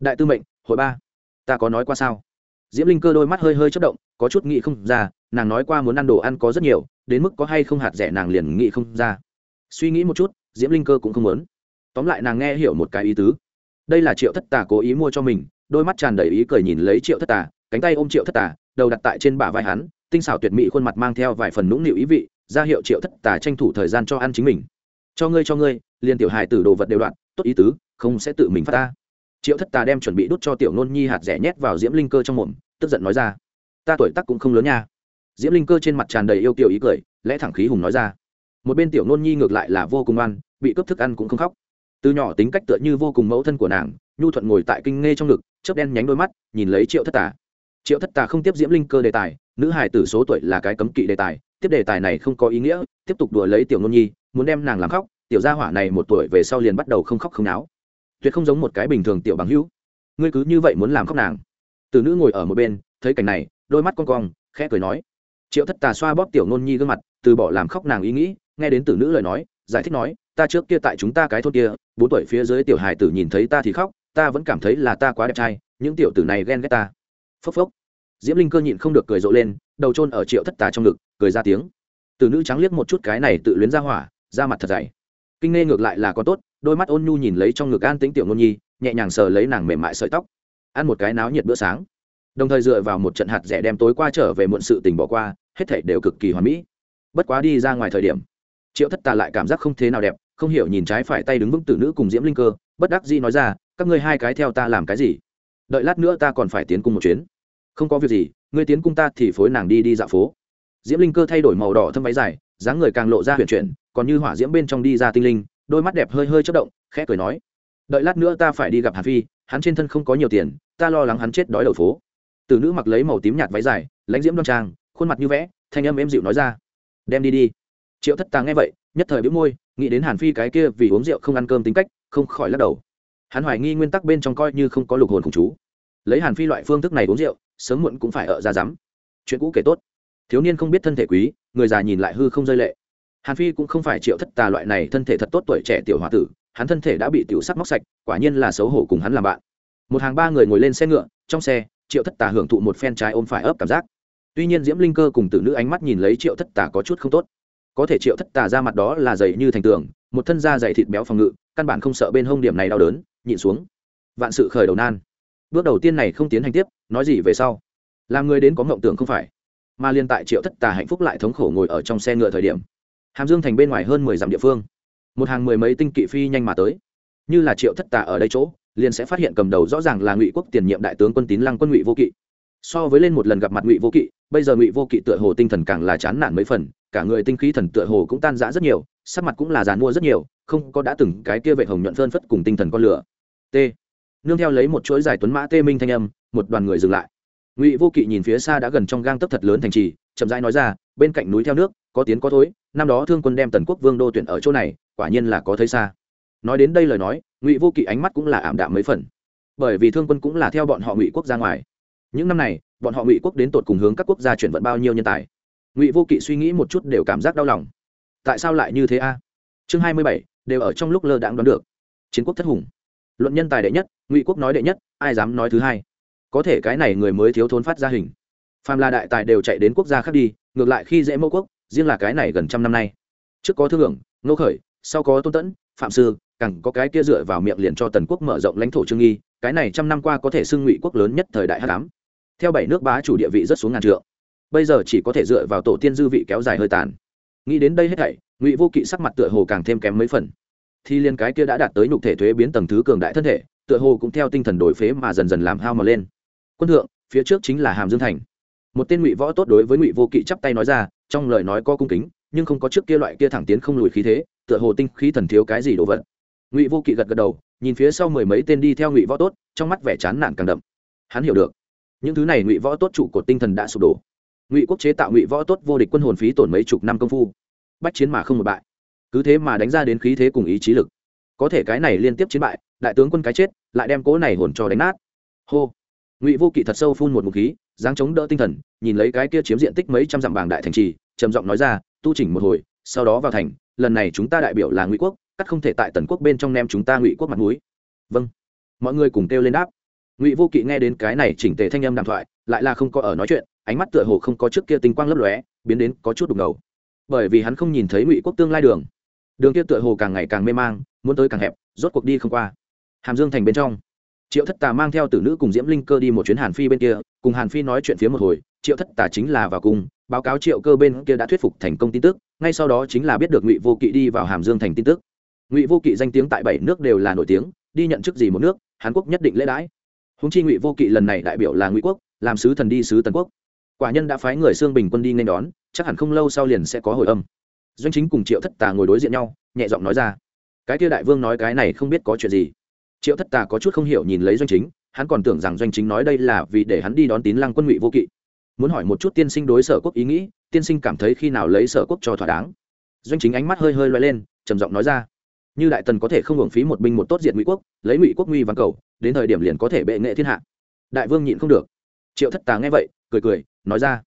đại tư mệnh, hội ba. Ta có nói qua sao? Diễm linh cơ đôi mắt hơi hơi chất động, có chút nghĩ không ra, nàng nói qua muốn ăn đồ ăn có rất nhiều, đến mức có hay không hạt rẻ nàng liền nghĩ không ra. Suy nghĩ một chút, diễm linh cơ cũng không muốn. Tóm lại nàng nghe hiểu một cái ý tứ. Đây là triệu thất tà cố ý mua cho mình, đôi mắt tràn đầy ý cười nhìn lấy triệu thất tà, cánh tay ôm triệu thất tà, đầu đặt tại trên bả vai hắn, tinh xảo tuyệt mỹ khuôn mặt mang theo vài phần nũng nịu ý vị, ra hiệu triệu thất tà tranh thủ thời gian cho ăn chính mình. Cho ngươi cho ngươi, liền tiểu hài tử đồ vật đều đoạn, tốt ý tứ, không sẽ tự mình phát ta triệu thất tà đem chuẩn bị đút cho tiểu nôn nhi hạt rẻ nhét vào diễm linh cơ trong mồm, tức giận nói ra, ta tuổi tắc cũng không lớn nha. Diễm linh cơ trên mặt tràn đầy yêu kiểu ý cười, lẽ thẳng khí hùng nói ra, một bên tiểu nôn nhi ngược lại là vô cùng ăn bị cướp thức ăn cũng không khóc. Từ nhỏ tính cách tựa như vô cùng mẫu thân của nàng, nhu thuận ngồi tại kinh nghe trong ngực, chớp đen nhánh đôi mắt, nhìn lấy triệu thất tà. Triệu thất tà không tiếp diễm linh cơ đề tài, nữ hải tử số tuổi là cái cấm kỵ đề tài, tiếp đề tài này không có ý nghĩa, tiếp tục đùa lấy tiểu nôn nhi, muốn đem nàng làm khóc, tiểu gia hỏa này một tuổi về sau liền bắt đầu không khóc không náo tuyệt không giống một cái bình thường tiểu bằng hữu. Ngươi cứ như vậy muốn làm khóc nàng. Từ nữ ngồi ở một bên, thấy cảnh này, đôi mắt con cong, khẽ cười nói. Triệu thất tà xoa bóp tiểu nôn nhi gương mặt, từ bỏ làm khóc nàng ý nghĩ, nghe đến từ nữ lời nói, giải thích nói, ta trước kia tại chúng ta cái thôn kia, bốn tuổi phía dưới tiểu hài tử nhìn thấy ta thì khóc, ta vẫn cảm thấy là ta quá đẹp trai, những tiểu tử này ghen ghét ta. Phốc phốc. Diễm linh cơ nhịn không được cười rộ lên, đầu trôn ở triệu thất tà trong ngực, cười ra tiếng. Từ nữ trắng liếc một chút cái này tự luyến ra hỏa ra mặt thật dày kinh nghe ngược lại là có tốt, đôi mắt ôn nhu nhìn lấy trong ngực an tính tiểu nôn nhi, nhẹ nhàng sờ lấy nàng mềm mại sợi tóc. Ăn một cái náo nhiệt bữa sáng. Đồng thời dựa vào một trận hạt rẻ đem tối qua trở về muộn sự tình bỏ qua, hết thảy đều cực kỳ hoàn mỹ. Bất quá đi ra ngoài thời điểm, triệu thất tà lại cảm giác không thế nào đẹp, không hiểu nhìn trái phải tay đứng vững tử nữ cùng diễm linh cơ, bất đắc dĩ nói ra, các ngươi hai cái theo ta làm cái gì? Đợi lát nữa ta còn phải tiến cung một chuyến. Không có việc gì, ngươi tiến cung ta thì phối nàng đi đi dạo phố. Diễm linh cơ thay đổi màu đỏ thâm váy dài dáng người càng lộ ra huyền chuyển, còn như hỏa diễm bên trong đi ra tinh linh, đôi mắt đẹp hơi hơi chất động, khẽ cười nói, đợi lát nữa ta phải đi gặp hàn phi, hắn trên thân không có nhiều tiền, ta lo lắng hắn chết đói đầu phố. Từ nữ mặc lấy màu tím nhạt váy dài, lãnh diễm đoan trang, khuôn mặt như vẽ, thanh âm êm dịu nói ra, đem đi đi. Triệu thất tàng nghe vậy, nhất thời biếu môi, nghĩ đến hàn phi cái kia vì uống rượu không ăn cơm tính cách, không khỏi lắc đầu. Hắn hoài nghi nguyên tắc bên trong coi như không có lục hồn khủng chú. Lấy hàn phi loại phương thức này uống rượu, sớm muộn cũng phải ở ra rắm. Chuyện cũ kể tốt. Thiếu niên không biết thân thể quý người già nhìn lại hư không rơi lệ. Hàn phi cũng không phải triệu thất tà loại này, thân thể thật tốt tuổi trẻ tiểu h o a tử, hắn thân thể đã bị tiểu sắc móc sạch, quả nhiên là xấu hổ cùng hắn làm bạn. Một hàng ba người ngồi lên xe ngựa, trong xe, triệu thất tà hưởng thụ một phen trái ôm phải ấp cảm giác. Tuy nhiên diễm linh cơ cùng tử nữ ánh mắt nhìn lấy triệu thất tà có chút không tốt. Có thể triệu thất tà ra mặt đó là dày như thành tường, một thân da dày thịt béo phòng ngự, căn bản không sợ bên hông điểm này đau đớn, nhịn xuống. Vạn sự khởi đầu nan. Bước đầu tiên này không tiến hành tiếp, nói gì về sau? Làm người đến có ngộng tưởng không phải mà liên tại triệu thất tà hạnh phúc lại thống khổ ngồi ở trong xe ngựa thời điểm. Hàm dương thành bên ngoài hơn mười dặm địa phương. Một hàng mười mấy tinh kỵ phi nhanh mà tới. Như là triệu thất tà ở đây chỗ, liền sẽ phát hiện cầm đầu rõ ràng là ngụy quốc tiền nhiệm đại tướng quân tín lăng quân ngụy vô kỵ. So với lên một lần gặp mặt ngụy vô kỵ, bây giờ ngụy vô kỵ tựa hồ tinh thần càng là chán nản mấy phần, cả người tinh khí thần tựa hồ cũng tan rã rất nhiều, sắc mặt cũng là dàn mua rất nhiều, không có đã từng cái kia vệ hồng nhuận phơn phất cùng tinh thần con lửa. T. Nương theo lấy một chuỗi dài tuấn mã tê minh thanh âm, một đoàn người dừng lại ngụy vô kỵ nhìn phía xa đã gần trong gang tấp thật lớn thành trì chậm rãi nói ra bên cạnh núi theo nước có tiến có thối năm đó thương quân đem tần quốc vương đô tuyển ở chỗ này quả nhiên là có thấy xa nói đến đây lời nói ngụy vô kỵ ánh mắt cũng là ảm đạm mấy phần bởi vì thương quân cũng là theo bọn họ ngụy quốc ra ngoài những năm này bọn họ ngụy quốc đến tột cùng hướng các quốc gia chuyển vận bao nhiêu nhân tài ngụy vô kỵ suy nghĩ một chút đều cảm giác đau lòng tại sao lại như thế a chương hai mươi bảy đều ở trong lúc lơ đãng đoán được chiến quốc thất hùng luận nhân tài đệ nhất ngụy quốc nói đệ nhất ai dám nói thứ hai có thể cái này người mới thiếu thốn phát ra hình. Phàm là đại tài đều chạy đến quốc gia khác đi, ngược lại khi dễ mẫu quốc, riêng là cái này gần trăm năm nay. Trước có thương hưởng nô khởi, sau có tôn tẫn, phạm sư, càng có cái kia dựa vào miệng liền cho tần quốc mở rộng lãnh thổ trương nghi, cái này trăm năm qua có thể xưng ngụy quốc lớn nhất thời đại h tám theo bảy nước bá chủ địa vị rất xuống ngàn trượng. Bây giờ chỉ có thể dựa vào tổ tiên dư vị kéo dài hơi tàn. Nghĩ đến đây hết thảy, ngụy vô kỵ sắc mặt tựa hồ càng thêm kém mấy phần. Thì liên cái kia đã đạt tới nhục thể thuế biến tầng thứ cường đại thân thể, tựa hồ cũng theo tinh thần đổi phế mà dần dần làm hao mà lên quân thượng, phía trước chính là hàm dương thành. Một tên ngụy võ tốt đối với ngụy vô kỵ chắp tay nói ra, trong lời nói có cung kính, nhưng không có trước kia loại kia thẳng tiến không lùi khí thế, tựa hồ tinh khí thần thiếu cái gì đồ vật. Ngụy vô kỵ gật gật đầu, nhìn phía sau mười mấy tên đi theo ngụy võ tốt, trong mắt vẻ chán nản càng đậm. Hắn hiểu được. Những thứ này ngụy võ tốt trụ cột tinh thần đã sụp đổ. Ngụy quốc chế tạo ngụy võ tốt vô địch quân hồn phí tổn mấy chục năm công phu. Bách chiến mà không một bại. Cứ thế mà đánh ra đến khí thế cùng ý chí lực. Có thể cái này liên tiếp chiến bại, đại tướng quân cái chết, lại đem cố này hồn cho đánh nát. Hô ngụy vô kỵ thật sâu phun một ngụm khí, dáng chống đỡ tinh thần, nhìn lấy cái kia chiếm diện tích mấy trăm dặm bảng đại thành trì, trầm giọng nói ra, tu chỉnh một hồi, sau đó vào thành, lần này chúng ta đại biểu là ngụy quốc, cắt không thể tại tần quốc bên trong nem chúng ta ngụy quốc mặt núi vâng. Mọi người cùng kêu lên đáp. Ngụy vô kỵ nghe đến cái này chỉnh tề thanh âm đàm thoại, lại là không có ở nói chuyện, ánh mắt tựa hồ không có trước kia tinh quang lấp lóe, biến đến có chút đục ngầu. Bởi vì hắn không nhìn thấy ngụy quốc tương lai đường. Đường kia tựa hồ càng ngày càng mê mang, muốn tới càng hẹp, rốt cuộc đi không qua. Hàm dương thành bên trong triệu thất tà mang theo tử nữ cùng diễm linh cơ đi một chuyến hàn phi bên kia, cùng hàn phi nói chuyện phía một hồi, triệu thất tà chính là vào cùng, báo cáo triệu cơ bên kia đã thuyết phục thành công tin tức, ngay sau đó chính là biết được ngụy vô kỵ đi vào hàm dương thành tin tức. Ngụy vô kỵ danh tiếng tại bảy nước đều là nổi tiếng, đi nhận chức gì một nước, hàn quốc nhất định lễ đãi. Húng chi ngụy vô kỵ lần này đại biểu là ngụy quốc, làm sứ thần đi sứ tần quốc. Quả nhân đã phái người xương bình quân đi nên đón, chắc hẳn không lâu sau liền sẽ có hồi âm. Doanh chính cùng triệu thất tà ngồi đối diện nhau, nhẹ giọng nói ra. Cái kia đại vương nói cái này không biết có chuyện gì triệu thất tà có chút không hiểu nhìn lấy doanh chính, hắn còn tưởng rằng doanh chính nói đây là vì để hắn đi đón tín lăng quân ngụy vô kỵ. Muốn hỏi một chút tiên sinh đối sở quốc ý nghĩ, tiên sinh cảm thấy khi nào lấy sở quốc cho thỏa đáng? Doanh chính ánh mắt hơi hơi loay lên, trầm giọng nói ra. Như đại tần có thể không hưởng phí một binh một tốt diện ngụy quốc, lấy ngụy quốc nguy văn cầu, đến thời điểm liền có thể bệ nghệ thiên hạ. Đại vương nhịn không được. Triệu thất tà nghe vậy, cười cười, nói ra.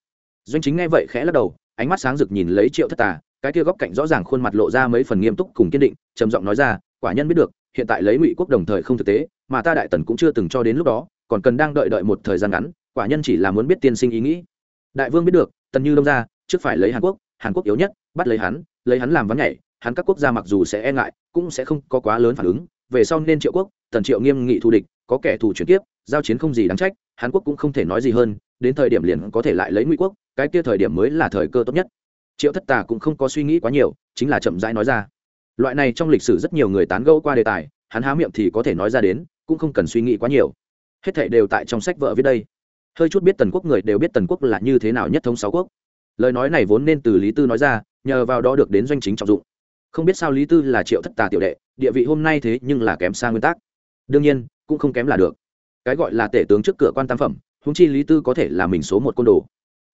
Doanh chính nghe vậy khẽ lắc đầu, ánh mắt sáng rực nhìn lấy triệu thất tà, cái kia góc cạnh rõ ràng khuôn mặt lộ ra mấy phần nghiêm túc cùng kiên định, trầm giọng nói ra, quả nhân biết được hiện tại lấy ngụy quốc đồng thời không thực tế, mà ta đại tần cũng chưa từng cho đến lúc đó, còn cần đang đợi đợi một thời gian ngắn, quả nhân chỉ là muốn biết tiên sinh ý nghĩ. Đại vương biết được, tần như đông ra trước phải lấy hàn quốc hàn quốc yếu nhất, bắt lấy hắn lấy hắn làm vắng nhảy, hắn các quốc gia mặc dù sẽ e ngại, cũng sẽ không có quá lớn phản ứng, về sau nên triệu quốc, tần triệu nghiêm nghị thù địch, có kẻ thù chuyển tiếp giao chiến không gì đáng trách, hàn quốc cũng không thể nói gì hơn, đến thời điểm liền có thể lại lấy ngụy quốc, cái kia thời điểm mới là thời cơ tốt nhất. Triệu thất tà cũng không có suy nghĩ quá nhiều, chính là chậm rãi nói ra loại này trong lịch sử rất nhiều người tán gẫu qua đề tài, hắn há miệng thì có thể nói ra đến, cũng không cần suy nghĩ quá nhiều. Hết thảy đều tại trong sách vợ viết đây. Hơi chút biết tần quốc người đều biết tần quốc là như thế nào nhất thống sáu quốc. Lời nói này vốn nên từ lý tư nói ra, nhờ vào đó được đến doanh chính trọng dụng. Không biết sao lý tư là triệu thất tà tiểu đệ, địa vị hôm nay thế nhưng là kém xa nguyên tắc. Đương nhiên, cũng không kém là được. Cái gọi là tể tướng trước cửa quan tam phẩm húng chi lý tư có thể là mình số một côn đồ.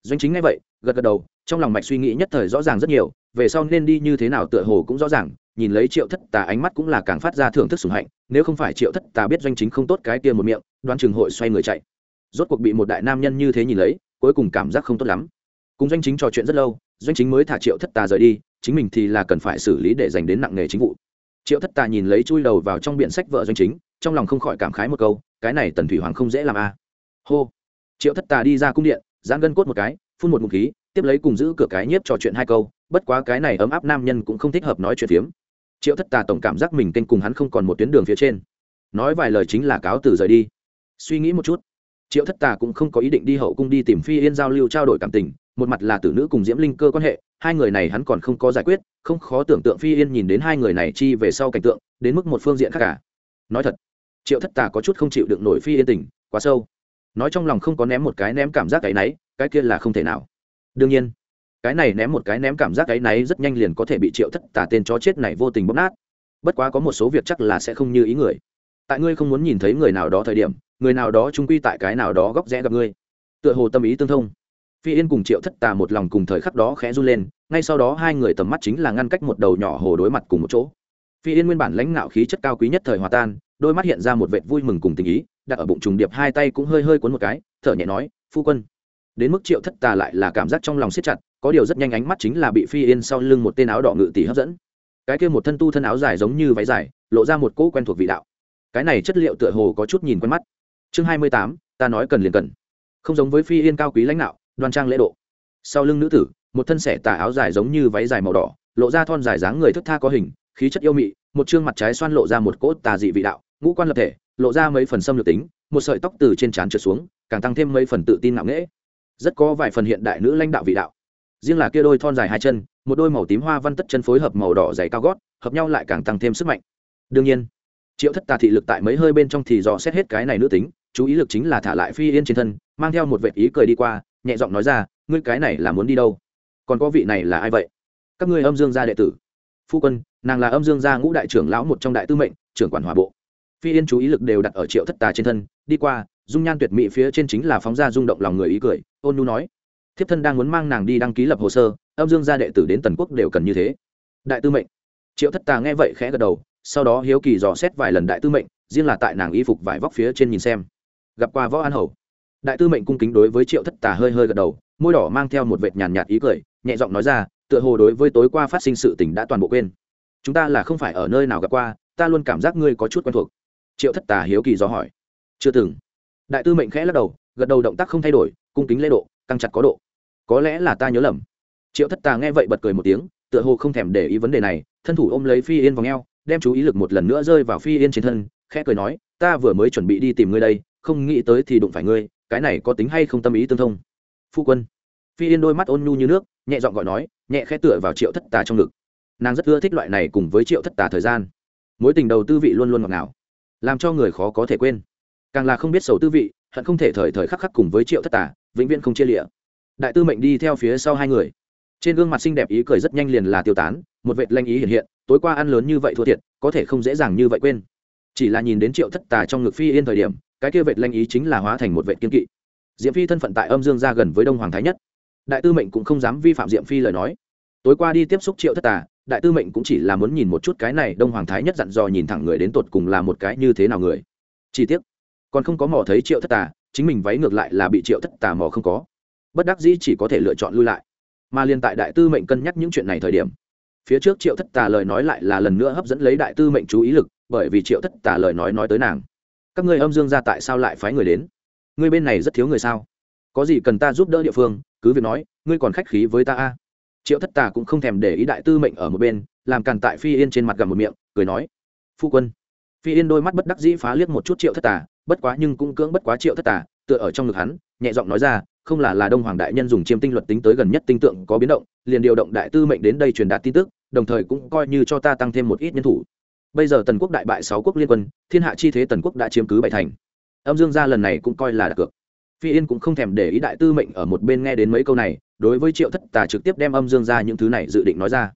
Doanh chính ngay vậy, gật gật đầu, trong lòng mạch suy nghĩ nhất thời rõ ràng rất nhiều, về sau nên đi như thế nào tựa hồ cũng rõ ràng nhìn lấy triệu thất tà ánh mắt cũng là càng phát ra thưởng thức sùng hạnh, nếu không phải triệu thất tà biết doanh chính không tốt cái kia một miệng đoan trường hội xoay người chạy. Rốt cuộc bị một đại nam nhân như thế nhìn lấy, cuối cùng cảm giác không tốt lắm. Cùng doanh chính trò chuyện rất lâu, doanh chính mới thả triệu thất tà rời đi, chính mình thì là cần phải xử lý để dành đến nặng nghề chính vụ. Triệu thất tà nhìn lấy chui đầu vào trong biện sách vợ doanh chính, trong lòng không khỏi cảm khái một câu, cái này tần thủy hoàng không dễ làm a. Hô. Triệu thất tà đi ra cung điện, giãn gân cốt một cái, phun một ngụm khí, tiếp lấy cùng giữ cửa cái nhiếp trò chuyện hai câu, bất quá cái này ấm áp nam nhân cũng không thích hợp nói chuyện phiếm triệu thất tà tổng cảm giác mình kênh cùng hắn không còn một tuyến đường phía trên. Nói vài lời chính là cáo từ rời đi. Suy nghĩ một chút, triệu thất tà cũng không có ý định đi hậu cung đi tìm phi yên giao lưu trao đổi cảm tình, một mặt là tử nữ cùng diễm linh cơ quan hệ, hai người này hắn còn không có giải quyết, không khó tưởng tượng phi yên nhìn đến hai người này chi về sau cảnh tượng, đến mức một phương diện khác cả. Nói thật, triệu thất tà có chút không chịu được nổi phi yên tình, quá sâu. Nói trong lòng không có ném một cái ném cảm giác cái náy cái kia là không thể nào. Đương nhiên cái này ném một cái ném cảm giác cái náy rất nhanh liền có thể bị triệu thất tả tên chó chết này vô tình bóp nát. Bất quá có một số việc chắc là sẽ không như ý người. Tại ngươi không muốn nhìn thấy người nào đó thời điểm, người nào đó trung quy tại cái nào đó góc rẽ gặp ngươi. Tựa hồ tâm ý tương thông. Phi yên cùng triệu thất tà một lòng cùng thời khắc đó khẽ run lên, ngay sau đó hai người tầm mắt chính là ngăn cách một đầu nhỏ hồ đối mặt cùng một chỗ. Phi yên nguyên bản lãnh ngạo khí chất cao quý nhất thời hòa tan, đôi mắt hiện ra một vệt vui mừng cùng tình ý, đặt ở bụng trùng điệp hai tay cũng hơi hơi cuốn một cái, thở nhẹ nói, phu quân. Đến mức triệu thất tà lại là cảm giác trong lòng siết chặt có điều rất nhanh ánh mắt chính là bị phi yên sau lưng một tên áo đỏ ngự tỷ hấp dẫn. Cái kia một thân tu thân áo dài giống như váy dài, lộ ra một cỗ quen thuộc vị đạo. Cái này chất liệu tựa hồ có chút nhìn quen mắt. Chương hai mươi tám, ta nói cần liền cần. Không giống với phi yên cao quý lãnh đạo, đoan trang lễ độ. Sau lưng nữ tử, một thân xẻ tà áo dài giống như váy dài màu đỏ, lộ ra thon dài dáng người thức tha có hình, khí chất yêu mị, một chương mặt trái xoan lộ ra một cỗ tà dị vị đạo, ngũ quan lập thể, lộ ra mấy phần xâm lược tính, một sợi tóc từ trên trán trượt xuống, càng tăng thêm mấy phần tự tin ngạo nghễ. Rất có vài phần hiện đại nữ lãnh đạo vị đạo riêng là kia đôi thon dài hai chân, một đôi màu tím hoa văn tất chân phối hợp màu đỏ dày cao gót, hợp nhau lại càng tăng thêm sức mạnh. Đương nhiên, triệu thất tà thị lực tại mấy hơi bên trong thì dò xét hết cái này nữ tính, chú ý lực chính là thả lại phi yên trên thân, mang theo một vệ ý cười đi qua, nhẹ giọng nói ra, ngươi cái này là muốn đi đâu? Còn có vị này là ai vậy? Các ngươi âm dương gia đệ tử. Phu quân, nàng là âm dương gia ngũ đại trưởng lão một trong đại tư mệnh, trưởng quản hòa bộ. Phi yên chú ý lực đều đặt ở triệu thất tà trên thân, đi qua, dung nhan tuyệt mỹ phía trên chính là phóng ra rung động lòng người ý cười, ôn nu nói thiếp thân đang muốn mang nàng đi đăng ký lập hồ sơ, âm dương gia đệ tử đến tần quốc đều cần như thế. Đại tư mệnh. Triệu thất tà nghe vậy khẽ gật đầu, sau đó hiếu kỳ dò xét vài lần đại tư mệnh, riêng là tại nàng y phục vải vóc phía trên nhìn xem. Gặp qua võ an hầu. Đại tư mệnh cung kính đối với triệu thất tà hơi hơi gật đầu, môi đỏ mang theo một vệt nhàn nhạt ý cười, nhẹ giọng nói ra, tựa hồ đối với tối qua phát sinh sự tình đã toàn bộ quên. Chúng ta là không phải ở nơi nào gặp qua, ta luôn cảm giác ngươi có chút quen thuộc. Triệu thất tà hiếu kỳ do hỏi. Chưa từng. Đại tư mệnh khẽ lắc đầu, gật đầu động tác không thay đổi, cung kính lễ độ căng chặt có độ. Có lẽ là ta nhớ lầm. Triệu thất tà nghe vậy bật cười một tiếng, tựa hồ không thèm để ý vấn đề này, thân thủ ôm lấy phi yên vào ngheo đem chú ý lực một lần nữa rơi vào phi yên trên thân, khẽ cười nói, ta vừa mới chuẩn bị đi tìm ngươi đây, không nghĩ tới thì đụng phải ngươi, cái này có tính hay không tâm ý tương thông? Phu quân. Phi yên đôi mắt ôn nhu như nước, nhẹ giọng gọi nói, nhẹ khẽ tựa vào triệu thất tà trong ngực. Nàng rất ưa thích loại này cùng với triệu thất tà thời gian. Mối tình đầu tư vị luôn luôn ngọt ngào, làm cho người khó có thể quên. Càng là không biết sầu tư vị, hận không thể thời thời khắc khắc cùng với triệu thất tà vĩnh viễn không chia lịa đại tư mệnh đi theo phía sau hai người. Trên gương mặt xinh đẹp ý cười rất nhanh liền là tiêu tán, một vệ lanh ý hiện hiện, tối qua ăn lớn như vậy thua thiệt, có thể không dễ dàng như vậy quên. Chỉ là nhìn đến triệu thất tà trong ngực phi yên thời điểm, cái kia vệ lanh ý chính là hóa thành một vệ kiên kỵ. Diệm phi thân phận tại âm dương ra gần với đông hoàng thái nhất. Đại tư mệnh cũng không dám vi phạm diệm phi lời nói. Tối qua đi tiếp xúc triệu thất tà, đại tư mệnh cũng chỉ là muốn nhìn một chút cái này đông hoàng thái nhất dặn dò nhìn thẳng người đến tột cùng là một cái như thế nào người. Chi tiết còn không có mò thấy triệu thất tà chính mình váy ngược lại là bị triệu thất tà mò không có. Bất đắc dĩ chỉ có thể lựa chọn lui lại. Mà liên tại đại tư mệnh cân nhắc những chuyện này thời điểm, phía trước triệu thất tà lời nói lại là lần nữa hấp dẫn lấy đại tư mệnh chú ý lực, bởi vì triệu thất tà lời nói nói tới nàng. Các ngươi âm dương ra tại sao lại phái người đến? Ngươi bên này rất thiếu người sao? Có gì cần ta giúp đỡ địa phương? Cứ việc nói, ngươi còn khách khí với ta a. Triệu thất tà cũng không thèm để ý đại tư mệnh ở một bên, làm càn tại phi yên trên mặt gầm một miệng, cười nói, phu quân. Phi yên đôi mắt bất đắc dĩ phá liếc một chút triệu thất tà bất quá nhưng cũng cưỡng bất quá triệu thất tà, tựa ở trong ngực hắn, nhẹ giọng nói ra, không là là đông hoàng đại nhân dùng chiêm tinh luật tính tới gần nhất tinh tượng có biến động, liền điều động đại tư mệnh đến đây truyền đạt tin tức, đồng thời cũng coi như cho ta tăng thêm một ít nhân thủ. Bây giờ tần quốc đại bại sáu quốc liên quân, thiên hạ chi thế tần quốc đã chiếm cứ bảy thành. Âm dương gia lần này cũng coi là đặc cược. Phi yên cũng không thèm để ý đại tư mệnh ở một bên nghe đến mấy câu này, đối với triệu thất tà trực tiếp đem âm dương ra những thứ này dự định nói ra.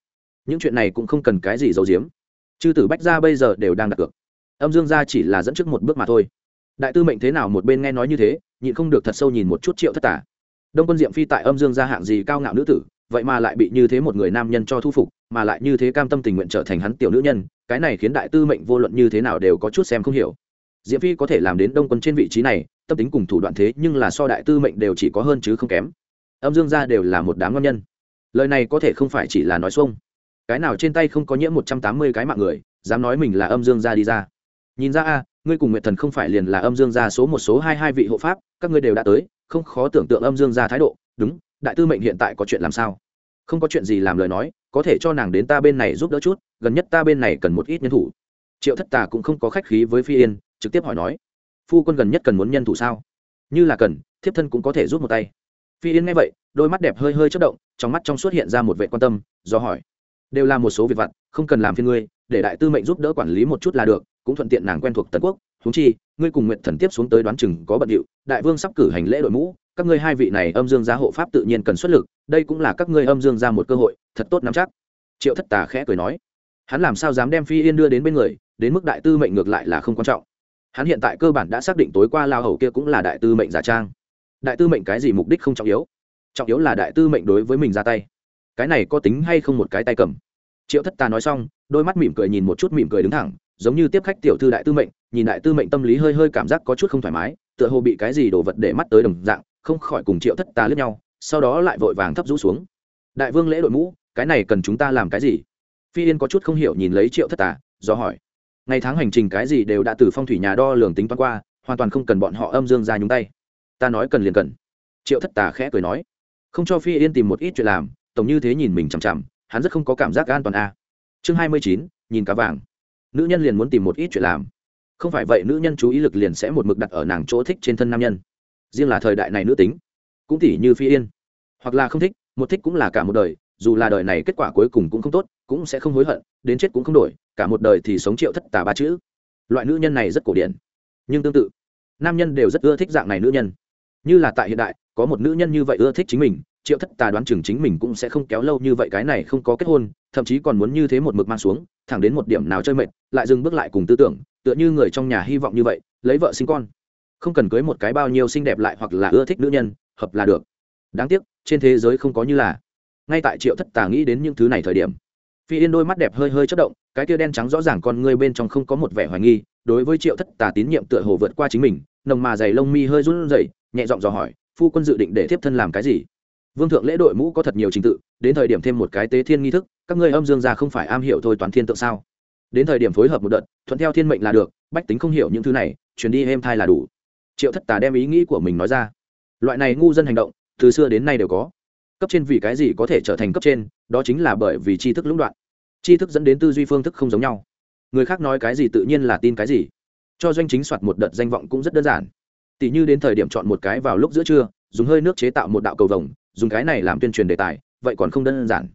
Những chuyện này cũng không cần cái gì giấu giếm. Chư tử bách gia bây giờ đều đang đặt cược. Âm dương gia chỉ là dẫn trước một bước mà thôi đại tư mệnh thế nào một bên nghe nói như thế, nhịn không được thật sâu nhìn một chút triệu thất tả. Đông quân diệm phi tại âm dương gia hạng gì cao ngạo nữ tử, vậy mà lại bị như thế một người nam nhân cho thu phục, mà lại như thế cam tâm tình nguyện trở thành hắn tiểu nữ nhân, cái này khiến đại tư mệnh vô luận như thế nào đều có chút xem không hiểu. Diệm phi có thể làm đến đông quân trên vị trí này, tâm tính cùng thủ đoạn thế nhưng là so đại tư mệnh đều chỉ có hơn chứ không kém. Âm dương gia đều là một đám ngon nhân. Lời này có thể không phải chỉ là nói xuông. Cái nào trên tay không có nhiễm một trăm tám mươi cái mạng người, dám nói mình là âm dương gia đi ra. Nhìn ra a ngươi cùng nguyệt thần không phải liền là âm dương gia số một số hai hai vị hộ pháp, các ngươi đều đã tới, không khó tưởng tượng âm dương gia thái độ. Đúng, đại tư mệnh hiện tại có chuyện làm sao? Không có chuyện gì làm lời nói, có thể cho nàng đến ta bên này giúp đỡ chút, gần nhất ta bên này cần một ít nhân thủ. Triệu thất tà cũng không có khách khí với phi yên, trực tiếp hỏi nói, phu quân gần nhất cần muốn nhân thủ sao? Như là cần, thiếp thân cũng có thể giúp một tay. Phi yên nghe vậy, đôi mắt đẹp hơi hơi chất động, trong mắt trong suốt hiện ra một vệ quan tâm, do hỏi, đều là một số việc vặt, không cần làm phiên ngươi, để đại tư mệnh giúp đỡ quản lý một chút là được cũng thuận tiện nàng quen thuộc tần quốc. Húng chi, ngươi cùng nguyện thần tiếp xuống tới đoán chừng có bận điệu, đại vương sắp cử hành lễ đội mũ, các ngươi hai vị này âm dương gia hộ pháp tự nhiên cần xuất lực, đây cũng là các ngươi âm dương ra một cơ hội, thật tốt nắm chắc. Triệu thất tà khẽ cười nói. Hắn làm sao dám đem phi yên đưa đến bên người, đến mức đại tư mệnh ngược lại là không quan trọng. Hắn hiện tại cơ bản đã xác định tối qua lao hầu kia cũng là đại tư mệnh giả trang. Đại tư mệnh cái gì mục đích không trọng yếu trọng yếu là đại tư mệnh đối với mình ra tay. Cái này có tính hay không một cái tay cầm? Triệu thất tà nói xong, đôi mắt mỉm cười nhìn một chút mỉm cười đứng thẳng giống như tiếp khách tiểu thư đại tư mệnh, nhìn đại tư mệnh tâm lý hơi hơi cảm giác có chút không thoải mái, tựa hồ bị cái gì đổ vật để mắt tới đồng dạng, không khỏi cùng triệu thất tà lướt nhau, sau đó lại vội vàng thấp rũ xuống. Đại vương lễ đội mũ, cái này cần chúng ta làm cái gì? Phi yên có chút không hiểu nhìn lấy triệu thất tà do hỏi. Ngày tháng hành trình cái gì đều đã từ phong thủy nhà đo lường tính toán qua, hoàn toàn không cần bọn họ âm dương ra nhúng tay. Ta nói cần liền cần. Triệu thất tà khẽ cười nói. Không cho phi yên tìm một ít chuyện làm, tổng như thế nhìn mình chằm chằm, hắn rất không có cảm giác an toàn a à. chương hai mươi chín, nhìn cá vàng nữ nhân liền muốn tìm một ít chuyện làm. Không phải vậy nữ nhân chú ý lực liền sẽ một mực đặt ở nàng chỗ thích trên thân nam nhân. Riêng là thời đại này nữ tính, cũng tỉ như phi yên. Hoặc là không thích, một thích cũng là cả một đời, dù là đời này kết quả cuối cùng cũng không tốt, cũng sẽ không hối hận, đến chết cũng không đổi, cả một đời thì sống triệu thất tà ba chữ. Loại nữ nhân này rất cổ điển. Nhưng tương tự, nam nhân đều rất ưa thích dạng này nữ nhân. Như là tại hiện đại, có một nữ nhân như vậy ưa thích chính mình, triệu thất tà đoán chừng chính mình cũng sẽ không kéo lâu như vậy cái này không có kết hôn, thậm chí còn muốn như thế một mực mang xuống, thẳng đến một điểm nào chơi mệt lại dừng bước lại cùng tư tưởng, tựa như người trong nhà hy vọng như vậy, lấy vợ sinh con. Không cần cưới một cái bao nhiêu xinh đẹp lại hoặc là ưa thích nữ nhân, hợp là được. Đáng tiếc, trên thế giới không có như là. Ngay tại triệu thất tà nghĩ đến những thứ này thời điểm, phi yên đôi mắt đẹp hơi hơi chất động, cái tia đen trắng rõ ràng con ngươi bên trong không có một vẻ hoài nghi, đối với triệu thất tà tín nhiệm tựa hồ vượt qua chính mình, nồng mà dày lông mi hơi run rẩy, nhẹ giọng dò hỏi, phu quân dự định để tiếp thân làm cái gì? Vương thượng lễ đội mũ có thật nhiều trình tự, đến thời điểm thêm một cái tế thiên nghi thức, các ngươi âm dương gia không phải am hiểu thôi toán thiên tượng sao? Đến thời điểm phối hợp một đợt, thuận theo thiên mệnh là được, bách tính không hiểu những thứ này chuyển đi êm thai là đủ. Triệu thất tà đem ý nghĩ của mình nói ra. Loại này ngu dân hành động, từ xưa đến nay đều có. Cấp trên vì cái gì có thể trở thành cấp trên, đó chính là bởi vì tri thức lũng đoạn. Tri thức dẫn đến tư duy phương thức không giống nhau. Người khác nói cái gì tự nhiên là tin cái gì. Cho doanh chính soạt một đợt danh vọng cũng rất đơn giản. Tỷ như đến thời điểm chọn một cái vào lúc giữa trưa, dùng hơi nước chế tạo một đạo cầu vồng, dùng cái này làm tuyên truyền đề tài, vậy còn không đơn giản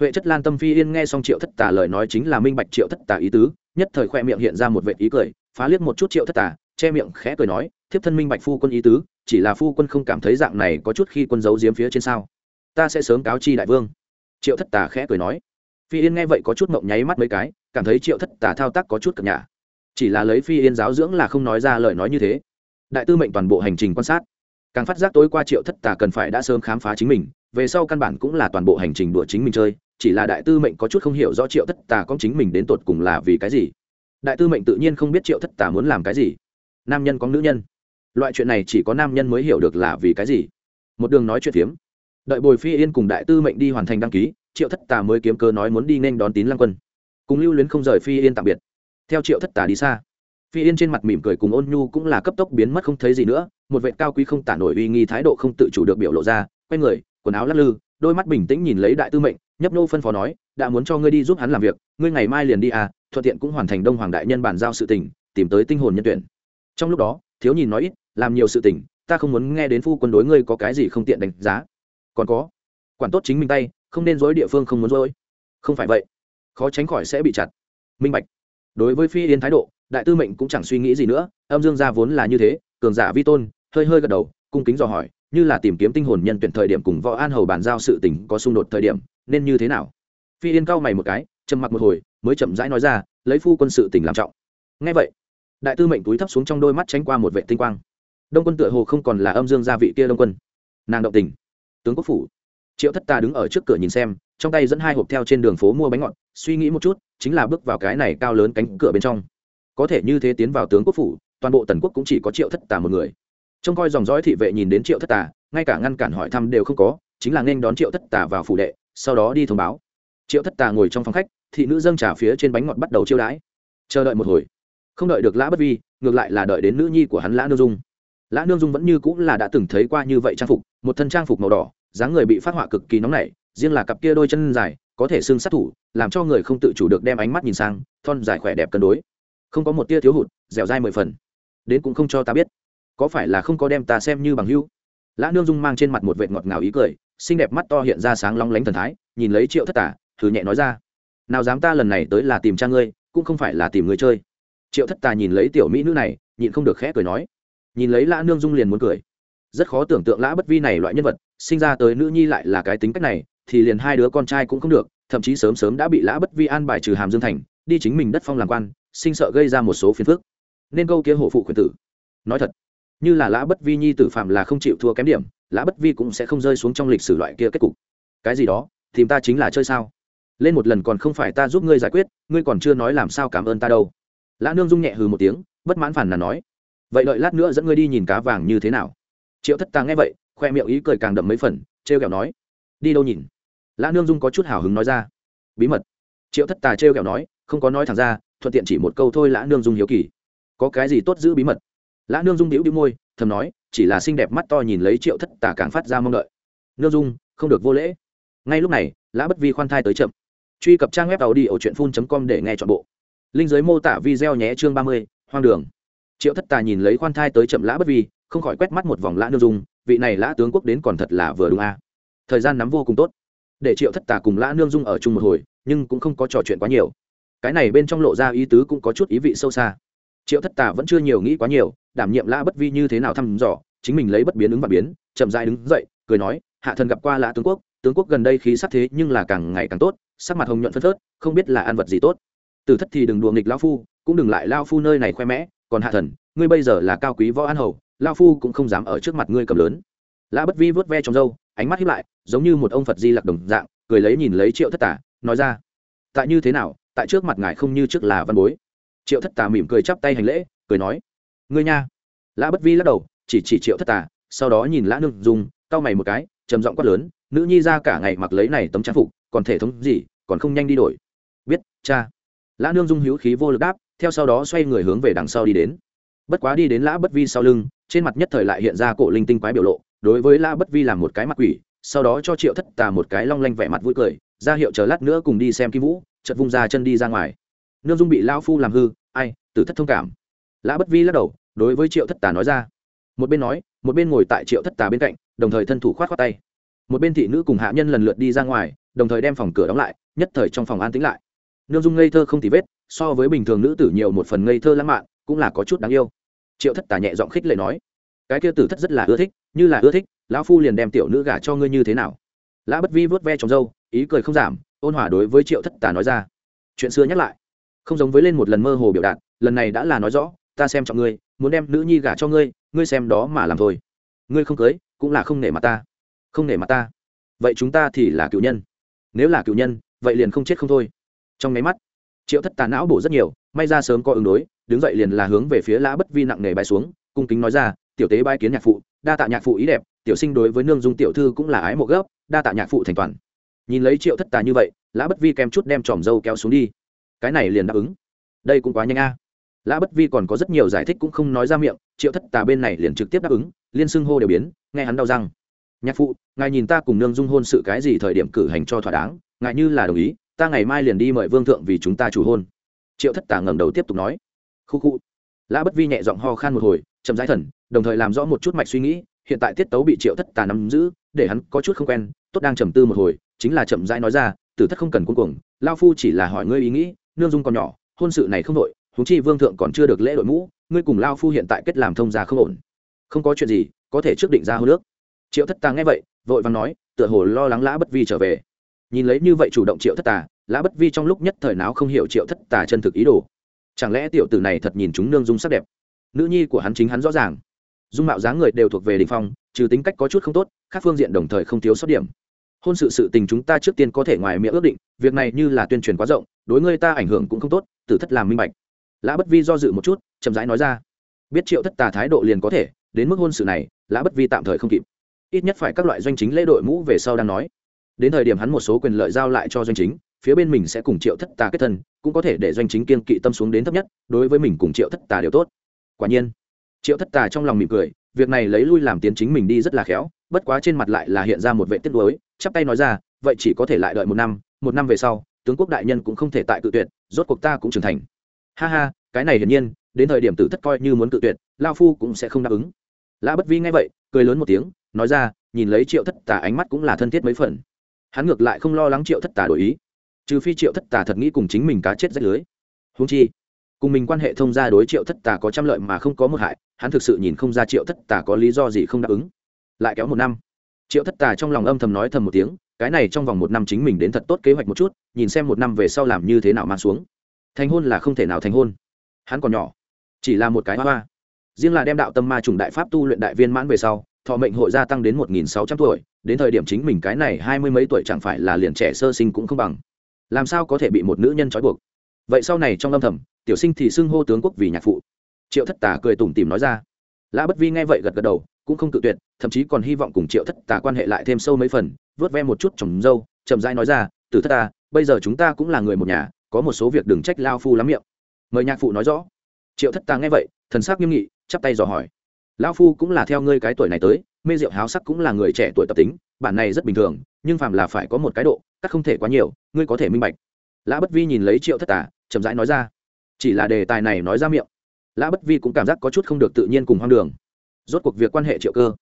huệ chất lan tâm phi yên nghe xong triệu thất tà lời nói chính là minh bạch triệu thất tà ý tứ, nhất thời khoe miệng hiện ra một vệ ý cười, phá liếc một chút triệu thất tà, che miệng khẽ cười nói, thiếp thân minh bạch phu quân ý tứ, chỉ là phu quân không cảm thấy dạng này có chút khi quân giấu giếm phía trên sao. Ta sẽ sớm cáo chi đại vương. Triệu thất tà khẽ cười nói. Phi yên nghe vậy có chút mộng nháy mắt mấy cái, cảm thấy triệu thất tà thao tác có chút cập nhà chỉ là lấy phi yên giáo dưỡng là không nói ra lời nói như thế. Đại tư mệnh toàn bộ hành trình quan sát. Càng phát giác tối qua triệu thất tà cần phải đã sớm khám phá chính mình, về sau căn bản cũng là toàn bộ hành trình đùa chính mình chơi chỉ là đại tư mệnh có chút không hiểu rõ triệu thất tà có chính mình đến tột cùng là vì cái gì. Đại tư mệnh tự nhiên không biết triệu thất tà muốn làm cái gì. Nam nhân có nữ nhân. Loại chuyện này chỉ có nam nhân mới hiểu được là vì cái gì. Một đường nói chuyện phiếm. Đợi bồi phi yên cùng đại tư mệnh đi hoàn thành đăng ký, triệu thất tà mới kiếm cơ nói muốn đi nên đón tín lăng quân. Cùng lưu luyến không rời phi yên tạm biệt. Theo triệu thất tà đi xa, phi yên trên mặt mỉm cười cùng ôn nhu cũng là cấp tốc biến mất không thấy gì nữa, một vệ cao quý không tả nổi uy nghi thái độ không tự chủ được biểu lộ ra, quay người, quần áo lắc lư, đôi mắt bình tĩnh nhìn lấy đại tư mệnh nhấp nô phân phó nói, đã muốn cho ngươi đi giúp hắn làm việc, ngươi ngày mai liền đi à thuận tiện cũng hoàn thành đông hoàng đại nhân bàn giao sự tình, tìm tới tinh hồn nhân tuyển. Trong lúc đó, thiếu nhìn nói ít, làm nhiều sự tình, ta không muốn nghe đến phu quân đối ngươi có cái gì không tiện đánh giá. Còn có, quản tốt chính mình tay, không nên dối địa phương không muốn dối. Không phải vậy, khó tránh khỏi sẽ bị chặt. Minh bạch. Đối với phi yên thái độ, đại tư mệnh cũng chẳng suy nghĩ gì nữa, âm dương gia vốn là như thế, cường giả vi tôn, hơi hơi gật đầu, cung kính dò hỏi như là tìm kiếm tinh hồn nhân tuyển thời điểm cùng võ an hầu bàn giao sự tình có xung đột thời điểm, nên như thế nào? Phi yên cau mày một cái, trầm mặc một hồi, mới chậm rãi nói ra, lấy phu quân sự tình làm trọng. Ngay vậy, đại tư mệnh túi thấp xuống trong đôi mắt tránh qua một vệ tinh quang. Đông quân tựa hồ không còn là âm dương gia vị kia đông quân. Nàng động tình. Tướng quốc phủ. Triệu thất ta đứng ở trước cửa nhìn xem, trong tay dẫn hai hộp theo trên đường phố mua bánh ngọt, suy nghĩ một chút, chính là bước vào cái này cao lớn cánh cửa bên trong. Có thể như thế tiến vào tướng quốc phủ, toàn bộ tần quốc cũng chỉ có triệu thất tà một người trông coi dòng dõi thị vệ nhìn đến triệu thất tà, ngay cả ngăn cản hỏi thăm đều không có, chính là nên đón triệu thất tà vào phủ đệ, sau đó đi thông báo. Triệu thất tà ngồi trong phòng khách, thị nữ dâng trà phía trên bánh ngọt bắt đầu chiêu đãi. Chờ đợi một hồi. Không đợi được lã bất vi, ngược lại là đợi đến nữ nhi của hắn lã nương dung. Lã nương dung vẫn như cũng là đã từng thấy qua như vậy trang phục, một thân trang phục màu đỏ, dáng người bị phát họa cực kỳ nóng nảy, riêng là cặp kia đôi chân dài, có thể xương sát thủ, làm cho người không tự chủ được đem ánh mắt nhìn sang, thon dài khỏe đẹp cân đối. Không có một tia thiếu hụt, dẻo dai mười phần. Đến cũng không cho ta biết có phải là không có đem ta xem như bằng hữu? lã nương dung mang trên mặt một vệt ngọt ngào ý cười, xinh đẹp mắt to hiện ra sáng long lánh thần thái, nhìn lấy triệu thất tả, thử nhẹ nói ra. Nào dám ta lần này tới là tìm cha ngươi, cũng không phải là tìm người chơi. Triệu thất tà nhìn lấy tiểu mỹ nữ này, nhịn không được khẽ cười nói. Nhìn lấy lã nương dung liền muốn cười. Rất khó tưởng tượng lã bất vi này loại nhân vật, sinh ra tới nữ nhi lại là cái tính cách này, thì liền hai đứa con trai cũng không được, thậm chí sớm sớm đã bị lã bất vi an bài trừ hàm dương thành, đi chính mình đất phong làm quan, sinh sợ gây ra một số phiền phức. Nên câu kia hổ phụ khuyển tử. Nói thật như là lã bất vi nhi tử phạm là không chịu thua kém điểm, lã bất vi cũng sẽ không rơi xuống trong lịch sử loại kia kết cục. Cái gì đó, tìm ta chính là chơi sao? Lên một lần còn không phải ta giúp ngươi giải quyết, ngươi còn chưa nói làm sao cảm ơn ta đâu. Lã nương dung nhẹ hừ một tiếng, bất mãn phản là nói, vậy đợi lát nữa dẫn ngươi đi nhìn cá vàng như thế nào. Triệu thất ta nghe vậy, khoe miệng ý cười càng đậm mấy phần t r e o kẹo nói, đi đâu nhìn? Lã nương dung có chút hào hứng nói ra, bí mật. Triệu thất tà t r e o kẹo nói, không có nói thẳng ra, thuận tiện chỉ một câu thôi lã nương dung hiếu kỳ. Có cái gì tốt giữ bí mật? Lã nương dung đĩu đĩu môi, thầm nói, chỉ là xinh đẹp mắt to nhìn lấy triệu thất tà càng phát ra mong đợi. Nương dung, không được vô lễ. Ngay lúc này, lã bất vi khoan thai tới chậm. Truy cập trang web tàu đi ở truyện phun com để nghe t h ọ n bộ. Linh giới mô tả video nhé chương ba mươi, hoang đường. Triệu thất tà nhìn lấy khoan thai tới chậm lã bất vi, không khỏi quét mắt một vòng lã nương dung, vị này lã tướng quốc đến còn thật là vừa đúng a. Thời gian nắm vô cùng tốt. Để triệu thất tà cùng lã nương dung ở chung một hồi, nhưng cũng không có trò chuyện quá nhiều. Cái này bên trong lộ ra ý tứ cũng có chút ý vị sâu xa triệu thất tà vẫn chưa nhiều nghĩ quá nhiều, đảm nhiệm lã bất vi như thế nào thăm dò, chính mình lấy bất biến ứng và biến, chậm dại đứng dậy, cười nói, hạ thần gặp qua lã tướng quốc tướng quốc gần đây khí sắc thế nhưng là càng ngày càng tốt, sắc mặt hồng nhuận phân phớt, không biết là ăn vật gì tốt. Từ thất thì đừng đùa nghịch lao phu, cũng đừng lại lao phu nơi này khoe mẽ, còn hạ thần, ngươi bây giờ là cao quý võ an hầu lao phu cũng không dám ở trước mặt ngươi cầm lớn. Lã bất vi vớt ve trong râu, ánh mắt hiếp lại, giống như một ông phật di lặc đồng dạng, cười lấy nhìn lấy triệu thất tả nói ra, tại như thế nào, tại trước mặt ngài không như trước là văn bối triệu thất Tà mỉm cười chắp tay hành lễ cười nói ngươi nha. Lã bất vi lắc đầu chỉ chỉ triệu thất Tà, sau đó nhìn lã nương dùng cau mày một cái trầm giọng quát lớn nữ nhi ra cả ngày mặc lấy này tấm trang phục còn thể thống gì còn không nhanh đi đổi. Biết cha. Lã nương dung hữu khí vô lực đáp theo sau đó xoay người hướng về đằng sau đi đến. Bất quá đi đến lã bất vi sau lưng trên mặt nhất thời lại hiện ra cổ linh tinh quái biểu lộ đối với lã bất vi làm một cái mặt quỷ sau đó cho triệu thất tà một cái long lanh vẻ mặt vui cười ra hiệu chờ lát nữa cùng đi xem kim vũ chật vung ra chân đi ra ngoài nương dung bị lao phu làm hư, ai, tử thất thông cảm. Lã bất vi lắc đầu, đối với triệu thất tà nói ra. Một bên nói, một bên ngồi tại triệu thất tà bên cạnh, đồng thời thân thủ khoát khoát tay. Một bên thị nữ cùng hạ nhân lần lượt đi ra ngoài, đồng thời đem phòng cửa đóng lại, nhất thời trong phòng an tĩnh lại. Nương dung ngây thơ không thì vết, so với bình thường nữ tử nhiều một phần ngây thơ lãng mạn, cũng là có chút đáng yêu. Triệu thất tà nhẹ giọng khích lệ nói, cái kia tử thất rất là ưa thích, như là ưa thích, lão phu liền đem tiểu nữ gả cho ngươi như thế nào? Lã bất vi vớt ve trong dâu, ý cười không giảm, ôn hòa đối với triệu thất tà nói ra. Chuyện xưa nhắc lại không giống với lên một lần mơ hồ biểu đạt, lần này đã là nói rõ, ta xem trọng ngươi, muốn đem nữ nhi gả cho ngươi ngươi xem đó mà làm thôi. Ngươi không cưới, cũng là không nể mặt ta. Không nể mặt ta. Vậy chúng ta thì là cựu nhân. Nếu là cựu nhân, vậy liền không chết không thôi. Trong máy mắt, triệu thất tà não bổ rất nhiều, may ra sớm có ứng đối, đứng dậy liền là hướng về phía lã bất vi nặng nề bay xuống, cung kính nói ra, tiểu tế bái kiến nhạc phụ, đa tạ nhạc phụ ý đẹp, tiểu sinh đối với nương dung tiểu thư cũng là ái mộ gấp đa tạ nhạc phụ thành toàn. Nhìn lấy triệu thất tà như vậy, lã bất vi kèm chút đem tròm dâu kéo xuống đi cái này liền đáp ứng. Đây cũng quá nhanh a. Lã bất vi còn có rất nhiều giải thích cũng không nói ra miệng, triệu thất tà bên này liền trực tiếp đáp ứng, liên xưng hô đều biến, nghe hắn đau răng. Nhạc phụ, ngài nhìn ta cùng nương dung hôn sự cái gì thời điểm cử hành cho thỏa đáng, ngài như là đồng ý, ta ngày mai liền đi mời vương thượng vì chúng ta chủ hôn. Triệu thất tà ngẩng đầu tiếp tục nói. Khu khu. Lã bất vi nhẹ giọng ho khan một hồi, chậm rãi thần, đồng thời làm rõ một chút mạch suy nghĩ, hiện tại tiết tấu bị triệu thất tà nắm giữ, để hắn có chút không quen, tốt đang trầm tư một hồi, chính là chậm rãi nói ra, tử thất không cần cuống cuồng lao phu chỉ là hỏi ngươi ý nghĩ nương dung còn nhỏ, hôn sự này không đội huống chi vương thượng còn chưa được lễ đội mũ, ngươi cùng lao phu hiện tại kết làm thông gia không ổn. Không có chuyện gì, có thể trước định ra hô nước triệu thất tà nghe vậy, vội vàng nói, tựa hồ lo lắng lã bất vi trở về. Nhìn lấy như vậy chủ động triệu thất tà, lã bất vi trong lúc nhất thời nào không hiểu triệu thất tà chân thực ý đồ. Chẳng lẽ tiểu tử này thật nhìn chúng nương dung sắc đẹp? Nữ nhi của hắn chính hắn rõ ràng. Dung mạo dáng người đều thuộc về đình phong, trừ tính cách có chút không tốt các phương diện đồng thời không thiếu sót điểm hôn sự sự tình chúng ta trước tiên có thể ngoài miệng ước định, việc này như là tuyên truyền quá rộng, đối ngươi ta ảnh hưởng cũng không tốt, tử thất làm minh bạch. Lã bất vi do dự một chút, chậm rãi nói ra, biết triệu thất tà thái độ liền có thể, đến mức hôn sự này, lã bất vi tạm thời không kịp. Ít nhất phải các loại doanh chính lễ đội mũ về sau đang nói. Đến thời điểm hắn một số quyền lợi giao lại cho doanh chính, phía bên mình sẽ cùng triệu thất tà kết thân, cũng có thể để doanh chính kiên kỵ tâm xuống đến thấp nhất, đối với mình cùng triệu thất tà đều tốt. Quả nhiên, triệu thất tà trong lòng mỉm cười, việc này lấy lui làm tiến chính mình đi rất là khéo, bất quá trên mặt lại là hiện ra một vệ tiết đối chắp tay nói ra, vậy chỉ có thể lại đợi một năm một năm về sau, tướng quốc đại nhân cũng không thể tại cự tuyệt, rốt cuộc ta cũng trưởng thành. Ha ha, cái này hiển nhiên, đến thời điểm tử thất coi như muốn cự tuyệt, lao phu cũng sẽ không đáp ứng. Lã bất vi nghe vậy, cười lớn một tiếng, nói ra, nhìn lấy triệu thất tà ánh mắt cũng là thân thiết mấy phần. Hắn ngược lại không lo lắng triệu thất tà đổi ý, trừ phi triệu thất tà thật nghĩ cùng chính mình cá chết rách lưới. Húng chi, cùng mình quan hệ thông gia đối triệu thất tà có trăm lợi mà không có một hại, hắn thực sự nhìn không ra triệu thất tà có lý do gì không đáp ứng. Lại kéo một năm triệu thất tà trong lòng âm thầm nói thầm một tiếng, cái này trong vòng một năm chính mình đến thật tốt kế hoạch một chút, nhìn xem một năm về sau làm như thế nào mang xuống. Thành hôn là không thể nào thành hôn. Hắn còn nhỏ, chỉ là một cái hoa hoa. Riêng là đem đạo tâm ma trùng đại pháp tu luyện đại viên mãn về sau, thọ mệnh hội gia tăng đến một nghìn sáu trăm tuổi, đến thời điểm chính mình cái này hai mươi mấy tuổi chẳng phải là liền trẻ sơ sinh cũng không bằng. Làm sao có thể bị một nữ nhân trói buộc? Vậy sau này trong âm thầm, tiểu sinh thì xưng hô tướng quốc vì nhạc phụ. Triệu thất tà cười tủm tìm nói ra. Lã bất vi nghe vậy gật gật đầu cũng không cự tuyệt, thậm chí còn hy vọng cùng triệu thất tà quan hệ lại thêm sâu mấy phần, vớt ve một chút trồng dâu, chậm rãi nói ra từ thất ta bây giờ chúng ta cũng là người một nhà, có một số việc đừng trách lao phu lắm miệng. Mời nhạc phụ nói rõ. Triệu thất tà nghe vậy, thần sắc nghiêm nghị, chắp tay dò hỏi lao phu cũng là theo ngươi cái tuổi này tới, mê rượu háo sắc cũng là người trẻ tuổi tập tính, bản này rất bình thường, nhưng phàm là phải có một cái độ các không thể quá nhiều, ngươi có thể minh bạch. Lã bất vi nhìn lấy triệu thất tà, chậm rãi nói ra, chỉ là đề tài này nói ra miệng. Lã bất vi cũng cảm giác có chút không được tự nhiên cùng hoang đường rốt cuộc việc quan hệ triệu cơ,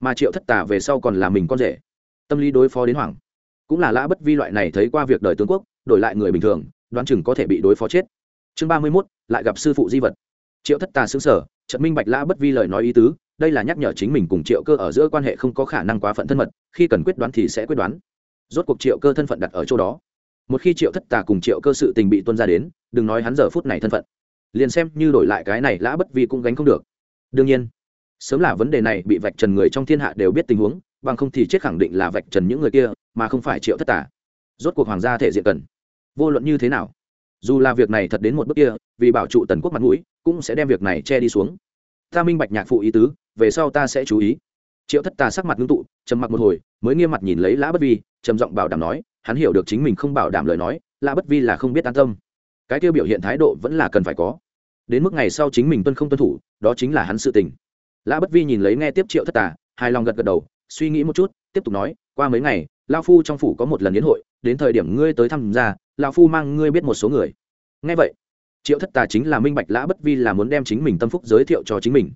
mà triệu thất tà về sau còn là mình con rể. Tâm lý đối phó đến hoảng. Cũng là lã bất vi loại này thấy qua việc đời tướng quốc, đổi lại người bình thường, đoán chừng có thể bị đối phó chết. Chương ba mươi mốt, lại gặp sư phụ di vật. Triệu thất tà xứng sở trận minh bạch lã bất vi lời nói ý tứ, đây là nhắc nhở chính mình cùng triệu cơ ở giữa quan hệ không có khả năng quá phận thân mật, khi cần quyết đoán thì sẽ quyết đoán. Rốt cuộc triệu cơ thân phận đặt ở chỗ đó. Một khi triệu thất tà cùng triệu cơ sự tình bị tuân ra đến, đừng nói hắn giờ phút này thân phận. Liền xem như đổi lại cái này lã bất vi cũng gánh không được. Đương nhiên sớm là vấn đề này bị vạch trần người trong thiên hạ đều biết tình huống, bằng không thì chết khẳng định là vạch trần những người kia, mà không phải triệu thất tả rốt cuộc hoàng gia thể diện cần. Vô luận như thế nào, dù là việc này thật đến một bước kia, vì bảo trụ tần quốc mặt mũi, cũng sẽ đem việc này che đi xuống. Ta minh bạch nhạc phụ ý tứ, về sau ta sẽ chú ý. Triệu thất tà sắc mặt ngưng tụ, trầm mặc một hồi, mới nghiêm mặt nhìn lấy lã bất vi, trầm giọng bảo đảm nói, hắn hiểu được chính mình không bảo đảm lời nói, lã bất vi là không biết an tâm. Cái tiêu biểu hiện thái độ vẫn là cần phải có. Đến mức ngày sau chính mình tuân không tuân thủ, đó chính là hắn sự tình lã bất vi nhìn lấy nghe tiếp triệu thất tà, hài lòng gật gật đầu, suy nghĩ một chút, tiếp tục nói, qua mấy ngày lao phu trong phủ có một lần yến hội, đến thời điểm ngươi tới thăm gia lao phu mang ngươi biết một số người. Nghe vậy, triệu thất tà chính là minh bạch lã bất vi là muốn đem chính mình tâm phúc giới thiệu cho chính mình.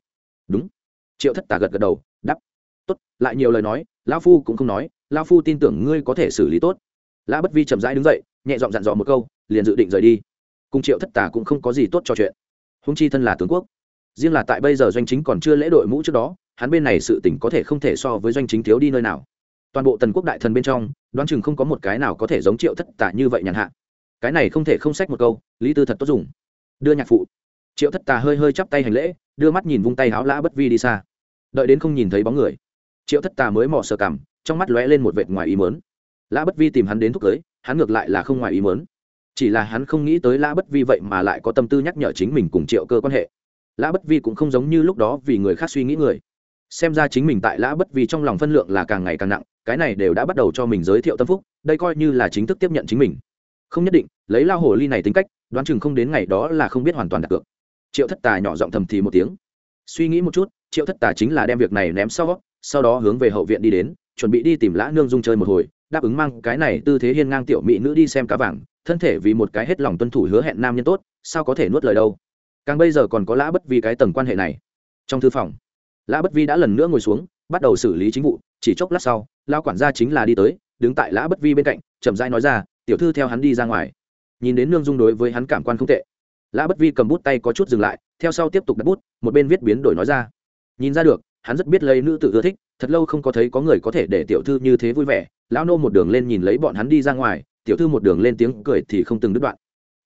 Đúng. Triệu thất tà gật gật đầu đắp tốt. Lại nhiều lời nói lao phu cũng không nói lao phu tin tưởng ngươi có thể xử lý tốt. Lã bất vi chậm rãi đứng dậy, nhẹ giọng dặn dò một câu, liền dự định rời đi. Cùng triệu thất tà cũng không có gì tốt cho chuyện. Húng chi thân là tướng quốc riêng là tại bây giờ doanh chính còn chưa lễ đội mũ trước đó, hắn bên này sự tỉnh có thể không thể so với doanh chính thiếu đi nơi nào. Toàn bộ tần quốc đại thần bên trong, đoán chừng không có một cái nào có thể giống triệu thất tả như vậy nhàn hạ. Cái này không thể không sách một câu, lý tư thật tốt dùng. Đưa nhạc phụ. Triệu thất tà hơi hơi chắp tay hành lễ, đưa mắt nhìn vung tay háo lã bất vi đi xa. Đợi đến không nhìn thấy bóng người, triệu thất tà mới mò sờ cảm trong mắt lóe lên một vệt ngoài ý mớn lã bất vi tìm hắn đến thúc cưới, hắn ngược lại là không ngoài ý mớn chỉ là hắn không nghĩ tới lã bất vi vậy mà lại có tâm tư nhắc nhở chính mình cùng triệu cơ quan hệ lã bất vi cũng không giống như lúc đó vì người khác suy nghĩ người. Xem ra chính mình tại lã bất vi trong lòng phân lượng là càng ngày càng nặng, cái này đều đã bắt đầu cho mình giới thiệu tâm phúc, đây coi như là chính thức tiếp nhận chính mình. Không nhất định, lấy lao hồ ly này tính cách, đoán chừng không đến ngày đó là không biết hoàn toàn đặt cược. Triệu thất tà nhỏ giọng thầm thì một tiếng. Suy nghĩ một chút, triệu thất tà chính là đem việc này ném sau sau đó hướng về hậu viện đi đến, chuẩn bị đi tìm lã nương dung chơi một hồi, đáp ứng mang cái này tư thế hiên ngang tiểu mỹ nữ đi xem cá vàng, thân thể vì một cái hết lòng tuân thủ hứa hẹn nam nhân tốt, sao có thể nuốt lời đâu càng bây giờ còn có lã bất vi cái tầng quan hệ này. Trong thư phòng, lã bất vi đã lần nữa ngồi xuống, bắt đầu xử lý chính vụ, chỉ chốc lát sau lao quản gia chính là đi tới, đứng tại lã bất vi bên cạnh, chậm rãi nói ra, tiểu thư theo hắn đi ra ngoài. Nhìn đến nương dung đối với hắn cảm quan không tệ, lã bất vi cầm bút tay có chút dừng lại, theo sau tiếp tục đặt bút, một bên viết biến đổi nói ra. Nhìn ra được, hắn rất biết lấy nữ tự ưa thích, thật lâu không có thấy có người có thể để tiểu thư như thế vui vẻ. Lão nô một đường lên nhìn lấy bọn hắn đi ra ngoài, tiểu thư một đường lên tiếng cười thì không từng đứt đoạn.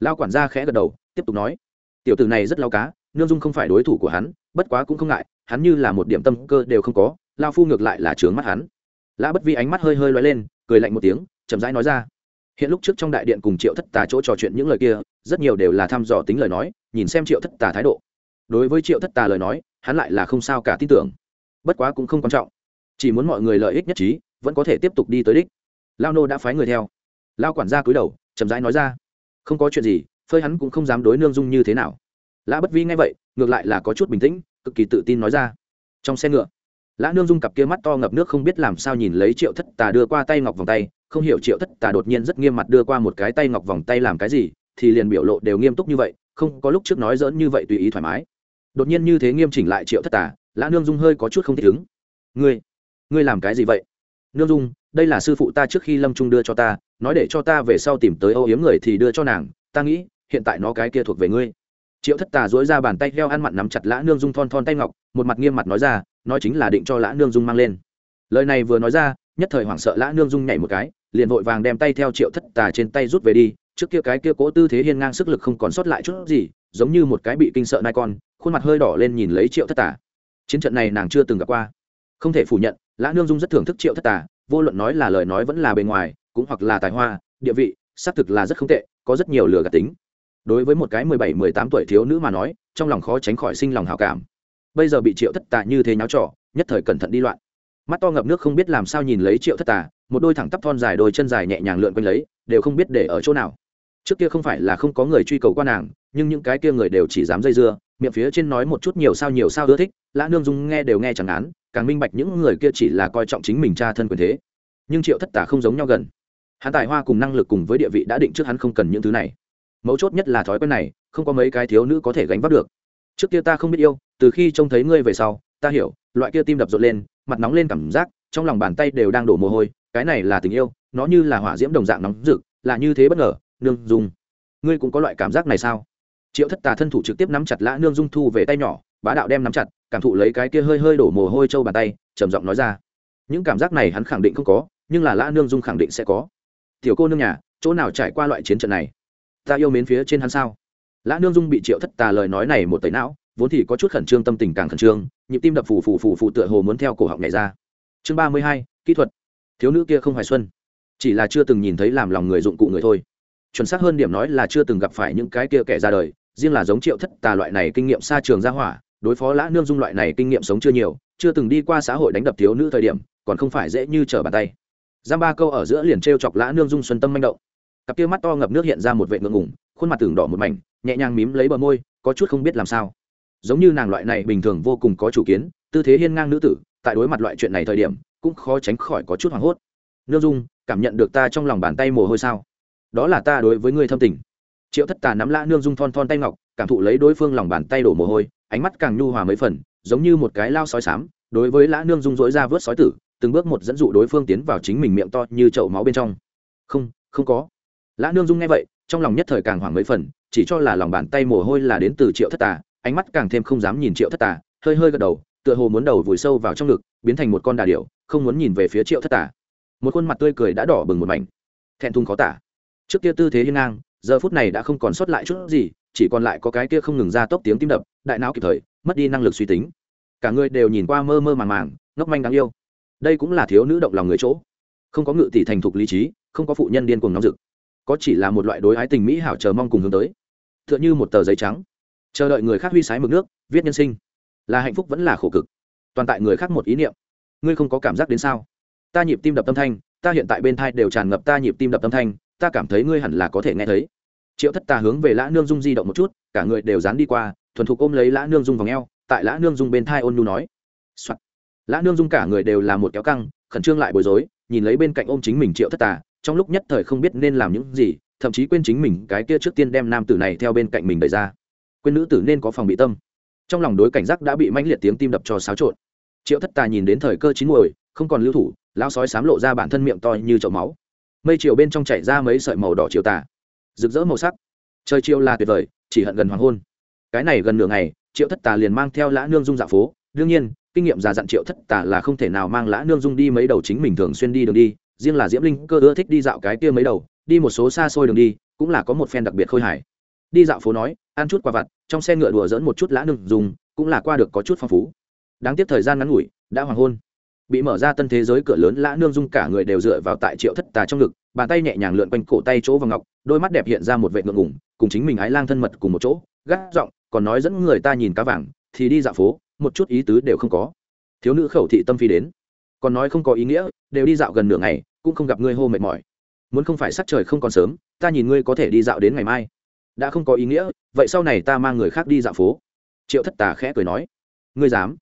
Lao quản gia khẽ gật đầu, tiếp tục nói tiểu tử này rất lao cá, nương dung không phải đối thủ của hắn, bất quá cũng không ngại, hắn như là một điểm tâm cơ đều không có lao phu ngược lại là trướng mắt hắn. Lã bất vi ánh mắt hơi hơi loay lên, cười lạnh một tiếng, chậm rãi nói ra. Hiện lúc trước trong đại điện cùng triệu thất tà chỗ trò chuyện những lời kia, rất nhiều đều là thăm dò tính lời nói, nhìn xem triệu thất tà thái độ. Đối với triệu thất tà lời nói, hắn lại là không sao cả tin tưởng. Bất quá cũng không quan trọng. Chỉ muốn mọi người lợi ích nhất trí, vẫn có thể tiếp tục đi tới đích. Lao nô đã phái người theo. Lao quản gia cúi đầu, chậm rãi nói ra. Không có chuyện gì phơi hắn cũng không dám đối nương dung như thế nào. Lã bất vi nghe vậy, ngược lại là có chút bình tĩnh, cực kỳ tự tin nói ra. Trong xe ngựa, lã nương dung cặp kia mắt to ngập nước không biết làm sao nhìn lấy triệu thất tà đưa qua tay ngọc vòng tay, không hiểu triệu thất tà đột nhiên rất nghiêm mặt đưa qua một cái tay ngọc vòng tay làm cái gì, thì liền biểu lộ đều nghiêm túc như vậy, không có lúc trước nói dỡn như vậy tùy ý thoải mái. Đột nhiên như thế nghiêm chỉnh lại triệu thất tà, lã nương dung hơi có chút không thích ứng. Ngươi ngươi làm cái gì vậy? Nương dung, đây là sư phụ ta trước khi lâm trung đưa cho ta, nói để cho ta về sau tìm tới âu yếm người thì đưa cho nàng, ta nghĩ hiện tại nó cái kia thuộc về ngươi. Triệu thất tà dối ra bàn tay heo ăn mặn nắm chặt lã nương dung thon thon tay ngọc, một mặt nghiêm mặt nói ra nói chính là định cho lã nương dung mang lên. Lời này vừa nói ra, nhất thời hoảng sợ lã nương dung nhảy một cái, liền vội vàng đem tay theo triệu thất tà trên tay rút về đi, trước kia cái kia cố tư thế hiên ngang sức lực không còn sót lại chút gì, giống như một cái bị kinh sợ nai con, khuôn mặt hơi đỏ lên nhìn lấy triệu thất tà. Chiến trận này nàng chưa từng gặp qua. Không thể phủ nhận, lã nương dung rất thưởng thức triệu thất tà, vô luận nói là lời nói vẫn là bề ngoài, cũng hoặc là tài hoa, địa vị, xác thực là rất không tệ, có rất nhiều lừa gạt tính đối với một cái mười bảy, mười tám tuổi thiếu nữ mà nói, trong lòng khó tránh khỏi sinh lòng hảo cảm. Bây giờ bị triệu thất tà như thế nháo trọ nhất thời cẩn thận đi loạn. Mắt to ngập nước không biết làm sao nhìn lấy triệu thất tà, một đôi thẳng tắp thon dài đôi chân dài nhẹ nhàng lượn quanh lấy, đều không biết để ở chỗ nào. Trước kia không phải là không có người truy cầu qua nàng, nhưng những cái kia người đều chỉ dám dây dưa, miệng phía trên nói một chút nhiều sao nhiều sao ưa thích, lã nương dung nghe đều nghe chẳng án, càng minh bạch những người kia chỉ là coi trọng chính mình cha thân quyền thế. Nhưng triệu thất tà không giống nhau gần. Hắn tài hoa cùng năng lực cùng với địa vị đã định trước hắn không cần những thứ này mấu chốt nhất là thói quen này, không có mấy cái thiếu nữ có thể gánh vác được. Trước kia ta không biết yêu, từ khi trông thấy ngươi về sau, ta hiểu, loại kia tim đập rộn lên, mặt nóng lên cảm giác, trong lòng bàn tay đều đang đổ mồ hôi, cái này là tình yêu, nó như là hỏa diễm đồng dạng nóng rực, là như thế bất ngờ, nương dung. Ngươi cũng có loại cảm giác này sao? Triệu thất tà thân thủ trực tiếp nắm chặt lã nương dung thu về tay nhỏ, bá đạo đem nắm chặt, cảm thụ lấy cái kia hơi hơi đổ mồ hôi trâu bàn tay, trầm giọng nói ra. Những cảm giác này hắn khẳng định không có, nhưng là lã nương dung khẳng định sẽ có. Tiểu cô nương nhà, chỗ nào trải qua loại chiến trận này? Ta yêu mến phía trên hắn sao? Lã nương dung bị triệu thất tà lời nói này một tẩy não, vốn thì có chút khẩn trương tâm tình càng khẩn trương, nhịp tim đập phù phù phù phù tựa hồ muốn theo cổ họng này ra. Chương ba mươi hai, kỹ thuật. Thiếu nữ kia không hoài xuân. Chỉ là chưa từng nhìn thấy làm lòng người dụng cụ người thôi. Chuẩn xác hơn điểm nói là chưa từng gặp phải những cái kia kẻ ra đời, riêng là giống triệu thất tà loại này kinh nghiệm xa trường ra hỏa, đối phó lã nương dung loại này kinh nghiệm sống chưa nhiều, chưa từng đi qua xã hội đánh đập thiếu nữ thời điểm, còn không phải dễ như trở bàn tay. Giam ba câu ở giữa liền t r e o chọc lã nương dung xuân tâm manh động cặp kia mắt to ngập nước hiện ra một vệ ngượng ngủng khuôn mặt tưởng đỏ một mảnh, nhẹ nhàng mím lấy bờ môi, có chút không biết làm sao. Giống như nàng loại này bình thường vô cùng có chủ kiến, tư thế hiên ngang nữ tử, tại đối mặt loại chuyện này thời điểm, cũng khó tránh khỏi có chút hoảng hốt. Nương dung, cảm nhận được ta trong lòng bàn tay mồ hôi sao? Đó là ta đối với ngươi thâm tình. Triệu thất tà nắm lã nương dung thon thon tay ngọc, cảm thụ lấy đối phương lòng bàn tay đổ mồ hôi, ánh mắt càng nhu hòa mấy phần, giống như một cái lao sói sám đối với lã nương dung dỗi ra vớt sói tử, từng bước một dẫn dụ đối phương tiến vào chính mình miệng to như chậu máu bên trong. Không không có lã nương dung nghe vậy, trong lòng nhất thời càng hoảng mấy phần, chỉ cho là lòng bàn tay mồ hôi là đến từ triệu thất tà, ánh mắt càng thêm không dám nhìn triệu thất tà, hơi hơi gật đầu, tựa hồ muốn đầu vùi sâu vào trong ngực, biến thành một con đà điểu, không muốn nhìn về phía triệu thất tà. Một khuôn mặt tươi cười đã đỏ bừng một mảnh. Thẹn thùng khó tả. Trước kia tư thế hiên ngang, giờ phút này đã không còn sót lại chút gì, chỉ còn lại có cái kia không ngừng ra tốc tiếng tim đập, đại não kịp thời, mất đi năng lực suy tính. Cả người đều nhìn qua mơ mơ màng màng, ngốc manh đáng yêu. Đây cũng là thiếu nữ động lòng người chỗ. Không có ngự tỷ thành thục lý trí, không có phụ nhân điên cuồng nóng rực có chỉ là một loại đối ái tình mỹ hảo chờ mong cùng hướng tới. Tựa như một tờ giấy trắng. Chờ đợi người khác huy sái mực nước, viết nhân sinh. Là hạnh phúc vẫn là khổ cực. Toàn tại người khác một ý niệm. Ngươi không có cảm giác đến sao? Ta nhịp tim đập tâm thanh, ta hiện tại bên thai đều tràn ngập ta nhịp tim đập tâm thanh, ta cảm thấy ngươi hẳn là có thể nghe thấy. Triệu thất ta hướng về lã nương dung di động một chút, cả người đều dán đi qua, thuần thục ôm lấy lã nương dung vào ngheo tại lã nương dung bên thai ôn nhu nói、Soạn. lã nương dung cả người đều là một kéo căng, khẩn trương lại bối rối, nhìn lấy bên cạnh ôm chính mình triệu thất tà trong lúc nhất thời không biết nên làm những gì, thậm chí quên chính mình cái kia trước tiên đem nam tử này theo bên cạnh mình đẩy ra. Quên nữ tử nên có phòng bị tâm. Trong lòng đối cảnh giác đã bị mãnh liệt tiếng tim đập cho xáo trộn. Triệu thất tà nhìn đến thời cơ chín muồi, không còn lưu thủ, lão sói sám lộ ra bản thân miệng to như chậu máu. Mây chiều bên trong chảy ra mấy sợi màu đỏ chiều tà. Rực rỡ màu sắc. Trời chiều là tuyệt vời, chỉ hận gần hoàng hôn. Cái này gần nửa ngày, triệu thất tà liền mang theo lã nương dung dạ phố. Đương nhiên, kinh nghiệm già dặn triệu thất tà là không thể nào mang lã nương dung đi mấy đầu chính mình thường xuyên đi đường đi riêng là diễm linh cơ ưa thích đi dạo cái kia mấy đầu, đi một số xa xôi đường đi, cũng là có một phen đặc biệt khôi hài. Đi dạo phố nói, ăn chút quà vặt, trong xe ngựa đùa dỡn một chút lã nừng dùng, cũng là qua được có chút phong phú. Đáng tiếc thời gian ngắn ngủi, đã hoàng hôn. Bị mở ra tân thế giới cửa lớn lã nương dung cả người đều dựa vào tại triệu thất tà trong ngực, bàn tay nhẹ nhàng lượn quanh cổ tay chỗ vào ngọc, đôi mắt đẹp hiện ra một vệ ngượng ngủng cùng chính mình ái lang thân mật cùng một chỗ gác giọng, còn nói dẫn người ta nhìn cá vàng, thì đi dạo phố, một chút ý tứ đều không có. Thiếu nữ khẩu thị tâm phi đến. Còn nói không có ý nghĩa, đều đi dạo gần nửa ngày cũng không gặp ngươi hô mệt mỏi. Muốn không phải sắc trời không còn sớm, ta nhìn ngươi có thể đi dạo đến ngày mai. Đã không có ý nghĩa, vậy sau này ta mang người khác đi dạo phố. Triệu thất tà khẽ cười nói. Ngươi dám?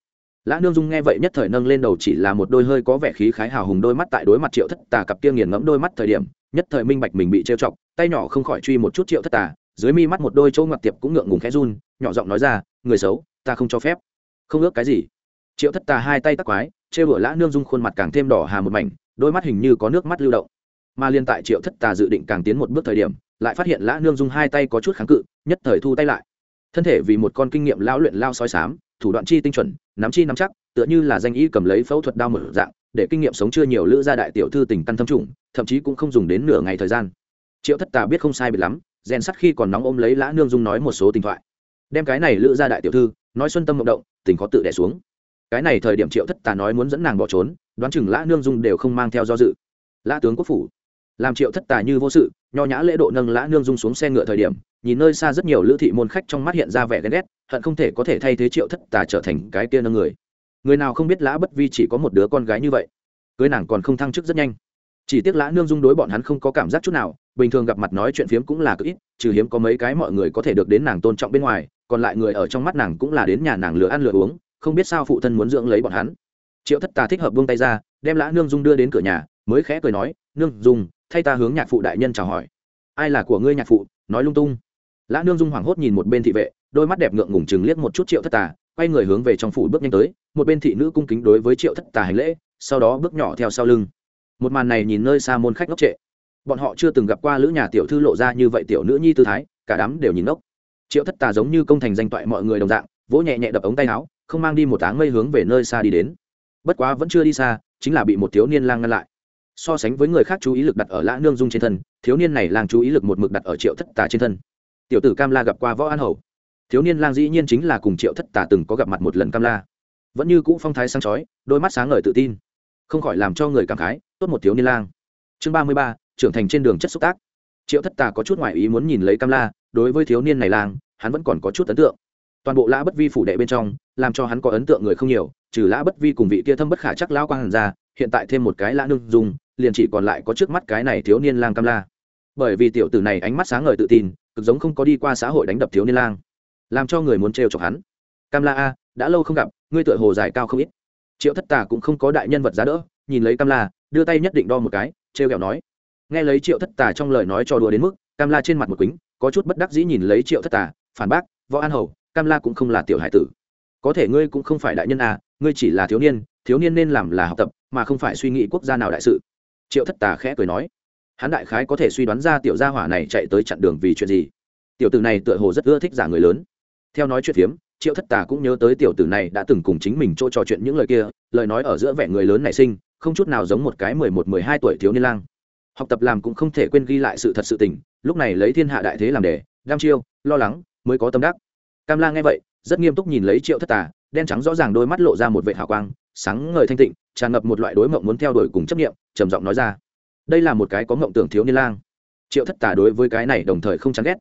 Lã nương dung nghe vậy nhất thời nâng lên đầu chỉ là một đôi hơi có vẻ khí khái hào hùng đôi mắt tại đối mặt triệu thất tà cặp kia nghiền ngẫm đôi mắt thời điểm, nhất thời minh bạch mình bị trêu chọc, tay nhỏ không khỏi truy một chút triệu thất tà, dưới mi mắt một đôi chỗ ngoặc tiệp cũng ngượng ngùng khẽ run, nhỏ giọng nói ra, người xấu, ta không cho phép. Không ước cái gì. Triệu thất tà hai tay tắc quái chê bửa lã nương dung khuôn mặt càng thêm đỏ hà một mảnh đôi mắt hình như có nước mắt lưu động. Mà liên tại triệu thất tà dự định càng tiến một bước thời điểm, lại phát hiện lã nương dung hai tay có chút kháng cự, nhất thời thu tay lại. Thân thể vì một con kinh nghiệm lão luyện lao soi sám thủ đoạn chi tinh chuẩn, nắm chi nắm chắc, tựa như là danh y cầm lấy phẫu thuật đao mở dạng, để kinh nghiệm sống chưa nhiều lữ gia đại tiểu thư tình căn thâm trùng, thậm chí cũng không dùng đến nửa ngày thời gian. Triệu thất tà biết không sai biệt lắm, rèn sắt khi còn nóng ôm lấy lã nương dung nói một số tình thoại. Đem cái này lữ gia đại tiểu thư, nói xuân tâm mộng động, tình khó tự đẻ xuống cái này thời điểm triệu thất tà nói muốn dẫn nàng bỏ trốn, đoán chừng lã nương dung đều không mang theo do dự. Lã tướng quốc phủ, làm triệu thất tà như vô sự, nho nhã lễ độ nâng lã nương dung xuống xe ngựa thời điểm, nhìn nơi xa rất nhiều lữ thị môn khách trong mắt hiện ra vẻ ghen ghét, hận không thể có thể thay thế triệu thất tà trở thành cái kia nâng người. Người nào không biết lã bất vi chỉ có một đứa con gái như vậy. Cưới nàng còn không thăng chức rất nhanh. Chỉ tiếc lã nương dung đối bọn hắn không có cảm giác chút nào, bình thường gặp mặt nói chuyện phiếm cũng là cực ít, trừ hiếm có mấy cái mọi người có thể được đến nàng tôn trọng bên ngoài, còn lại người ở trong mắt nàng cũng là đến nhà nàng lừa ăn lừa uống không biết sao phụ thân muốn dưỡng lấy bọn hắn. Triệu thất tà thích hợp buông tay ra, đem lã nương dung đưa đến cửa nhà, mới khẽ cười nói, nương dung, thay ta hướng nhạc phụ đại nhân chào hỏi. Ai là của ngươi nhạc phụ? nói lung tung. Lã nương dung hoảng hốt nhìn một bên thị vệ, đôi mắt đẹp ngượng ngùng chừng liếc một chút triệu thất tà, quay người hướng về trong phủ bước nhanh tới, một bên thị nữ cung kính đối với triệu thất tà hành lễ, sau đó bước nhỏ theo sau lưng. Một màn này nhìn nơi xa môn khách ngốc trệ. Bọn họ chưa từng gặp qua lữ nhà tiểu thư lộ ra như vậy tiểu nữ nhi tư thái, cả đám đều nhìn ngốc. Triệu thất tà giống như công thành danh toại mọi người đồng dạng vỗ nhẹ nhẹ đập ống tay áo, không mang đi một áng mây hướng về nơi xa đi đến. Bất quá vẫn chưa đi xa, chính là bị một thiếu niên lang ngăn lại. So sánh với người khác chú ý lực đặt ở lã nương dung trên thân, thiếu niên này lang chú ý lực một mực đặt ở triệu thất tà trên thân. Tiểu tử cam la gặp qua võ an hầu. Thiếu niên lang dĩ nhiên chính là cùng triệu thất tà từng có gặp mặt một lần cam la. Vẫn như cũ phong thái sáng chói, đôi mắt sáng ngời tự tin. Không khỏi làm cho người cảm khái, tốt một thiếu niên lang. Chương ba mươi ba, trưởng thành trên đường chất xúc tác. Triệu thất tà có chút ngoại ý muốn nhìn lấy cam la, đối với thiếu niên này lang, hắn vẫn còn có chút ấn tượng toàn bộ lã bất vi phủ đệ bên trong, làm cho hắn có ấn tượng người không nhiều, trừ lã bất vi cùng vị kia thâm bất khả chắc lão quang hàn ra, hiện tại thêm một cái lã nương dùng, liền chỉ còn lại có trước mắt cái này thiếu niên lang cam la. Bởi vì tiểu tử này ánh mắt sáng ngời tự tin, cực giống không có đi qua xã hội đánh đập thiếu niên lang, làm cho người muốn trêu chọc hắn. Cam la a, đã lâu không gặp, ngươi tựa hồ dài cao không ít. Triệu thất tà cũng không có đại nhân vật giá đỡ, nhìn lấy cam la, đưa tay nhất định đo một cái, trêu ghẹo nói. Nghe lấy triệu thất tà trong lời nói cho đùa đến mức, cam la trên mặt một quýnh có chút bất đắc dĩ nhìn lấy triệu thất tà, phản bác, võ an hầu cam la cũng không là tiểu hải tử. Có thể ngươi cũng không phải đại nhân à ngươi chỉ là thiếu niên thiếu niên nên làm là học tập, mà không phải suy nghĩ quốc gia nào đại sự. Triệu thất tà khẽ cười nói, hắn đại khái có thể suy đoán ra tiểu gia hỏa này chạy tới chặn đường vì chuyện gì. Tiểu tử này tựa hồ rất ưa thích giả người lớn. Theo nói chuyện phiếm, triệu thất tà cũng nhớ tới tiểu tử này đã từng cùng chính mình chỗ trò chuyện những lời kia, lời nói ở giữa vẻ người lớn nảy sinh, không chút nào giống một cái mười một, mười hai tuổi thiếu niên lang. Học tập làm cũng không thể quên ghi lại sự thật sự tình, lúc này lấy thiên hạ đại thế làm đề đam chiêu, lo lắng, mới có tâm đắc cam la nghe vậy, rất nghiêm túc nhìn lấy triệu thất tà, đen trắng rõ ràng đôi mắt lộ ra một vệ hào quang, sáng ngời thanh tịnh, tràn ngập một loại đối mộng muốn theo đuổi cùng chấp nghiệm trầm giọng nói ra. Đây là một cái có mộng tưởng thiếu niên lang. Triệu thất tà đối với cái này đồng thời không chán ghét.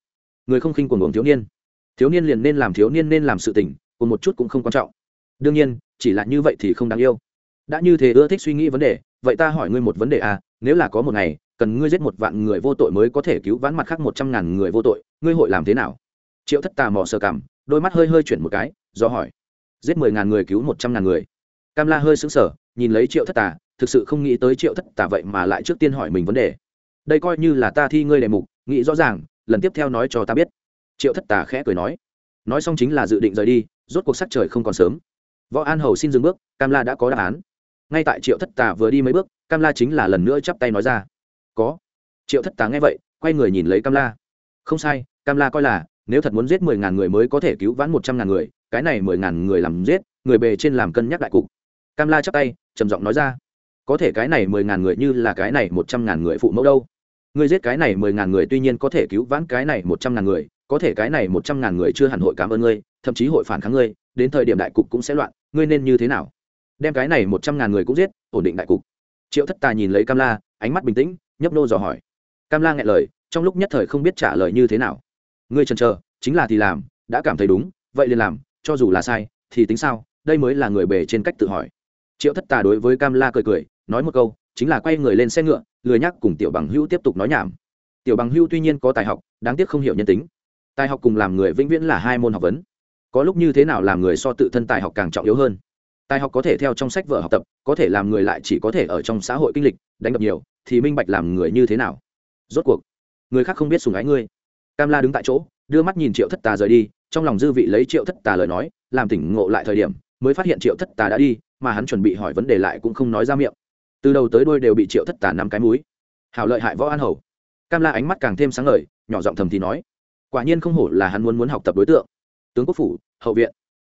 Người không khinh cuồng cuồng thiếu niên. Thiếu niên liền nên làm thiếu niên nên làm sự tình cùng một chút cũng không quan trọng. Đương nhiên, chỉ là như vậy thì không đáng yêu. Đã như thế ưa thích suy nghĩ vấn đề, vậy ta hỏi ngươi một vấn đề à nếu là có một ngày, cần ngươi giết một vạn người vô tội mới có thể cứu vãn mặt khác một trăm ngàn người vô tội, ngươi hội làm thế nào? Triệu thất tà mò sơ cảm đôi mắt hơi hơi chuyển một cái, do hỏi. Giết mười ngàn người cứu một trăm ngàn người. Cam la hơi xứng sở nhìn lấy triệu thất tà, thực sự không nghĩ tới triệu thất tà vậy mà lại trước tiên hỏi mình vấn đề. Đây coi như là ta thi ngươi đề mục, nghĩ rõ ràng, lần tiếp theo nói cho ta biết. Triệu thất tà khẽ cười nói. Nói xong chính là dự định rời đi, rốt cuộc sắc trời không còn sớm. Võ an hầu xin dừng bước, cam la đã có đáp án. Ngay tại triệu thất tà vừa đi mấy bước, cam la chính là lần nữa chắp tay nói ra. Có. Triệu thất tà nghe vậy, quay người nhìn lấy cam la. Không sai, cam la coi là nếu thật muốn giết mười ngàn người mới có thể cứu vãn một trăm ngàn người, cái này mười ngàn người làm giết, người bề trên làm cân nhắc đại cục. Cam la chắp tay, trầm giọng nói ra, có thể cái này mười ngàn người như là cái này một trăm ngàn người phụ mẫu đâu. Ngươi giết cái này mười ngàn người tuy nhiên có thể cứu vãn cái này một trăm ngàn người, có thể cái này một trăm ngàn người chưa hẳn hội cảm ơn ngươi, thậm chí hội phản kháng ngươi, đến thời điểm đại cục cũng sẽ loạn, ngươi nên như thế nào? Đem cái này một trăm ngàn người cũng giết, ổn định đại cục. Triệu thất tà nhìn lấy cam la, ánh mắt bình tĩnh, nhấp nô dò hỏi. Cam la nghe lời, trong lúc nhất thời không biết trả lời như thế nào ngươi chần chờ, chính là thì làm, đã cảm thấy đúng, vậy liền làm, cho dù là sai, thì tính sao? Đây mới là người bề trên cách tự hỏi. Triệu thất tà đối với cam la cười cười, nói một câu, chính là quay người lên xe ngựa, lười nhắc cùng tiểu bằng hữu tiếp tục nói nhảm. Tiểu bằng hữu tuy nhiên có tài học, đáng tiếc không hiểu nhân tính. Tài học cùng làm người vĩnh viễn là hai môn học vấn. Có lúc như thế nào làm người so tự thân tài học càng trọng yếu hơn. Tài học có thể theo trong sách vở học tập, có thể làm người lại chỉ có thể ở trong xã hội kinh lịch, đánh đập nhiều, thì minh bạch làm người như thế nào. Rốt cuộc, người khác không biết sùng ái ngươi cam la đứng tại chỗ, đưa mắt nhìn triệu thất tà rời đi, trong lòng dư vị lấy triệu thất tà lời nói, làm tỉnh ngộ lại thời điểm, mới phát hiện triệu thất tà đã đi, mà hắn chuẩn bị hỏi vấn đề lại cũng không nói ra miệng. Từ đầu tới đôi đều bị triệu thất tà nắm cái múi hảo lợi hại võ an hầu. Cam la ánh mắt càng thêm sáng ngời, nhỏ giọng thầm thì nói, quả nhiên không hổ là hắn muốn muốn học tập đối tượng. Tướng quốc phủ, hậu viện.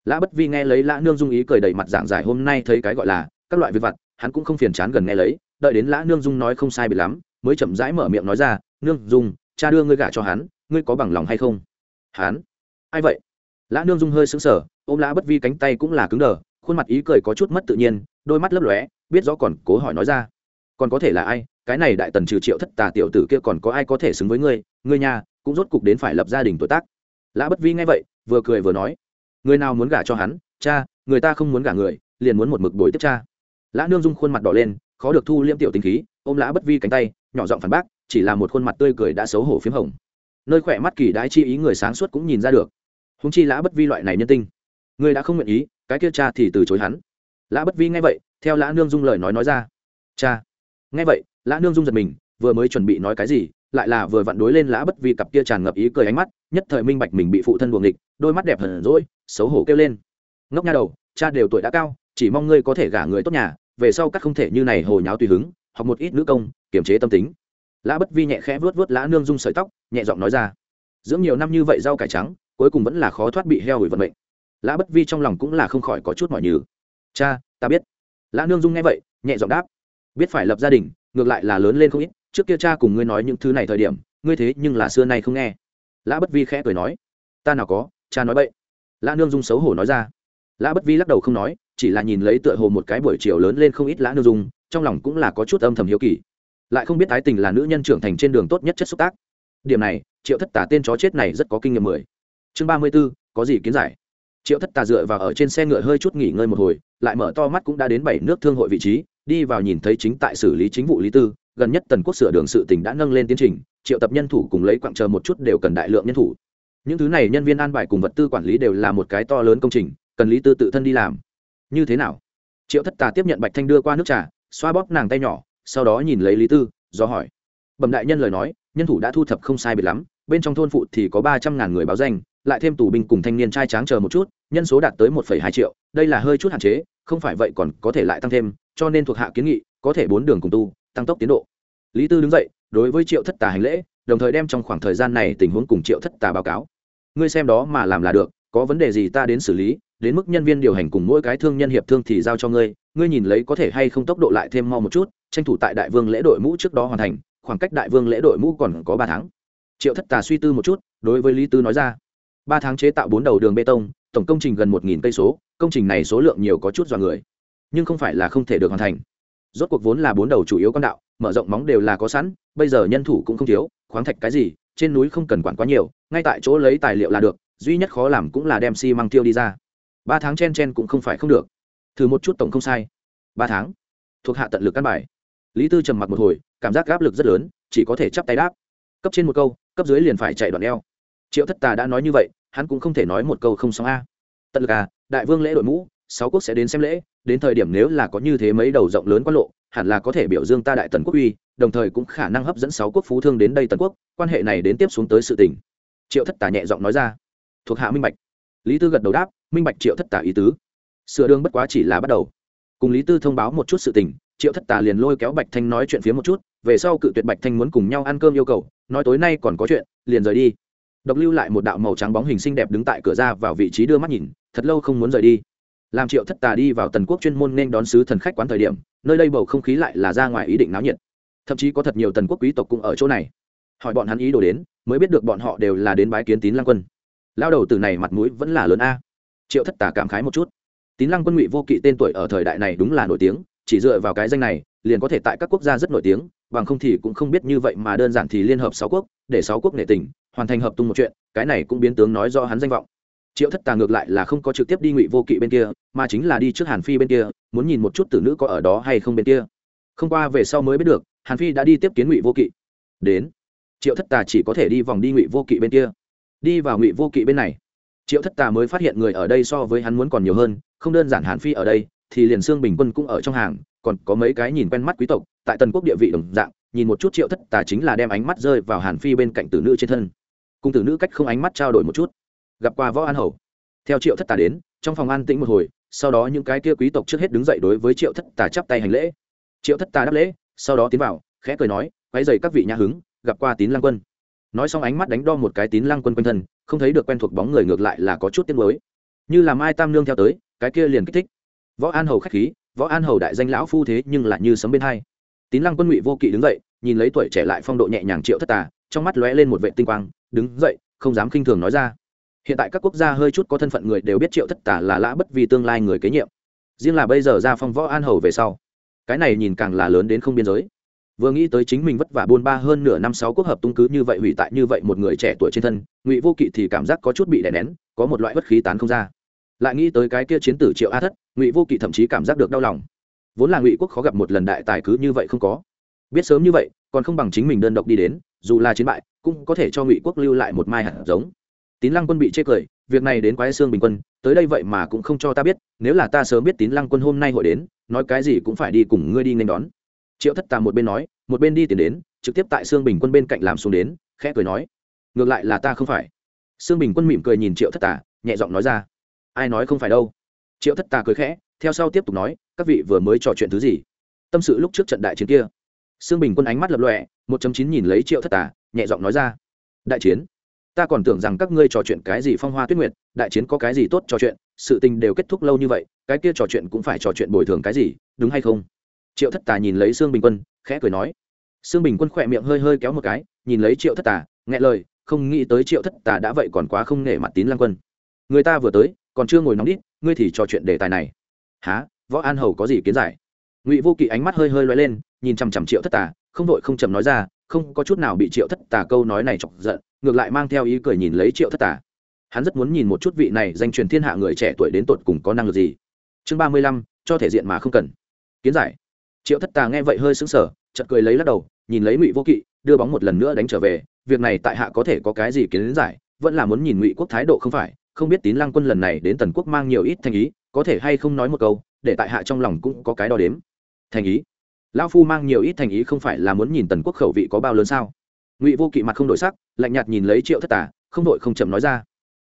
Lã bất vi nghe lấy lã nương dung ý cười đầy mặt giảng giải hôm nay thấy cái gọi là các loại việc vặt, hắn cũng không phiền chán gần nghe lấy, đợi đến lã nương dung nói không sai bị lắm, mới chậm rãi mở miệng nói ra, nương dung, cha đưa ngươi gả cho hắn ngươi có bằng lòng hay không? Hắn ai vậy? Lã nương dung hơi sững sờ, ôm lã bất vi cánh tay cũng là cứng đờ, khuôn mặt ý cười có chút mất tự nhiên, đôi mắt lấp lóe, biết rõ còn cố hỏi nói ra. Còn có thể là ai? Cái này đại tần trừ triệu thất tà tiểu tử kia còn có ai có thể xứng với ngươi? Ngươi nhà, cũng rốt cục đến phải lập gia đình tuổi tác. Lã bất vi nghe vậy, vừa cười vừa nói. Người nào muốn gả cho hắn? Cha, người ta không muốn gả người, liền muốn một mực bồi tiếp cha. Lã nương dung khuôn mặt đỏ lên, khó được thu liêm tiểu tình khí, ôm lã bất vi cánh tay, nhỏ giọng phản bác, chỉ là một khuôn mặt tươi cười đã xấu hổ p h í m hồng nơi khỏe mắt kỳ đái chi ý người sáng suốt cũng nhìn ra được. Húng chi lã bất vi loại này nhân tinh, người đã không nguyện ý, cái kia cha thì từ chối hắn. Lã bất vi nghe vậy, theo lã nương dung lời nói nói ra. Cha. Nghe vậy, lã nương dung giật mình, vừa mới chuẩn bị nói cái gì, lại là vừa vặn đối lên lã bất vi cặp kia tràn ngập ý cười ánh mắt, nhất thời minh bạch mình bị phụ thân buồng địch đôi mắt đẹp hờn rỗi xấu hổ kêu lên. Ngốc nha đầu, cha đều tuổi đã cao, chỉ mong ngươi có thể gả người tốt nhà, về sau các không thể như này hồ nháo tùy hứng hoặc một ít nữ công, kiềm chế tâm tính lã bất vi nhẹ khẽ vuốt vuốt lã nương dung sợi tóc, nhẹ giọng nói ra, dưỡng nhiều năm như vậy rau cải trắng, cuối cùng vẫn là khó thoát bị heo hủy vận mệnh. Lã bất vi trong lòng cũng là không khỏi có chút mỏi nhừ. Cha, ta biết. Lã nương dung nghe vậy, nhẹ giọng đáp, biết phải lập gia đình, ngược lại là lớn lên không ít, trước kia cha cùng ngươi nói những thứ này thời điểm, ngươi thế nhưng là xưa nay không nghe. Lã bất vi khẽ cười nói, ta nào có, cha nói vậy. lã nương dung xấu hổ nói ra. Lã bất vi lắc đầu không nói, chỉ là nhìn lấy tựa hồ một cái buổi chiều lớn lên không ít lã nương dung, trong lòng cũng là có chút âm thầm hiếu kỳ lại không biết ái tình là nữ nhân trưởng thành trên đường tốt nhất chất xúc tác. Điểm này, triệu thất tả tên chó chết này rất có kinh nghiệm mười. Chương ba mươi b ố có gì kiến giải? Triệu thất tà dựa vào ở trên xe ngựa hơi chút nghỉ ngơi một hồi, lại mở to mắt cũng đã đến bảy nước thương hội vị trí, đi vào nhìn thấy chính tại xử lý chính vụ lý tư, gần nhất tần quốc sửa đường sự tỉnh đã nâng lên tiến trình, triệu tập nhân thủ cùng lấy quặng chờ một chút đều cần đại lượng nhân thủ. Những thứ này nhân viên an bài cùng vật tư quản lý đều là một cái to lớn công trình, cần lý tư tự thân đi làm. Như thế nào? Triệu thất tà tiếp nhận bạch thanh đưa qua nước trà, xoa bóp nàng tay nhỏ sau đó nhìn lấy lý tư, do hỏi. Bẩm đại nhân lời nói, nhân thủ đã thu thập không sai biệt lắm, bên trong thôn phụ thì có ba trăm ngàn người báo danh, lại thêm tù binh cùng thanh niên trai tráng chờ một chút, nhân số đạt tới một phẩy hai triệu, đây là hơi chút hạn chế, không phải vậy còn có thể lại tăng thêm, cho nên thuộc hạ kiến nghị, có thể bốn đường cùng tu, tăng tốc tiến độ. Lý tư đứng dậy, đối với triệu thất tà hành lễ, đồng thời đem trong khoảng thời gian này tình huống cùng triệu thất tà báo cáo. Ngươi xem đó mà làm là được, có vấn đề gì ta đến xử lý, đến mức nhân viên điều hành cùng mỗi cái thương nhân hiệp thương thì giao cho ngươi ngươi nhìn lấy có thể hay không tốc độ lại thêm mau một chút, tranh thủ tại đại vương lễ đội mũ trước đó hoàn thành, khoảng cách đại vương lễ đội mũ còn có ba tháng. Triệu thất tà suy tư một chút, đối với lý tư nói ra, ba tháng chế tạo bốn đầu đường bê tông, tổng công trình gần một nghìn cây số, công trình này số lượng nhiều có chút dọa người, nhưng không phải là không thể được hoàn thành. Rốt cuộc vốn là bốn đầu chủ yếu con đạo, mở rộng móng đều là có sẵn, bây giờ nhân thủ cũng không thiếu, khoáng thạch cái gì, trên núi không cần quản quá nhiều, ngay tại chỗ lấy tài liệu là được, duy nhất khó làm cũng là đem xi măng tiêu đi ra. Ba tháng chen chen cũng không phải không được thử một chút tổng không sai. Ba tháng. Thuộc hạ tận lực căn bài. Lý tư trầm mặc một hồi, cảm giác áp lực rất lớn, chỉ có thể chắp tay đáp. Cấp trên một câu, cấp dưới liền phải chạy đoạn eo. Triệu thất tà đã nói như vậy, hắn cũng không thể nói một câu không xong a. Tận lực à đại vương lễ đội mũ, sáu quốc sẽ đến xem lễ, đến thời điểm nếu là có như thế mấy đầu rộng lớn quan lộ, hẳn là có thể biểu dương ta đại tần quốc uy, đồng thời cũng khả năng hấp dẫn sáu quốc phú thương đến đây tần quốc, quan hệ này đến tiếp xuống tới sự tình. Triệu thất tà nhẹ giọng nói ra. Thuộc hạ minh bạch. Lý tư gật đầu đáp, minh bạch triệu thất tà ý tứ sửa đường bất quá chỉ là bắt đầu. Cùng lý tư thông báo một chút sự tình, triệu thất tà liền lôi kéo bạch thanh nói chuyện phía một chút, về sau cự tuyệt bạch thanh muốn cùng nhau ăn cơm yêu cầu, nói tối nay còn có chuyện, liền rời đi. Độc lưu lại một đạo màu trắng bóng hình xinh đẹp đứng tại cửa ra vào vị trí đưa mắt nhìn, thật lâu không muốn rời đi. Làm triệu thất tà đi vào tần quốc chuyên môn nên đón sứ thần khách quán thời điểm, nơi đây bầu không khí lại là ra ngoài ý định náo nhiệt. Thậm chí có thật nhiều tần quốc quý tộc cũng ở chỗ này. Hỏi bọn hắn ý đồ đến, mới biết được bọn họ đều là đến bái kiến tín lăng quân. Lao đầu từ này mặt mũi vẫn là lớn a. Triệu thất tà cảm khái một chút tín lăng quân ngụy vô kỵ tên tuổi ở thời đại này đúng là nổi tiếng, chỉ dựa vào cái danh này, liền có thể tại các quốc gia rất nổi tiếng, bằng không thì cũng không biết như vậy mà đơn giản thì liên hợp sáu quốc, để sáu quốc nể tình, hoàn thành hợp tung một chuyện, cái này cũng biến tướng nói do hắn danh vọng. Triệu thất tà ngược lại là không có trực tiếp đi ngụy vô kỵ bên kia, mà chính là đi trước hàn phi bên kia, muốn nhìn một chút tử nữ có ở đó hay không bên kia. Không qua về sau mới biết được, hàn phi đã đi tiếp kiến ngụy vô kỵ. Đến, triệu thất tà chỉ có thể đi vòng đi ngụy vô kỵ bên kia. Đi vào ngụy vô kỵ bên này, triệu thất tà mới phát hiện người ở đây so với hắn muốn còn nhiều hơn không đơn giản hàn phi ở đây, thì liền xương bình quân cũng ở trong hàng, còn có mấy cái nhìn quen mắt quý tộc, tại tần quốc địa vị đồng dạng, nhìn một chút triệu thất tà chính là đem ánh mắt rơi vào hàn phi bên cạnh tử nữ trên thân. Cùng tử nữ cách không ánh mắt trao đổi một chút. Gặp qua võ an hầu. Theo triệu thất tà đến, trong phòng an tĩnh một hồi, sau đó những cái kia quý tộc trước hết đứng dậy đối với triệu thất tà chắp tay hành lễ. Triệu thất tà đáp lễ, sau đó tiến vào, khẽ cười nói quái dày các vị nhà hứng, gặp qua tín lăng quân. Nói xong ánh mắt đánh đo một cái tín lăng quân quanh thân, không thấy được quen thuộc bóng người ngược lại là có chút tiếng mới như là Mai tam nương theo tới cái kia liền kích thích. Võ an hầu khách khí, võ an hầu đại danh lão phu thế nhưng lại như sấm bên hai. Tín lăng quân ngụy vô kỵ đứng dậy, nhìn lấy tuổi trẻ lại phong độ nhẹ nhàng triệu thất tà, trong mắt lóe lên một vệ tinh quang, đứng dậy, không dám khinh thường nói ra. Hiện tại các quốc gia hơi chút có thân phận người đều biết triệu thất tà là lã bất vì tương lai người kế nhiệm. Riêng là bây giờ ra phong võ an hầu về sau, cái này nhìn càng là lớn đến không biên giới. Vừa nghĩ tới chính mình vất vả buôn ba hơn nửa năm sáu quốc hợp tung cứ như vậy hủy tại như vậy một người trẻ tuổi trên thân, ngụy vô kỵ thì cảm giác có chút bị đè nén, có một loại bất khí tán không ra lại nghĩ tới cái kia chiến tử triệu a thất, ngụy vô kỵ thậm chí cảm giác được đau lòng. Vốn là ngụy quốc khó gặp một lần đại tài cứ như vậy không có. Biết sớm như vậy, còn không bằng chính mình đơn độc đi đến, dù là chiến bại, cũng có thể cho ngụy quốc lưu lại một mai hạt giống. Tín lăng quân bị chê cười, việc này đến quái xương bình quân, tới đây vậy mà cũng không cho ta biết, nếu là ta sớm biết tín lăng quân hôm nay hội đến, nói cái gì cũng phải đi cùng ngươi đi nên đón. Triệu thất tà một bên nói, một bên đi tiến đến, trực tiếp tại xương bình quân bên cạnh làm xuống đến, khẽ cười nói, ngược lại là ta không phải. Xương bình quân mỉm cười nhìn triệu thất tà, nhẹ giọng nói ra ai nói không phải đâu. Triệu thất tà cười khẽ, theo sau tiếp tục nói, các vị vừa mới trò chuyện thứ gì? Tâm sự lúc trước trận đại chiến kia. Sương bình quân ánh mắt lập lọe một chấm chín nhìn lấy triệu thất tà, nhẹ giọng nói ra. Đại chiến? Ta còn tưởng rằng các ngươi trò chuyện cái gì phong hoa tuyết nguyệt, đại chiến có cái gì tốt trò chuyện, sự tình đều kết thúc lâu như vậy, cái kia trò chuyện cũng phải trò chuyện bồi thường cái gì, đúng hay không? Triệu thất tà nhìn lấy sương bình quân, khẽ cười nói. Sương bình quân khỏe miệng hơi hơi kéo một cái, nhìn lấy triệu thất tà nghe lời, không nghĩ tới triệu thất tà đã vậy còn quá không nể mặt tín lăng quân. Người ta vừa tới còn chưa ngồi nóng đít, ngươi thì trò chuyện đề tài này. Há võ an hầu có gì kiến giải? Ngụy vô kỵ ánh mắt hơi hơi loay lên, nhìn chằm chằm triệu thất tà, không vội không chầm nói ra, không có chút nào bị triệu thất tà câu nói này chọc giận, ngược lại mang theo ý cười nhìn lấy triệu thất tà. Hắn rất muốn nhìn một chút vị này danh truyền thiên hạ người trẻ tuổi đến tột cùng có năng lực gì. Chương ba mươi lăm, cho thể diện mà không cần. Kiến giải. Triệu thất tà nghe vậy hơi sững sờ chật cười lấy lắc đầu, nhìn lấy ngụy vô kỵ, đưa bóng một lần nữa đánh trở về, việc này tại hạ có thể có cái gì kiến giải, vẫn là muốn nhìn ngụy quốc thái độ không phải không biết tín lăng quân lần này đến tần quốc mang nhiều ít thành ý, có thể hay không nói một câu, để tại hạ trong lòng cũng có cái đo đếm. Thành ý? Lão phu mang nhiều ít thành ý không phải là muốn nhìn tần quốc khẩu vị có bao lớn sao? Ngụy vô kỵ mặt không đổi sắc, lạnh nhạt nhìn lấy triệu thất tả không đội không chậm nói ra.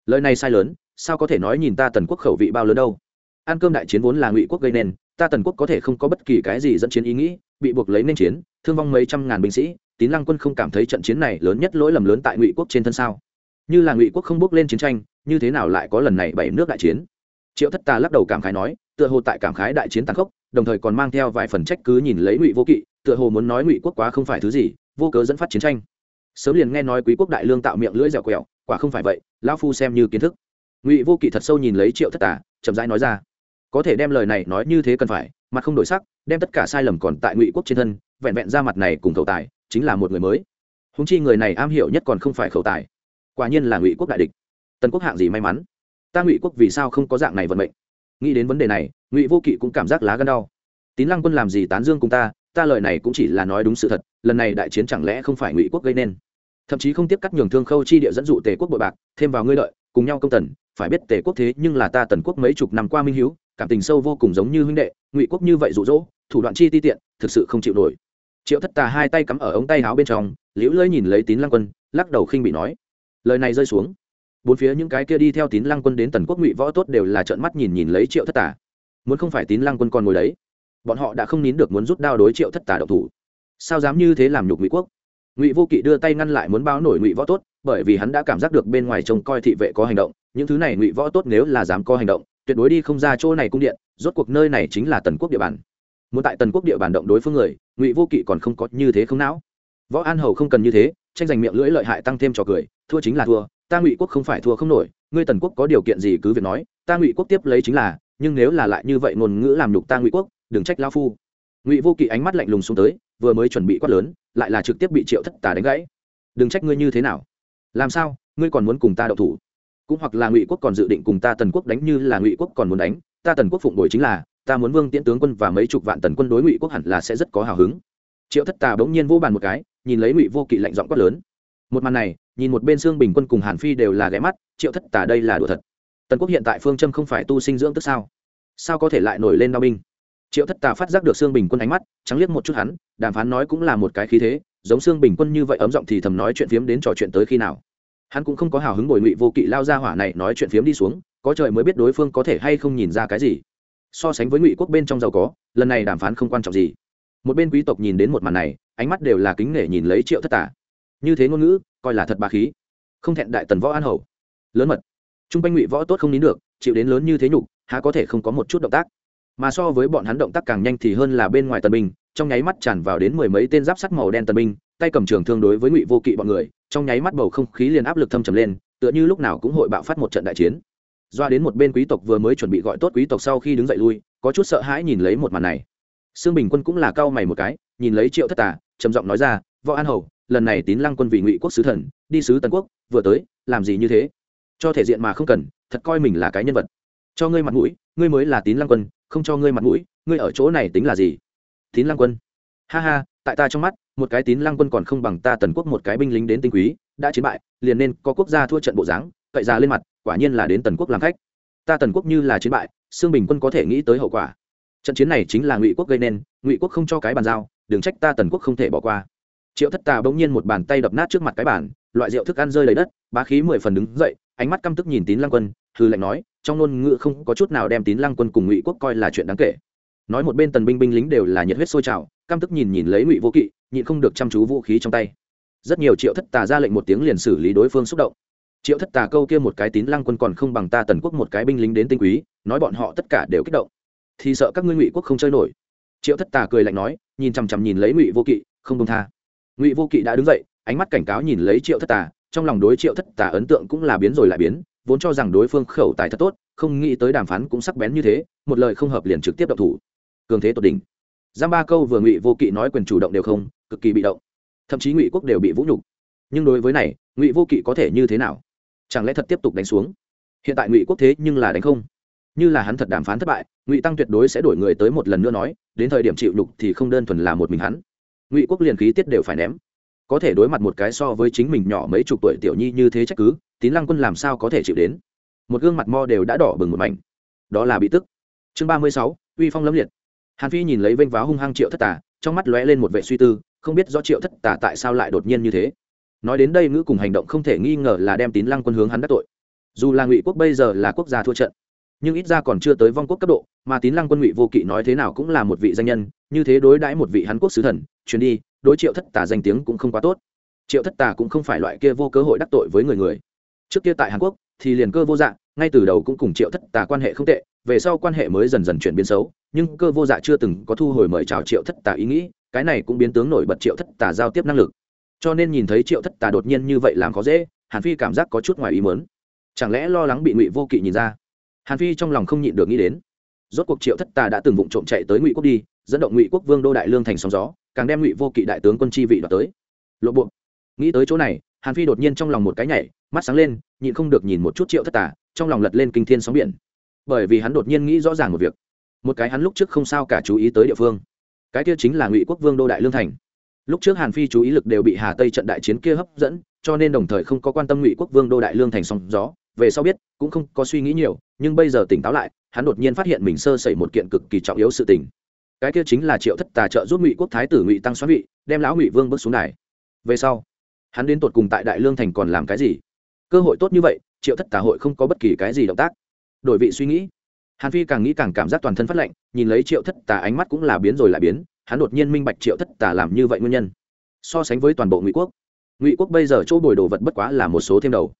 Lời này sai lớn, sao có thể nói nhìn ta tần quốc khẩu vị bao lớn đâu? Ăn cơm đại chiến vốn là ngụy quốc gây nên, ta tần quốc có thể không có bất kỳ cái gì dẫn chiến ý nghĩ, bị buộc lấy nên chiến, thương vong mấy trăm ngàn binh sĩ, tín lăng quân không cảm thấy trận chiến này lớn nhất lỗi lầm lớn tại ngụy quốc trên thân sao? Như là ngụy quốc không bước lên chiến tranh như thế nào lại có lần này bảy nước đại chiến? Triệu thất tà lắc đầu cảm khái nói, tựa hồ tại cảm khái đại chiến tàn khốc, đồng thời còn mang theo vài phần trách cứ nhìn lấy ngụy vô kỵ, tựa hồ muốn nói ngụy quốc quá không phải thứ gì, vô cớ dẫn phát chiến tranh. Sớm liền nghe nói quý quốc đại lương tạo miệng lưỡi dẻo quẹo, quả không phải vậy, lão phu xem như kiến thức. Ngụy vô kỵ thật sâu nhìn lấy triệu thất tà, chậm rãi nói ra, có thể đem lời này nói như thế cần phải, mặt không đổi sắc, đem tất cả sai lầm còn tại ngụy quốc trên thân, vẹn vẹn ra mặt này cùng khẩu tài, chính là một người mới. Húng chi người này am hiểu nhất còn không phải khẩu tài. Quả nhiên là ngụy quốc đại địch tần quốc hạng gì may mắn? Ta ngụy quốc vì sao không có dạng này vận mệnh? Nghĩ đến vấn đề này, ngụy vô kỵ cũng cảm giác lá gân đau. Tín lăng quân làm gì tán dương cùng ta ta lời này cũng chỉ là nói đúng sự thật, lần này đại chiến chẳng lẽ không phải ngụy quốc gây nên? Thậm chí không tiếp cắt nhường thương khâu chi địa dẫn dụ tề quốc bội bạc, thêm vào ngươi lợi, cùng nhau công tần, phải biết tề quốc thế nhưng là ta tần quốc mấy chục năm qua minh hiếu, cảm tình sâu vô cùng giống như huynh đệ, ngụy quốc như vậy rụ rỗ thủ đoạn chi ti tiện, thực sự không chịu nổi. Triệu thất tà hai tay cắm ở ống tay áo bên trong, liễu lơi nhìn lấy tín lăng quân, lắc đầu khinh bị nói. Lời này rơi xuống bốn phía những cái kia đi theo tín lăng quân đến tần quốc ngụy võ tốt đều là trợn mắt nhìn nhìn lấy triệu thất tà. Muốn không phải tín lăng quân còn ngồi đấy, bọn họ đã không nín được muốn rút đao đối triệu thất tà độc thủ. Sao dám như thế làm nhục ngụy quốc? Ngụy vô kỵ đưa tay ngăn lại muốn báo nổi ngụy võ tốt, bởi vì hắn đã cảm giác được bên ngoài trông coi thị vệ có hành động, những thứ này ngụy võ tốt nếu là dám có hành động, tuyệt đối đi không ra chỗ này cung điện, rốt cuộc nơi này chính là tần quốc địa bàn. Muốn tại tần quốc địa bàn động đối phương người, ngụy vô kỵ còn không có như thế không não. Võ an hầu không cần như thế, tranh giành miệng lưỡi lợi hại tăng thêm trò cười, thua chính là thua ta ngụy quốc không phải thua không nổi, ngươi tần quốc có điều kiện gì cứ việc nói, ta ngụy quốc tiếp lấy chính là, nhưng nếu là lại như vậy ngôn ngữ làm nhục ta ngụy quốc, đừng trách lao phu. Ngụy vô kỵ ánh mắt lạnh lùng xuống tới, vừa mới chuẩn bị quát lớn, lại là trực tiếp bị triệu thất tà đánh gãy. Đừng trách ngươi như thế nào. Làm sao, ngươi còn muốn cùng ta đậu thủ? Cũng hoặc là ngụy quốc còn dự định cùng ta tần quốc đánh như là ngụy quốc còn muốn đánh, ta tần quốc phụng đổi chính là, ta muốn vương tiễn tướng quân và mấy chục vạn tần quân đối ngụy quốc hẳn là sẽ rất có hào hứng. Triệu thất tà bỗng nhiên vô bàn một cái, nhìn lấy ngụy vô kỵ lạnh giọng quát lớn. Một màn này nhìn một bên xương bình quân cùng hàn phi đều là ghé mắt, triệu thất tà đây là đùa thật. Tần quốc hiện tại phương châm không phải tu sinh dưỡng tức sao? Sao có thể lại nổi lên đao binh? Triệu thất tà phát giác được xương bình quân ánh mắt, trắng liếc một chút hắn, đàm phán nói cũng là một cái khí thế, giống xương bình quân như vậy ấm giọng thì thầm nói chuyện phiếm đến trò chuyện tới khi nào. Hắn cũng không có hào hứng bồi ngụy vô kỵ lao ra hỏa này nói chuyện phiếm đi xuống, có trời mới biết đối phương có thể hay không nhìn ra cái gì. So sánh với ngụy quốc bên trong giàu có, lần này đàm phán không quan trọng gì. Một bên quý tộc nhìn đến một màn này, ánh mắt đều là kính nể nhìn lấy triệu thất tả như thế ngôn ngữ, coi là thật bà khí. Không thẹn đại tần võ an hầu. Lớn mật. T r u n g quanh ngụy võ tốt không nín được, chịu đến lớn như thế nhục, há có thể không có một chút động tác. Mà so với bọn hắn động tác càng nhanh thì hơn là bên ngoài tần binh, trong nháy mắt tràn vào đến mười mấy tên giáp sắt màu đen tần binh, tay cầm trường thương đối với ngụy vô kỵ bọn người, trong nháy mắt bầu không khí liền áp lực thâm trầm lên, tựa như lúc nào cũng hội bạo phát một trận đại chiến. Doa đến một bên quý tộc vừa mới chuẩn bị gọi tốt quý tộc sau khi đứng dậy lui, có chút sợ hãi nhìn lấy một màn này. Sương bình quân cũng là cau mày một cái, nhìn lấy triệu thất tà, trầm giọng nói ra, võ an hầu lần này tín lăng quân vì ngụy quốc sứ thần, đi sứ tần quốc, vừa tới, làm gì như thế? Cho thể diện mà không cần, thật coi mình là cái nhân vật. Cho ngươi mặt mũi, ngươi mới là tín lăng quân, không cho ngươi mặt mũi, ngươi ở chỗ này tính là gì? Tín lăng quân. Ha ha, tại ta trong mắt, một cái tín lăng quân còn không bằng ta tần quốc một cái binh lính đến tinh quý, đã chiến bại, liền nên có quốc gia thua trận bộ dáng, cậy ra lên mặt, quả nhiên là đến tần quốc làm khách. Ta tần quốc như là chiến bại xương bình quân có thể nghĩ tới hậu quả. Trận chiến này chính là ngụy quốc gây nên, ngụy quốc không cho cái bàn giao, đừng trách ta tần quốc không thể bỏ qua triệu thất tà bỗng nhiên một bàn tay đập nát trước mặt cái bàn, loại rượu thức ăn rơi lấy đất, bá khí mười phần đứng dậy, ánh mắt căm tức nhìn tín lăng quân hư lệnh nói, trong ngôn ngữ không có chút nào đem tín lăng quân cùng ngụy quốc coi là chuyện đáng kể. Nói một bên tần binh binh lính đều là nhiệt huyết sôi trào, căm tức nhìn nhìn lấy ngụy vô kỵ, nhịn không được chăm chú vũ khí trong tay. Rất nhiều triệu thất tà ra lệnh một tiếng liền xử lý đối phương xúc động. Triệu thất tà câu kia một cái tín lăng quân còn không bằng ta tần quốc một cái binh lính đến tinh quý, nói bọn họ tất cả đều kích động. Thì sợ các ngươi ngụy quốc không chơi nổi. Triệu thất tà cười lạnh nói, nhìn chằm chằm nhìn lấy ngụy vô kỵ, không công tha ngụy vô kỵ đã đứng dậy, ánh mắt cảnh cáo nhìn lấy triệu thất tà, trong lòng đối triệu thất tà ấn tượng cũng là biến rồi lại biến, vốn cho rằng đối phương khẩu tài thật tốt, không nghĩ tới đàm phán cũng sắc bén như thế, một lời không hợp liền trực tiếp độc thủ. Cường thế tột đỉnh. Giam ba câu vừa ngụy vô kỵ nói quyền chủ động đều không, cực kỳ bị động. Thậm chí ngụy quốc đều bị vũ nhục. Nhưng đối với này, ngụy vô kỵ có thể như thế nào? Chẳng lẽ thật tiếp tục đánh xuống? Hiện tại ngụy quốc thế nhưng là đánh không? Như là hắn thật đàm phán thất bại, ngụy tăng tuyệt đối sẽ đổi người tới một lần nữa nói, đến thời điểm chịu nhục thì không đơn thuần là một mình hắn ngụy quốc liền khí tiết đều phải ném. Có thể đối mặt một cái so với chính mình nhỏ mấy chục tuổi tiểu nhi như thế trách cứ, tín lăng quân làm sao có thể chịu đến? Một gương mặt mo đều đã đỏ bừng một mảnh. Đó là bị tức. Chương ba mươi sáu, uy phong lâm liệt. Hàn phi nhìn lấy vênh váo hung hăng triệu thất tà, trong mắt lóe lên một vệ suy tư, không biết do triệu thất tà tại sao lại đột nhiên như thế. Nói đến đây ngữ cùng hành động không thể nghi ngờ là đem tín lăng quân hướng hắn đắc tội. Dù là ngụy quốc bây giờ là quốc gia thua trận nhưng ít ra còn chưa tới vong quốc cấp độ, mà tín lăng quân ngụy vô kỵ nói thế nào cũng là một vị danh nhân, như thế đối đãi một vị hán quốc sứ thần, chuyến đi, đối triệu thất tà danh tiếng cũng không quá tốt. Triệu thất tà cũng không phải loại kia vô cơ hội đắc tội với người người. Trước kia tại hàn quốc, thì liền cơ vô dạng ngay từ đầu cũng cùng triệu thất tà quan hệ không tệ, về sau quan hệ mới dần dần chuyển biến xấu, nhưng cơ vô dạ chưa từng có thu hồi mời chào triệu thất tà ý nghĩ, cái này cũng biến tướng nổi bật triệu thất tà giao tiếp năng lực. Cho nên nhìn thấy triệu thất tà đột nhiên như vậy làm khó dễ, hàn phi cảm giác có chút ngoài ý mớn chẳng lẽ lo lắng bị ngụy vô kỵ nhìn ra? Hàn phi trong lòng không nhịn được nghĩ đến. Rốt cuộc triệu thất tà đã từng vụng trộm chạy tới ngụy quốc đi, dẫn động ngụy quốc vương đô đại lương thành sóng gió, càng đem ngụy vô kỵ đại tướng quân chi vị đoạt tới. Lộ buộc nghĩ tới chỗ này, hàn phi đột nhiên trong lòng một cái nhảy, mắt sáng lên, nhịn không được nhìn một chút triệu thất tà trong lòng lật lên kinh thiên sóng biển. Bởi vì hắn đột nhiên nghĩ rõ ràng một việc. Một cái hắn lúc trước không sao cả chú ý tới địa phương. Cái kia chính là ngụy quốc vương đô đại lương thành. Lúc trước hàn phi chú ý lực đều bị hà tây trận đại chiến kia hấp dẫn, cho nên đồng thời không có quan tâm ngụy quốc vương đô đại lương thành sóng gió. Về sau biết, cũng không có suy nghĩ nhiều nhưng bây giờ tỉnh táo lại, hắn đột nhiên phát hiện mình sơ sẩy một kiện cực kỳ trọng yếu sự tình. Cái kia chính là triệu thất tà trợ giúp ngụy quốc thái tử ngụy tăng xoắn vị, đem lão ngụy vương bước xuống đài. Về sau, hắn đến tột cùng tại đại lương thành còn làm cái gì? Cơ hội tốt như vậy, triệu thất tà hội không có bất kỳ cái gì động tác. Đổi vị suy nghĩ, hàn phi càng nghĩ càng cảm giác toàn thân phát lạnh, nhìn lấy triệu thất tà ánh mắt cũng là biến rồi lại biến, hắn đột nhiên minh bạch triệu thất tà làm như vậy nguyên nhân. So sánh với toàn bộ ngụy quốc ngụy quốc bây giờ chỗ bồi đồ vật bất quá là một số thêm đầu.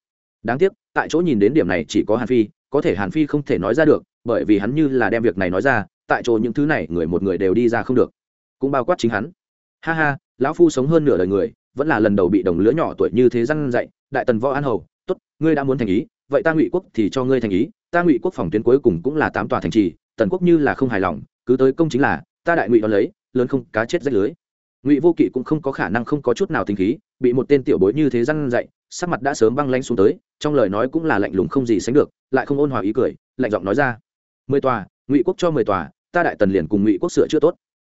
Đáng tiếc, tại chỗ nhìn đến điểm này chỉ có hàn phi có thể hàn phi không thể nói ra được, bởi vì hắn như là đem việc này nói ra, tại chỗ những thứ này người một người đều đi ra không được. Cũng bao quát chính hắn. Ha ha, lão phu sống hơn nửa đời người, vẫn là lần đầu bị đồng lứa nhỏ tuổi như thế răn dạy, đại tần võ an hầu, tốt, ngươi đã muốn thành ý, vậy ta ngụy quốc thì cho ngươi thành ý, ta ngụy quốc phòng tuyến cuối cùng cũng là tám tòa thành trì, tần quốc như là không hài lòng, cứ tới công chính là, ta đại ngụy đón lấy, lớn không cá chết rách lưới. Ngụy vô kỵ cũng không có khả năng không có chút nào tình khí, bị một tên tiểu bối như thế răn dạy sắc mặt đã sớm băng lanh xuống tới, trong lời nói cũng là lạnh lùng không gì sánh được, lại không ôn hòa ý cười, lạnh giọng nói ra. Mười tòa, ngụy quốc cho mười tòa, ta đại tần liền cùng ngụy quốc sửa chưa tốt.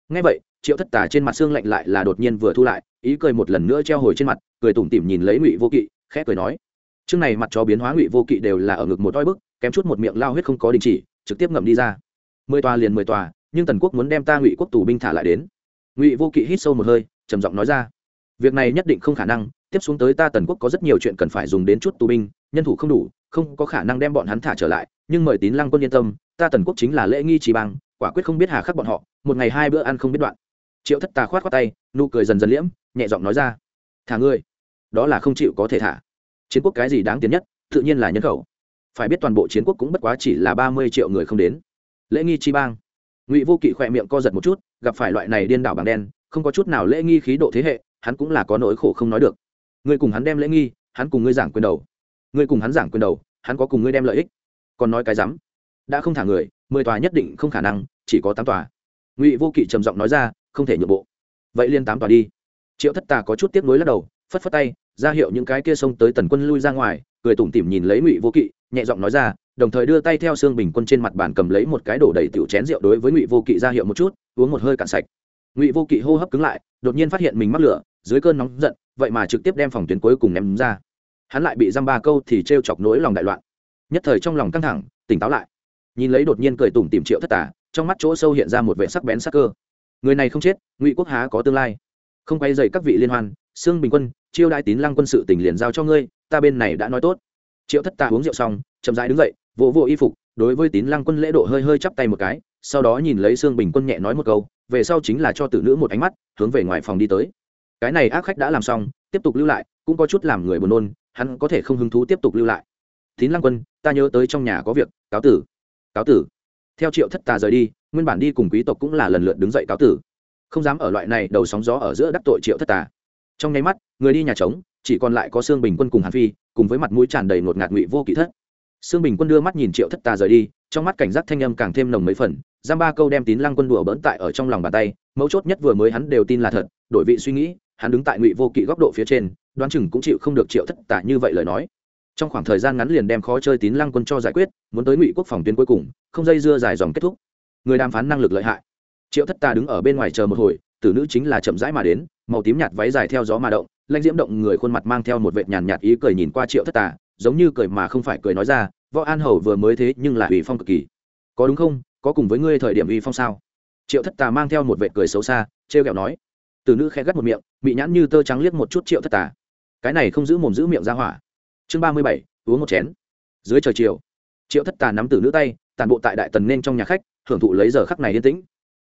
Ngay vậy, triệu thất tà trên mặt xương lạnh lại là đột nhiên vừa thu lại, ý cười một lần nữa treo hồi trên mặt, cười tủm tỉm nhìn lấy ngụy vô kỵ, khẽ cười nói, chương này mặt chó biến hóa ngụy vô kỵ đều là ở ngực một oi bức, kém chút một miệng lao huyết không có đình chỉ, trực tiếp ngậm đi ra. Mười tòa liền mười tòa, nhưng tần quốc muốn đem ta ngụy quốc tù binh thả lại đến. Ngụy vô kỵ hít sâu một hơi, trầm giọng nói ra, việc này nhất định không khả năng tiếp xuống tới ta tần quốc có rất nhiều chuyện cần phải dùng đến chút tù binh, nhân thủ không đủ, không có khả năng đem bọn hắn thả trở lại, nhưng mời tín lăng quân yên tâm, ta tần quốc chính là lễ nghi trì bang, quả quyết không biết hà khắc bọn họ, một ngày hai bữa ăn không biết đoạn. Triệu thất tà khoát khoát tay, nụ cười dần dần liễm, nhẹ giọng nói ra, thả ngươi, đó là không chịu có thể thả. Chiến quốc cái gì đáng tiến nhất, tự nhiên là nhân khẩu. Phải biết toàn bộ chiến quốc cũng bất quá chỉ là ba mươi triệu người không đến. Lễ nghi chi bang. Ngụy vô kỵ khỏe miệng co giật một chút, gặp phải loại này điên đảo bằng đen, không có chút nào lễ nghi khí độ thế hệ, hắn cũng là có nỗi khổ không nói được ngươi cùng hắn đem lễ nghi, hắn cùng ngươi giảng quyền đầu. Ngươi cùng hắn giảng quyền đầu, hắn có cùng ngươi đem lợi ích. Còn nói cái rắm. Đã không thả người, mười tòa nhất định không khả năng, chỉ có tám tòa. Ngụy vô kỵ trầm giọng nói ra, không thể nhượng bộ. Vậy liên tám tòa đi. Triệu thất tà có chút tiếc nuối lắc đầu, phất phất tay, ra hiệu những cái kia xông tới tần quân lui ra ngoài, cười tủm tỉm nhìn lấy ngụy vô kỵ, nhẹ giọng nói ra, đồng thời đưa tay theo xương bình quân trên mặt bàn cầm lấy một cái đổ đầy tiểu chén rượu đối với ngụy vô kỵ ra hiệu một chút, uống một hơi cạn sạch. Ngụy vô kỵ hô hấp cứng lại, đột nhiên phát hiện mình mắc lửa, dưới cơn nóng giận vậy mà trực tiếp đem phòng tuyến cuối cùng ném ra. Hắn lại bị dăm ba câu thì t r e o chọc nỗi lòng đại loạn. Nhất thời trong lòng căng thẳng, tỉnh táo lại. Nhìn lấy đột nhiên cười tủm tìm triệu thất tả trong mắt chỗ sâu hiện ra một vệ sắc bén sắc cơ. Người này không chết, ngụy quốc há có tương lai. Không quay dậy các vị liên hoan xương bình quân, chiêu đại tín lăng quân sự tỉnh liền giao cho ngươi, ta bên này đã nói tốt. Triệu thất tả uống rượu xong, chậm rãi đứng dậy, vỗ vỗ y phục, đối với tín lăng quân lễ độ hơi hơi chắp tay một cái, sau đó nhìn lấy xương bình quân nhẹ nói một câu, về sau chính là cho tử nữ một ánh mắt, hướng về ngoài phòng đi tới cái này ác khách đã làm xong, tiếp tục lưu lại, cũng có chút làm người buồn nôn, hắn có thể không hứng thú tiếp tục lưu lại. Tín lăng quân, ta nhớ tới trong nhà có việc, cáo tử. Cáo tử. Theo triệu thất tà rời đi, nguyên bản đi cùng quý tộc cũng là lần lượt đứng dậy cáo tử. Không dám ở loại này đầu sóng gió ở giữa đắc tội triệu thất tà. Trong nháy mắt, người đi nhà trống, chỉ còn lại có xương bình quân cùng hàn phi, cùng với mặt mũi tràn đầy ngột ngạt ngụy vô kỹ thất. Xương bình quân đưa mắt nhìn triệu thất tà rời đi, trong mắt cảnh giác thanh âm càng thêm nồng mấy phần, giam ba câu đem tín lăng quân đùa bỡn tại ở trong lòng bàn tay, mấu chốt nhất vừa mới hắn đều tin là thật, đổi vị suy nghĩ hắn đứng tại ngụy vô kỵ góc độ phía trên, đoán chừng cũng chịu không được triệu thất tả như vậy lời nói. Trong khoảng thời gian ngắn liền đem khó chơi tín lăng quân cho giải quyết, muốn tới ngụy quốc phòng tuyến cuối cùng, không dây dưa dài dòng kết thúc. Người đàm phán năng lực lợi hại. Triệu thất tà đứng ở bên ngoài chờ một hồi, tử nữ chính là chậm rãi mà đến, màu tím nhạt váy dài theo gió mà động, lanh diễm động người khuôn mặt mang theo một vệt nhàn nhạt ý cười nhìn qua triệu thất tà, giống như cười mà không phải cười nói ra, võ an hầu vừa mới thế nhưng là ủy phong cực kỳ. Có đúng không? Có cùng với ngươi thời điểm ủy phong sao? Triệu thất tà mang theo một vệt cười xấu xa, trêu ghẹo nói từ nữ khẽ gắt một miệng bị nhãn như tơ trắng liếc một chút triệu thất tà. Cái này không giữ mồm giữ miệng ra hỏa. Chương ba mươi bảy, uống một chén. Dưới trời chiều, triệu thất tà nắm từ nữ tay tàn bộ tại đại tần nên trong nhà khách, hưởng thụ lấy giờ khắc này yên tĩnh.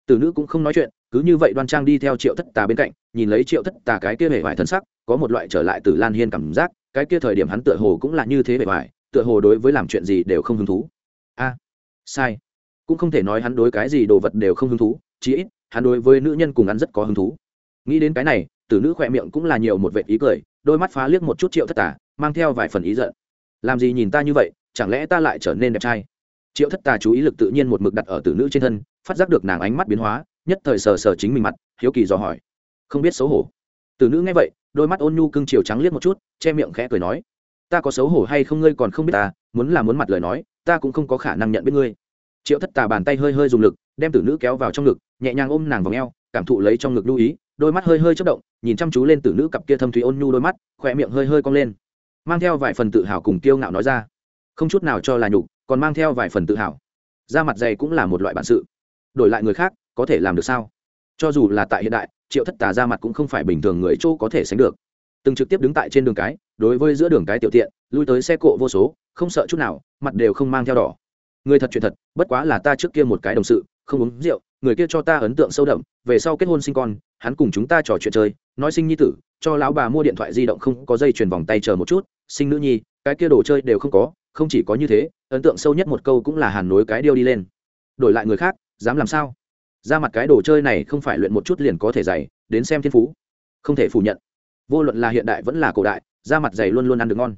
Từ nữ cũng không nói chuyện, cứ như vậy đoan trang đi theo triệu thất tà bên cạnh, nhìn lấy triệu thất tà cái kia hề vải thân sắc, có một loại trở lại từ lan hiên cảm giác, cái kia thời điểm hắn tựa hồ cũng là như thế vẻ vải, tựa hồ đối với làm chuyện gì đều không hứng thú. A, sai. Cũng không thể nói hắn đối cái gì đồ vật đều không hứng thú, chí ít, hắn đối với nữ nhân cùng hắn rất có hứng thú nghĩ đến cái này, tử nữ khỏe miệng cũng là nhiều một vệ ý cười, đôi mắt phá liếc một chút triệu thất tà, mang theo vài phần ý giận. Làm gì nhìn ta như vậy, chẳng lẽ ta lại trở nên đẹp trai? Triệu thất tà chú ý lực tự nhiên một mực đặt ở tử nữ trên thân, phát giác được nàng ánh mắt biến hóa, nhất thời sờ sờ chính mình mặt, hiếu kỳ dò hỏi. Không biết xấu hổ. Tử nữ nghe vậy, đôi mắt ôn nhu cưng chiều trắng liếc một chút, che miệng khẽ cười nói, ta có xấu hổ hay không ngươi còn không biết ta, muốn là muốn mặt lời nói, ta cũng không có khả năng nhận biết ngươi. Triệu thất tà bàn tay hơi hơi dùng lực, đem tử nữ kéo vào trong ngực, nhẹ nhàng ôm nàng vào ngheo cảm thụ lấy trong ngực lưu ý đôi mắt hơi hơi chất động, nhìn chăm chú lên tử nữ cặp kia thâm thúy ôn nhu đôi mắt, khỏe miệng hơi hơi cong lên. Mang theo vài phần tự hào cùng kiêu ngạo nói ra. Không chút nào cho là nhục, còn mang theo vài phần tự hào. Da mặt dày cũng là một loại bản sự. Đổi lại người khác, có thể làm được sao? Cho dù là tại hiện đại, triệu thất tà ra mặt cũng không phải bình thường người chỗ có thể sánh được. Từng trực tiếp đứng tại trên đường cái, đối với giữa đường cái tiểu tiện, lui tới xe cộ vô số, không sợ chút nào, mặt đều không mang theo đỏ. Người thật chuyện thật, bất quá là ta trước kia một cái đồng sự không uống rượu, người kia cho ta ấn tượng sâu đậm, về sau kết hôn sinh con, hắn cùng chúng ta trò chuyện chơi, nói sinh nhi tử, cho lão bà mua điện thoại di động không có dây chuyền vòng tay chờ một chút, sinh nữ nhi, cái kia đồ chơi đều không có, không chỉ có như thế, ấn tượng sâu nhất một câu cũng là hàn nối cái điêu đi lên. Đổi lại người khác, dám làm sao? Ra mặt cái đồ chơi này không phải luyện một chút liền có thể dày đến xem thiên phú. Không thể phủ nhận. Vô luận là hiện đại vẫn là cổ đại, ra mặt dày luôn luôn ăn được ngon.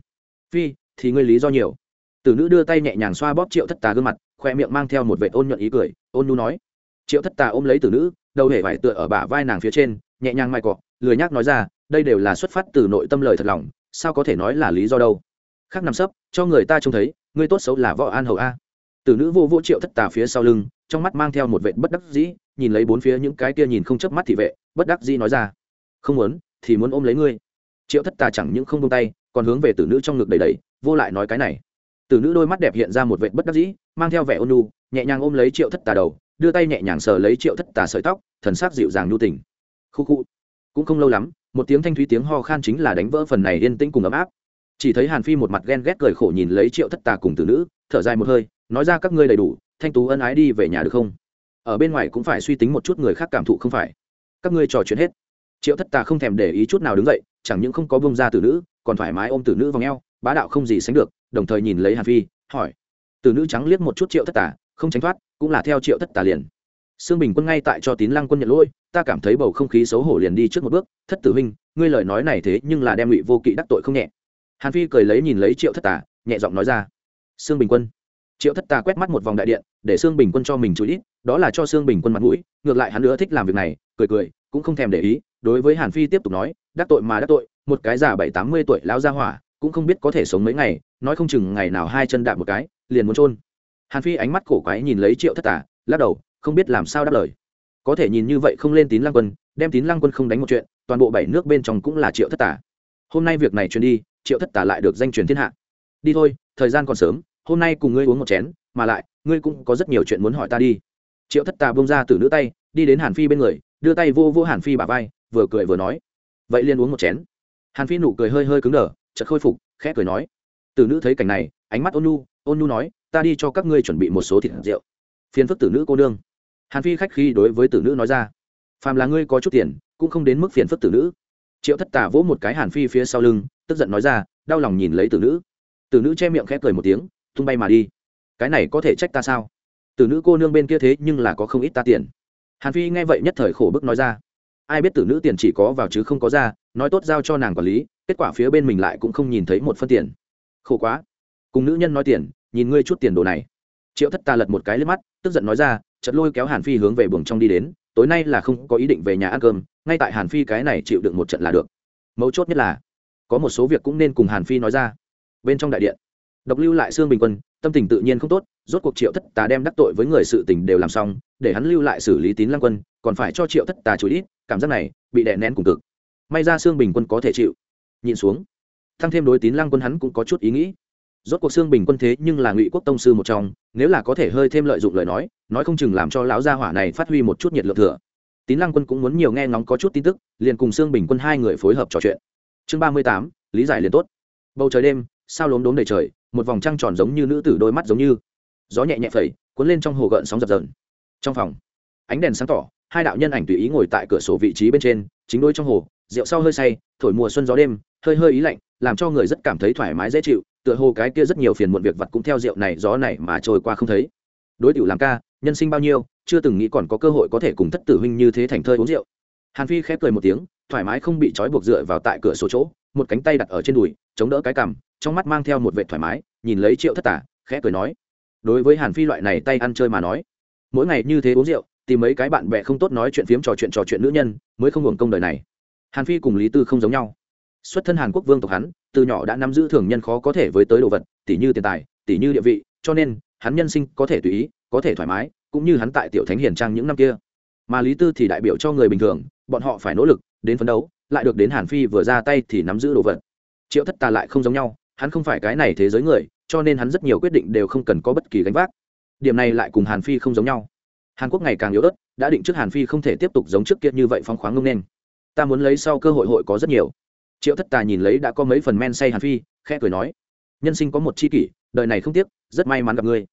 Phi, thì ngươi lý do nhiều tử nữ đưa tay nhẹ nhàng xoa bóp triệu thất tà gương mặt, khoe miệng mang theo một vệ ôn nhuận ý cười. Ôn nhu nói, triệu thất tà ôm lấy tử nữ, đầu hề vải tựa ở bả vai nàng phía trên, nhẹ nhàng mai cọ, lười nhác nói ra, đây đều là xuất phát từ nội tâm lời thật lòng, sao có thể nói là lý do đâu? Khác nằm sấp, cho người ta trông thấy, người tốt xấu là võ an hầu a. Tử nữ vô vô triệu thất tà phía sau lưng, trong mắt mang theo một vệ bất đắc dĩ, nhìn lấy bốn phía những cái kia nhìn không chớp mắt thị vệ, bất đắc dĩ nói ra, không muốn, thì muốn ôm lấy ngươi. Triệu thất tà chẳng những không buông tay, còn hướng về tử nữ trong ngực đầy đầy vô lại nói cái này tử nữ đôi mắt đẹp hiện ra một vệt bất đắc dĩ, mang theo vẻ ôn nhu, nhẹ nhàng ôm lấy triệu thất tà đầu, đưa tay nhẹ nhàng sờ lấy triệu thất tà sợi tóc, thần sắc dịu dàng nhu tình. Khu khu. Cũng không lâu lắm, một tiếng thanh thúy tiếng ho khan chính là đánh vỡ phần này yên tĩnh cùng ấm áp. Chỉ thấy hàn phi một mặt ghen ghét cười khổ nhìn lấy triệu thất tà cùng tử nữ, thở dài một hơi, nói ra các ngươi đầy đủ, thanh tú ân ái đi về nhà được không? Ở bên ngoài cũng phải suy tính một chút người khác cảm thụ không phải? Các ngươi trò chuyện hết. Triệu thất tà không thèm để ý chút nào đứng dậy, chẳng những không có bông ra tử nữ, còn thoải mái ôm tử nữ vào ngheo bá đạo không gì sánh được đồng thời nhìn lấy hàn phi hỏi từ nữ trắng liếc một chút triệu thất Tả, không tránh thoát cũng là theo triệu thất Tả liền Sương Bình Quân ngay tại cho Tín Lăng Quân nhận lỗi, ta cảm thấy bầu không khí xấu hổ liền đi trước một bước, "Thất tử huynh, ngươi lời nói này thế nhưng là đem Ngụy Vô Kỵ đắc tội không nhẹ." Hàn Phi cười lấy nhìn lấy Triệu Thất Tà, nhẹ giọng nói ra. "Sương Bình Quân." Triệu Thất Tà quét mắt một vòng đại điện, để Sương Bình Quân cho mình chú ý, đó là cho Sương Bình Quân mặt mũi, ngược lại hắn nữa thích làm việc này, cười cười, cũng không thèm để ý, đối với Hàn Phi tiếp tục nói, "Đắc tội mà đắc tội, một cái già bảy tám mươi tuổi lão gia hỏa, cũng không biết có thể sống mấy ngày, nói không chừng ngày nào hai chân đạp một cái, liền muốn trôn. Hàn Phi ánh mắt cổ quái nhìn lấy Triệu Thất Tà, lắc đầu, không biết làm sao đáp lời. Có thể nhìn như vậy không lên tín lăng quân đem tín lăng quân không đánh một chuyện toàn bộ bảy nước bên trong cũng là triệu thất tả hôm nay việc này truyền đi triệu thất tả lại được danh truyền thiên hạ. Đi thôi thời gian còn sớm hôm nay cùng ngươi uống một chén mà lại ngươi cũng có rất nhiều chuyện muốn hỏi ta đi. Triệu thất tà bông ra từ nữ tay đi đến hàn phi bên người đưa tay vô vô hàn phi bà vai vừa cười vừa nói. Vậy liền uống một chén. Hàn phi nụ cười hơi hơi cứng đờ chợt khôi phục khẽ cười nói tử nữ thấy cảnh này, ánh mắt ôn nu ôn nu nói, ta đi cho các ngươi chuẩn bị một số thịt rượu. Phiền phức tử nữ cô nương. Hàn phi khách khi đối với tử nữ nói ra, phàm là ngươi có chút tiền, cũng không đến mức phiền phức tử nữ. Triệu thất tà vỗ một cái hàn phi phía sau lưng, tức giận nói ra, đau lòng nhìn lấy tử nữ. Tử nữ che miệng khẽ cười một tiếng, tung bay mà đi. Cái này có thể trách ta sao? Tử nữ cô nương bên kia thế nhưng là có không ít ta tiền. Hàn phi nghe vậy nhất thời khổ bức nói ra, ai biết tử nữ tiền chỉ có vào chứ không có ra, nói tốt giao cho nàng quản lý, kết quả phía bên mình lại cũng không nhìn thấy một phân tiền khổ quá. Cùng nữ nhân nói tiền, nhìn ngươi chút tiền đồ này. Triệu thất ta lật một cái lên mắt, tức giận nói ra chật lôi kéo hàn phi hướng về buồng trong đi đến, tối nay là không có ý định về nhà ăn cơm, ngay tại hàn phi cái này chịu đựng một trận là được. Mấu chốt nhất là, có một số việc cũng nên cùng hàn phi nói ra. Bên trong đại điện, độc lưu lại xương bình quân, tâm tình tự nhiên không tốt, rốt cuộc triệu thất tà đem đắc tội với người sự tình đều làm xong, để hắn lưu lại xử lý tín lăng quân, còn phải cho triệu thất tà chú ít cảm giác này bị đè nén cùng cực. May ra xương bình quân có thể chịu. Nhìn xuống thăng thêm đối tín lăng quân hắn cũng có chút ý nghĩ. Rốt cuộc xương bình quân thế nhưng là ngụy quốc tông sư một trong, nếu là có thể hơi thêm lợi dụng lời nói nói không chừng làm cho lão gia hỏa này phát huy một chút nhiệt lượng thừa. Tín lăng quân cũng muốn nhiều nghe ngóng có chút tin tức, liền cùng xương bình quân hai người phối hợp trò chuyện. Chương ba mươi tám, lý giải liền tốt. Bầu trời đêm, sao lốm đốm đầy trời, một vòng trăng tròn giống như nữ tử đôi mắt giống như. Gió nhẹ nhẹ phẩy, cuốn lên trong hồ gợn sóng dập dờn. Trong phòng, ánh đèn sáng tỏ, hai đạo nhân ảnh tùy ý ngồi tại cửa sổ vị trí bên trên, chính đôi trong hồ, rượu sau hơi say, thổi mùa xuân gió đêm, hơi hơi ý lạnh làm cho người rất cảm thấy thoải mái dễ chịu, tựa hồ cái kia rất nhiều phiền muộn việc vặt cũng theo rượu này, gió này mà trôi qua không thấy. Đối tiểu làm ca, nhân sinh bao nhiêu, chưa từng nghĩ còn có cơ hội có thể cùng thất tử huynh như thế thành thơi uống rượu. Hàn phi khép cười một tiếng, thoải mái không bị trói buộc dựa vào tại cửa sổ chỗ, một cánh tay đặt ở trên đùi, chống đỡ cái cằm, trong mắt mang theo một vệ thoải mái, nhìn lấy triệu thất tả, khẽ cười nói, đối với hàn phi loại này tay ăn chơi mà nói, mỗi ngày như thế uống rượu, tìm mấy cái bạn bè không tốt nói chuyện phiếm trò chuyện trò chuyện nữ nhân, mới không hưởng công đời này. Hàn phi cùng lý tư không giống nhau xuất thân hàn quốc vương tộc hắn, từ nhỏ đã nắm giữ thường nhân khó có thể với tới đồ vật tỷ như tiền tài tỷ như địa vị, cho nên, hắn nhân sinh có thể tùy ý, có thể thoải mái, cũng như hắn tại tiểu thánh hiền trang những năm kia. Mà lý tư thì đại biểu cho người bình thường, bọn họ phải nỗ lực, đến phấn đấu, lại được đến hàn phi vừa ra tay thì nắm giữ đồ vật. Triệu thất tà lại không giống nhau, hắn không phải cái này thế giới người, cho nên hắn rất nhiều quyết định đều không cần có bất kỳ gánh vác. Điểm này lại cùng hàn phi không giống nhau. Hàn quốc ngày càng yếu ớt, đã định trước hàn phi không thể tiếp tục giống trước kia như vậy phong khoáng ngông nên. Ta muốn lấy sau cơ hội hội có rất nhiều triệu thất tà nhìn lấy đã có mấy phần men say hàn phi, khẽ cười nói, nhân sinh có một chi kỷ, đời này không tiếc, rất may mắn gặp ngươi.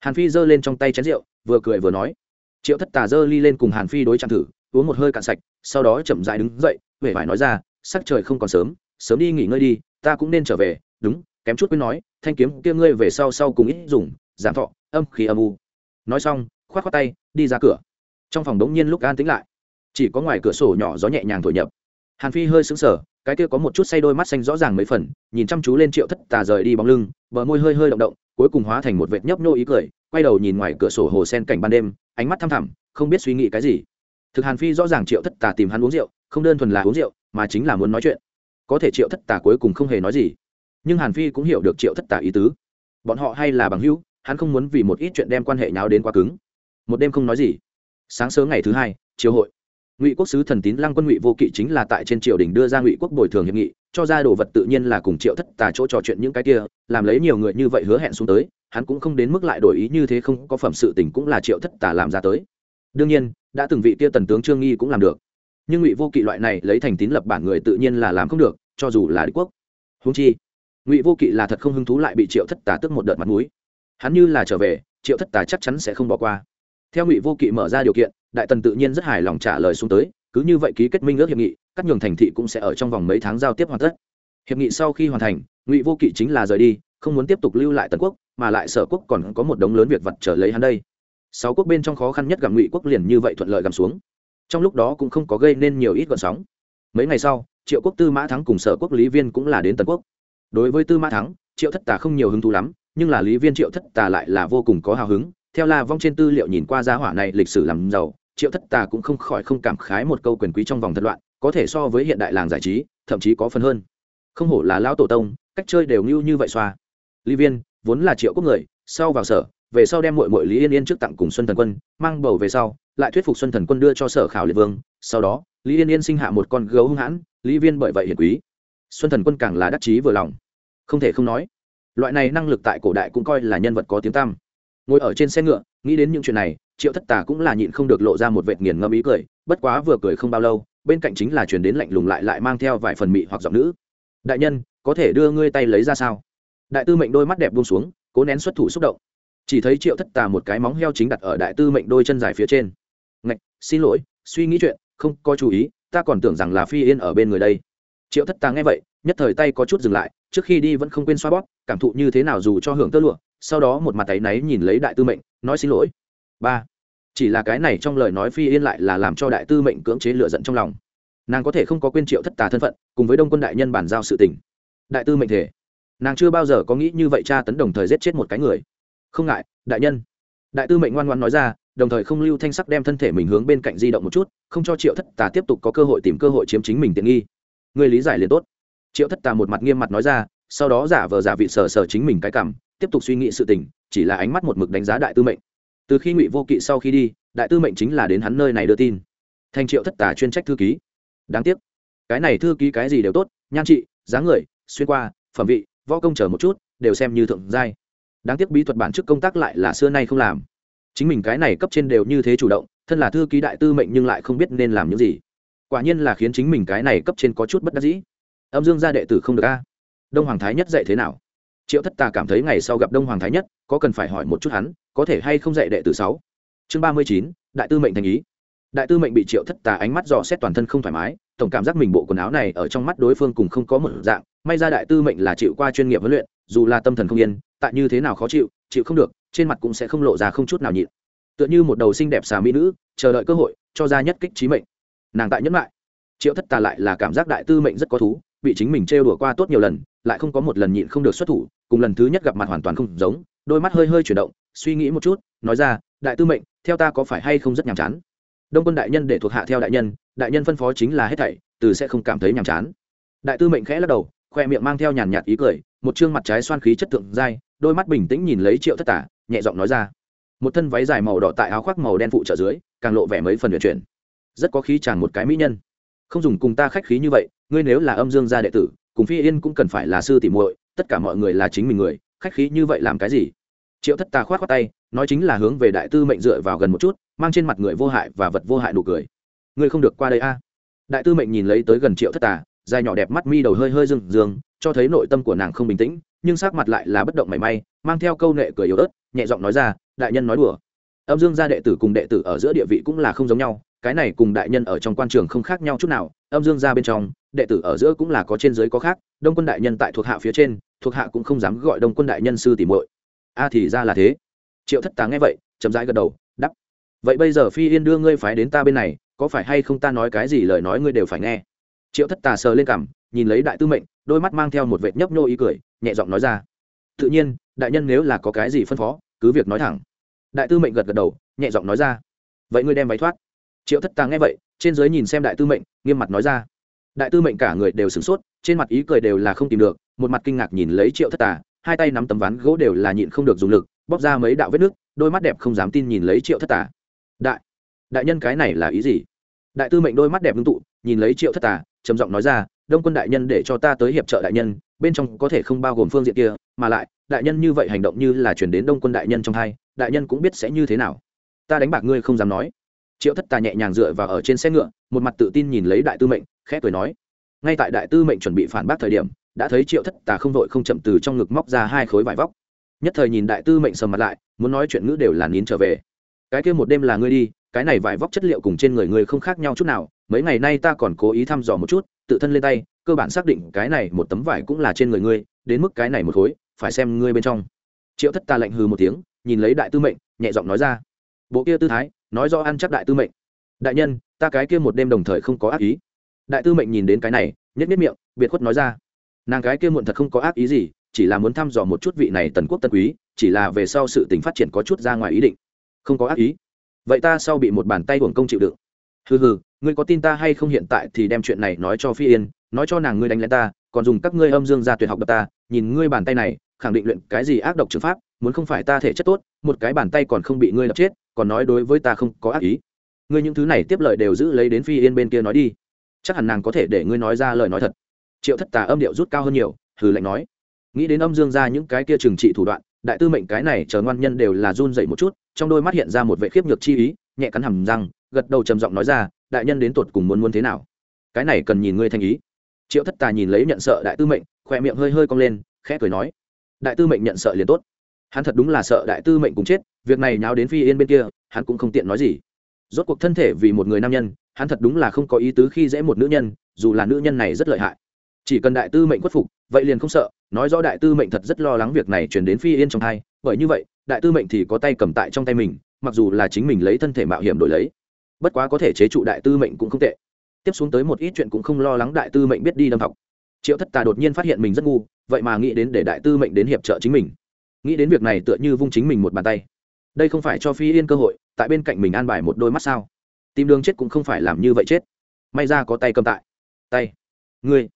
Hàn phi giơ lên trong tay chén rượu, vừa cười vừa nói, triệu thất tà giơ ly lên cùng hàn phi đối chạm thử, uống một hơi cạn sạch, sau đó chậm dại đứng dậy huệ vải nói ra, sắc trời không còn sớm sớm đi nghỉ ngơi đi, ta cũng nên trở về, đúng, kém chút quên nói, thanh kiếm kia ngươi về sau sau cùng ít dùng, giảm thọ, âm khí âm u. Nói xong, khoát khoát tay, đi ra cửa. Trong phòng đống nhiên lúc an tĩnh lại, chỉ có ngoài cửa sổ nhỏ gió nhẹ nhàng thổi nhập. Hàn phi hơi sững sờ cái kia có một chút say đôi mắt xanh rõ ràng mấy phần, nhìn chăm chú lên triệu thất tà rời đi bóng lưng, bờ môi hơi hơi động động, cuối cùng hóa thành một vệt nhấp nhô ý cười, quay đầu nhìn ngoài cửa sổ hồ sen cảnh ban đêm, ánh mắt thăm thẳm, không biết suy nghĩ cái gì. Thực hàn phi rõ ràng triệu thất tà tìm hắn uống rượu, không đơn thuần là uống rượu, mà chính là muốn nói chuyện. Có thể triệu thất tà cuối cùng không hề nói gì. Nhưng hàn phi cũng hiểu được triệu thất tà ý tứ. Bọn họ hay là bằng hữu, hắn không muốn vì một ít chuyện đem quan hệ nháo đến quá cứng. Một đêm không nói gì. Sáng sớm ngày thứ hai, chiều hội ngụy quốc sứ thần tín lăng quân ngụy vô kỵ chính là tại trên triều đình đưa ra ngụy quốc bồi thường hiệp nghị, cho ra đồ vật tự nhiên là cùng triệu thất tà chỗ trò chuyện những cái kia, làm lấy nhiều người như vậy hứa hẹn xuống tới, hắn cũng không đến mức lại đổi ý như thế không có phẩm sự tình cũng là triệu thất tà làm ra tới. Đương nhiên, đã từng vị kia tần tướng trương nghi cũng làm được. Nhưng ngụy vô kỵ loại này lấy thành tín lập bản người tự nhiên là làm không được, cho dù là đế quốc. Húng chi, ngụy vô kỵ là thật không hứng thú lại bị triệu thất tà tức một đợt mặt mũi. Hắn như là trở về, triệu thất tà chắc chắn sẽ không bỏ qua. Theo ngụy vô kỵ mở ra điều kiện đại tần tự nhiên rất hài lòng trả lời xuống tới, cứ như vậy ký kết minh ước hiệp nghị, các nhường thành thị cũng sẽ ở trong vòng mấy tháng giao tiếp hoàn tất. Hiệp nghị sau khi hoàn thành, ngụy vô kỵ chính là rời đi, không muốn tiếp tục lưu lại tần quốc, mà lại sở quốc còn có một đống lớn việc vật trở lấy hắn đây. Sáu quốc bên trong khó khăn nhất gặp ngụy quốc liền như vậy thuận lợi gầm xuống. Trong lúc đó cũng không có gây nên nhiều ít gọn sóng. Mấy ngày sau, triệu quốc tư mã thắng cùng sở quốc lý viên cũng là đến tần quốc. Đối với tư mã thắng, triệu thất tà không nhiều hứng thú lắm, nhưng là lý viên triệu thất tà lại là vô cùng có hào hứng. Theo la vong trên tư liệu nhìn qua giá hỏa này lịch sử làm giàu triệu thất tà cũng không khỏi không cảm khái một câu quyền quý trong vòng thật loạn, có thể so với hiện đại làng giải trí, thậm chí có phần hơn. Không hổ là lão tổ tông, cách chơi đều như như vậy xoa. Lý viên, vốn là triệu quốc người, sau vào sở, về sau đem mội mội lý yên yên trước tặng cùng xuân thần quân, mang bầu về sau, lại thuyết phục xuân thần quân đưa cho sở khảo liệt vương, sau đó, lý yên yên sinh hạ một con gấu hung hãn, lý viên bởi vậy hiển quý. Xuân thần quân càng là đắc chí vừa lòng. Không thể không nói, loại này năng lực tại cổ đại cũng coi là nhân vật có tiếng tăm. Ngồi ở trên xe ngựa, nghĩ đến những chuyện này triệu thất tà cũng là nhịn không được lộ ra một vệt nghiền ngâm ý cười, bất quá vừa cười không bao lâu, bên cạnh chính là chuyển đến lạnh lùng lại lại mang theo vài phần mị hoặc giọng nữ. Đại nhân, có thể đưa ngươi tay lấy ra sao? Đại tư mệnh đôi mắt đẹp buông xuống, cố nén xuất thủ xúc động. Chỉ thấy triệu thất tà một cái móng heo chính đặt ở đại tư mệnh đôi chân dài phía trên. Ngạch, xin lỗi, suy nghĩ chuyện, không có chú ý, ta còn tưởng rằng là phi yên ở bên người đây. Triệu thất tà nghe vậy, nhất thời tay có chút dừng lại, trước khi đi vẫn không quên xoa bóp, cảm thụ như thế nào dù cho hưởng tơ lụa, sau đó một mặt tay náy nhìn lấy đại tư mệnh, nói xin lỗi ba. Chỉ là cái này trong lời nói phi yên lại là làm cho đại tư mệnh cưỡng chế lựa giận trong lòng. Nàng có thể không có quên triệu thất tà thân phận, cùng với đông quân đại nhân bàn giao sự tình. Đại tư mệnh thể. Nàng chưa bao giờ có nghĩ như vậy cha tấn đồng thời giết chết một cái người. Không ngại, đại nhân. Đại tư mệnh ngoan ngoan nói ra, đồng thời không lưu thanh sắc đem thân thể mình hướng bên cạnh di động một chút, không cho triệu thất tà tiếp tục có cơ hội tìm cơ hội chiếm chính mình tiện nghi. Người lý giải liền tốt. Triệu thất tà một mặt nghiêm mặt nói ra, sau đó giả vờ giả vị sờ sờ chính mình cái cảm, tiếp tục suy nghĩ sự tình, chỉ là ánh mắt một mực đánh giá đại tư mệnh từ khi ngụy vô kỵ sau khi đi, đại tư mệnh chính là đến hắn nơi này đưa tin. Thành triệu thất tả chuyên trách thư ký. Đáng tiếc. Cái này thư ký cái gì đều tốt, nhan trị, dáng người, xuyên qua, phẩm vị, võ công chờ một chút, đều xem như thượng giai. Đáng tiếc bí thuật bản chức công tác lại là xưa nay không làm. Chính mình cái này cấp trên đều như thế chủ động, thân là thư ký đại tư mệnh nhưng lại không biết nên làm những gì. Quả nhiên là khiến chính mình cái này cấp trên có chút bất đắc dĩ. Âm dương gia đệ tử không được a. Đông hoàng thái nhất dạy thế nào? Triệu thất tà cảm thấy ngày sau gặp đông hoàng thái nhất, có cần phải hỏi một chút hắn có thể hay không dạy đệ tử sáu? Chương ba mươi chín, đại tư mệnh thành ý. Đại tư mệnh bị triệu thất tà ánh mắt dò xét toàn thân không thoải mái, tổng cảm giác mình bộ quần áo này ở trong mắt đối phương cùng không có một dạng. May ra đại tư mệnh là chịu qua chuyên nghiệp huấn luyện, dù là tâm thần không yên, tại như thế nào khó chịu chịu không được, trên mặt cũng sẽ không lộ ra không chút nào nhịn. Tựa như một đầu xinh đẹp xà mỹ nữ, chờ đợi cơ hội, cho ra nhất kích trí mệnh. Nàng tại nhẫn lại. Triệu thất tà lại là cảm giác đại tư mệnh rất có thú, bị chính mình trêu đùa qua tốt nhiều lần, lại không có một lần nhịn không được xuất thủ, cùng lần thứ nhất gặp mặt hoàn toàn không giống, đôi mắt hơi hơi chuyển động suy nghĩ một chút, nói ra, đại tư mệnh, theo ta có phải hay không rất nhàm chán? Đông quân đại nhân để thuộc hạ theo đại nhân đại nhân phân phó chính là hết thảy, từ sẽ không cảm thấy nhàm chán. Đại tư mệnh khẽ lắc đầu, khoe miệng mang theo nhàn nhạt ý cười, một chương mặt trái xoan khí chất thượng dai đôi mắt bình tĩnh nhìn lấy triệu thất tả, nhẹ giọng nói ra, một thân váy dài màu đỏ tại áo khoác màu đen phụ trợ dưới, càng lộ vẻ mấy phần luyện chuyển. Rất có khí tràn một cái mỹ nhân. Không dùng cùng ta khách khí như vậy, ngươi nếu là âm dương gia đệ tử, cùng phi yên cũng cần phải là sư tỉ muội, tất cả mọi người là chính mình người, khách khí như vậy làm cái gì? Triệu thất tà khoát khoát tay, nói chính là hướng về đại tư mệnh dựa vào gần một chút, mang trên mặt người vô hại và vật vô hại nụ cười. Ngươi không được qua đây a. Đại tư mệnh nhìn lấy tới gần triệu thất tà, dài nhỏ đẹp mắt mi đầu hơi hơi rừng dương, cho thấy nội tâm của nàng không bình tĩnh, nhưng sắc mặt lại là bất động mảy may, mang theo câu nệ cười yếu ớt, nhẹ giọng nói ra, đại nhân nói đùa. Âm dương gia đệ tử cùng đệ tử ở giữa địa vị cũng là không giống nhau, cái này cùng đại nhân ở trong quan trường không khác nhau chút nào, âm dương gia bên trong, đệ tử ở giữa cũng là có trên dưới có khác, đông quân đại nhân tại thuộc hạ phía trên, thuộc hạ cũng không dám gọi đông quân đại nhân sư tỉ muội a thì ra là thế. Triệu thất tá nghe vậy, chậm rãi gật đầu đắp vậy bây giờ phi yên đưa ngươi phái đến ta bên này, có phải hay không ta nói cái gì lời nói ngươi đều phải nghe? Triệu thất tà sờ lên cằm, nhìn lấy đại tư mệnh, đôi mắt mang theo một vệt nhấp nhô ý cười, nhẹ giọng nói ra. Tự nhiên, đại nhân nếu là có cái gì phân phó, cứ việc nói thẳng. Đại tư mệnh gật gật đầu, nhẹ giọng nói ra. Vậy ngươi đem váy thoát. Triệu thất tà nghe vậy, trên dưới nhìn xem đại tư mệnh, nghiêm mặt nói ra. Đại tư mệnh cả người đều sửng sốt, trên mặt ý cười đều là không tìm được, một mặt kinh ngạc nhìn lấy triệu thất tà hai tay nắm tấm ván gỗ đều là nhịn không được dùng lực, bóp ra mấy đạo vết nước, đôi mắt đẹp không dám tin nhìn lấy triệu thất tà. Đại đại nhân cái này là ý gì? Đại tư mệnh đôi mắt đẹp ngưng tụ, nhìn lấy triệu thất tà, trầm giọng nói ra, đông quân đại nhân để cho ta tới hiệp trợ đại nhân, bên trong có thể không bao gồm phương diện kia, mà lại, đại nhân như vậy hành động như là chuyển đến đông quân đại nhân trong hai, đại nhân cũng biết sẽ như thế nào. Ta đánh bạc ngươi không dám nói. Triệu thất tà nhẹ nhàng dựa vào ở trên xe ngựa, một mặt tự tin nhìn lấy đại tư mệnh, khẽ cười nói, ngay tại đại tư mệnh chuẩn bị phản bác thời điểm đã thấy triệu thất tà không vội không chậm từ trong ngực móc ra hai khối vải vóc. Nhất thời nhìn đại tư mệnh sầm mặt lại, muốn nói chuyện ngữ đều là nín trở về. Cái kia một đêm là ngươi đi, cái này vải vóc chất liệu cùng trên người ngươi không khác nhau chút nào, mấy ngày nay ta còn cố ý thăm dò một chút, tự thân lên tay, cơ bản xác định cái này một tấm vải cũng là trên người ngươi, đến mức cái này một khối, phải xem ngươi bên trong. Triệu thất ta lạnh hừ một tiếng, nhìn lấy đại tư mệnh, nhẹ giọng nói ra. Bộ kia tư thái, nói do ăn chắc đại tư mệnh. Đại nhân, ta cái kia một đêm đồng thời không có ác ý. Đại tư mệnh nhìn đến cái này nhất nhất miệng, biệt khuất nói ra nàng cái kia muộn thật không có ác ý gì, chỉ là muốn thăm dò một chút vị này tần quốc tân quý, chỉ là về sau sự tình phát triển có chút ra ngoài ý định. Không có ác ý. Vậy ta sau bị một bàn tay uổng công chịu đựng. Hừ hừ, ngươi có tin ta hay không hiện tại thì đem chuyện này nói cho phi yên, nói cho nàng ngươi đánh lên ta, còn dùng các ngươi âm dương ra tuyệt học đập ta, nhìn ngươi bàn tay này, khẳng định luyện cái gì ác độc trừng pháp, muốn không phải ta thể chất tốt, một cái bàn tay còn không bị ngươi đập chết, còn nói đối với ta không có ác ý. Ngươi những thứ này tiếp lời đều giữ lấy đến phi yên bên kia nói đi. Chắc hẳn nàng có thể để ngươi nói ra lời nói thật triệu thất tà âm điệu rút cao hơn nhiều, hừ lạnh nói. Nghĩ đến âm dương ra những cái kia trừng trị thủ đoạn, đại tư mệnh cái này chờ ngoan nhân đều là run dậy một chút, trong đôi mắt hiện ra một vệ khiếp nhược chi ý, nhẹ cắn hầm răng, gật đầu trầm giọng nói ra, đại nhân đến tột cùng muốn muốn thế nào? Cái này cần nhìn ngươi thanh ý. Triệu thất tà nhìn lấy nhận sợ đại tư mệnh khoe miệng hơi hơi cong lên, khẽ cười nói. Đại tư mệnh nhận sợ liền tốt. Hắn thật đúng là sợ đại tư mệnh cùng chết, việc này nháo đến phi yên bên kia, hắn cũng không tiện nói gì. Rốt cuộc thân thể vì một người nam nhân, hắn thật đúng là không có ý tứ khi dễ một nữ nhân, dù là nữ nhân này rất lợi hại chỉ cần đại tư mệnh khuất phục, vậy liền không sợ. Nói rõ đại tư mệnh thật rất lo lắng việc này chuyển đến phi yên trong hai bởi như vậy, đại tư mệnh thì có tay cầm tại trong tay mình, mặc dù là chính mình lấy thân thể mạo hiểm đổi lấy. Bất quá có thể chế trụ đại tư mệnh cũng không tệ. Tiếp xuống tới một ít chuyện cũng không lo lắng đại tư mệnh biết đi đâm học. Triệu thất tà đột nhiên phát hiện mình rất ngu, vậy mà nghĩ đến để đại tư mệnh đến hiệp trợ chính mình. Nghĩ đến việc này tựa như vung chính mình một bàn tay. Đây không phải cho phi yên cơ hội, tại bên cạnh mình an bài một đôi mắt sao? Tìm đường chết cũng không phải làm như vậy chết. May ra có tay cầm tại. Tay. Ngươi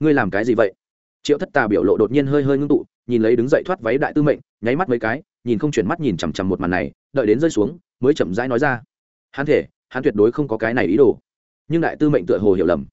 ngươi làm cái gì vậy? Triệu thất tà biểu lộ đột nhiên hơi hơi ngưng tụ, nhìn lấy đứng dậy thoát váy đại tư mệnh, nháy mắt mấy cái, nhìn không chuyển mắt nhìn chằm chằm một màn này, đợi đến rơi xuống, mới chậm rãi nói ra. Hắn thể hắn tuyệt đối không có cái này ý đồ. Nhưng đại tư mệnh tựa hồ hiểu lầm.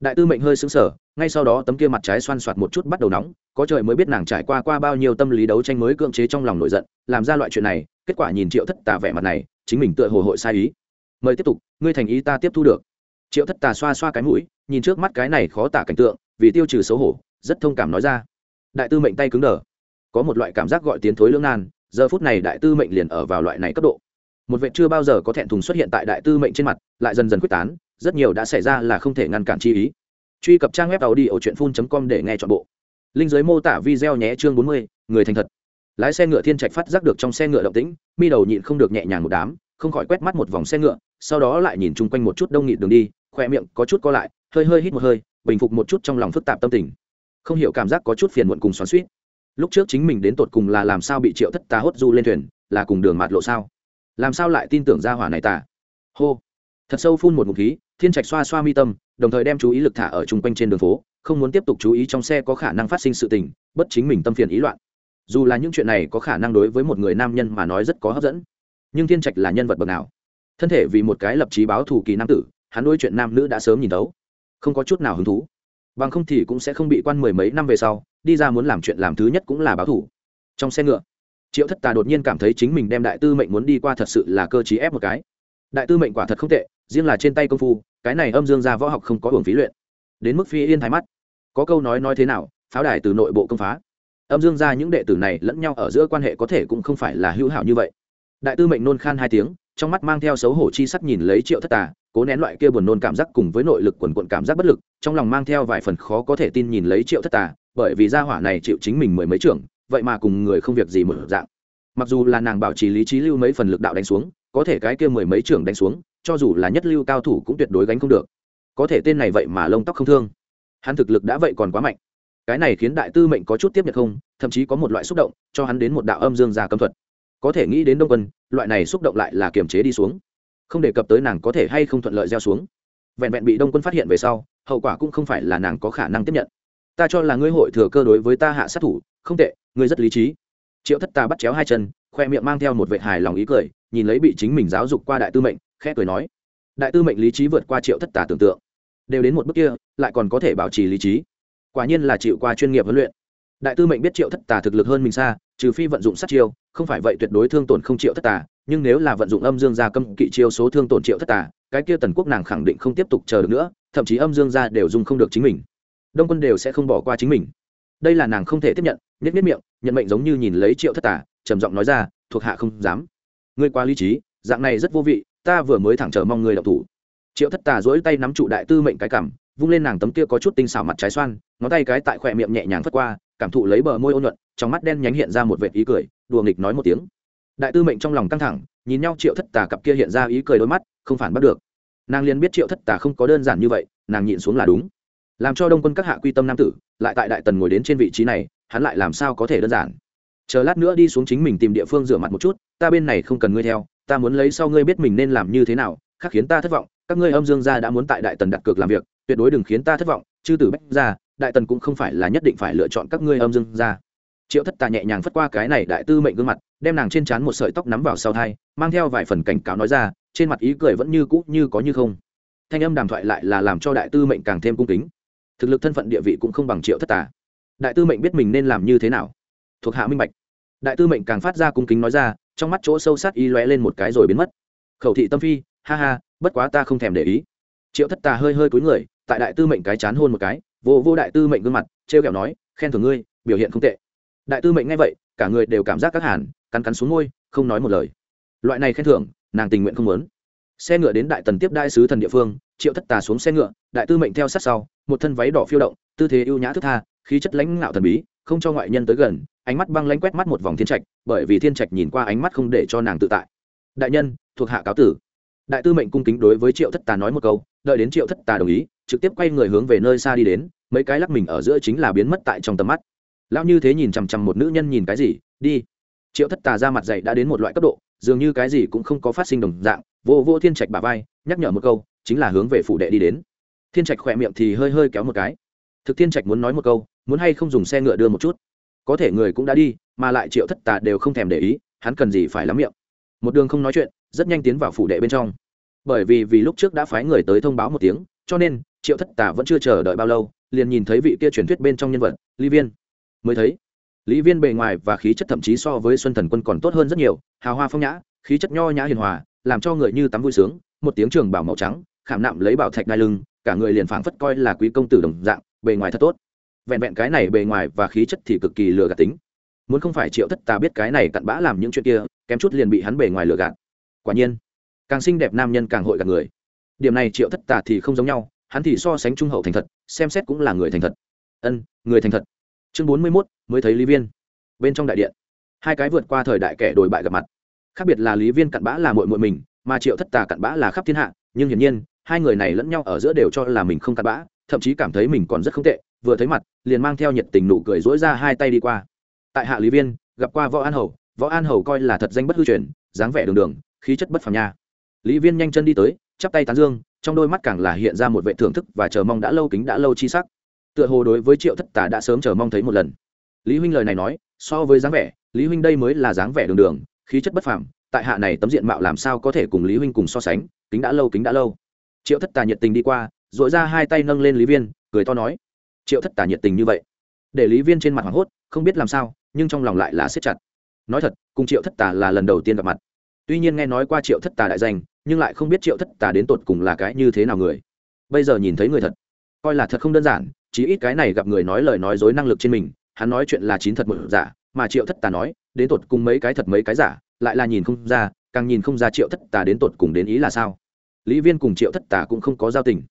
Đại tư mệnh hơi xứng sở ngay sau đó tấm kia mặt trái xoan xoạt một chút bắt đầu nóng, có trời mới biết nàng trải qua qua bao nhiêu tâm lý đấu tranh mới cưỡng chế trong lòng nổi giận, làm ra loại chuyện này, kết quả nhìn triệu thất tà vẻ mặt này, chính mình tựa hồ hội sai ý. Mời tiếp tục, ngươi thành ý ta tiếp thu được. Triệu thất tà xoa xoa cái mũi, nhìn trước mắt cái này khó tả cảnh tượng vì tiêu trừ xấu hổ, rất thông cảm nói ra. Đại tư mệnh tay cứng đờ. Có một loại cảm giác gọi tiến thối lưỡng nan, giờ phút này đại tư mệnh liền ở vào loại này cấp độ. Một vệ chưa bao giờ có thẹn thùng xuất hiện tại đại tư mệnh trên mặt, lại dần dần quyết tán, rất nhiều đã xảy ra là không thể ngăn cản chi ý. Truy cập trang web tàu đi ở truyện phun com để nghe chọn bộ. Linh giới mô tả video nhé chương bốn mươi, người thành thật. Lái xe ngựa thiên trạch phát giác được trong xe ngựa động tĩnh, mi đầu nhịn không được nhẹ nhàng một đám, không khỏi quét mắt một vòng xe ngựa, sau đó lại nhìn chung quanh một chút đông nghịt đường đi, khoe miệng có chút co lại, hơi hơi hít một hơi bình phục một chút trong lòng phức tạp tâm tình. Không hiểu cảm giác có chút phiền muộn cùng xoắn suýt lúc trước chính mình đến tột cùng là làm sao bị triệu thất tá hốt du lên thuyền, là cùng đường mạt lộ sao? Làm sao lại tin tưởng ra hỏa này tả hô. Thật sâu phun một ngụm khí, thiên trạch xoa xoa mi tâm, đồng thời đem chú ý lực thả ở chung quanh trên đường phố, không muốn tiếp tục chú ý trong xe có khả năng phát sinh sự tình, bất chính mình tâm phiền ý loạn. Dù là những chuyện này có khả năng đối với một người nam nhân mà nói rất có hấp dẫn, nhưng thiên trạch là nhân vật bậc nào? Thân thể vì một cái lập trí báo thủ kỳ nam tử, hắn đôi chuyện nam nữ đã sớm nhìn tấu không có chút nào hứng thú. Bằng không thì cũng sẽ không bị quan mười mấy năm về sau, đi ra muốn làm chuyện làm thứ nhất cũng là báo thủ. Trong xe ngựa, triệu thất tà đột nhiên cảm thấy chính mình đem đại tư mệnh muốn đi qua thật sự là cơ chí ép một cái. Đại tư mệnh quả thật không tệ, riêng là trên tay công phu, cái này âm dương ra võ học không có hưởng phí luyện. Đến mức phi yên thái mắt. Có câu nói nói thế nào, pháo đài từ nội bộ công phá. Âm dương ra những đệ tử này lẫn nhau ở giữa quan hệ có thể cũng không phải là hữu hảo như vậy. Đại tư mệnh nôn khan hai tiếng, trong mắt mang theo xấu hổ chi sắc nhìn lấy triệu thất tà cố nén loại kia buồn nôn cảm giác cùng với nội lực quần quận cảm giác bất lực, trong lòng mang theo vài phần khó có thể tin nhìn lấy triệu thất tà, bởi vì gia hỏa này chịu chính mình mười mấy trưởng, vậy mà cùng người không việc gì một dạng. Mặc dù là nàng bảo trì lý trí lưu mấy phần lực đạo đánh xuống, có thể cái kia mười mấy trưởng đánh xuống, cho dù là nhất lưu cao thủ cũng tuyệt đối gánh không được. Có thể tên này vậy mà lông tóc không thương. Hắn thực lực đã vậy còn quá mạnh. Cái này khiến đại tư mệnh có chút tiếp nhận không, thậm chí có một loại xúc động, cho hắn đến một đạo âm dương gia cấm thuật. Có thể nghĩ đến đông quân, loại này xúc động lại là kiềm chế đi xuống không đề cập tới nàng có thể hay không thuận lợi gieo xuống. Vẹn vẹn bị đông quân phát hiện về sau, hậu quả cũng không phải là nàng có khả năng tiếp nhận. Ta cho là ngươi hội thừa cơ đối với ta hạ sát thủ, không tệ, ngươi rất lý trí. Triệu thất ta bắt chéo hai chân, khoe miệng mang theo một vệ hài lòng ý cười, nhìn lấy bị chính mình giáo dục qua đại tư mệnh, khẽ cười nói, đại tư mệnh lý trí vượt qua triệu thất tà tưởng tượng. Đều đến một bước kia, lại còn có thể bảo trì lý trí. Quả nhiên là chịu qua chuyên nghiệp huấn luyện đại tư mệnh biết triệu thất tà thực lực hơn mình xa, trừ phi vận dụng sát chiêu, không phải vậy tuyệt đối thương tổn không triệu thất tà, nhưng nếu là vận dụng âm dương gia cấm kỵ chiêu số thương tổn triệu thất tà, cái kia tần quốc nàng khẳng định không tiếp tục chờ được nữa, thậm chí âm dương gia đều dùng không được chính mình. Đông quân đều sẽ không bỏ qua chính mình. Đây là nàng không thể tiếp nhận nhất nhất miệng, nhận mệnh giống như nhìn lấy triệu thất tà, trầm giọng nói ra, thuộc hạ không dám. Ngươi qua lý trí, dạng này rất vô vị, ta vừa mới thẳng chờ mong ngươi đọc thủ. Triệu thất tà dỗi tay nắm trụ đại tư mệnh cái cảm vung lên nàng tấm kia có chút tinh xảo mặt trái xoan, ngón tay cái tại khỏe miệng nhẹ nhàng phất qua cảm thụ lấy bờ môi ôn nhuận, trong mắt đen nhánh hiện ra một vệt ý cười, đùa nghịch nói một tiếng. Đại tư mệnh trong lòng căng thẳng, nhìn nhau triệu thất tà cặp kia hiện ra ý cười đôi mắt, không phản bắt được. Nàng liền biết triệu thất tà không có đơn giản như vậy, nàng nhịn xuống là đúng. Làm cho đông quân các hạ quy tâm nam tử, lại tại đại tần ngồi đến trên vị trí này, hắn lại làm sao có thể đơn giản? Chờ lát nữa đi xuống chính mình tìm địa phương rửa mặt một chút, ta bên này không cần ngươi theo, ta muốn lấy sau ngươi biết mình nên làm như thế nào, khác khiến ta thất vọng, các ngươi âm dương gia đã muốn tại đại tần đặt cược làm việc, tuyệt đối đừng khiến ta thất vọng, chư tử bách gia đại tần cũng không phải là nhất định phải lựa chọn các ngươi âm dương ra triệu thất tà nhẹ nhàng phất qua cái này đại tư mệnh gương mặt, đem nàng trên trán một sợi tóc nắm vào sau thai, mang theo vài phần cảnh cáo nói ra, trên mặt ý cười vẫn như cũ như có như không. Thanh âm đàm thoại lại là làm cho đại tư mệnh càng thêm cung kính. Thực lực thân phận địa vị cũng không bằng triệu thất tà. Đại tư mệnh biết mình nên làm như thế nào. Thuộc hạ minh bạch. Đại tư mệnh càng phát ra cung kính nói ra, trong mắt chỗ sâu sát y lóe lên một cái rồi biến mất. Khẩu thị tâm phi, ha ha, bất quá ta không thèm để ý. Triệu thất tà hơi hơi cúi người, tại đại tư mệnh cái chán hôn một cái vô vô đại tư mệnh gương mặt, trêu kẹo nói, khen thưởng ngươi, biểu hiện không tệ. Đại tư mệnh nghe vậy, cả người đều cảm giác các hàn, cắn cắn xuống ngôi không nói một lời. Loại này khen thưởng, nàng tình nguyện không muốn. Xe ngựa đến đại tần tiếp đại sứ thần địa phương, triệu thất tà xuống xe ngựa, đại tư mệnh theo sát sau, một thân váy đỏ phiêu động, tư thế ưu nhã thức tha, khí chất lãnh ngạo thần bí, không cho ngoại nhân tới gần, ánh mắt băng lãnh quét mắt một vòng thiên trạch, bởi vì thiên trạch nhìn qua ánh mắt không để cho nàng tự tại. Đại nhân, thuộc hạ cáo tử. Đại tư mệnh cung kính đối với triệu thất tà nói một câu, đợi đến triệu thất tà đồng ý trực tiếp quay người hướng về nơi xa đi đến, mấy cái lắc mình ở giữa chính là biến mất tại trong tầm mắt. Lão như thế nhìn chằm chằm một nữ nhân nhìn cái gì? Đi. Triệu thất tà ra mặt dậy đã đến một loại cấp độ, dường như cái gì cũng không có phát sinh đồng dạng, vô vô thiên trạch bà vai, nhắc nhở một câu, chính là hướng về phủ đệ đi đến. Thiên trạch khỏe miệng thì hơi hơi kéo một cái. Thực thiên trạch muốn nói một câu, muốn hay không dùng xe ngựa đưa một chút? Có thể người cũng đã đi, mà lại triệu thất tà đều không thèm để ý, hắn cần gì phải lắm miệng? Một đường không nói chuyện, rất nhanh tiến vào phủ đệ bên trong. Bởi vì vì lúc trước đã phái người tới thông báo một tiếng, cho nên triệu thất tà vẫn chưa chờ đợi bao lâu, liền nhìn thấy vị kia truyền thuyết bên trong nhân vật, lý viên. Mới thấy, lý viên bề ngoài và khí chất thậm chí so với xuân thần quân còn tốt hơn rất nhiều, hào hoa phong nhã, khí chất nho nhã hiền hòa, làm cho người như tắm vui sướng, một tiếng trường bảo màu trắng, khảm nạm lấy bảo thạch đai lưng, cả người liền phảng phất coi là quý công tử đồng dạng, bề ngoài thật tốt. Vẹn vẹn cái này bề ngoài và khí chất thì cực kỳ lừa gạt tính. Muốn không phải triệu thất tà biết cái này cặn bã làm những chuyện kia, kém chút liền bị hắn bề ngoài lừa gạt. Quả nhiên, càng xinh đẹp nam nhân càng hội gạt người. Điểm này triệu thất tà thì không giống nhau hắn thì so sánh trung hậu thành thật, xem xét cũng là người thành thật. Ân, người thành thật. Chương bốn mươi mốt, mới thấy lý viên. Bên trong đại điện, hai cái vượt qua thời đại kẻ đổi bại gặp mặt. Khác biệt là lý viên cặn bã là mội mội mình, mà triệu thất tà cặn bã là khắp thiên hạ, nhưng hiển nhiên, hai người này lẫn nhau ở giữa đều cho là mình không cặn bã, thậm chí cảm thấy mình còn rất không tệ, vừa thấy mặt, liền mang theo nhiệt tình nụ cười dỗi ra hai tay đi qua. Tại hạ lý viên, gặp qua võ an hầu, võ an hầu coi là thật danh bất hư truyền, dáng vẻ đường đường, khí chất bất phàm nha. Lý viên nhanh chân đi tới chắp tay tán dương, trong đôi mắt càng là hiện ra một vệ thưởng thức và chờ mong đã lâu kính đã lâu chi sắc. Tựa hồ đối với triệu thất tà đã sớm chờ mong thấy một lần. Lý huynh lời này nói, so với dáng vẻ, lý huynh đây mới là dáng vẻ đường đường, khí chất bất phàm, tại hạ này tấm diện mạo làm sao có thể cùng lý huynh cùng so sánh, kính đã lâu, kính đã lâu. Triệu thất tà nhiệt tình đi qua dội ra hai tay nâng lên lý viên, cười to nói, triệu thất tà nhiệt tình như vậy? Để lý viên trên mặt hoảng hốt, không biết làm sao, nhưng trong lòng lại là siết chặt. Nói thật, cùng triệu thất tà là lần đầu tiên gặp mặt. Tuy nhiên nghe nói qua triệu thất tà đại danh nhưng lại không biết triệu thất tà đến tột cùng là cái như thế nào người. Bây giờ nhìn thấy người thật, coi là thật không đơn giản, chí ít cái này gặp người nói lời nói dối năng lực trên mình, hắn nói chuyện là chín thật một giả, mà triệu thất tà nói, đến tột cùng mấy cái thật mấy cái giả, lại là nhìn không ra, càng nhìn không ra triệu thất tà đến tột cùng đến ý là sao. Lý viên cùng triệu thất tà cũng không có giao tình,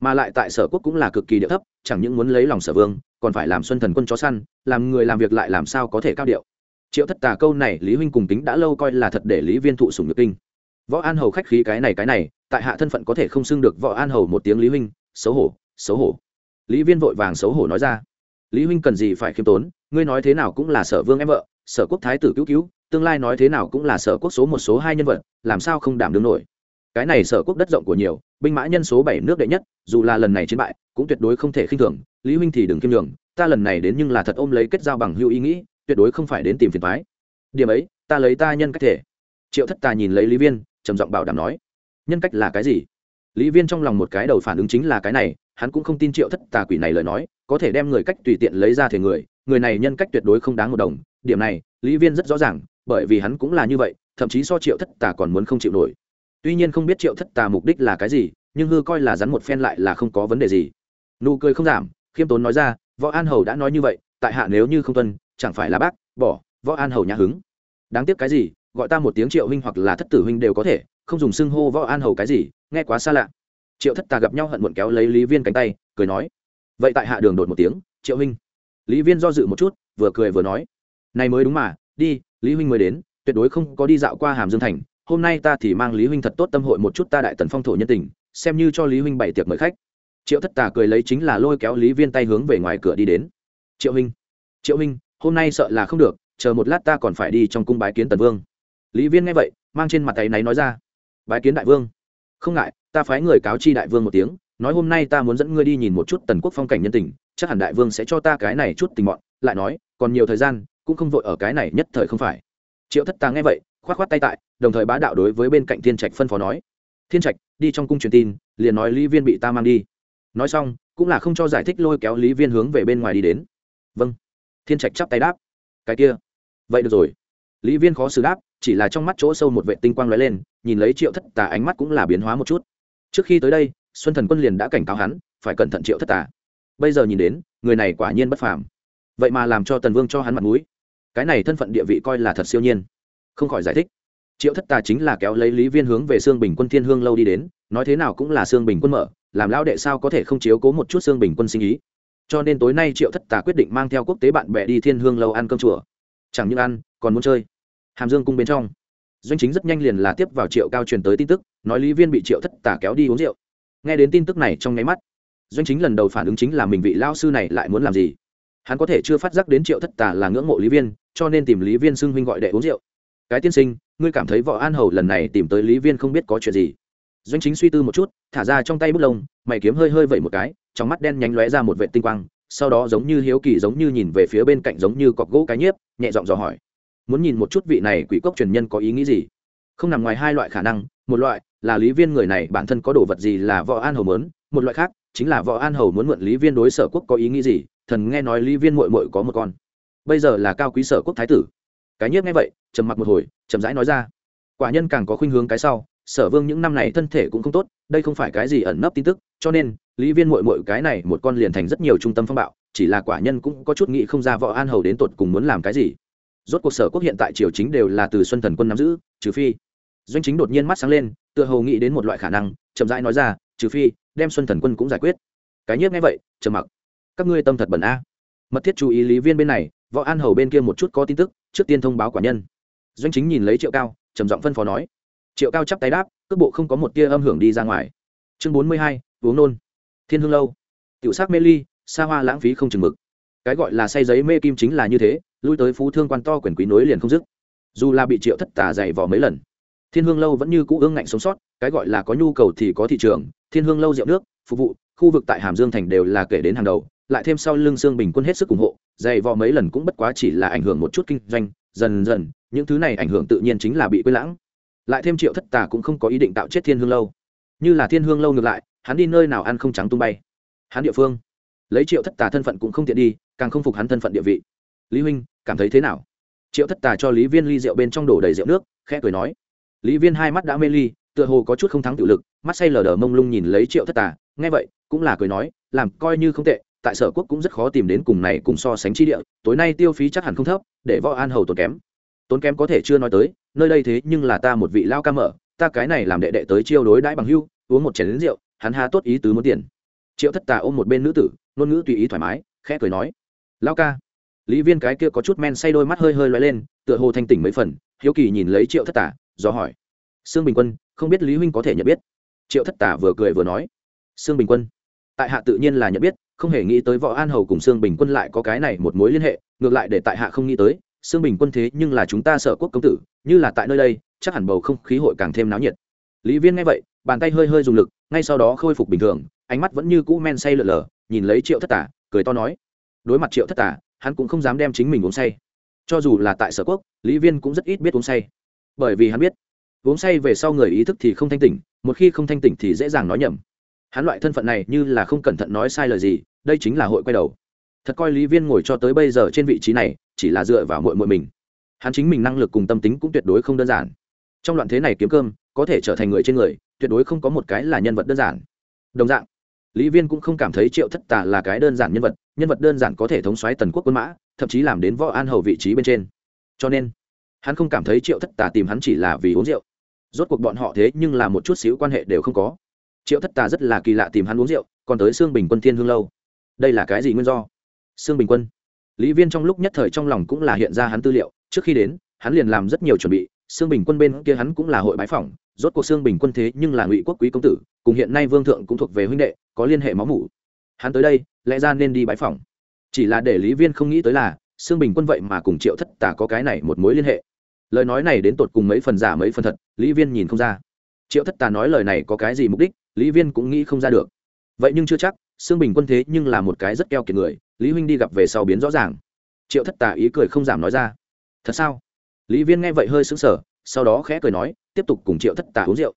mà lại tại sở quốc cũng là cực kỳ địa thấp, chẳng những muốn lấy lòng sở vương, còn phải làm xuân thần quân chó săn, làm người làm việc lại làm sao có thể cao điệu. Triệu thất tà câu này lý huynh cùng tính đã lâu coi là thật để lý viên thụ sùng nhược kinh võ an hầu khách khí cái này cái này, tại hạ thân phận có thể không xưng được võ an hầu một tiếng lý huynh, xấu hổ xấu hổ. Lý viên vội vàng xấu hổ nói ra. Lý huynh cần gì phải khiêm tốn, ngươi nói thế nào cũng là sở vương em vợ, sở quốc thái tử cứu cứu, tương lai nói thế nào cũng là sở quốc số một số hai nhân vật, làm sao không đảm đương nổi. Cái này sở quốc đất rộng của nhiều, binh mã nhân số bảy nước đệ nhất, dù là lần này chiến bại, cũng tuyệt đối không thể khinh thường. Lý huynh thì đừng kiêm đường ta lần này đến nhưng là thật ôm lấy kết giao bằng hữu ý nghĩ, tuyệt đối không phải đến tìm phiền thoái điểm ấy, ta lấy ta nhân cách thể. Triệu thất tà nhìn lấy lý viên trầm giọng bảo đảm nói, nhân cách là cái gì? Lý viên trong lòng một cái đầu phản ứng chính là cái này, hắn cũng không tin triệu thất tà quỷ này lời nói, có thể đem người cách tùy tiện lấy ra thể người người này nhân cách tuyệt đối không đáng một đồng. Điểm này, lý viên rất rõ ràng, bởi vì hắn cũng là như vậy, thậm chí so triệu thất tà còn muốn không chịu nổi. Tuy nhiên không biết triệu thất tà mục đích là cái gì, nhưng hư coi là rắn một phen lại là không có vấn đề gì. Nụ cười không giảm, khiêm tốn nói ra, võ an hầu đã nói như vậy, tại hạ nếu như không tuân, chẳng phải là bác, bỏ, võ an hầu nhã hứng. Đáng tiếc cái gì gọi ta một tiếng triệu huynh hoặc là thất tử huynh đều có thể, không dùng xưng hô võ an hầu cái gì, nghe quá xa lạ. Triệu thất tà gặp nhau hận muộn kéo lấy lý viên cánh tay, cười nói. Vậy tại hạ đường đột một tiếng, triệu huynh. Lý viên do dự một chút, vừa cười vừa nói. Này mới đúng mà, đi, lý huynh mới đến, tuyệt đối không có đi dạo qua hàm dương thành, hôm nay ta thì mang lý huynh thật tốt tâm hội một chút ta đại tần phong thổ nhân tình, xem như cho lý huynh bảy tiệc mời khách. Triệu thất tà cười lấy chính là lôi kéo lý viên tay hướng về ngoài cửa đi đến. Triệu huynh triệu huynh, hôm nay sợ là không được, chờ một lát ta còn phải đi trong cung bái kiến tần vương lý viên nghe vậy, mang trên mặt tay náy nói ra, bái kiến đại vương. Không ngại, ta phái người cáo chi đại vương một tiếng, nói hôm nay ta muốn dẫn ngươi đi nhìn một chút tần quốc phong cảnh nhân tình, chắc hẳn đại vương sẽ cho ta cái này chút tình mọn. Lại nói, còn nhiều thời gian, cũng không vội ở cái này nhất thời không phải. Triệu thất ta nghe vậy k h o á t k h o á t tay tại, đồng thời bá đạo đối với bên cạnh thiên trạch phân phó nói, thiên trạch, đi trong cung truyền tin, liền nói lý viên bị ta mang đi. Nói xong, cũng là không cho giải thích lôi kéo lý viên hướng về bên ngoài đi đến. Vâng. Thiên trạch chắp tay đáp, cái kia. Vậy được rồi lý viên khó xử đáp, chỉ là trong mắt chỗ sâu một vệ tinh quang lóe lên, nhìn lấy triệu thất tà ánh mắt cũng là biến hóa một chút. Trước khi tới đây, xuân thần quân liền đã cảnh cáo hắn, phải cẩn thận triệu thất tà. Bây giờ nhìn đến, người này quả nhiên bất phàm. Vậy mà làm cho tần vương cho hắn mặt mũi. Cái này thân phận địa vị coi là thật siêu nhiên. Không khỏi giải thích. Triệu thất tà chính là kéo lấy lý viên hướng về sương bình quân thiên hương lâu đi đến, nói thế nào cũng là sương bình quân mở, làm lão đệ sao có thể không chiếu cố một chút sương bình quân sinh ý. Cho nên tối nay triệu thất tà quyết định mang theo quốc tế bạn bè đi thiên hương lâu ăn cơm chùa. Chẳng những ăn, còn muốn chơi hàm dương cung bên trong. Doanh chính rất nhanh liền là tiếp vào triệu cao truyền tới tin tức, nói lý viên bị triệu thất Tả kéo đi uống rượu. Nghe đến tin tức này trong nháy mắt, doanh chính lần đầu phản ứng chính là mình vị lao sư này lại muốn làm gì? Hắn có thể chưa phát giác đến triệu thất Tả là ngưỡng mộ lý viên, cho nên tìm lý viên xưng huynh gọi đệ uống rượu. Cái tiên sinh, ngươi cảm thấy võ an hầu lần này tìm tới lý viên không biết có chuyện gì? Doanh chính suy tư một chút, thả ra trong tay bút lông, mày kiếm hơi hơi vẩy một cái, trong mắt đen nhánh lóe ra một vệ tinh quang, sau đó giống như hiếu kỳ giống như nhìn về phía bên cạnh giống như cọc gỗ cái nhiếp, nhẹ giọng dò hỏi muốn nhìn một chút vị này quỷ cốc truyền nhân có ý nghĩ gì. Không nằm ngoài hai loại khả năng, một loại là lý viên người này bản thân có đồ vật gì là võ an hầu mớn một loại khác chính là võ an hầu muốn mượn lý viên đối sở quốc có ý nghĩ gì, thần nghe nói lý viên mội mội có một con. Bây giờ là cao quý sở quốc thái tử. Cái nhiếp nghe vậy, trầm mặc một hồi, chậm rãi nói ra. Quả nhân càng có khuynh hướng cái sau, sở vương những năm này thân thể cũng không tốt, đây không phải cái gì ẩn nấp tin tức, cho nên lý viên mội mội cái này một con liền thành rất nhiều trung tâm phong bạo, chỉ là quả nhân cũng có chút nghĩ không ra võ an hầu đến tột cùng muốn làm cái gì rốt cuộc sở quốc hiện tại triều chính đều là từ xuân thần quân nắm giữ, trừ phi. Doanh chính đột nhiên mắt sáng lên, tựa hồ nghĩ đến một loại khả năng, chậm rãi nói ra, trừ phi, đem xuân thần quân cũng giải quyết. Cái nhiếp nghe vậy, trầm mặc. Các ngươi tâm thật bẩn a. Mật thiết chú ý lý viên bên này, võ an hầu bên kia một chút có tin tức, trước tiên thông báo quả nhân. Doanh chính nhìn lấy triệu cao, trầm giọng phân phó nói. Triệu cao chắp tay đáp, cước bộ không có một tia âm hưởng đi ra ngoài. Chương bốn mươi hai, uống nôn. Thiên hương lâu. Tiểu sắc mê ly xa hoa lãng phí không chừng mực. Cái gọi là say giấy mê kim chính là như thế lui tới phú thương quan to quyền quý nối liền không dứt. Dù là bị triệu thất tà dày vò mấy lần, thiên hương lâu vẫn như cũ ương ngạnh sống sót, cái gọi là có nhu cầu thì có thị trường, thiên hương lâu rượu nước, phục vụ, khu vực tại hàm dương thành đều là kể đến hàng đầu, lại thêm sau lưng xương bình quân hết sức ủng hộ dày vò mấy lần cũng bất quá chỉ là ảnh hưởng một chút kinh doanh, dần dần, những thứ này ảnh hưởng tự nhiên chính là bị quên lãng. Lại thêm triệu thất tà cũng không có ý định tạo chết thiên hương lâu. Như là thiên hương lâu ngược lại, hắn đi nơi nào ăn không trắng tung bay. Hắn địa phương, lấy triệu thất tà thân phận cũng không tiện đi, càng không phục hắn thân phận địa vị lý huynh, cảm thấy thế nào? Triệu thất tà cho lý viên ly rượu bên trong đổ đầy rượu nước, khẽ cười nói, lý viên hai mắt đã mê ly, tựa hồ có chút không thắng tự lực, mắt say lờ đờ mông lung nhìn lấy triệu thất tà, nghe vậy, cũng là cười nói, làm coi như không tệ, tại sở quốc cũng rất khó tìm đến cùng này cùng so sánh chi địa, tối nay tiêu phí chắc hẳn không thấp, để võ an hầu tốn kém. Tốn kém có thể chưa nói tới, nơi đây thế nhưng là ta một vị lao ca mở, ta cái này làm đệ đệ tới chiêu đối đãi bằng hưu, uống một chén lính rượu, hắn há tốt ý tứ muốn tiền. Triệu thất tà ôm một bên nữ tử, ngôn ngữ tùy ý thoải mái, khẽ cười nói, lao ca lý viên cái kia có chút men say đôi mắt hơi hơi loay lên tựa hồ thanh tỉnh mấy phần hiếu kỳ nhìn lấy triệu thất Tả, do hỏi. Sương bình quân không biết lý huynh có thể nhận biết? Triệu thất Tả vừa cười vừa nói. Sương bình quân. Tại hạ tự nhiên là nhận biết không hề nghĩ tới võ an hầu cùng sương bình quân lại có cái này một mối liên hệ ngược lại để tại hạ không nghĩ tới sương bình quân thế nhưng là chúng ta sợ quốc công tử như là tại nơi đây chắc hẳn bầu không khí hội càng thêm náo nhiệt. Lý viên nghe vậy bàn tay hơi hơi dùng lực ngay sau đó khôi phục bình thường ánh mắt vẫn như cũ men say lờ lờ nhìn lấy triệu thất tả cười to nói. Đối mặt triệu thất tả hắn cũng không dám đem chính mình uống say. Cho dù là tại sở quốc, lý viên cũng rất ít biết uống say. Bởi vì hắn biết, uống say về sau người ý thức thì không thanh tỉnh, một khi không thanh tỉnh thì dễ dàng nói nhầm. Hắn loại thân phận này như là không cẩn thận nói sai lời gì, đây chính là hội quay đầu. Thật coi lý viên ngồi cho tới bây giờ trên vị trí này, chỉ là dựa vào mội mội mình. Hắn chính mình năng lực cùng tâm tính cũng tuyệt đối không đơn giản. Trong loạn thế này kiếm cơm, có thể trở thành người trên người, tuyệt đối không có một cái là nhân vật đơn giản. Đồng dạng lý viên cũng không cảm thấy triệu thất tà là cái đơn giản nhân vật nhân vật đơn giản có thể thống xoáy tần quốc quân mã, thậm chí làm đến võ an hầu vị trí bên trên. Cho nên, hắn không cảm thấy triệu thất tà tìm hắn chỉ là vì uống rượu. Rốt cuộc bọn họ thế nhưng là một chút xíu quan hệ đều không có. Triệu thất tà rất là kỳ lạ tìm hắn uống rượu, còn tới xương bình quân thiên hương lâu. Đây là cái gì nguyên do? Xương bình quân. Lý viên trong lúc nhất thời trong lòng cũng là hiện ra hắn tư liệu, trước khi đến, hắn liền làm rất nhiều chuẩn bị xương bình quân bên kia hắn cũng là hội bái phỏng, rốt cuộc xương bình quân thế nhưng là ngụy quốc quý công tử, cùng hiện nay vương thượng cũng thuộc về huynh đệ, có liên hệ máu mủ. Hắn tới đây, lẽ ra nên đi bái phỏng. Chỉ là để lý viên không nghĩ tới là xương bình quân vậy mà cùng triệu thất tả có cái này một mối liên hệ. Lời nói này đến tột cùng mấy phần giả mấy phần thật, lý viên nhìn không ra. Triệu thất tà nói lời này có cái gì mục đích, lý viên cũng nghĩ không ra được. Vậy nhưng chưa chắc xương bình quân thế nhưng là một cái rất keo kiệt người, lý huynh đi gặp về sau biến rõ ràng. Triệu thất tà ý cười không giảm nói ra. Thật sao? Lý viên nghe vậy hơi sững sờ, sau đó khẽ cười nói, tiếp tục cùng triệu thất tà uống rượu.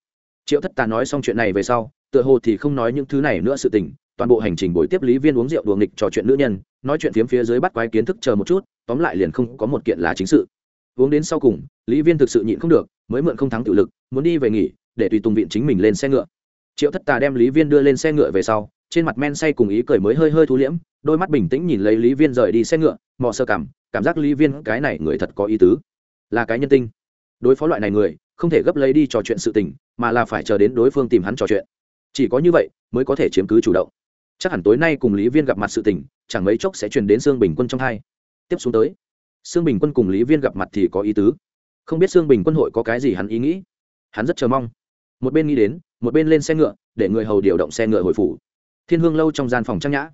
Triệu thất tà nói xong chuyện này về sau, tựa hồ thì không nói những thứ này nữa sự tình, toàn bộ hành trình buổi tiếp lý viên uống rượu đùa nghịch trò chuyện nữ nhân, nói chuyện phiếm phía dưới bắt quái kiến thức chờ một chút, tóm lại liền không có một kiện là chính sự. Uống đến sau cùng, lý viên thực sự nhịn không được, mới mượn không thắng tự lực, muốn đi về nghỉ, để tùy tùng viện chính mình lên xe ngựa. Triệu thất tà đem lý viên đưa lên xe ngựa về sau, trên mặt men say cùng ý cười mới hơi hơi thu liễm, đôi mắt bình tĩnh nhìn lấy lý viên rời đi xe ngựa, mò sơ cảm cảm giác lý viên cái này người thật có ý tứ là cái nhân tinh. Đối phó loại này người, không thể gấp lấy đi trò chuyện sự tình, mà là phải chờ đến đối phương tìm hắn trò chuyện. Chỉ có như vậy, mới có thể chiếm cứ chủ động. Chắc hẳn tối nay cùng lý viên gặp mặt sự tình, chẳng mấy chốc sẽ truyền đến sương bình quân trong hai. Tiếp xuống tới, sương bình quân cùng lý viên gặp mặt thì có ý tứ. Không biết sương bình quân hội có cái gì hắn ý nghĩ. Hắn rất chờ mong. Một bên nghĩ đến, một bên lên xe ngựa, để người hầu điều động xe ngựa hồi phủ. Thiên hương lâu trong gian phòng trang nhã.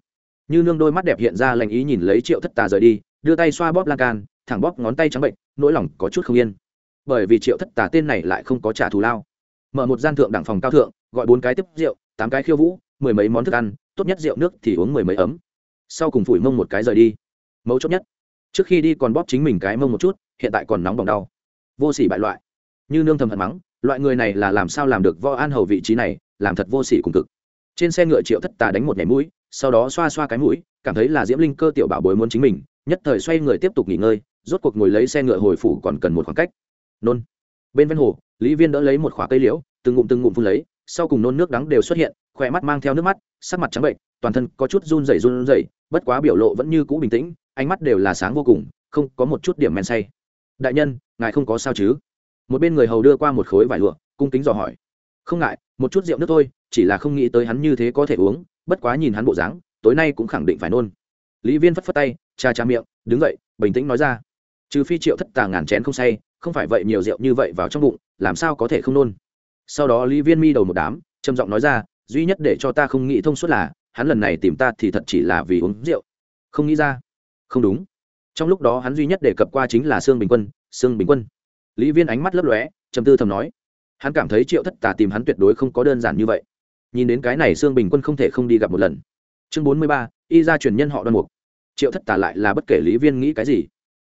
Như nương đôi mắt đẹp hiện ra lành ý nhìn lấy triệu thất tà rời đi, đưa tay xoa bóp lan can thẳng bóp ngón tay trắng bệnh, nỗi lòng có chút không yên. Bởi vì triệu thất tà tên này lại không có trả thù lao. Mở một gian thượng đẳng phòng cao thượng, gọi bốn cái tiếp rượu, tám cái khiêu vũ, mười mấy món thức ăn, tốt nhất rượu nước thì uống mười mấy ấm. Sau cùng phủi mông một cái rời đi. Mấu chốt nhất, trước khi đi còn bóp chính mình cái mông một chút, hiện tại còn nóng bỏng đau. Vô s ỉ bại loại. Như nương thầm hận mắng, loại người này là làm sao làm được võ an hầu vị trí này, làm thật vô s ỉ cùng cực. Trên xe ngựa triệu thất tà đánh một nhảy mũi, sau đó xoa xoa cái mũi, cảm thấy là diễm linh cơ tiểu bảo bối muốn chính mình, nhất thời xoay người tiếp tục nghỉ ngơi rốt cuộc ngồi lấy xe ngựa hồi phủ còn cần một khoảng cách. Nôn. Bên ven hồ, lý viên đỡ lấy một khoả cây liễu, từng ngụm từng ngụm phun lấy, sau cùng nôn nước đắng đều xuất hiện, khỏe mắt mang theo nước mắt, sắc mặt trắng bệnh, toàn thân có chút run rẩy run rẩy, bất quá biểu lộ vẫn như cũ bình tĩnh, ánh mắt đều là sáng vô cùng, không có một chút điểm men say. Đại nhân, ngài không có sao chứ? Một bên người hầu đưa qua một khối vải lụa, cung kính dò hỏi. Không ngại, một chút rượu nước thôi, chỉ là không nghĩ tới hắn như thế có thể uống, bất quá nhìn hắn bộ dáng, tối nay cũng khẳng định phải nôn. Lý viên phất phất tay, cha cha miệng, đứng dậy, bình tĩnh nói ra trừ phi triệu thất tà ngàn chén không say, không phải vậy nhiều rượu như vậy vào trong bụng, làm sao có thể không nôn? Sau đó lý viên mi đầu một đám, trầm giọng nói ra, duy nhất để cho ta không nghĩ thông suốt là, hắn lần này tìm ta thì thật chỉ là vì uống rượu. Không nghĩ ra. Không đúng. Trong lúc đó hắn duy nhất đề cập qua chính là sương bình quân, sương bình quân. Lý viên ánh mắt lấp lóe, trầm tư thầm nói. Hắn cảm thấy triệu thất tà tìm hắn tuyệt đối không có đơn giản như vậy. Nhìn đến cái này sương bình quân không thể không đi gặp một lần. Chương bốn mươi ba, y ra truyền nhân họ đoan mục. Triệu thất tà lại là bất kể lý viên nghĩ cái gì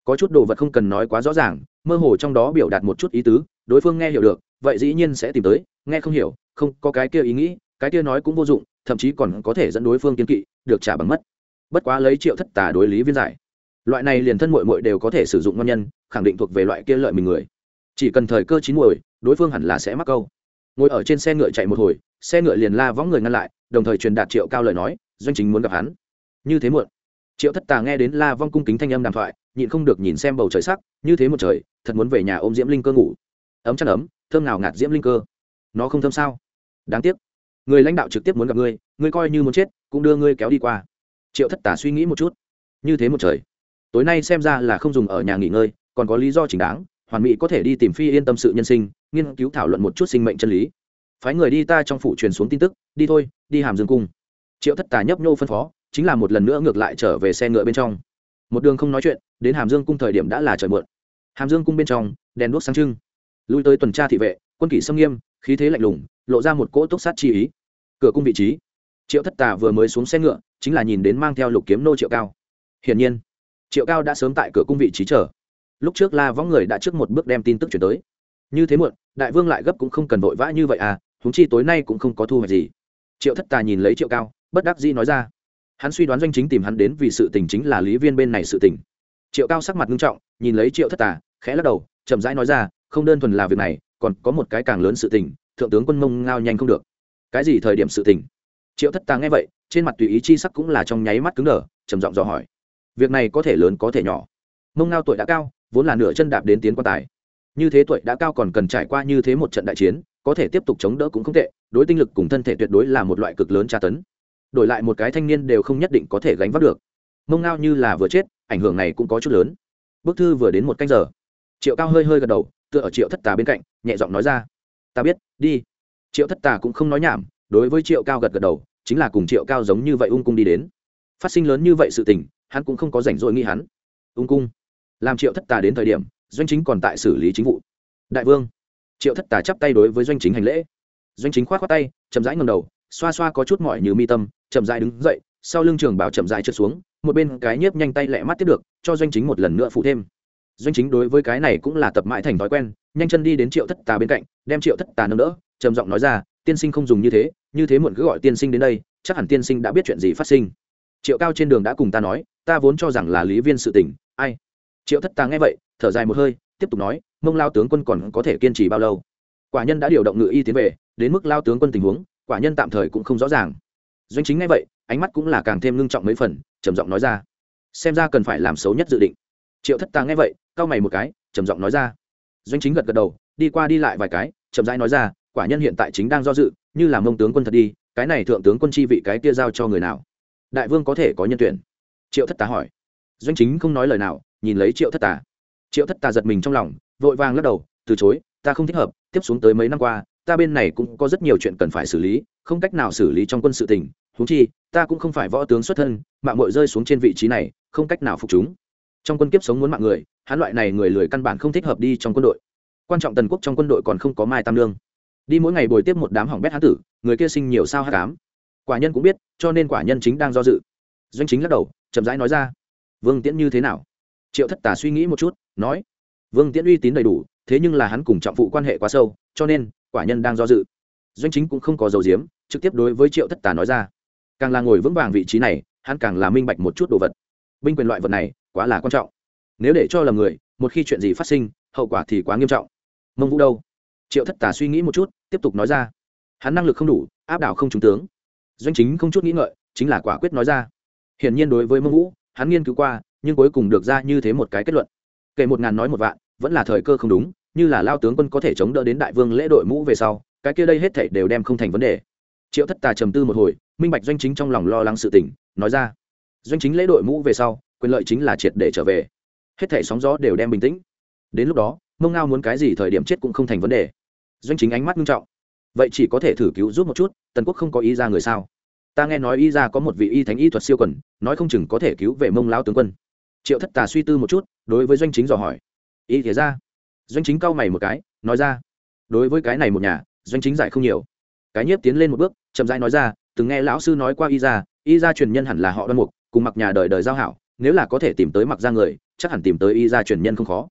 có chút đồ vật không cần nói quá rõ ràng, mơ hồ trong đó biểu đạt một chút ý tứ, đối phương nghe hiểu được, vậy dĩ nhiên sẽ tìm tới, nghe không hiểu, không có cái kia ý nghĩ, cái kia nói cũng vô dụng, thậm chí còn có thể dẫn đối phương kiên kỵ, được trả bằng mất. Bất quá lấy triệu thất tà đối lý viên giải, loại này liền thân mội mội đều có thể sử dụng ngon nhân, khẳng định thuộc về loại kia lợi mình người. Chỉ cần thời cơ chín muồi, đối phương hẳn là sẽ mắc câu. Ngồi ở trên xe ngựa chạy một hồi, xe ngựa liền la võng người ngăn lại, đồng thời truyền đạt triệu cao lời nói, doanh chính muốn gặp hắn. Như thế muộn triệu thất tà nghe đến la vong cung kính thanh âm đàm thoại, nhịn không được nhìn xem bầu trời sắc, như thế một trời, thật muốn về nhà ôm diễm linh cơ ngủ. Ấm chăn ấm, thơm nào ngạt diễm linh cơ. Nó không thơm sao? Đáng tiếc. Người lãnh đạo trực tiếp muốn gặp ngươi ngươi coi như muốn chết, cũng đưa ngươi kéo đi qua. Triệu thất Tà suy nghĩ một chút. Như thế một trời. Tối nay xem ra là không dùng ở nhà nghỉ ngơi, còn có lý do chính đáng, hoàn mỹ có thể đi tìm phi yên tâm sự nhân sinh, nghiên cứu thảo luận một chút sinh mệnh chân lý. Phái người đi ta trong phủ truyền xuống tin tức, đi thôi, đi hàm dương cung. Triệu thất tà nhấp nhô phân phó chính là một lần nữa ngược lại trở về xe ngựa bên trong. Một đường không nói chuyện, đến hàm dương cung thời điểm đã là trời muộn. Hàm dương cung bên trong, đèn đuốc sáng trưng. Lui tới tuần tra thị vệ, quân kỷ sâm nghiêm, khí thế lạnh lùng, lộ ra một cỗ túc sát chi ý. Cửa cung vị trí. Triệu thất tà vừa mới xuống xe ngựa, chính là nhìn đến mang theo lục kiếm nô triệu cao. Hiển nhiên, triệu cao đã sớm tại cửa cung vị trí chờ. Lúc trước la võng người đã trước một bước đem tin tức chuyển tới. Như thế muộn, đại vương lại gấp cũng không cần vội vã như vậy à húng chi tối nay cũng không có thu hoạch gì. Triệu thất tà nhìn lấy triệu cao, bất đắc dĩ nói ra hắn suy đoán doanh chính tìm hắn đến vì sự tình chính là lý viên bên này sự tình. Triệu cao sắc mặt nghiêm trọng, nhìn lấy triệu thất tà, khẽ lắc đầu, chậm rãi nói ra, không đơn thuần là việc này, còn có một cái càng lớn sự tình, thượng tướng quân mông ngao nhanh không được. Cái gì thời điểm sự tình? Triệu thất tà nghe vậy, trên mặt tùy ý chi sắc cũng là trong nháy mắt cứng đờ, trầm giọng dò hỏi. Việc này có thể lớn có thể nhỏ. Mông ngao tuổi đã cao, vốn là nửa chân đạp đến tiến quan tài. Như thế tuổi đã cao còn cần trải qua như thế một trận đại chiến, có thể tiếp tục chống đỡ cũng không tệ, đối tinh lực cùng thân thể tuyệt đối là một loại cực lớn tra tấn đổi lại một cái thanh niên đều không nhất định có thể gánh vác được. Mông ngao như là vừa chết, ảnh hưởng này cũng có chút lớn. Bức thư vừa đến một canh giờ. Triệu cao hơi hơi gật đầu, tựa ở triệu thất tà bên cạnh, nhẹ giọng nói ra. Ta biết, đi. Triệu thất tà cũng không nói nhảm, đối với triệu cao gật gật đầu, chính là cùng triệu cao giống như vậy ung cung đi đến. Phát sinh lớn như vậy sự tình, hắn cũng không có rảnh rỗi nghĩ hắn. Ung cung. Làm triệu thất tà đến thời điểm, doanh chính còn tại xử lý chính vụ. Đại vương. Triệu thất tà chắp tay đối với doanh chính hành lễ. Doanh chính k h o á t khoác tay, chậm rãi ngầm đầu xoa xoa có chút mỏi như mi tâm, chậm rãi đứng dậy, sau lưng trường bảo chậm rãi trượt xuống, một bên cái nhiếp nhanh tay lẹ mắt tiếp được, cho doanh chính một lần nữa phụ thêm. Doanh chính đối với cái này cũng là tập mãi thành thói quen, nhanh chân đi đến triệu thất tà bên cạnh, đem triệu thất tà nâng đỡ, trầm giọng nói ra, tiên sinh không dùng như thế như thế muộn cứ gọi tiên sinh đến đây, chắc hẳn tiên sinh đã biết chuyện gì phát sinh. Triệu cao trên đường đã cùng ta nói, ta vốn cho rằng là lý viên sự tình, ai? Triệu thất tà nghe vậy, thở dài một hơi, tiếp tục nói, mông lao tướng quân còn có thể kiên trì bao lâu? Quả nhân đã điều động ngự y tiến về, đến mức lao tướng quân tình huống quả nhân tạm thời cũng không rõ ràng. Doanh chính ngay vậy, ánh mắt cũng là càng thêm ngưng trọng mấy phần, trầm giọng nói ra. Xem ra cần phải làm xấu nhất dự định. Triệu thất tà nghe vậy, cau mày một cái, trầm giọng nói ra. Doanh chính gật gật đầu, đi qua đi lại vài cái, chậm rãi nói ra, quả nhân hiện tại chính đang do dự, như là mông tướng quân thật đi, cái này thượng tướng quân chi vị cái kia giao cho người nào? Đại vương có thể có nhân tuyển. Triệu thất tà hỏi. Doanh chính không nói lời nào, nhìn lấy triệu thất tà. Triệu thất tà giật mình trong lòng, vội vàng lắc đầu, từ chối, ta không thích hợp, tiếp xuống tới mấy năm qua ta bên này cũng có rất nhiều chuyện cần phải xử lý, không cách nào xử lý trong quân sự tình. Huống chi, ta cũng không phải võ tướng xuất thân, mạng mội rơi xuống trên vị trí này, không cách nào phục chúng. Trong quân kiếp sống muốn mạng người, hắn loại này người lười căn bản không thích hợp đi trong quân đội. Quan trọng tần quốc trong quân đội còn không có mai tam lương. Đi mỗi ngày bồi tiếp một đám hỏng bét hán tử, người kia sinh nhiều sao hát cám quả nhân cũng biết, cho nên quả nhân chính đang do dự. Doanh chính lắc đầu, chậm rãi nói ra, vương tiễn như thế nào? Triệu thất tà suy nghĩ một chút, nói, vương tiễn uy tín đầy đủ, thế nhưng là hắn cùng trọng phụ quan hệ quá sâu, cho nên quả nhân đang do dự. Doanh chính cũng không có dầu diếm trực tiếp đối với triệu thất tà nói ra. Càng là ngồi vững vàng vị trí này, hắn càng là minh bạch một chút đồ vật. Binh quyền loại vật này, quá là quan trọng. Nếu để cho lầm người, một khi chuyện gì phát sinh, hậu quả thì quá nghiêm trọng. Mông vũ đâu? Triệu thất tà suy nghĩ một chút, tiếp tục nói ra. Hắn năng lực không đủ, áp đảo không trúng tướng. Doanh chính không chút nghĩ ngợi, chính là quả quyết nói ra. Hiển nhiên đối với mông vũ, hắn nghiên cứu qua, nhưng cuối cùng được ra như thế một cái kết luận. Kể một ngàn nói một vạn, vẫn là thời cơ không đúng như là lao tướng quân có thể chống đỡ đến đại vương lễ đội mũ về sau, cái kia đây hết thảy đều đem không thành vấn đề. Triệu thất tà trầm tư một hồi, minh bạch doanh chính trong lòng lo lắng sự tỉnh nói ra. Doanh chính lễ đội mũ về sau, quyền lợi chính là triệt để trở về. Hết thảy sóng gió đều đem bình tĩnh. Đến lúc đó, mông ngao muốn cái gì thời điểm chết cũng không thành vấn đề. Doanh chính ánh mắt nghiêm trọng. Vậy chỉ có thể thử cứu giúp một chút, tần quốc không có ý ra người sao? Ta nghe nói y ra có một vị y thánh y thuật siêu quần, nói không chừng có thể cứu về mông lao tướng quân. Triệu thất tà suy tư một chút, đối với doanh chính dò hỏi. Y thế ra doanh chính cau mày một cái, nói ra, đối với cái này một nhà, doanh chính giải không nhiều. Cái nhiếp tiến lên một bước, chậm rãi nói ra, từng nghe lão sư nói qua y ra y ra truyền nhân hẳn là họ đoan mục, cùng mặc nhà đời đời giao hảo, nếu là có thể tìm tới mặc ra người, chắc hẳn tìm tới y ra truyền nhân không khó.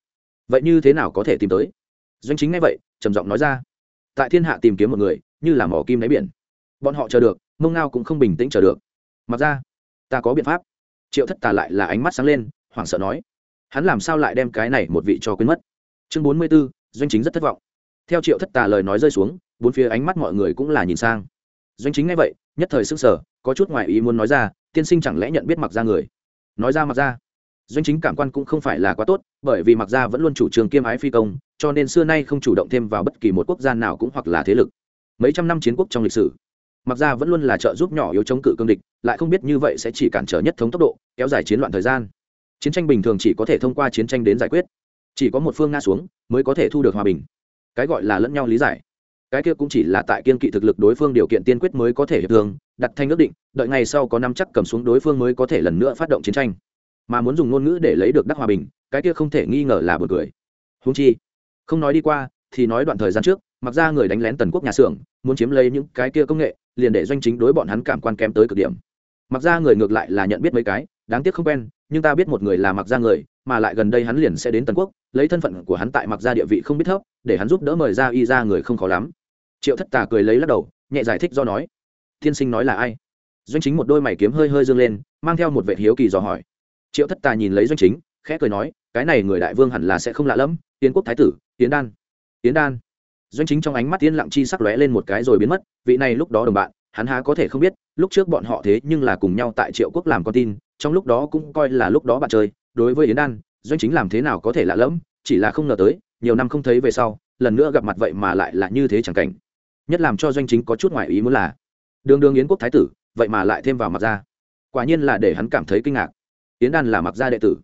Vậy như thế nào có thể tìm tới? Doanh chính ngay vậy, trầm giọng nói ra, tại thiên hạ tìm kiếm một người, như là mỏ kim đáy biển. Bọn họ chờ được, mông ngao cũng không bình tĩnh chờ được. Mặc ra ta có biện pháp. Triệu thất tà lại là ánh mắt sáng lên, hoảng sợ nói, hắn làm sao lại đem cái này một vị cho quên mất? Chương bốn mươi b ố doanh chính rất thất vọng. Theo triệu thất tà lời nói rơi xuống, bốn phía ánh mắt mọi người cũng là nhìn sang. Doanh chính ngay vậy, nhất thời sức sở có chút ngoại ý muốn nói ra, tiên sinh chẳng lẽ nhận biết mặc ra người? Nói ra mặc ra doanh chính cảm quan cũng không phải là quá tốt, bởi vì mặc ra vẫn luôn chủ trương kiêm ái phi công, cho nên xưa nay không chủ động thêm vào bất kỳ một quốc gia nào cũng hoặc là thế lực. Mấy trăm năm chiến quốc trong lịch sử mặc ra vẫn luôn là trợ giúp nhỏ yếu chống cự cương địch, lại không biết như vậy sẽ chỉ cản trở nhất thống tốc độ, kéo dài chiến loạn thời gian. Chiến tranh bình thường chỉ có thể thông qua chiến tranh đến giải quyết chỉ có một phương nga xuống mới có thể thu được hòa bình. Cái gọi là lẫn nhau lý giải. Cái kia cũng chỉ là tại kiên kỵ thực lực đối phương điều kiện tiên quyết mới có thể hiệp thương, đặt thanh ước định, đợi ngày sau có năm chắc cầm xuống đối phương mới có thể lần nữa phát động chiến tranh. Mà muốn dùng ngôn ngữ để lấy được đắc hòa bình, cái kia không thể nghi ngờ là bật cười. Húng chi, không nói đi qua, thì nói đoạn thời gian trước, mặc ra người đánh lén tần quốc nhà xưởng, muốn chiếm lấy những cái kia công nghệ, liền để doanh chính đối bọn hắn cảm quan kém tới cực điểm. Mặc ra người ngược lại là nhận biết mấy cái, đáng tiếc không quen, nhưng ta biết một người là mặc ra người mà lại gần đây hắn liền sẽ đến tần quốc, lấy thân phận của hắn tại mặc ra địa vị không biết thấp, để hắn giúp đỡ mời ra y ra người không khó lắm. Triệu thất tà cười lấy lắc đầu, nhẹ giải thích do nói tiên sinh nói là ai? Doanh chính một đôi mày kiếm hơi hơi dương lên, mang theo một vệ hiếu kỳ dò hỏi. Triệu thất tà nhìn lấy doanh chính, khẽ cười nói, cái này người đại vương hẳn là sẽ không lạ lẫm tiến quốc thái tử tiến đan. Tiến đan? Doanh chính trong ánh mắt tiên lặng chi sắc lóe lên một cái rồi biến mất, vị này lúc đó đồng bạn, hắn há có thể không biết, lúc trước bọn họ thế nhưng là cùng nhau tại triệu quốc làm con tin, trong lúc đó cũng coi là lúc đó bạn chơi đối với yến đan, doanh chính làm thế nào có thể lạ lẫm, chỉ là không ngờ tới, nhiều năm không thấy về sau, lần nữa gặp mặt vậy mà lại là như thế chẳng cảnh. Nhất làm cho doanh chính có chút ngoại ý muốn là, đường đường yến quốc thái tử, vậy mà lại thêm vào mặt ra. Quả nhiên là để hắn cảm thấy kinh ngạc. Yến đan là mặc gia đệ tử.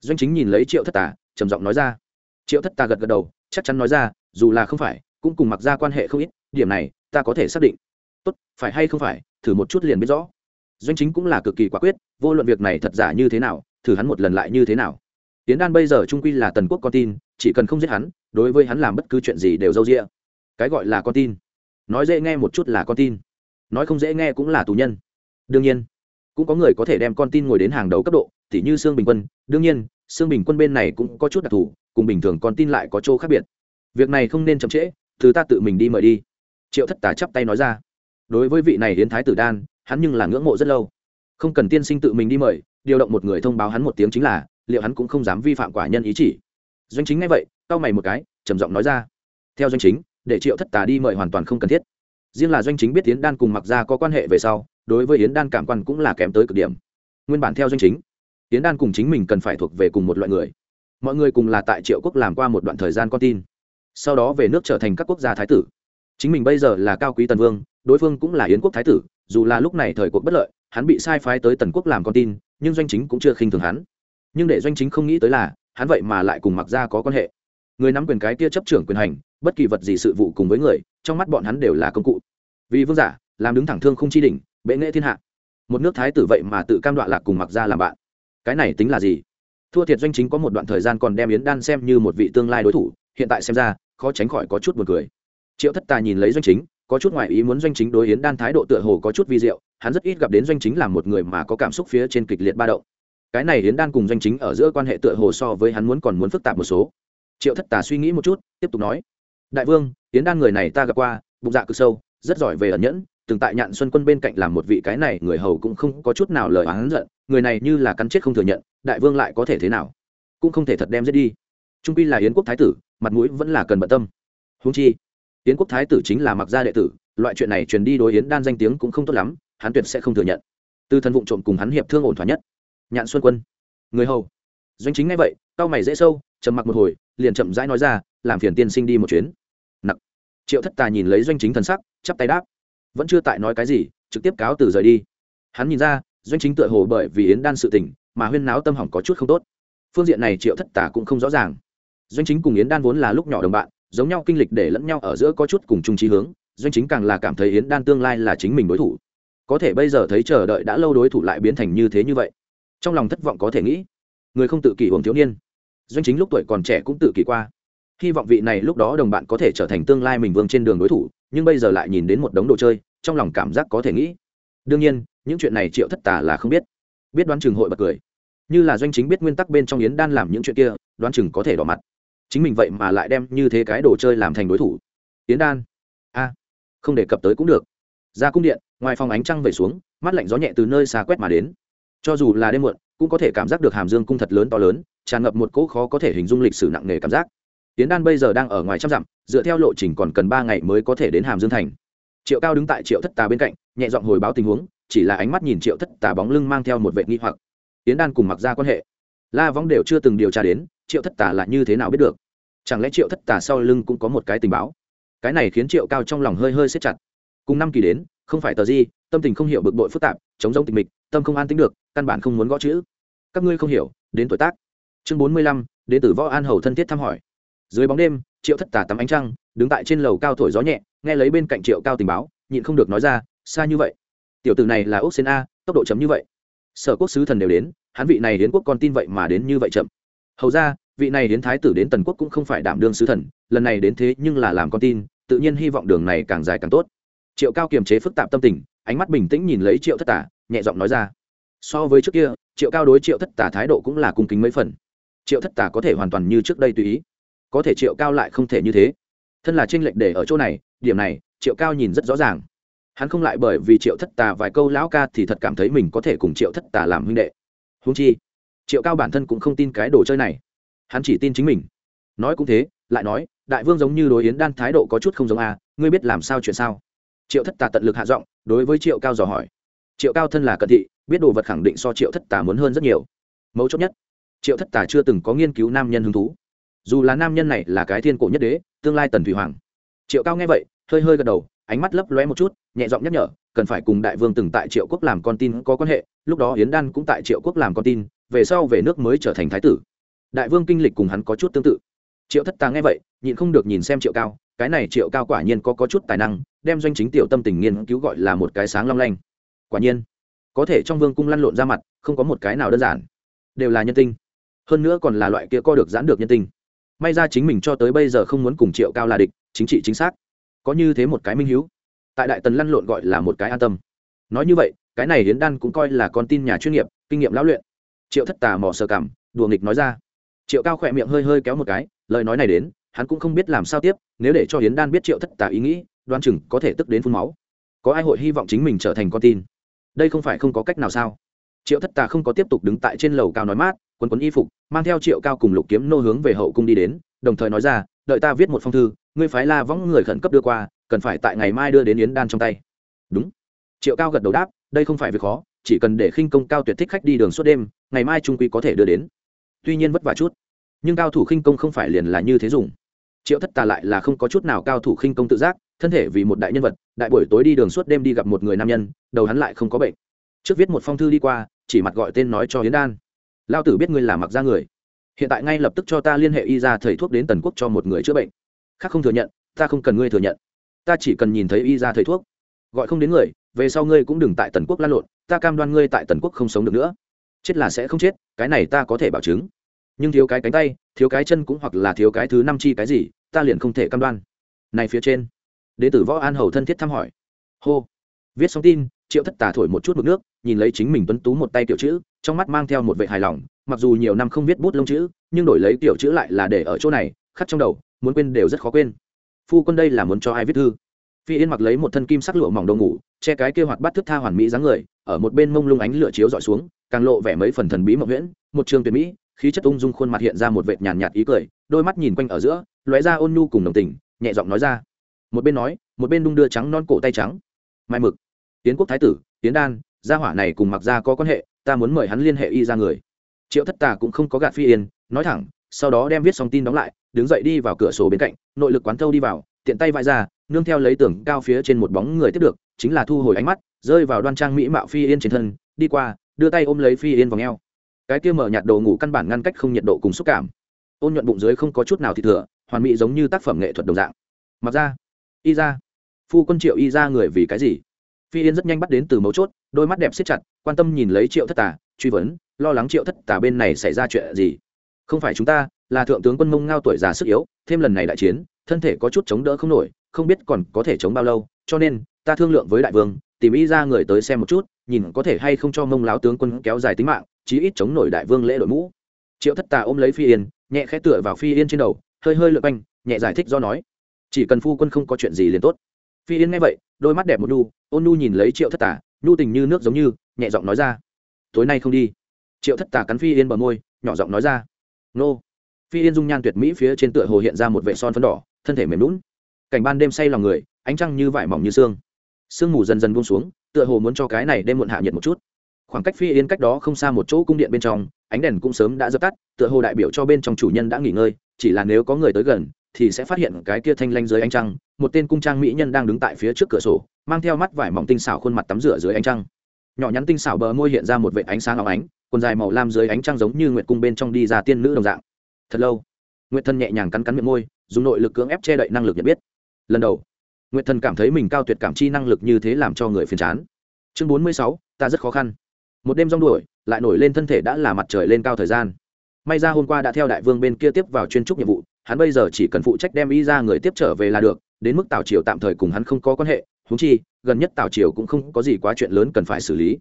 Doanh chính nhìn lấy triệu thất tà, trầm giọng nói ra. Triệu thất tà gật gật đầu, chắc chắn nói ra, dù là không phải, cũng cùng mặc gia quan hệ không ít, điểm này, ta có thể xác định. Tốt, phải hay không phải, thử một chút liền biết rõ. Doanh chính cũng là cực kỳ quả quyết, vô luận việc này thật giả như thế nào thử hắn một lần lại như thế nào. Tiến đan bây giờ trung quy là tần quốc con tin, chỉ cần không giết hắn, đối với hắn làm bất cứ chuyện gì đều dâu rĩa cái gọi là con tin. Nói dễ nghe một chút là con tin. Nói không dễ nghe cũng là tù nhân. Đương nhiên, cũng có người có thể đem con tin ngồi đến hàng đầu cấp độ t h như sương bình quân. Đương nhiên, sương bình quân bên này cũng có chút đặc thù, cùng bình thường con tin lại có chỗ khác biệt. Việc này không nên chậm trễ, thứ ta tự mình đi mời đi. Triệu thất tà chắp tay nói ra. Đối với vị này hiến thái tử đan, hắn nhưng là ngưỡng mộ rất lâu. Không cần tiên sinh tự mình đi mời điều động một người thông báo hắn một tiếng chính là, liệu hắn cũng không dám vi phạm quả nhân ý chỉ. Doanh chính ngay vậy, cau mày một cái, trầm giọng nói ra. Theo doanh chính, để triệu thất tà đi mời hoàn toàn không cần thiết. Riêng là doanh chính biết yến đan cùng mặc ra có quan hệ về sau, đối với yến đan cảm quan cũng là kém tới cực điểm. Nguyên bản theo doanh chính, yến đan cùng chính mình cần phải thuộc về cùng một loại người. Mọi người cùng là tại triệu quốc làm qua một đoạn thời gian con tin. Sau đó về nước trở thành các quốc gia thái tử. Chính mình bây giờ là cao quý tần vương, đối phương cũng là yến quốc thái tử, dù là lúc này thời cuộc bất lợi, hắn bị sai phái tới tần quốc làm con tin nhưng doanh chính cũng chưa khinh thường hắn. Nhưng để doanh chính không nghĩ tới là, hắn vậy mà lại cùng mặc ra có quan hệ. Người nắm quyền cái kia chấp trưởng quyền hành, bất kỳ vật gì sự vụ cùng với người, trong mắt bọn hắn đều là công cụ. Vì vương giả, làm đứng thẳng thương không chi đỉnh, bệ nghệ thiên hạ. Một nước thái tử vậy mà tự cam đoạn lạc cùng mặc ra làm bạn. Cái này tính là gì? Thua thiệt doanh chính có một đoạn thời gian còn đem yến đan xem như một vị tương lai đối thủ, hiện tại xem ra, khó tránh khỏi có chút buồn cười. Triệu thất tài nhìn lấy doanh chính có chút ngoại ý muốn doanh chính đối yến đan thái độ tựa hồ có chút vi diệu, hắn rất ít gặp đến doanh chính làm một người mà có cảm xúc phía trên kịch liệt ba động. Cái này yến đan cùng doanh chính ở giữa quan hệ tựa hồ so với hắn muốn còn muốn phức tạp một số. Triệu thất tà suy nghĩ một chút, tiếp tục nói, đại vương, yến đan người này ta gặp qua, bụng dạ cực sâu, rất giỏi về ẩn nhẫn, từng tại nhạn xuân quân bên cạnh làm một vị cái này người hầu cũng không có chút nào lời oán giận, người này như là cắn chết không thừa nhận, đại vương lại có thể thế nào? Cũng không thể thật đem giết đi. Trung pi là yến quốc thái tử, mặt mũi vẫn là cần bận tâm. Húng chi yến quốc thái tử chính là mặc gia đệ tử, loại chuyện này truyền đi đối yến đan danh tiếng cũng không tốt lắm, hắn tuyệt sẽ không thừa nhận. Từ thân vụ trộm cùng hắn hiệp thương ổn thỏa nhất. Nhạn xuân quân. Người hầu. Doanh chính ngay vậy cao mày dễ sâu, trầm mặc một hồi, liền chậm rãi nói ra, làm phiền tiên sinh đi một chuyến. Nặc. Triệu thất tà nhìn lấy doanh chính thần sắc, chắp tay đáp. Vẫn chưa tại nói cái gì, trực tiếp cáo từ rời đi. Hắn nhìn ra, doanh chính tựa hồ bởi vì yến đan sự tình, mà huyên náo tâm hỏng có chút không tốt. Phương diện này triệu thất tà cũng không rõ ràng. Doanh chính cùng yến đan vốn là lúc nhỏ đồng bạn giống nhau kinh lịch để lẫn nhau ở giữa có chút cùng chung trí hướng, doanh chính càng là cảm thấy yến đan tương lai là chính mình đối thủ. Có thể bây giờ thấy chờ đợi đã lâu đối thủ lại biến thành như thế như vậy, trong lòng thất vọng có thể nghĩ, người không tự kỷ hồn thiếu niên. Doanh chính lúc tuổi còn trẻ cũng tự kỷ qua. Hy vọng vị này lúc đó đồng bạn có thể trở thành tương lai mình vương trên đường đối thủ, nhưng bây giờ lại nhìn đến một đống đồ chơi, trong lòng cảm giác có thể nghĩ. Đương nhiên, những chuyện này triệu thất tà là không biết. Biết đoán chừng hội bật cười. Như là doanh chính biết nguyên tắc bên trong yến đan làm những chuyện kia, đoán chừng có thể đỏ mặt chính mình vậy mà lại đem như thế cái đồ chơi làm thành đối thủ. Tiến đan. A, không đề cập tới cũng được. Ra cung điện, ngoài phòng ánh trăng về xuống, mắt lạnh gió nhẹ từ nơi xa quét mà đến. Cho dù là đêm muộn, cũng có thể cảm giác được hàm dương cung thật lớn to lớn, tràn ngập một cỗ khó có thể hình dung lịch sử nặng nề cảm giác. Tiến đan bây giờ đang ở ngoài trăm dặm, dựa theo lộ trình còn cần ba ngày mới có thể đến hàm dương thành. Triệu cao đứng tại triệu thất tà bên cạnh, nhẹ giọng hồi báo tình huống, chỉ là ánh mắt nhìn triệu thất tà bóng lưng mang theo một vệ nghi hoặc. Tiến đan cùng mặc ra quan hệ. La võng đều chưa từng điều tra đến, triệu thất tà là như thế nào biết được chẳng lẽ triệu thất tà sau lưng cũng có một cái tình báo? Cái này khiến triệu cao trong lòng hơi hơi xếp chặt. Cùng năm kỳ đến, không phải tờ gì, tâm tình không hiểu bực bội phức tạp, chống giống tình mịch, tâm không an tính được, căn bản không muốn gõ chữ. Các ngươi không hiểu, đến tuổi tác. Chương bốn mươi lăm đến từ võ an hầu thân thiết thăm hỏi. Dưới bóng đêm, triệu thất tà tắm ánh trăng, đứng tại trên lầu cao thổi gió nhẹ, nghe lấy bên cạnh triệu cao tình báo, nhịn không được nói ra, xa như vậy. Tiểu tử này là ốc sen a, tốc độ chấm như vậy. Sở quốc sứ thần đều đến, hắn vị này đến quốc con tin vậy mà đến như vậy chậm. Hầu ra vị này đến thái tử đến tần quốc cũng không phải đảm đương sứ thần, lần này đến thế nhưng là làm con tin, tự nhiên hy vọng đường này càng dài càng tốt. Triệu cao kiềm chế phức tạp tâm tình, ánh mắt bình tĩnh nhìn lấy triệu thất tả, nhẹ giọng nói ra. So với trước kia, triệu cao đối triệu thất tả thái độ cũng là cung kính mấy phần. Triệu thất tả có thể hoàn toàn như trước đây tùy ý. Có thể triệu cao lại không thể như thế. Thân là tranh lệch để ở chỗ này, điểm này, triệu cao nhìn rất rõ ràng. Hắn không lại bởi vì triệu thất tà vài câu lão ca thì thật cảm thấy mình có thể cùng triệu thất tà làm huynh đệ. Húng chi, triệu cao bản thân cũng không tin cái đồ chơi này hắn chỉ tin chính mình. Nói cũng thế lại nói đại vương giống như đối yến đan thái độ có chút không giống a à, ngươi biết làm sao chuyện sao? Triệu thất tà tận lực hạ giọng đối với triệu cao dò hỏi. Triệu cao thân là cận thị biết đồ vật khẳng định so triệu thất tà muốn hơn rất nhiều. Mấu chốt nhất triệu thất tà chưa từng có nghiên cứu nam nhân hứng thú. Dù là nam nhân này là cái thiên cổ nhất đế tương lai tần thủy hoàng. Triệu cao nghe vậy hơi hơi gật đầu ánh mắt lấp lóe một chút nhẹ giọng nhắc nhở cần phải cùng đại vương từng tại triệu quốc làm con tin có quan hệ lúc đó yến đan cũng tại triệu quốc làm con tin về sau về nước mới trở thành thái tử đại vương kinh lịch cùng hắn có chút tương tự. Triệu thất tà nghe vậy, nhịn không được nhìn xem triệu cao, cái này triệu cao quả nhiên có có chút tài năng, đem doanh chính tiểu tâm tình nghiên cứu gọi là một cái sáng long lanh. Quả nhiên, có thể trong vương cung lăn lộn ra mặt, không có một cái nào đơn giản. Đều là nhân tinh. Hơn nữa còn là loại kia co được giãn được nhân tinh. May ra chính mình cho tới bây giờ không muốn cùng triệu cao là địch, chính trị chính xác. Có như thế một cái minh hiếu. Tại đại tần lăn lộn gọi là một cái an tâm. Nói như vậy, cái này hiến đan cũng coi là con tin nhà chuyên nghiệp, kinh nghiệm lão luyện. Triệu thất tà mò sơ cảm đùa nghịch nói ra triệu cao khỏe miệng hơi hơi kéo một cái, lời nói này đến, hắn cũng không biết làm sao tiếp, nếu để cho hiến đan biết triệu thất tà ý nghĩ đoan chừng có thể tức đến phun máu. Có ai hội hy vọng chính mình trở thành con tin? Đây không phải không có cách nào sao? Triệu thất tà không có tiếp tục đứng tại trên lầu cao nói mát quần quấn y phục, mang theo triệu cao cùng lục kiếm nô hướng về hậu cung đi đến, đồng thời nói ra, đợi ta viết một phong thư, ngươi phái la võng người khẩn cấp đưa qua, cần phải tại ngày mai đưa đến yến đan trong tay. Đúng. Triệu cao gật đầu đáp, đây không phải việc khó, chỉ cần để khinh công cao tuyệt thích khách đi đường suốt đêm, ngày mai trung quy có thể đưa đến tuy nhiên vất vả chút, nhưng cao thủ khinh công không phải liền là như thế dùng. Triệu thất tà lại là không có chút nào cao thủ khinh công tự giác, thân thể vì một đại nhân vật, đại buổi tối đi đường suốt đêm đi gặp một người nam nhân, đầu hắn lại không có bệnh. Trước viết một phong thư đi qua, chỉ mặt gọi tên nói cho hiến đan. Lao tử biết ngươi là mặc ra người. Hiện tại ngay lập tức cho ta liên hệ y ra thầy thuốc đến tần quốc cho một người chữa bệnh. Khác không thừa nhận, ta không cần ngươi thừa nhận. Ta chỉ cần nhìn thấy y ra thầy thuốc. Gọi không đến người, về sau ngươi cũng đừng tại tần quốc lan lộn, ta cam đoan ngươi tại tần quốc không sống được nữa chết là sẽ không chết, cái này ta có thể bảo chứng. Nhưng thiếu cái cánh tay, thiếu cái chân cũng hoặc là thiếu cái thứ năm chi cái gì, ta liền không thể cam đoan. Này phía trên đế tử võ an hầu thân thiết thăm hỏi. Hô. Viết xong tin, triệu thất tà thổi một chút mực nước, nhìn lấy chính mình tuấn tú một tay kiểu chữ, trong mắt mang theo một vệ hài lòng, mặc dù nhiều năm không viết bút lông chữ, nhưng đổi lấy kiểu chữ lại là để ở chỗ này, khắc trong đầu, muốn quên đều rất khó quên. Phu quân đây là muốn cho ai viết thư? Phi yên mặc lấy một thân kim sắc lụa mỏng đầu ngủ, che cái kia hoạt bắt thức tha hoàn mỹ dáng người, ở một bên mông lung ánh lửa chiếu dọi xuống càng lộ vẻ mấy phần thần bí mộng nguyễn một trường tuyệt mỹ, khí chất ung dung khuôn mặt hiện ra một vệt nhàn nhạt ý cười, đôi mắt nhìn quanh ở giữa, lóe ra ôn nhu cùng đồng tình, nhẹ giọng nói ra. Một bên nói, một bên đung đưa trắng non cổ tay trắng. Mai mực tiến quốc thái tử tiến đan, gia hỏa này cùng mặc gia có quan hệ, ta muốn mời hắn liên hệ y ra người. Triệu thất tà cũng không có gạt phi yên, nói thẳng, sau đó đem viết xong tin đóng lại, đứng dậy đi vào cửa sổ bên cạnh, nội lực quán thâu đi vào, tiện tay vai ra, nương theo lấy tưởng cao phía trên một bóng người tiếp được, chính là thu hồi ánh mắt, rơi vào đoan trang mỹ mạo phi yên trên thân, đi qua đưa tay ôm lấy phi yên vào ngheo. Cái kia mở nhạt đồ ngủ căn bản ngăn cách không nhiệt độ cùng xúc cảm. Ôn nhuận bụng dưới không có chút nào thì thừa, hoàn mỹ giống như tác phẩm nghệ thuật đồng dạng. Mặc ra. Y ra. Phu quân triệu y ra người vì cái gì? Phi yên rất nhanh bắt đến từ mấu chốt, đôi mắt đẹp siết chặt, quan tâm nhìn lấy triệu thất tà, truy vấn, lo lắng triệu thất tà bên này xảy ra chuyện gì? Không phải chúng ta, là thượng tướng quân mông ngao tuổi già sức yếu, thêm lần này đại chiến, thân thể có chút chống đỡ không nổi, không biết còn có thể chống bao lâu, cho nên, ta thương lượng với đại vương, tìm y ra người tới xem một chút nhìn có thể hay không cho mông láo tướng quân kéo dài tính mạng, chí ít chống nổi đại vương lễ đội mũ. Triệu thất tà ôm lấy phi yên, nhẹ khẽ tựa vào phi yên trên đầu, hơi hơi lượt quanh, nhẹ giải thích do nói, chỉ cần phu quân không có chuyện gì liền tốt. Phi yên nghe vậy, đôi mắt đẹp một nu, ôn nu nhìn lấy triệu thất tà nhu tình như nước giống như, nhẹ giọng nói ra, tối nay không đi. Triệu thất tà cắn phi yên bờ môi, nhỏ giọng nói ra, nô. Phi yên dung nhan tuyệt mỹ phía trên tựa hồ hiện ra một vệ son phấn đỏ, thân thể mềm lún cảnh ban đêm say lòng người, ánh trăng như vải mỏng như xương sương mù dần dần buông xuống tựa hồ muốn cho cái này đêm muộn hạ nhiệt một chút. Khoảng cách phi yên cách đó không xa một chỗ cung điện bên trong, ánh đèn cũng sớm đã dập tắt, tựa hồ đại biểu cho bên trong chủ nhân đã nghỉ ngơi, chỉ là nếu có người tới gần, thì sẽ phát hiện cái kia thanh lanh dưới ánh trăng, một tên cung trang mỹ nhân đang đứng tại phía trước cửa sổ, mang theo mắt vải mỏng tinh xảo khuôn mặt tắm rửa dưới ánh trăng. Nhỏ nhắn tinh xảo bờ môi hiện ra một vệt ánh sáng óng ánh, quần dài màu lam dưới ánh trăng giống như nguyệt cung bên trong đi ra tiên nữ đồng dạng. Thật lâu, nguyệt thân nhẹ nhàng cắn cắn miệng môi, dùng nội lực cưỡng ép che đậy năng lực nhận biết. Lần đầu nguyệt thần cảm thấy mình cao tuyệt cảm chi năng lực như thế làm cho người phiền chán. Chương bốn mươi sáu, ta rất khó khăn. Một đêm rong đuổi, lại nổi lên thân thể đã là mặt trời lên cao thời gian. May ra hôm qua đã theo đại vương bên kia tiếp vào chuyên trúc nhiệm vụ, hắn bây giờ chỉ cần phụ trách đem y ra người tiếp trở về là được, đến mức tào triều tạm thời cùng hắn không có quan hệ húng chi, gần nhất tào triều cũng không có gì quá chuyện lớn cần phải xử lý.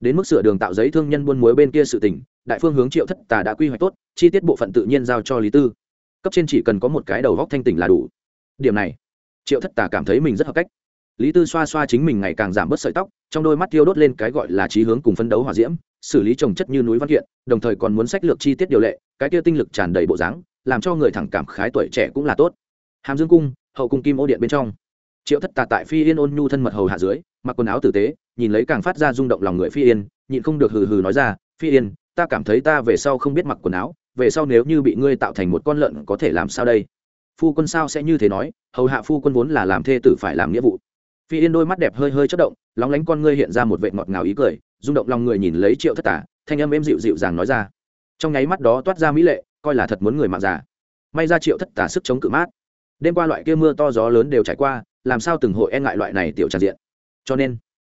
Đến mức sửa đường tạo giấy thương nhân buôn muối bên kia sự tỉnh đại phương hướng triệu thất tà đã quy hoạch tốt, chi tiết bộ phận tự nhiên giao cho lý tư. Cấp trên chỉ cần có một cái đầu góc thanh tỉnh là đủ. Điểm này triệu thất tà cảm thấy mình rất hợp cách. Lý tư xoa xoa chính mình ngày càng giảm bớt sợi tóc, trong đôi mắt tiêu đốt lên cái gọi là trí hướng cùng phấn đấu hòa diễm, xử lý trồng chất như núi văn kiện, đồng thời còn muốn sách lược chi tiết điều lệ, cái kia tinh lực tràn đầy bộ dáng, làm cho người thẳng cảm khái tuổi trẻ cũng là tốt. Hàm dương cung, hậu cung kim ô điện bên trong. Triệu thất tà tại phi yên ôn nhu thân mật hầu hạ dưới, mặc quần áo tử tế, nhìn lấy càng phát ra rung động lòng người phi yên, nhịn không được hừ hừ nói ra, phi yên, ta cảm thấy ta về sau không biết mặc quần áo, về sau nếu như bị ngươi tạo thành một con lợn có thể làm sao đây? Phu quân sao sẽ như thế nói, hầu hạ phu quân vốn là làm thê tử phải làm nghĩa vụ. Phi yên đôi mắt đẹp hơi hơi chất động, lóng lánh con ngươi hiện ra một vệ ngọt ngào ý cười, rung động lòng người nhìn lấy triệu thất tả thanh âm êm dịu dịu dàng nói ra. Trong nháy mắt đó toát ra mỹ lệ, coi là thật muốn người mạng già. May ra triệu thất tả sức chống cự mát. Đêm qua loại kia mưa to gió lớn đều trải qua, làm sao từng hội e ngại loại này tiểu tràn diện. Cho nên,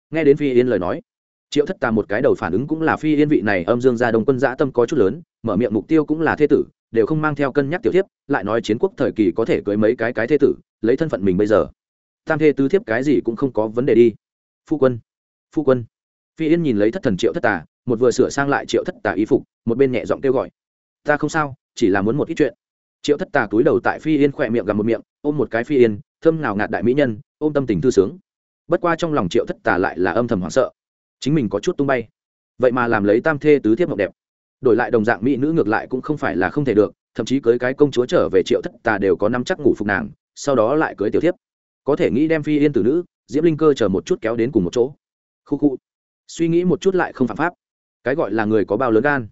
nghe đến phi yên lời nói, triệu thất tà một cái đầu phản ứng cũng là phi yên vị này âm dương gia đồng quân dã tâm có chút lớn, mở miệng mục tiêu cũng là thế tử đều không mang theo cân nhắc tiểu thiếp, lại nói chiến quốc thời kỳ có thể cưới mấy cái cái thế tử, lấy thân phận mình bây giờ. Tam thê tứ thiếp cái gì cũng không có vấn đề đi. Phu quân phu quân. Phi yên nhìn lấy thất thần triệu thất tà, một vừa sửa sang lại triệu thất tà y phục, một bên nhẹ giọng kêu gọi. Ta không sao, chỉ là muốn một ít chuyện. Triệu thất tà túi đầu tại phi yên khỏe miệng gặp một miệng, ôm một cái phi yên, thơm nào ngạt đại mỹ nhân, ôm tâm tình thư sướng. Bất qua trong lòng triệu thất tà lại là âm thầm hoảng sợ. Chính mình có chút tung bay. Vậy mà làm lấy tam thê tứ thiếp mộng đẹp đổi lại đồng dạng mỹ nữ ngược lại cũng không phải là không thể được, thậm chí cưới cái công chúa trở về triệu thất tà đều có năm chắc ngủ phục nàng, sau đó lại cưới tiểu thiếp. Có thể nghĩ đem phi yên tử nữ diễm linh cơ chờ một chút kéo đến cùng một chỗ. Khu khu. Suy nghĩ một chút lại không phạm pháp. Cái gọi là người có bao lớn gan,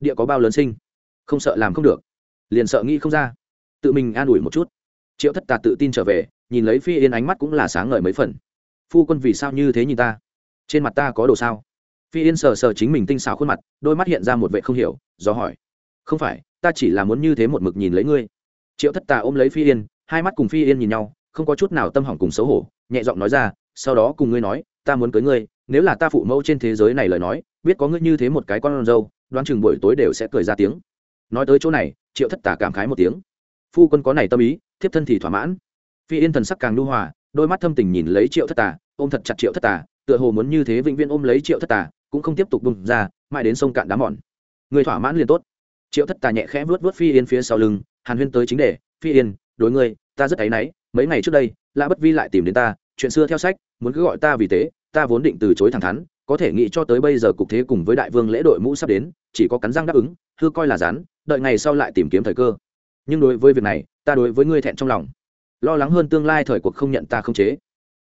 địa có bao lớn sinh, không sợ làm không được, liền sợ nghĩ không ra. Tự mình an ủi một chút. Triệu thất tà tự tin trở về, nhìn lấy phi yên ánh mắt cũng là sáng ngời mấy phần. Phu quân vì sao như thế nhìn ta? Trên mặt ta có đồ sao? Phi yên sờ sờ chính mình tinh xảo khuôn mặt, đôi mắt hiện ra một vệ không hiểu, do hỏi. Không phải, ta chỉ là muốn như thế một mực nhìn lấy ngươi. Triệu thất tà ôm lấy phi yên, hai mắt cùng phi yên nhìn nhau, không có chút nào tâm hỏng cùng xấu hổ, nhẹ giọng nói ra, sau đó cùng ngươi nói, ta muốn cưới ngươi, nếu là ta phụ mẫu trên thế giới này lời nói, biết có ngươi như thế một cái con râu đoán chừng buổi tối đều sẽ cười ra tiếng. Nói tới chỗ này, triệu thất tả cảm khái một tiếng. Phu quân có này tâm ý, thiếp thân thì thỏa mãn. Phi yên thần sắc càng nhu hòa đôi mắt thâm tình nhìn lấy triệu thất tả ôm thật chặt triệu thất tả tựa hồ muốn như thế vĩnh viễn ôm lấy triệu thất tả cũng không tiếp tục bùng ra, mãi đến sông cạn đá mòn. Người thỏa mãn liền tốt. Triệu thất tà nhẹ khẽ vuốt vuốt phi yên phía sau lưng, hàn huyên tới chính đề, phi yên, đối ngươi, ta rất áy náy, mấy ngày trước đây, lã bất vi lại tìm đến ta, chuyện xưa theo sách, muốn cứ gọi ta vì thế ta vốn định từ chối thẳng thắn, có thể nghĩ cho tới bây giờ cục thế cùng với đại vương lễ đội mũ sắp đến, chỉ có cắn răng đáp ứng, hư coi là rán đợi ngày sau lại tìm kiếm thời cơ. Nhưng đối với việc này, ta đối với ngươi thẹn trong lòng lo lắng hơn tương lai thời cuộc không nhận ta không chế.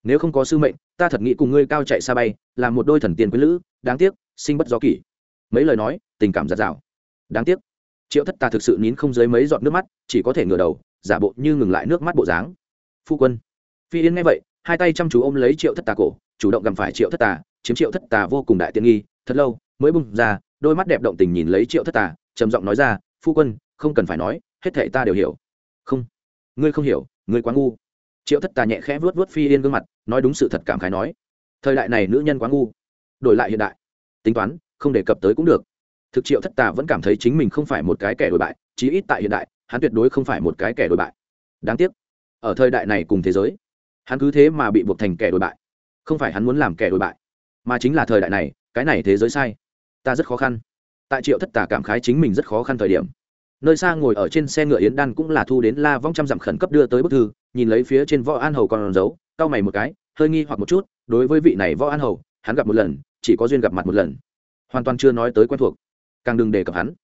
Nếu không có sư mệnh, ta thật nghĩ cùng ngươi cao chạy xa bay làm một đôi thần tiền quý lữ, đáng tiếc, sinh bất do kỷ. Mấy lời nói, tình cảm giặt rào. Đáng tiếc. Triệu thất ta thực sự nín không dưới mấy giọt nước mắt, chỉ có thể ngửa đầu, giả bộ như ngừng lại nước mắt bộ dáng. Phu quân. Phi yên nghe vậy, hai tay chăm chú ôm lấy triệu thất tà cổ, chủ động gặm phải triệu thất tà chiếm triệu thất tà vô cùng đại tiện nghi, thật lâu, mới bung ra, đôi mắt đẹp động tình nhìn lấy triệu thất tà trầm giọng nói ra, phu quân, không cần phải nói, hết thệ ta đều hiểu. Không. Ngươi không hiểu người quá ngu. Triệu thất tà nhẹ khẽ vuốt vuốt phi yên gương mặt, nói đúng sự thật cảm khái nói, thời đại này nữ nhân quá ngu, đổi lại hiện đại, tính toán, không đề cập tới cũng được. Thực triệu thất tà vẫn cảm thấy chính mình không phải một cái kẻ đổi bại, chí ít tại hiện đại, hắn tuyệt đối không phải một cái kẻ đổi bại. Đáng tiếc, ở thời đại này cùng thế giới, hắn cứ thế mà bị buộc thành kẻ đổi bại. Không phải hắn muốn làm kẻ đổi bại, mà chính là thời đại này, cái này thế giới sai, ta rất khó khăn. Tại triệu thất tà cảm khái chính mình rất khó khăn thời điểm nơi xa ngồi ở trên xe ngựa yến đan cũng là thu đến la vong trăm dặm khẩn cấp đưa tới bức thư, nhìn lấy phía trên võ an hầu còn giấu, cau mày một cái, hơi nghi hoặc một chút, đối với vị này võ an hầu, hắn gặp một lần, chỉ có duyên gặp mặt một lần. Hoàn toàn chưa nói tới quen thuộc, càng đừng đề cập hắn.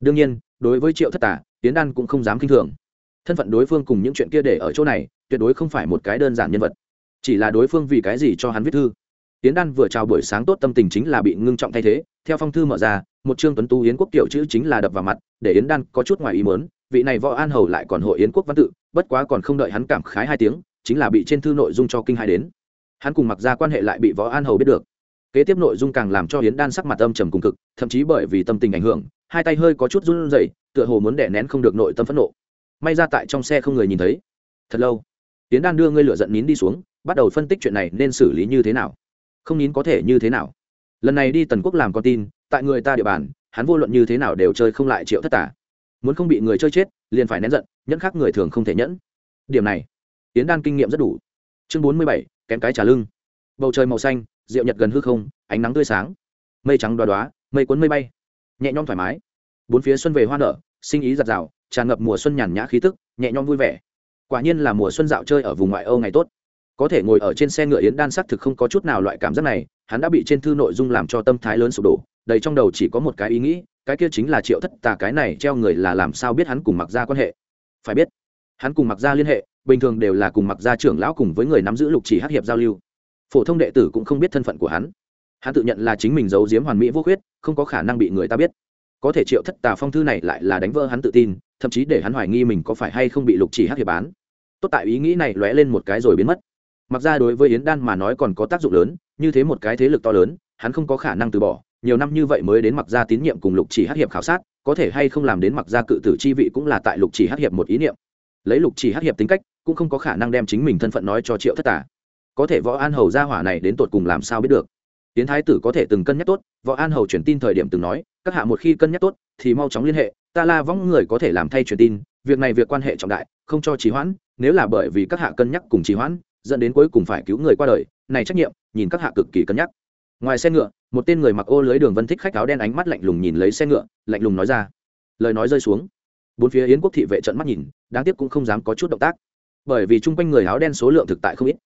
Đương nhiên, đối với triệu thất tả Yến đan cũng không dám k i n h thường. Thân phận đối phương cùng những chuyện kia để ở chỗ này, tuyệt đối không phải một cái đơn giản nhân vật. Chỉ là đối phương vì cái gì cho hắn viết thư. Tiến đan vừa chào buổi sáng tốt tâm tình chính là bị ngưng trọng thay thế, theo phong thư mở ra một trương tuấn tú yến quốc tiểu chữ chính là đập vào mặt, để yến đan có chút ngoài ý mớn vị này võ an hầu lại còn hội yến quốc văn tự, bất quá còn không đợi hắn cảm khái hai tiếng, chính là bị trên thư nội dung cho kinh hai đến. Hắn cùng mặc ra quan hệ lại bị võ an hầu biết được. Kế tiếp nội dung càng làm cho yến đan sắc mặt âm trầm cùng cực, thậm chí bởi vì tâm tình ảnh hưởng, hai tay hơi có chút run rẩy, tựa hồ muốn đè nén không được nội tâm phẫn nộ. May ra tại trong xe không người nhìn thấy. Thật lâu, yến đan đưa ngươi lửa giận nín đi xuống, bắt đầu phân tích chuyện này nên xử lý như thế nào. Không nín có thể như thế nào. Lần này đi tần quốc làm con tin tại người ta địa bàn, hắn vô luận như thế nào đều chơi không lại triệu thất tả muốn không bị người chơi chết, liền phải nén giận, nhẫn khác người thường không thể nhẫn. Điểm này, Yến đan kinh nghiệm rất đủ. Chương bốn mươi bảy, kém cái trả lưng. Bầu trời màu xanh, rượu nhật gần hư không, ánh nắng tươi sáng. Mây trắng đoá đoá mây cuốn mây bay. Nhẹ nhõm thoải mái. Bốn phía xuân về hoa nở, sinh ý giặt rào, tràn ngập mùa xuân nhàn nhã khí tức, nhẹ nhõm vui vẻ. Quả nhiên là mùa xuân dạo chơi ở vùng ngoại âu ngày tốt. Có thể ngồi ở trên xe ngựa yến đan xác thực không có chút nào loại cảm giác này, hắn đã bị trên thư nội dung làm cho tâm thái lớn sụp đổ đầy trong đầu chỉ có một cái ý nghĩ, cái kia chính là triệu thất tà cái này treo người là làm sao biết hắn cùng mặc ra quan hệ? Phải biết, hắn cùng mặc ra liên hệ, bình thường đều là cùng mặc ra trưởng lão cùng với người nắm giữ lục chỉ hát hiệp giao lưu. Phổ thông đệ tử cũng không biết thân phận của hắn. Hắn tự nhận là chính mình giấu giếm hoàn mỹ vô khuyết, không có khả năng bị người ta biết. Có thể triệu thất tà phong thư này lại là đánh vỡ hắn tự tin, thậm chí để hắn hoài nghi mình có phải hay không bị lục chỉ hát hiệp bán. Tốt tại ý nghĩ này lóe lên một cái rồi biến mất. Mặc ra đối với yến đan mà nói còn có tác dụng lớn, như thế một cái thế lực to lớn, hắn không có khả năng từ bỏ nhiều năm như vậy mới đến mặc gia tín nhiệm cùng lục chỉ hát hiệp khảo sát, có thể hay không làm đến mặc gia cự tử chi vị cũng là tại lục chỉ hát hiệp một ý niệm. Lấy lục chỉ hát hiệp tính cách, cũng không có khả năng đem chính mình thân phận nói cho triệu thất tà. Có thể võ an hầu gia hỏa này đến tột cùng làm sao biết được? Tiến thái tử có thể từng cân nhắc tốt, võ an hầu truyền tin thời điểm từng nói, các hạ một khi cân nhắc tốt, thì mau chóng liên hệ, ta la võng người có thể làm thay truyền tin, việc này việc quan hệ trọng đại, không cho trì hoãn, nếu là bởi vì các hạ cân nhắc cùng trì hoãn, dẫn đến cuối cùng phải cứu người qua đời, này trách nhiệm, nhìn các hạ cực kỳ cân nhắc ngoài xe ngựa, một tên người mặc ô lưới đường vân thích khách áo đen ánh mắt lạnh lùng nhìn lấy xe ngựa, lạnh lùng nói ra. Lời nói rơi xuống. Bốn phía yến quốc thị vệ trận mắt nhìn, đáng tiếc cũng không dám có chút động tác. Bởi vì chung quanh người áo đen số lượng thực tại không ít,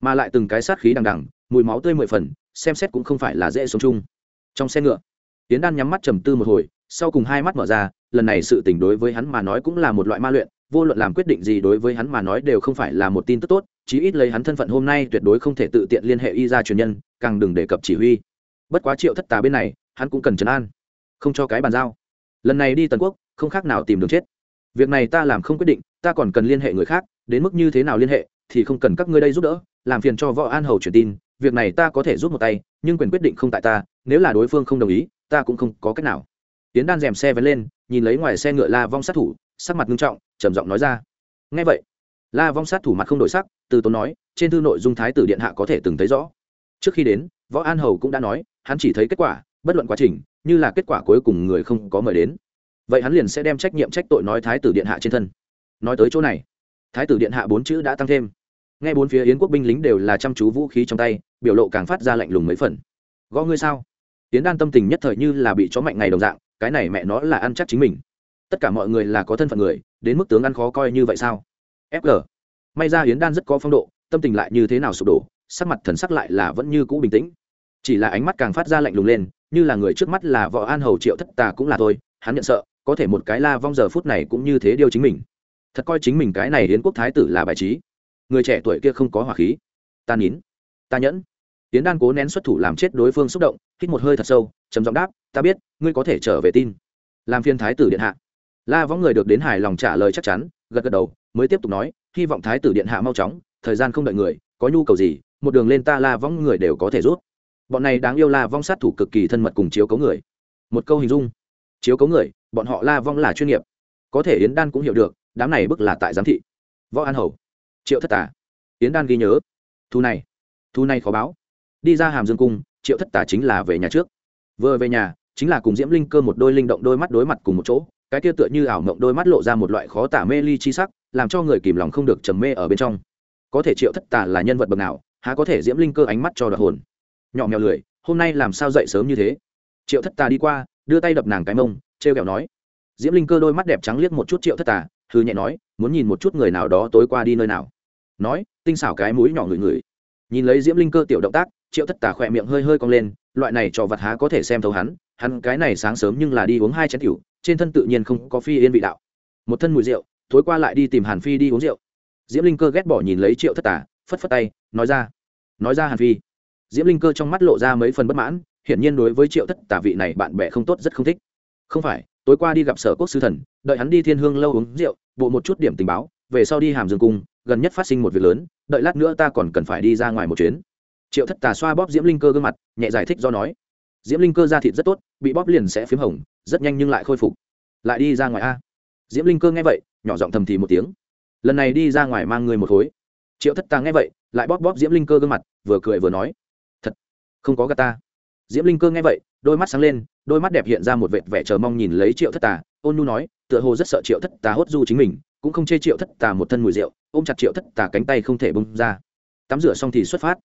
mà lại từng cái sát khí đằng đằng, mùi máu tươi mười phần, xem xét cũng không phải là dễ sống chung. Trong xe ngựa tiến đan nhắm mắt trầm tư một hồi, sau cùng hai mắt mở ra, lần này sự tình đối với hắn mà nói cũng là một loại ma luyện, vô luận làm quyết định gì đối với hắn mà nói đều không phải là một tin tức tốt chí ít lấy hắn thân phận hôm nay tuyệt đối không thể tự tiện liên hệ y ra truyền nhân, càng đừng đề cập chỉ huy. Bất quá triệu thất tà bên này, hắn cũng cần trấn an. Không cho cái bàn giao. Lần này đi tần quốc, không khác nào tìm đường chết. Việc này ta làm không quyết định, ta còn cần liên hệ người khác, đến mức như thế nào liên hệ, thì không cần các ngươi đây giúp đỡ, làm phiền cho võ an hầu truyền tin, việc này ta có thể giúp một tay, nhưng quyền quyết định không tại ta, nếu là đối phương không đồng ý, ta cũng không có cách nào. Tiến đan rèm xe vén lên, nhìn lấy ngoài xe ngựa la vong sát thủ, sắc mặt nghiêm trọng, trầm giọng nói ra. Ngay vậy la vong sát thủ mặt không đổi sắc, từ tốn nói, trên thư nội dung thái tử điện hạ có thể từng thấy rõ. Trước khi đến, võ an hầu cũng đã nói, hắn chỉ thấy kết quả, bất luận quá trình, như là kết quả cuối cùng người không có mời đến. Vậy hắn liền sẽ đem trách nhiệm trách tội nói thái tử điện hạ trên thân. Nói tới chỗ này, thái tử điện hạ bốn chữ đã tăng thêm. Nghe bốn phía yến quốc binh lính đều là chăm chú vũ khí trong tay, biểu lộ càng phát ra lạnh lùng mấy phần. Gõ ngươi sao? Yến đan tâm tình nhất thời như là bị chó mạnh ngày đồng dạng, cái này mẹ nó là ăn chắc chính mình. Tất cả mọi người là có thân phận người, đến mức tướng ăn khó coi như vậy sao? Fg may ra yến đan rất có phong độ, tâm tình lại như thế nào sụp đổ, sắc mặt thần sắc lại là vẫn như cũ bình tĩnh. Chỉ là ánh mắt càng phát ra lạnh lùng lên, như là người trước mắt là võ an hầu triệu thất tà cũng là tôi hắn nhận sợ, có thể một cái la vong giờ phút này cũng như thế điều chính mình. Thật coi chính mình cái này Yến quốc thái tử là bài trí. Người trẻ tuổi kia không có hỏa khí. Ta nín. Ta nhẫn. Yến đan cố nén xuất thủ làm chết đối phương xúc động, hít một hơi thật sâu, trầm giọng đáp, ta biết, ngươi có thể trở về tin. Làm phiên thái tử điện hạ. La võng người được đến hài lòng trả lời chắc chắn gật gật đầu, mới tiếp tục nói, hy vọng thái tử điện hạ mau chóng, thời gian không đợi người, có nhu cầu gì, một đường lên ta la vong người đều có thể rút bọn này đáng yêu la vong sát thủ cực kỳ thân mật cùng chiếu cấu người. Một câu hình dung. Chiếu cấu người, bọn họ la vong là chuyên nghiệp. Có thể yến đan cũng hiểu được, đám này bức là tại giám thị. Võ an hầu. Triệu thất tả yến đan ghi nhớ. Thu này. Thu này khó báo. Đi ra hàm dương cung, triệu thất tả chính là về nhà trước. Vừa về nhà, chính là cùng diễm linh cơ một đôi linh động đôi mắt đối mặt cùng một chỗ cái kia tựa như ảo mộng đôi mắt lộ ra một loại khó tả mê ly chi sắc, làm cho người kìm lòng không được trầm mê ở bên trong. Có thể triệu thất tà là nhân vật bậc nào, há có thể diễm linh cơ ánh mắt cho đoạt hồn? Nhỏ mèo lười, hôm nay làm sao dậy sớm như thế? Triệu thất tà đi qua, đưa tay đập nàng cái mông, trêu kẹo nói. Diễm linh cơ đôi mắt đẹp trắng liếc một chút triệu thất tà thư nhẹ nói, muốn nhìn một chút người nào đó tối qua đi nơi nào? Nói, tinh xảo cái mũi nhỏ người người nhìn lấy diễm linh cơ tiểu động tác, triệu thất tà khỏe miệng hơi hơi cong lên, loại này trò vật há có thể xem thấu hắn hắn cái này sáng sớm nhưng là đi uống hai chén tiểu trên thân tự nhiên không có phi yên vị đạo. Một thân mùi rượu tối qua lại đi tìm hàn phi đi uống rượu. Diễm linh cơ ghét bỏ nhìn lấy triệu thất tà, phất phất tay, nói ra nói ra hàn phi. Diễm linh cơ trong mắt lộ ra mấy phần bất mãn, hiển nhiên đối với triệu thất tả vị này bạn bè không tốt rất không thích. Không phải, tối qua đi gặp sở quốc sư thần, đợi hắn đi thiên hương lâu uống rượu, bộ một chút điểm tình báo, về sau đi hàm dương cung, gần nhất phát sinh một việc lớn, đợi lát nữa ta còn cần phải đi ra ngoài một chuyến. Triệu thất tà xoa bóp diễm linh cơ gương mặt, nhẹ giải thích do nói, diễm linh cơ ra thịt rất tốt, bị bóp liền sẽ p h í m hồng rất nhanh nhưng lại khôi phục. Lại đi ra ngoài a. Diễm linh cơ nghe vậy nhỏ giọng thầm thì một tiếng. Lần này đi ra ngoài mang người một khối. Triệu thất tà nghe vậy lại bóp bóp diễm linh cơ gương mặt vừa cười vừa nói thật, không có gà ta. Diễm linh cơ nghe vậy đôi mắt sáng lên đôi mắt đẹp hiện ra một vệt vẻ chờ mong nhìn lấy triệu thất tà. Ôn nu nói tựa hồ rất sợ triệu thất tà hốt du chính mình cũng không chê triệu thất tà một thân mùi rượu ôm chặt triệu thất tà cánh tay không thể bông ra. Tắm rửa xong thì xuất phát.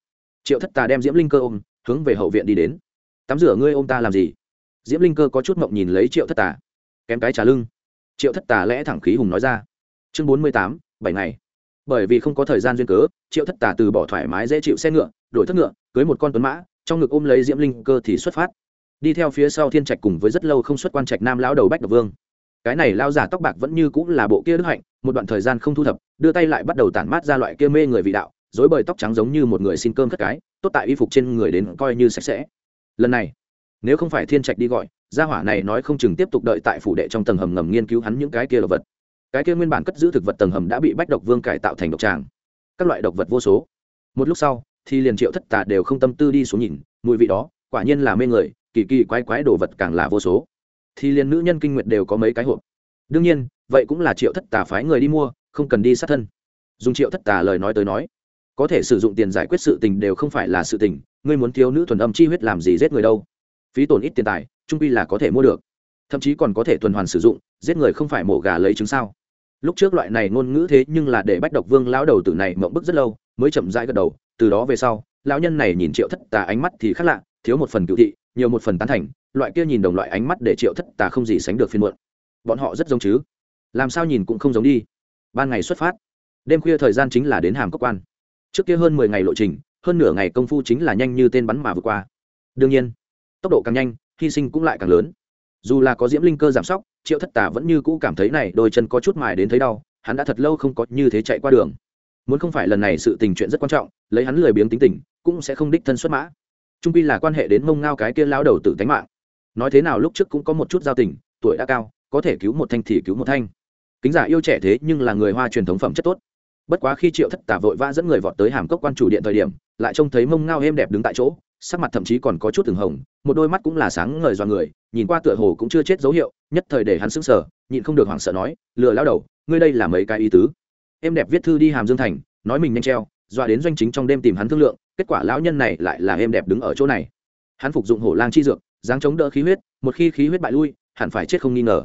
Triệu thất tà đem diễm linh cơ ôm hướng về hậu viện đi đến. Tắm rửa ngươi ôm ta làm gì? Diễm linh cơ có chút mộng nhìn lấy triệu thất tà. Kém cái trả lưng. Triệu thất tà lẽ thẳng khí hùng nói ra. Chương bốn mươi tám, bảy ngày. Bởi vì không có thời gian duyên cớ, triệu thất tà từ bỏ thoải mái dễ chịu xe ngựa, đổi thất ngựa, cưới một con tuấn mã, trong ngực ôm lấy diễm linh cơ thì xuất phát. Đi theo phía sau thiên trạch cùng với rất lâu không xuất quan trạch nam lão đầu bách độc vương. Cái này lao giả tóc bạc vẫn như cũng là bộ kia đức hạnh, một đoạn thời gian không thu thập, đưa tay lại bắt đầu tản mát ra loại kia mê người vị đạo dối bời tóc trắng giống như một người xin cơm khất cái, tốt tại y phục trên người đến coi như sạch sẽ. Lần này nếu không phải thiên trạch đi gọi, gia hỏa này nói không chừng tiếp tục đợi tại phủ đệ trong tầng hầm ngầm nghiên cứu hắn những cái kia độc vật. Cái kia nguyên bản cất giữ thực vật tầng hầm đã bị bách độc vương cải tạo thành độc tràng. Các loại độc vật vô số. Một lúc sau, thì liền triệu thất tà đều không tâm tư đi xuống nhìn, mùi vị đó, quả nhiên là mê người, kỳ kỳ quái quái đồ vật càng là vô số. Thì liền nữ nhân kinh nguyệt đều có mấy cái hộp. Đương nhiên, vậy cũng là triệu thất tà phái người đi mua, không cần đi sát thân. Dùng triệu thất tà lời nói tới nói, có thể sử dụng tiền giải quyết sự tình đều không phải là sự tình, ngươi muốn thiếu nữ thuần âm chi huyết làm gì giết người đâu? Phí tổn ít tiền tài, trung quy là có thể mua được. Thậm chí còn có thể tuần hoàn sử dụng, giết người không phải mổ gà lấy trứng sao. Lúc trước loại này ngôn ngữ thế nhưng là để bách độc vương lão đầu tử này mộng bức rất lâu, mới chậm rãi gật đầu, từ đó về sau, lão nhân này nhìn triệu thất tà ánh mắt thì khác lạ, thiếu một phần cựu thị, nhiều một phần tán thành, loại kia nhìn đồng loại ánh mắt để triệu thất tà không gì sánh được phiên muộn. Bọn họ rất giống chứ? Làm sao nhìn cũng không giống đi. Ban ngày xuất phát, đêm khuya thời gian chính là đến hàm cốc quan. Trước kia hơn mười ngày lộ trình, hơn nửa ngày công phu chính là nhanh như tên bắn mà vượt qua. Đương nhiên tốc độ càng nhanh, hy sinh cũng lại càng lớn. Dù là có diễm linh cơ giảm sóc, triệu thất tà vẫn như cũ cảm thấy này đôi chân có chút mài đến thấy đau, hắn đã thật lâu không có như thế chạy qua đường. Muốn không phải lần này sự tình chuyện rất quan trọng, lấy hắn lười biếng tính tình, cũng sẽ không đích thân xuất mã. Trung pi là quan hệ đến mông ngao cái kia lao đầu tử tánh mạng. Nói thế nào lúc trước cũng có một chút giao tình, tuổi đã cao, có thể cứu một thanh thì cứu một thanh. Kính giả yêu trẻ thế nhưng là người hoa truyền thống phẩm chất tốt. Bất quá khi triệu thất tả vội vã dẫn người vọt tới hàm cốc quan chủ điện thời điểm, lại trông thấy mông ngao êm đẹp đứng tại chỗ sắc mặt thậm chí còn có chút từng hồng, một đôi mắt cũng là sáng ngời do người, nhìn qua tựa hồ cũng chưa chết dấu hiệu, nhất thời để hắn sững sờ, nhịn không được hoảng sợ nói, lừa lao đầu, ngươi đây là mấy cái ý tứ? Em đẹp viết thư đi hàm dương thành, nói mình nhanh treo, dọa đến doanh chính trong đêm tìm hắn thương lượng, kết quả lão nhân này lại là em đẹp đứng ở chỗ này. Hắn phục dụng hổ lang chi dược, dáng chống đỡ khí huyết, một khi khí huyết bại lui, hẳn phải chết không nghi ngờ.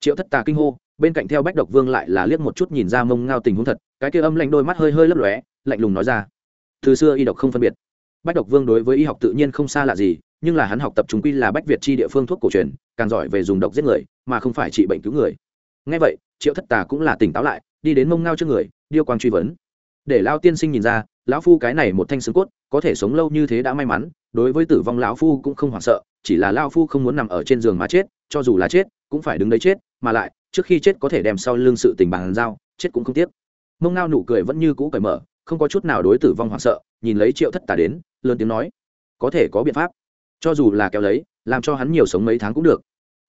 Triệu thất tà kinh hô, bên cạnh theo bách độc vương lại là liếc một chút nhìn ra mông ngao tình huống thật, cái kia âm lạnh đôi mắt hơi hơi lấp lóe, lạnh lùng nói ra, từ xưa y độc không phân biệt bách độc vương đối với y học tự nhiên không xa lạ gì, nhưng là hắn học tập chúng quy là bách việt chi địa phương thuốc cổ truyền, càng giỏi về dùng độc giết người, mà không phải trị bệnh cứu người. Ngay vậy, triệu thất tà cũng là tỉnh táo lại, đi đến mông ngao trước người, điêu quang truy vấn. Để lao tiên sinh nhìn ra, lão phu cái này một thanh xương cốt, có thể sống lâu như thế đã may mắn, đối với tử vong lão phu cũng không hoảng sợ, chỉ là lão phu không muốn nằm ở trên giường mà chết, cho dù là chết, cũng phải đứng đấy chết, mà lại, trước khi chết có thể đem sau lưng sự tình bàn giao, chết cũng không tiếc. Mông ngao nụ cười vẫn như cũ cởi mở, không có chút nào đối tử vong hoảng sợ, nhìn lấy triệu thất tà đến lớn tiếng nói, có thể có biện pháp. Cho dù là kéo lấy, làm cho hắn nhiều sống mấy tháng cũng được.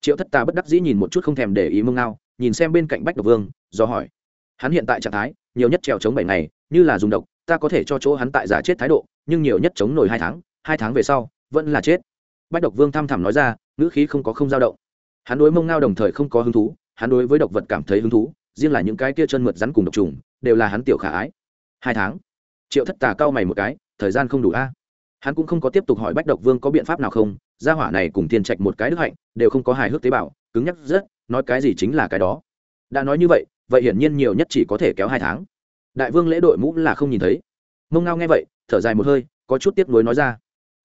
Triệu thất tà bất đắc dĩ nhìn một chút không thèm để ý mông ngao, nhìn xem bên cạnh bách độc vương, do hỏi, hắn hiện tại trạng thái, nhiều nhất trèo chống bảy ngày, như là dùng độc, ta có thể cho chỗ hắn tại giả chết thái độ, nhưng nhiều nhất chống nổi hai tháng hai tháng về sau, vẫn là chết. Bách độc vương thăm thẳm nói ra, ngữ khí không có không dao động. Hắn đối mông ngao đồng thời không có hứng thú, hắn đối với độc vật cảm thấy hứng thú, riêng là những cái kia chân mượt rắn cùng độc trùng, đều là hắn tiểu khả ái. Hai tháng. Triệu thất tà cau mày một cái, thời gian không đủ a hắn cũng không có tiếp tục hỏi bách độc vương có biện pháp nào không, gia hỏa này cùng thiên trạch một cái đức hạnh, đều không có hài hước tế bào, cứng nhắc rất, nói cái gì chính là cái đó. Đã nói như vậy vậy hiển nhiên nhiều nhất chỉ có thể kéo hai tháng. Đại vương lễ đội mũ là không nhìn thấy. Mông ngao nghe vậy, thở dài một hơi, có chút tiếc nuối nói ra.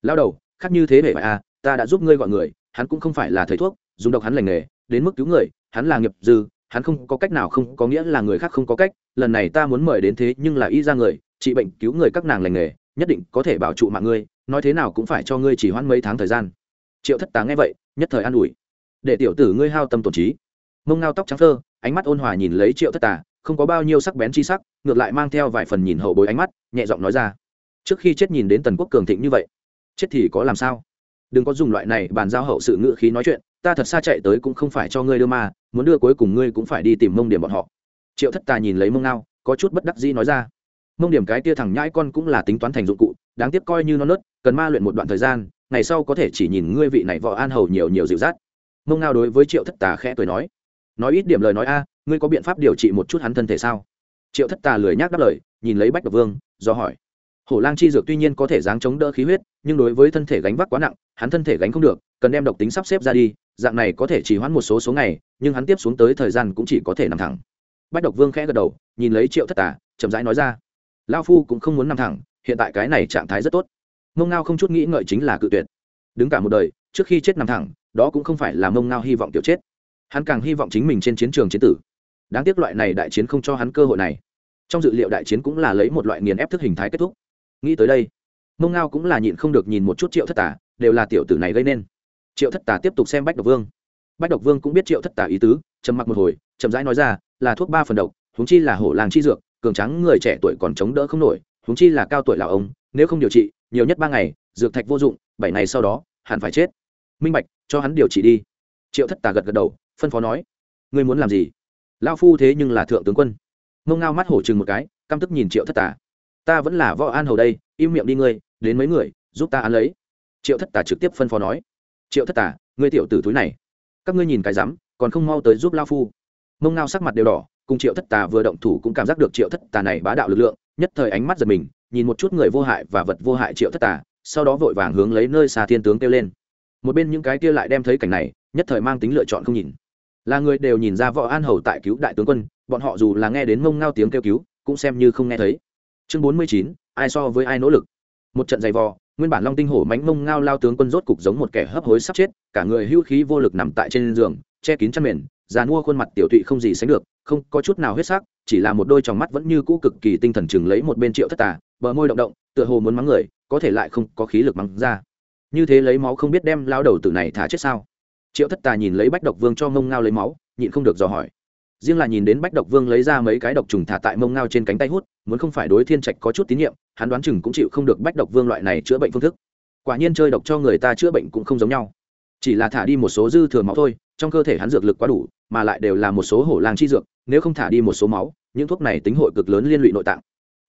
Lao đầu, khác như thế hệ vậy à ta đã giúp ngươi gọi người, hắn cũng không phải là thầy thuốc, dùng độc hắn lành nghề, đến mức cứu người, hắn là nghiệp dư, hắn không có cách nào không có nghĩa là người khác không có cách, lần này ta muốn mời đến thế nhưng là y ra người, trị bệnh cứu người các nàng lành nghề nhất định có thể bảo trụ mạng ngươi, nói thế nào cũng phải cho ngươi chỉ hoãn mấy tháng thời gian. Triệu thất tá nghe vậy, nhất thời an ủi. Để tiểu tử ngươi hao tâm tổn trí. Mông ngao tóc trắng thơ ánh mắt ôn hòa nhìn lấy triệu thất tà, không có bao nhiêu sắc bén chi sắc, ngược lại mang theo vài phần nhìn hậu bối ánh mắt, nhẹ giọng nói ra. Trước khi chết nhìn đến tần quốc cường thịnh như vậy, chết thì có làm sao? Đừng có dùng loại này bàn giao hậu sự ngữ khí nói chuyện, ta thật xa chạy tới cũng không phải cho ngươi đưa mà muốn đưa cuối cùng ngươi cũng phải đi tìm mông điểm bọn họ. Triệu thất tà nhìn lấy mông ngao, có chút bất đắc dĩ nói ra mông điểm cái tia thằng nhãi con cũng là tính toán thành dụng cụ, đáng tiếc coi như nó nớt, cần ma luyện một đoạn thời gian, ngày sau có thể chỉ nhìn ngươi vị này võ an hầu nhiều nhiều dịu dắt. Mông ngao đối với triệu thất tà khẽ cười nói. Nói ít điểm lời nói a, ngươi có biện pháp điều trị một chút hắn thân thể sao? Triệu thất tà lười nhác đáp lời, nhìn lấy bách độc vương, do hỏi. Hổ lang chi dược tuy nhiên có thể dáng chống đỡ khí huyết, nhưng đối với thân thể gánh vác quá nặng, hắn thân thể gánh không được, cần đem độc tính sắp xếp ra đi, dạng này có thể chỉ hoãn một số số ngày, nhưng hắn tiếp xuống tới thời gian cũng chỉ có thể nằm thẳng. Bách độc vương khẽ gật đầu, nhìn lấy triệu thất tà, chậm rãi nói ra lao phu cũng không muốn nằm thẳng, hiện tại cái này trạng thái rất tốt. Mông ngao không chút nghĩ ngợi chính là cự tuyệt. Đứng cả một đời, trước khi chết nằm thẳng, đó cũng không phải là mông ngao hy vọng tiểu chết. Hắn càng hy vọng chính mình trên chiến trường chiến tử. Đáng tiếc loại này đại chiến không cho hắn cơ hội này. Trong dự liệu đại chiến cũng là lấy một loại nghiền ép thức hình thái kết thúc. Nghĩ tới đây mông ngao cũng là nhịn không được nhìn một chút triệu thất tả đều là tiểu tử này gây nên. Triệu thất tả tiếp tục xem bách độc vương. Bách độc vương cũng biết triệu thất tả ý tứ, trầm mặc một hồi, chậm rãi nói ra, là thuốc ba phần độc, huống chi là hổ làng chi dược cường trắng người trẻ tuổi còn chống đỡ không nổi, huống chi là cao tuổi lão ông, nếu không điều trị, nhiều nhất ba ngày, dược thạch vô dụng, bảy ngày sau đó, hẳn phải chết. Minh bạch, cho hắn điều trị đi. Triệu thất tà gật gật đầu, phân phó nói, ngươi muốn làm gì? Lao phu thế nhưng là thượng tướng quân. Mông ngao mắt hổ chừng một cái, căm tức nhìn triệu thất tà. Ta vẫn là võ an hầu đây, im miệng đi ngươi, đến mấy người, giúp ta ăn lấy. Triệu thất tà trực tiếp phân phó nói, triệu thất tà, ngươi tiểu tử túi này, các ngươi nhìn cái rắm, còn không mau tới giúp lao phu. Mông ngao sắc mặt đều đỏ cùng triệu thất tà vừa động thủ cũng cảm giác được triệu thất tà này bá đạo lực lượng, nhất thời ánh mắt giật mình, nhìn một chút người vô hại và vật vô hại triệu thất tà, sau đó vội vàng hướng lấy nơi xa thiên tướng kêu lên. Một bên những cái kia lại đem thấy cảnh này, nhất thời mang tính lựa chọn không nhìn. Là người đều nhìn ra võ an hầu tại cứu đại tướng quân, bọn họ dù là nghe đến mông ngao tiếng kêu cứu, cũng xem như không nghe thấy. Chương bốn mươi chín, ai so với ai nỗ lực? Một trận giày vò, nguyên bản long tinh hổ mánh mông ngao lao tướng quân rốt cục giống một kẻ hấp hối sắp chết, cả người hưu khí vô lực nằm tại trên giường, che kín chăn mền già mua khuôn mặt tiểu thụy không gì sánh được, không có chút nào huyết sắc, chỉ là một đôi tròng mắt vẫn như cũ cực kỳ tinh thần chừng lấy một bên triệu thất tà, bờ môi động động, tựa hồ muốn mắng người, có thể lại không có khí lực mắng ra. Như thế lấy máu không biết đem lao đầu tử này thả chết sao? Triệu thất tà nhìn lấy bách độc vương cho mông ngao lấy máu, nhịn không được dò hỏi. Riêng là nhìn đến bách độc vương lấy ra mấy cái độc trùng thả tại mông ngao trên cánh tay hút, muốn không phải đối thiên trạch có chút tín nhiệm, hắn đoán chừng cũng chịu không được bách độc vương loại này chữa bệnh phương thức. Quả nhiên chơi độc cho người ta chữa bệnh cũng không giống nhau. Chỉ là thả đi một số dư thừa máu thôi trong cơ thể hắn dược lực quá đủ, mà lại đều là một số hổ lang chi dược, nếu không thả đi một số máu, những thuốc này tính hội cực lớn liên lụy nội tạng.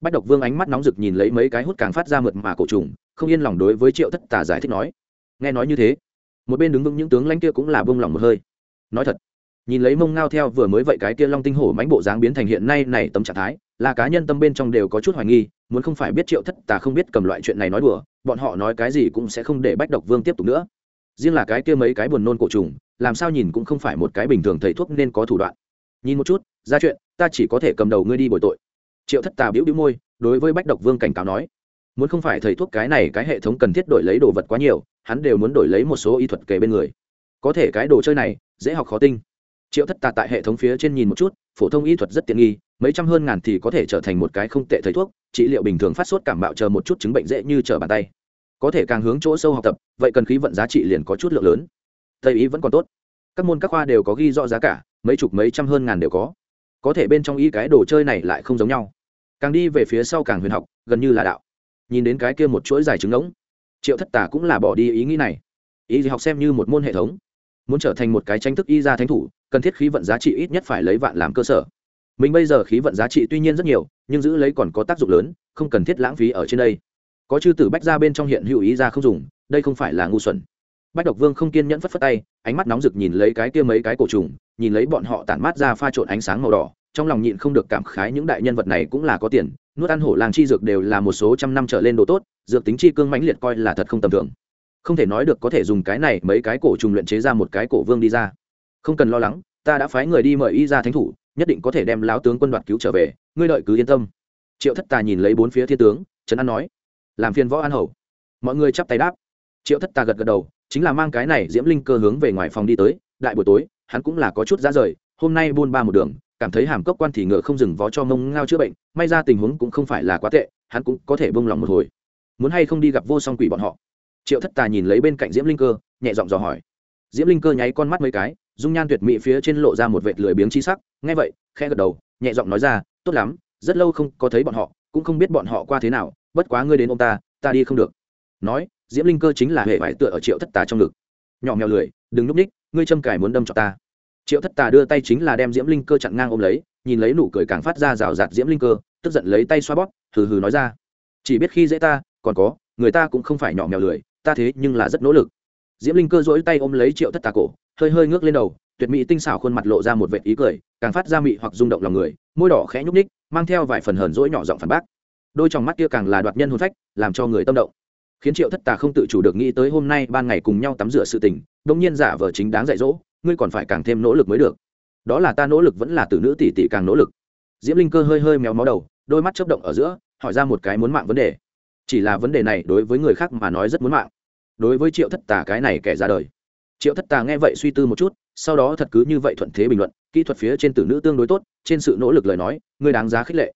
Bách độc vương ánh mắt nóng rực nhìn lấy mấy cái hút càng phát ra mượt mà cổ trùng, không yên lòng đối với triệu thất tà giải thích nói. Nghe nói như thế, một bên đứng vững những tướng lãnh kia cũng là bông lòng một hơi. Nói thật, nhìn lấy mông ngao theo vừa mới vậy cái kia long tinh hổ mánh bộ dáng biến thành hiện nay này tấm trạng thái, là cá nhân tâm bên trong đều có chút hoài nghi, muốn không phải biết triệu thất tà không biết cầm loại chuyện này nói đùa, bọn họ nói cái gì cũng sẽ không để bách độc vương tiếp tục nữa riêng là cái kia mấy cái buồn nôn cổ trùng, làm sao nhìn cũng không phải một cái bình thường thầy thuốc nên có thủ đoạn. Nhìn một chút, ra chuyện, ta chỉ có thể cầm đầu ngươi đi bồi tội. Triệu thất tà biểu biểu môi, đối với bách độc vương cảnh cáo nói, muốn không phải thầy thuốc cái này cái hệ thống cần thiết đổi lấy đồ vật quá nhiều, hắn đều muốn đổi lấy một số y thuật kề bên người. Có thể cái đồ chơi này, dễ học khó tinh. Triệu thất tà tại hệ thống phía trên nhìn một chút, phổ thông y thuật rất tiện nghi, mấy trăm hơn ngàn thì có thể trở thành một cái không tệ thầy thuốc, trị liệu bình thường phát sốt cảm bạo chờ một chút chứng bệnh dễ như trở bàn tay có thể càng hướng chỗ sâu học tập, vậy cần khí vận giá trị liền có chút lượng lớn. Tây y vẫn còn tốt. Các môn các khoa đều có ghi rõ giá cả, mấy chục mấy trăm hơn ngàn đều có. Có thể bên trong y cái đồ chơi này lại không giống nhau. Càng đi về phía sau càng huyền học, gần như là đạo. Nhìn đến cái kia một chuỗi dài trứng ngỗng, triệu thất tả cũng là bỏ đi ý nghĩ này. Y học xem như một môn hệ thống. Muốn trở thành một cái tranh thức y ra thánh thủ, cần thiết khí vận giá trị ít nhất phải lấy vạn làm cơ sở. Mình bây giờ khí vận giá trị tuy nhiên rất nhiều, nhưng giữ lấy còn có tác dụng lớn, không cần thiết lãng phí ở trên đây có chư tử bách ra bên trong hiện hữu ý ra không dùng, đây không phải là ngu xuẩn. Bách độc vương không kiên nhẫn phất phất tay, ánh mắt nóng rực nhìn lấy cái kia mấy cái cổ trùng, nhìn lấy bọn họ tản mát ra pha trộn ánh sáng màu đỏ, trong lòng nhịn không được cảm khái những đại nhân vật này cũng là có tiền, nuốt ăn hổ làng chi dược đều là một số trăm năm trở lên đồ tốt, dược tính chi cương mãnh liệt coi là thật không tầm thường. Không thể nói được có thể dùng cái này mấy cái cổ trùng luyện chế ra một cái cổ vương đi ra. Không cần lo lắng, ta đã phái người đi mời y ra thánh thủ, nhất định có thể đem lão tướng quân đoạt cứu trở về, ngươi đợi cứ yên tâm. Triệu thất tà nhìn lấy bốn phía thiên tướng, trấn an nói làm phiền võ an hầu. Mọi người chắp tay đáp. Triệu thất tà gật gật đầu, chính là mang cái này diễm linh cơ hướng về ngoài phòng đi tới. Đại buổi tối, hắn cũng là có chút ra rời. Hôm nay buôn ba một đường, cảm thấy hàm cốc quan thì ngựa không dừng vó cho mông ngao chữa bệnh, may ra tình huống cũng không phải là quá tệ, hắn cũng có thể bông lòng một hồi. Muốn hay không đi gặp vô song quỷ bọn họ? Triệu thất tà nhìn lấy bên cạnh diễm linh cơ, nhẹ giọng dò hỏi. Diễm linh cơ nháy con mắt mấy cái, dung nhan tuyệt mỹ phía trên lộ ra một vệt lười biếng chi sắc, nghe vậy khe gật đầu, nhẹ giọng nói ra, tốt lắm, rất lâu không có thấy bọn họ cũng không biết bọn họ qua thế nào, bất quá ngươi đến ông ta ta đi không được. Nói, diễm linh cơ chính là hệ vải tựa ở triệu thất tà trong ngực. Nhỏ mèo lười, đừng núp ních, ngươi châm cài muốn đâm cho ta. Triệu thất tà đưa tay chính là đem diễm linh cơ chặn ngang ôm lấy, nhìn lấy nụ cười càng phát ra rào rạt diễm linh cơ, tức giận lấy tay xoa bóp, hừ hừ nói ra. Chỉ biết khi dễ ta, còn có, người ta cũng không phải nhỏ mèo lười, ta thế nhưng là rất nỗ lực. Diễm linh cơ dỗi tay ôm lấy triệu thất tà cổ, hơi hơi ngước lên đầu tuyệt mỹ tinh xảo khuôn mặt lộ ra một vệt ý cười, càng phát ra mị hoặc rung động lòng người, môi đỏ khẽ nhúc ních mang theo vài phần hờn dỗi nhỏ giọng phản bác. Đôi trong mắt kia càng là đoạt nhân hồn phách, làm cho người tâm động. Khiến triệu thất tà không tự chủ được nghĩ tới hôm nay ban ngày cùng nhau tắm rửa sự tình đông nhiên giả vờ chính đáng dạy dỗ, ngươi còn phải càng thêm nỗ lực mới được. Đó là ta nỗ lực vẫn là từ nữ tỷ tỷ càng nỗ lực. Diễm linh cơ hơi hơi méo máu đầu, đôi mắt chấp động ở giữa, hỏi ra một cái muốn mạng vấn đề. Chỉ là vấn đề này đối với người khác mà nói rất muốn mạng. Đối với triệu thất tà cái này kẻ ra đời triệu thất tà nghe vậy suy tư một chút, sau đó thật cứ như vậy thuận thế bình luận, kỹ thuật phía trên tử nữ tương đối tốt, trên sự nỗ lực lời nói ngươi đáng giá khích lệ.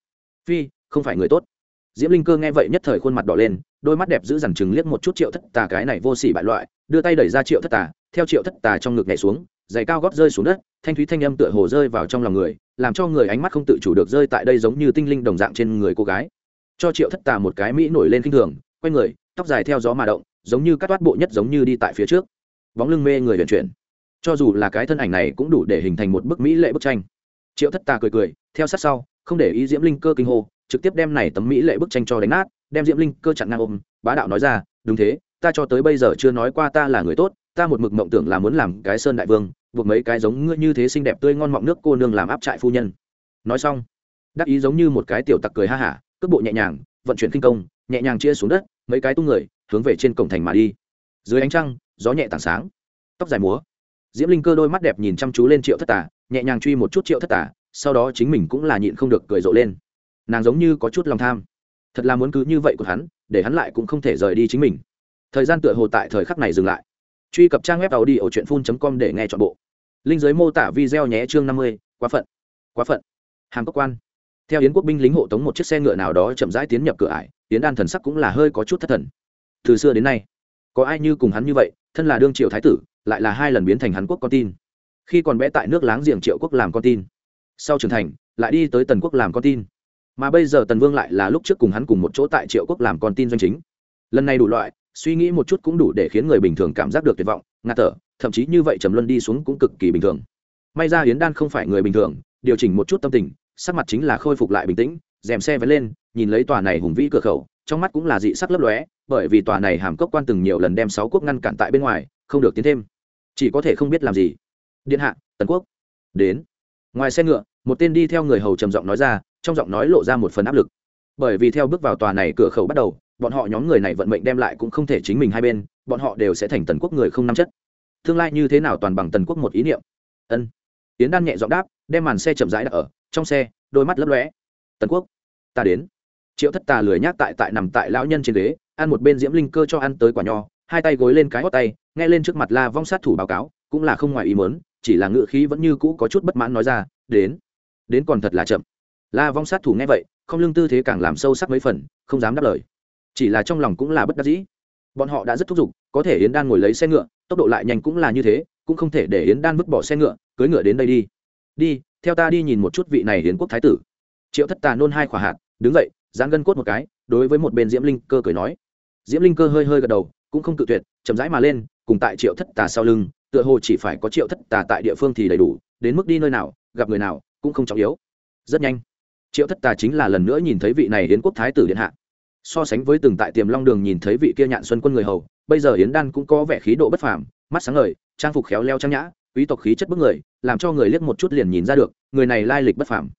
Phi, không phải người tốt. Diễm linh cơ nghe vậy nhất thời khuôn mặt đỏ lên, đôi mắt đẹp giữ dằn chừng liếc một chút triệu thất tà cái này vô s ỉ bại loại, đưa tay đẩy ra triệu thất tà, theo triệu thất tà trong ngực nhảy xuống, giày cao gót rơi xuống đất, thanh thúy thanh âm tựa hồ rơi vào trong lòng người, làm cho người ánh mắt không tự chủ được rơi tại đây giống như tinh linh đồng dạng trên người cô gái. Cho triệu thất tà một cái mỹ nổi lên k i n h thường, quay người, tóc dài theo gió mà động, giống như cắt toát bộ nhất giống như đi tại phía trước bóng lưng mê người vận chuyển. Cho dù là cái thân ảnh này cũng đủ để hình thành một bức mỹ lệ bức tranh. Triệu thất tà cười cười, theo sát sau, không để ý diễm linh cơ kinh hô, trực tiếp đem này tấm mỹ lệ bức tranh cho đánh nát, đem diễm linh cơ chặn ngang ôm, bá đạo nói ra, đúng thế, ta cho tới bây giờ chưa nói qua ta là người tốt, ta một mực mộng tưởng là muốn làm cái sơn đại vương, buộc mấy cái giống ngươi như thế xinh đẹp tươi ngon mọng nước cô nương làm áp trại phu nhân. Nói xong, đắc ý giống như một cái tiểu tặc cười ha hả, cước bộ nhẹ nhàng, vận chuyển kinh công, nhẹ nhàng chia xuống đất, mấy cái tung người, hướng về trên cổng thành mà đi. Dưới ánh trăng gió nhẹ tảng sáng, tóc dài múa. Diễm linh cơ đôi mắt đẹp nhìn chăm chú lên triệu thất tả nhẹ nhàng truy một chút triệu thất tả sau đó chính mình cũng là nhịn không được cười rộ lên. Nàng giống như có chút lòng tham. Thật là muốn cứ như vậy của hắn, để hắn lại cũng không thể rời đi chính mình. Thời gian tựa hồ tại thời khắc này dừng lại. Truy cập trang web tàu đi ở truyện phun com để nghe chọn bộ. Linh giới mô tả video nhé chương năm mươi, quá phận. Quá phận. Hàm cốc quan. Theo yến quốc binh lính hộ tống một chiếc xe ngựa nào đó chậm rãi tiến nhập cửa ải, Yến đan thần sắc cũng là hơi có chút thất thần. Từ xưa đến nay có ai như cùng hắn như vậy, thân là đương triệu thái tử, lại là hai lần biến thành hắn quốc con tin. Khi còn bé tại nước láng giềng triệu quốc làm con tin. Sau trưởng thành, lại đi tới tần quốc làm con tin. Mà bây giờ tần vương lại là lúc trước cùng hắn cùng một chỗ tại triệu quốc làm con tin doanh chính. Lần này đủ loại, suy nghĩ một chút cũng đủ để khiến người bình thường cảm giác được tuyệt vọng, ngạt thở, thậm chí như vậy trầm luân đi xuống cũng cực kỳ bình thường. May ra yến đan không phải người bình thường, điều chỉnh một chút tâm tình, sắc mặt chính là khôi phục lại bình tĩnh, dèm xe vén lên, nhìn lấy tòa này hùng vĩ cửa khẩu trong mắt cũng là dị sắc lấp lóe, bởi vì tòa này hàm cốc quan từng nhiều lần đem sáu quốc ngăn cản tại bên ngoài, không được tiến thêm. Chỉ có thể không biết làm gì. Điện hạ, tần quốc. Đến. Ngoài xe ngựa, một tên đi theo người hầu trầm giọng nói ra, trong giọng nói lộ ra một phần áp lực. Bởi vì theo bước vào tòa này cửa khẩu bắt đầu, bọn họ nhóm người này vận mệnh đem lại cũng không thể chính mình hai bên, bọn họ đều sẽ thành tần quốc người không năm chất. Tương lai như thế nào toàn bằng tần quốc một ý niệm? Ân. Tiến đan nhẹ giọng đáp, đem màn xe chậm rãi đặt ở trong xe, đôi mắt lấp lóe. Tần quốc, ta đến triệu thất tà lười nhác tại tại nằm tại lão nhân trên ghế, ăn một bên diễm linh cơ cho ăn tới quả nho, hai tay gối lên cái hót tay, nghe lên trước mặt la vong sát thủ báo cáo, cũng là không ngoài ý mớn chỉ là ngự khí vẫn như cũ có chút bất mãn nói ra, đến đến còn thật là chậm. La vong sát thủ nghe vậy, không lương tư thế càng làm sâu sắc mấy phần, không dám đáp lời. Chỉ là trong lòng cũng là bất đắc dĩ. Bọn họ đã rất thúc giục, có thể yến đan ngồi lấy xe ngựa, tốc độ lại nhanh cũng là như thế, cũng không thể để yến đan vứt bỏ xe ngựa cưới ngựa đến đây đi. Đi, theo ta đi nhìn một chút vị này Yến quốc thái tử. Triệu thất tà nôn hai khỏa hạt, đứng dậy giáng gân cốt một cái, đối với một bên diễm linh cơ cười nói. Diễm linh cơ hơi hơi gật đầu, cũng không tự tuyệt, chậm rãi mà lên, cùng tại triệu thất tà sau lưng, tựa hồ chỉ phải có triệu thất tà tại địa phương thì đầy đủ, đến mức đi nơi nào, gặp người nào, cũng không trọng yếu. Rất nhanh, triệu thất tà chính là lần nữa nhìn thấy vị này hiến quốc thái tử điện hạ. So sánh với từng tại tiềm long đường nhìn thấy vị kia nhạn xuân quân người hầu, bây giờ yến đan cũng có vẻ khí độ bất phàm, mắt sáng ngời, trang phục khéo leo trang nhã, quý tộc khí chất bức người, làm cho người liếc một chút liền nhìn ra được, người này lai lịch bất phàm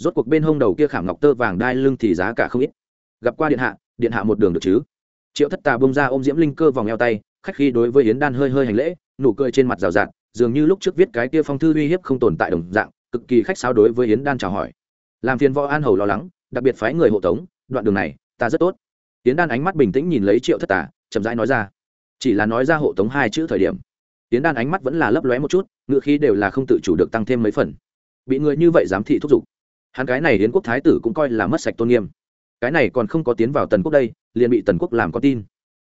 rốt cuộc bên hông đầu kia khảm ngọc tơ vàng đai lưng thì giá cả không ít. Gặp qua điện hạ điện hạ một đường được chứ? Triệu thất tà bông ra ôm diễm linh cơ vòng eo tay, khách khi đối với yến đan hơi hơi hành lễ, nụ cười trên mặt rào rạt, dường như lúc trước viết cái kia phong thư uy hiếp không tồn tại đồng dạng, cực kỳ khách sáo đối với yến đan chào hỏi. Làm phiền võ an hầu lo lắng, đặc biệt phái người hộ tống, đoạn đường này, ta rất tốt. Yến đan ánh mắt bình tĩnh nhìn lấy triệu thất tà, chậm rãi nói ra. Chỉ là nói ra hộ tống hai chữ thời điểm, yến đan ánh mắt vẫn là lấp lóe một chút ngựa khí đều là không tự chủ được tăng thêm mấy phần. Bị người như vậy dám thị thúc giục hắn cái này hiến quốc thái tử cũng coi là mất sạch tôn nghiêm. Cái này còn không có tiến vào tần quốc đây, liền bị tần quốc làm có tin.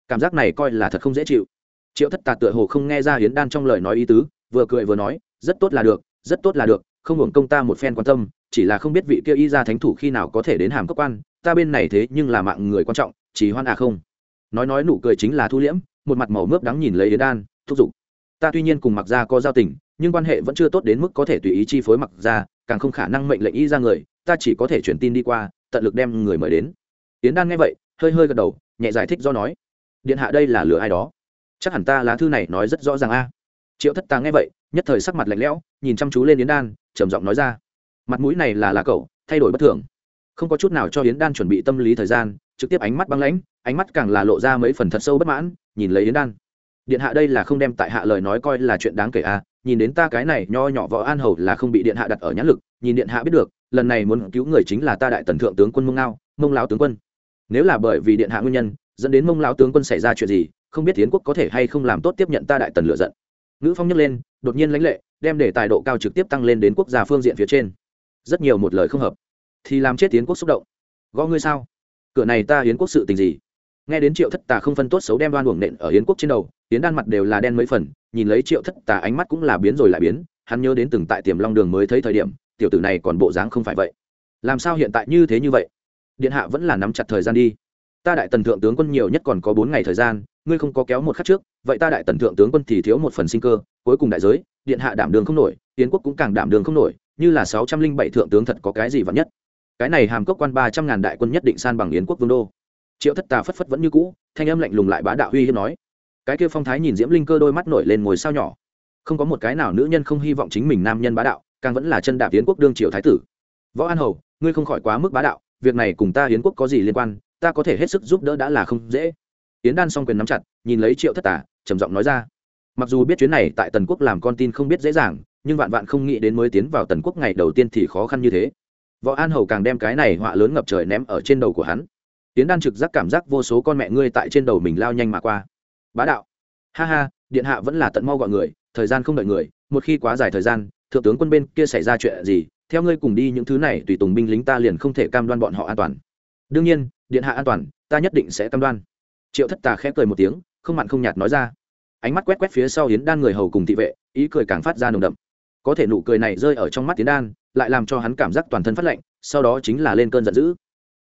Cảm giác này coi là thật không dễ chịu. Triệu thất tà tựa hồ không nghe ra hiến đan trong lời nói ý tứ, vừa cười vừa nói, rất tốt là được, rất tốt là được, không hưởng công ta một phen quan tâm, chỉ là không biết vị kia y ra thánh thủ khi nào có thể đến hàm cấp quan, ta bên này thế nhưng là mạng người quan trọng, chỉ hoan à không? Nói nói nụ cười chính là thu liễm, một mặt màu mướp đắng nhìn lấy yến đan, thúc giục, ta tuy nhiên cùng mặc gia có giao tình, nhưng quan hệ vẫn chưa tốt đến mức có thể tùy ý chi phối mặc gia càng không khả năng mệnh lệnh y ra người, ta chỉ có thể chuyển tin đi qua, tận lực đem người mời đến. Yến đan nghe vậy, hơi hơi gật đầu, nhẹ giải thích do nói, điện hạ đây là lừa ai đó? Chắc hẳn ta lá thư này nói rất rõ ràng a. Triệu thất tà nghe vậy, nhất thời sắc mặt lạnh lẽo, nhìn chăm chú lên yến đan, trầm giọng nói ra, mặt mũi này là là cậu, thay đổi bất thường. Không có chút nào cho yến đan chuẩn bị tâm lý thời gian, trực tiếp ánh mắt băng lãnh, ánh mắt càng là lộ ra mấy phần thật sâu bất mãn, nhìn lấy yến đan. Điện hạ đây là không đem tại hạ lời nói coi là chuyện đáng kể à nhìn đến ta cái này nho nhỏ võ an hầu là không bị điện hạ đặt ở nhãn lực, nhìn điện hạ biết được, lần này muốn cứu người chính là ta đại tần thượng tướng quân mông ngao, mông lão tướng quân. Nếu là bởi vì điện hạ nguyên nhân, dẫn đến mông lão tướng quân xảy ra chuyện gì, không biết tiến quốc có thể hay không làm tốt tiếp nhận ta đại tần lựa giận. Ngữ phong nhấc lên, đột nhiên lãnh lệ, đem để tài độ cao trực tiếp tăng lên đến quốc gia phương diện phía trên. Rất nhiều một lời không hợp. Thì làm chết tiến quốc xúc động. Gõ ngươi sao? Cửa này ta hiến quốc sự tình gì? Nghe đến triệu thất tà không phân tốt xấu đem đoan uổng nện ở hiến quốc trên đầu hiến đan mặt đều là đen mấy phần nhìn lấy triệu thất tà ánh mắt cũng là biến rồi lại biến, hắn nhớ đến từng tại tiềm long đường mới thấy thời điểm, tiểu tử này còn bộ dáng không phải vậy. Làm sao hiện tại như thế như vậy? Điện hạ vẫn là nắm chặt thời gian đi. Ta đại tần thượng tướng quân nhiều nhất còn có bốn ngày thời gian, ngươi không có kéo một khắc trước, vậy ta đại tần thượng tướng quân thì thiếu một phần sinh cơ, cuối cùng đại giới, điện hạ đảm đường không nổi, tiến quốc cũng càng đảm đường không nổi, như là sáu trăm linh bảy thượng tướng thật có cái gì vắn nhất. Cái này hàm cốc quan ba trăm ngàn đại quân nhất định san bằng yến quốc vương đô. Triệu thất tà phất phất vẫn như cũ, thanh âm lạnh lùng lại bá đạo huy hiếp nói cái kia phong thái nhìn diễm linh cơ đôi mắt nổi lên ngồi sao nhỏ. Không có một cái nào nữ nhân không hy vọng chính mình nam nhân bá đạo, càng vẫn là chân đạp yến quốc đương triều thái tử. Võ an hầu, ngươi không khỏi quá mức bá đạo, việc này cùng ta yến quốc có gì liên quan, ta có thể hết sức giúp đỡ đã là không dễ. Yến đan s quyền nắm chặt, nhìn lấy triệu thất tả trầm giọng nói ra. Mặc dù biết chuyến này tại tần quốc làm con tin không biết dễ dàng, nhưng vạn vạn không nghĩ đến mới tiến vào tần quốc ngày đầu tiên thì khó khăn như thế. Võ an hầu càng đem cái này họa lớn ngập trời ném ở trên đầu của hắn. Yến đan trực giác cảm giác vô số con mẹ ngươi tại trên đầu mình lao nhanh mà qua bá đạo. Ha ha, điện hạ vẫn là tận mau gọi người, thời gian không đợi người, một khi quá dài thời gian, thượng tướng quân bên kia xảy ra chuyện gì, theo ngươi cùng đi những thứ này tùy tùng binh lính ta liền không thể cam đoan bọn họ an toàn. Đương nhiên, điện hạ an toàn, ta nhất định sẽ cam đoan. Triệu thất tà khẽ cười một tiếng, không mặn không nhạt nói ra. Ánh mắt quét quét phía sau hiến đan người hầu cùng thị vệ, ý cười càng phát ra nồng đậm. Có thể nụ cười này rơi ở trong mắt tiến đan, lại làm cho hắn cảm giác toàn thân phát lạnh, sau đó chính là lên cơn giận dữ.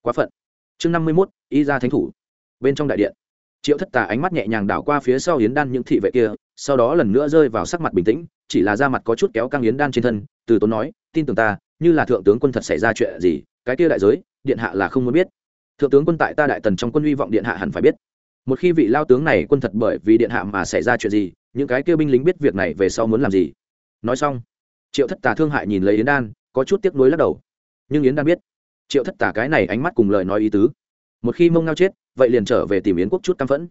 Quá phận. Chương năm mươi mốt, y ra thánh thủ. Bên trong đại điện triệu thất tà ánh mắt nhẹ nhàng đảo qua phía sau yến đan những thị vệ kia, sau đó lần nữa rơi vào sắc mặt bình tĩnh, chỉ là da mặt có chút kéo căng yến đan trên thân, từ tốn nói, tin tưởng ta, như là thượng tướng quân thật xảy ra chuyện gì, cái kia đại giới, điện hạ là không muốn biết. Thượng tướng quân tại ta đại tần trong quân hy vọng điện hạ hẳn phải biết. Một khi vị lao tướng này quân thật bởi vì điện hạ mà xảy ra chuyện gì, những cái kia binh lính biết việc này về sau muốn làm gì. Nói xong, triệu thất tà thương hại nhìn lấy yến đan, có chút tiếc nuối lắc đầu. Nhưng yến đan biết, triệu thất tà cái này ánh mắt cùng lời nói ý tứ một khi mông ngao chết, vậy liền trở về tìm yến quốc chút căm phẫn.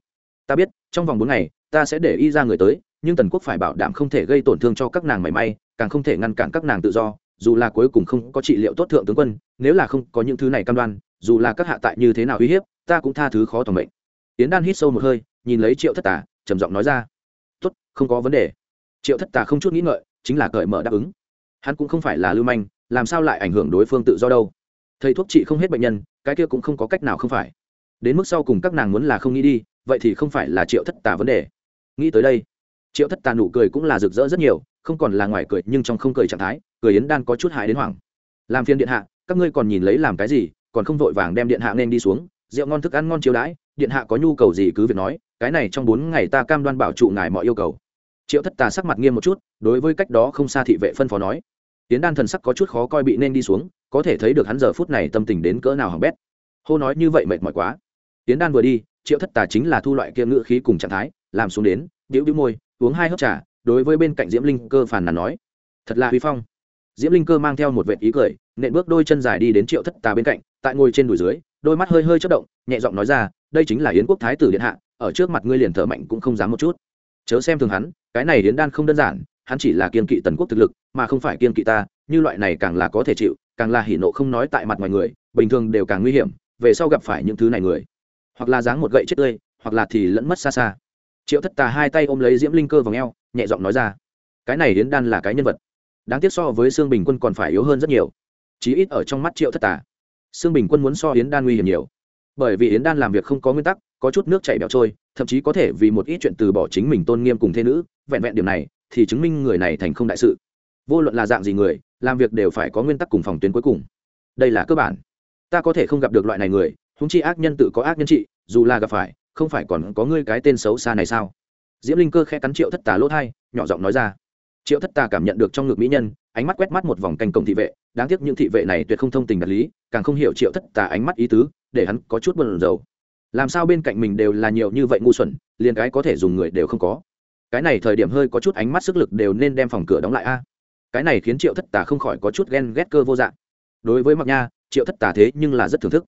Ta biết, trong vòng bốn ngày, ta sẽ để y ra người tới, nhưng tần quốc phải bảo đảm không thể gây tổn thương cho các nàng mảy may, càng không thể ngăn cản các nàng tự do, dù là cuối cùng không có trị liệu tốt thượng tướng quân, nếu là không có những thứ này cam đoan, dù là các hạ tại như thế nào uy hiếp, ta cũng tha thứ khó tòng mệnh. Yến đan hít sâu một hơi, nhìn lấy triệu thất tà, trầm giọng nói ra, tốt, không có vấn đề. Triệu thất tà không chút nghĩ ngợi, chính là cởi mở đáp ứng. Hắn cũng không phải là lưu manh, làm sao lại ảnh hưởng đối phương tự do đâu? Thầy thuốc trị không hết bệnh nhân cái kia cũng không có cách nào không phải. Đến mức sau cùng các nàng muốn là không nghĩ đi, vậy thì không phải là triệu thất tà vấn đề. Nghĩ tới đây, triệu thất tà nụ cười cũng là rực rỡ rất nhiều, không còn là ngoài cười, nhưng trong không cười trạng thái, cười yến đan có chút hại đến hoảng. Làm phiên điện hạ, các ngươi còn nhìn lấy làm cái gì, còn không vội vàng đem điện hạ nên đi xuống, rượu ngon thức ăn ngon chiếu đãi, điện hạ có nhu cầu gì cứ việc nói, cái này trong bốn ngày ta cam đoan bảo trụ ngài mọi yêu cầu. Triệu thất tà sắc mặt nghiêm một chút, đối với cách đó không xa thị vệ phân phó nói. Tiến đan thần sắc có chút khó coi bị nên đi xuống có thể thấy được hắn giờ phút này tâm tình đến cỡ nào hỏng bét. Hô nói như vậy mệt mỏi quá. Tiến đan vừa đi, triệu thất tà chính là thu loại kia ngữ khí cùng trạng thái, làm xuống đến đĩu đĩu môi, uống hai hớp trà, đối với bên cạnh diễm linh cơ phàn nàn nói, thật là huy phong. Diễm linh cơ mang theo một vệ ý cười, nện bước đôi chân dài đi đến triệu thất tà bên cạnh, tại ngồi trên đùi dưới, đôi mắt hơi hơi chất động, nhẹ giọng nói ra, đây chính là yến quốc thái tử điện hạ, ở trước mặt ngươi liền thở mạnh cũng không dám một chút. Chớ xem thường hắn, cái này yến đan không đơn giản, hắn chỉ là kiên kỵ tần quốc thực lực, mà không phải kiên kỵ ta, như loại này càng là có thể chịu càng là hỉ nộ không nói tại mặt ngoài người, bình thường đều càng nguy hiểm, về sau gặp phải những thứ này người, hoặc là dáng một gậy chết tươi, hoặc là thì lẫn mất xa xa. Triệu thất tà hai tay ôm lấy diễm linh cơ vào ngheo nhẹ giọng nói ra, cái này yến đan là cái nhân vật. Đáng tiếc so với sương bình quân còn phải yếu hơn rất nhiều. Chí ít ở trong mắt triệu thất tà, sương bình quân muốn so yến đan nguy hiểm nhiều. Bởi vì yến đan làm việc không có nguyên tắc, có chút nước chảy bẹo trôi, thậm chí có thể vì một ít chuyện từ bỏ chính mình tôn nghiêm cùng thế nữ, vẹn vẹn điểm này thì chứng minh người này thành không đại sự vô luận là dạng gì người, làm việc đều phải có nguyên tắc cùng phòng tuyến cuối cùng. Đây là cơ bản. Ta có thể không gặp được loại này người húng chi ác nhân tự có ác nhân trị, dù là gặp phải, không phải còn có ngươi cái tên xấu xa này sao? Diễm linh cơ khẽ cắn triệu thất tà lỗ thai, nhỏ giọng nói ra. Triệu thất tà cảm nhận được trong ngực mỹ nhân, ánh mắt quét mắt một vòng canh cổng thị vệ, đáng tiếc những thị vệ này tuyệt không thông tình đạt lý, càng không hiểu triệu thất tà ánh mắt ý tứ, để hắn có chút buồn rầu. Làm sao bên cạnh mình đều là nhiều như vậy ngu xuẩn, liền cái có thể dùng người đều không có. Cái này thời điểm hơi có chút ánh mắt sức lực đều nên đem phòng cửa đóng lại a cái này khiến triệu thất tà không khỏi có chút ghen ghét cơ vô dạng. Đối với mặc nha, triệu thất tà thế nhưng là rất thưởng thức.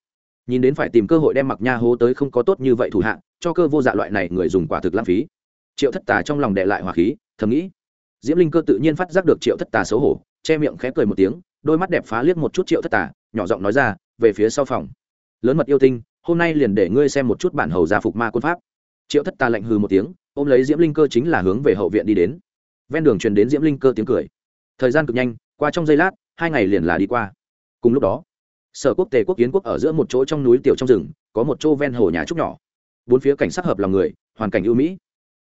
Nhìn đến phải tìm cơ hội đem mặc nha hố tới không có tốt như vậy thủ hạ, cho cơ vô dạ loại này người dùng quả thực lãng phí. Triệu thất tà trong lòng đệ lại hỏa khí, thầm nghĩ. Diễm linh cơ tự nhiên phát giác được triệu thất tà xấu hổ, che miệng khẽ cười một tiếng, đôi mắt đẹp phá liếc một chút triệu thất tà, nhỏ giọng nói ra, về phía sau phòng. Lớn mật yêu tinh, hôm nay liền để ngươi xem một chút bản hầu gia phục ma quân pháp. Triệu thất tà lạnh hừ một tiếng, ôm lấy diễm linh cơ chính là hướng về hậu viện đi đến. Ven đường truyền đến diễm linh cơ tiếng cười thời gian cực nhanh, qua trong giây lát, hai ngày liền là đi qua. Cùng lúc đó, sở quốc tề quốc kiến quốc ở giữa một chỗ trong núi tiểu trong rừng, có một chỗ ven hồ nhà trúc nhỏ. Bốn phía cảnh sắc hợp lòng người, hoàn cảnh ưu mỹ,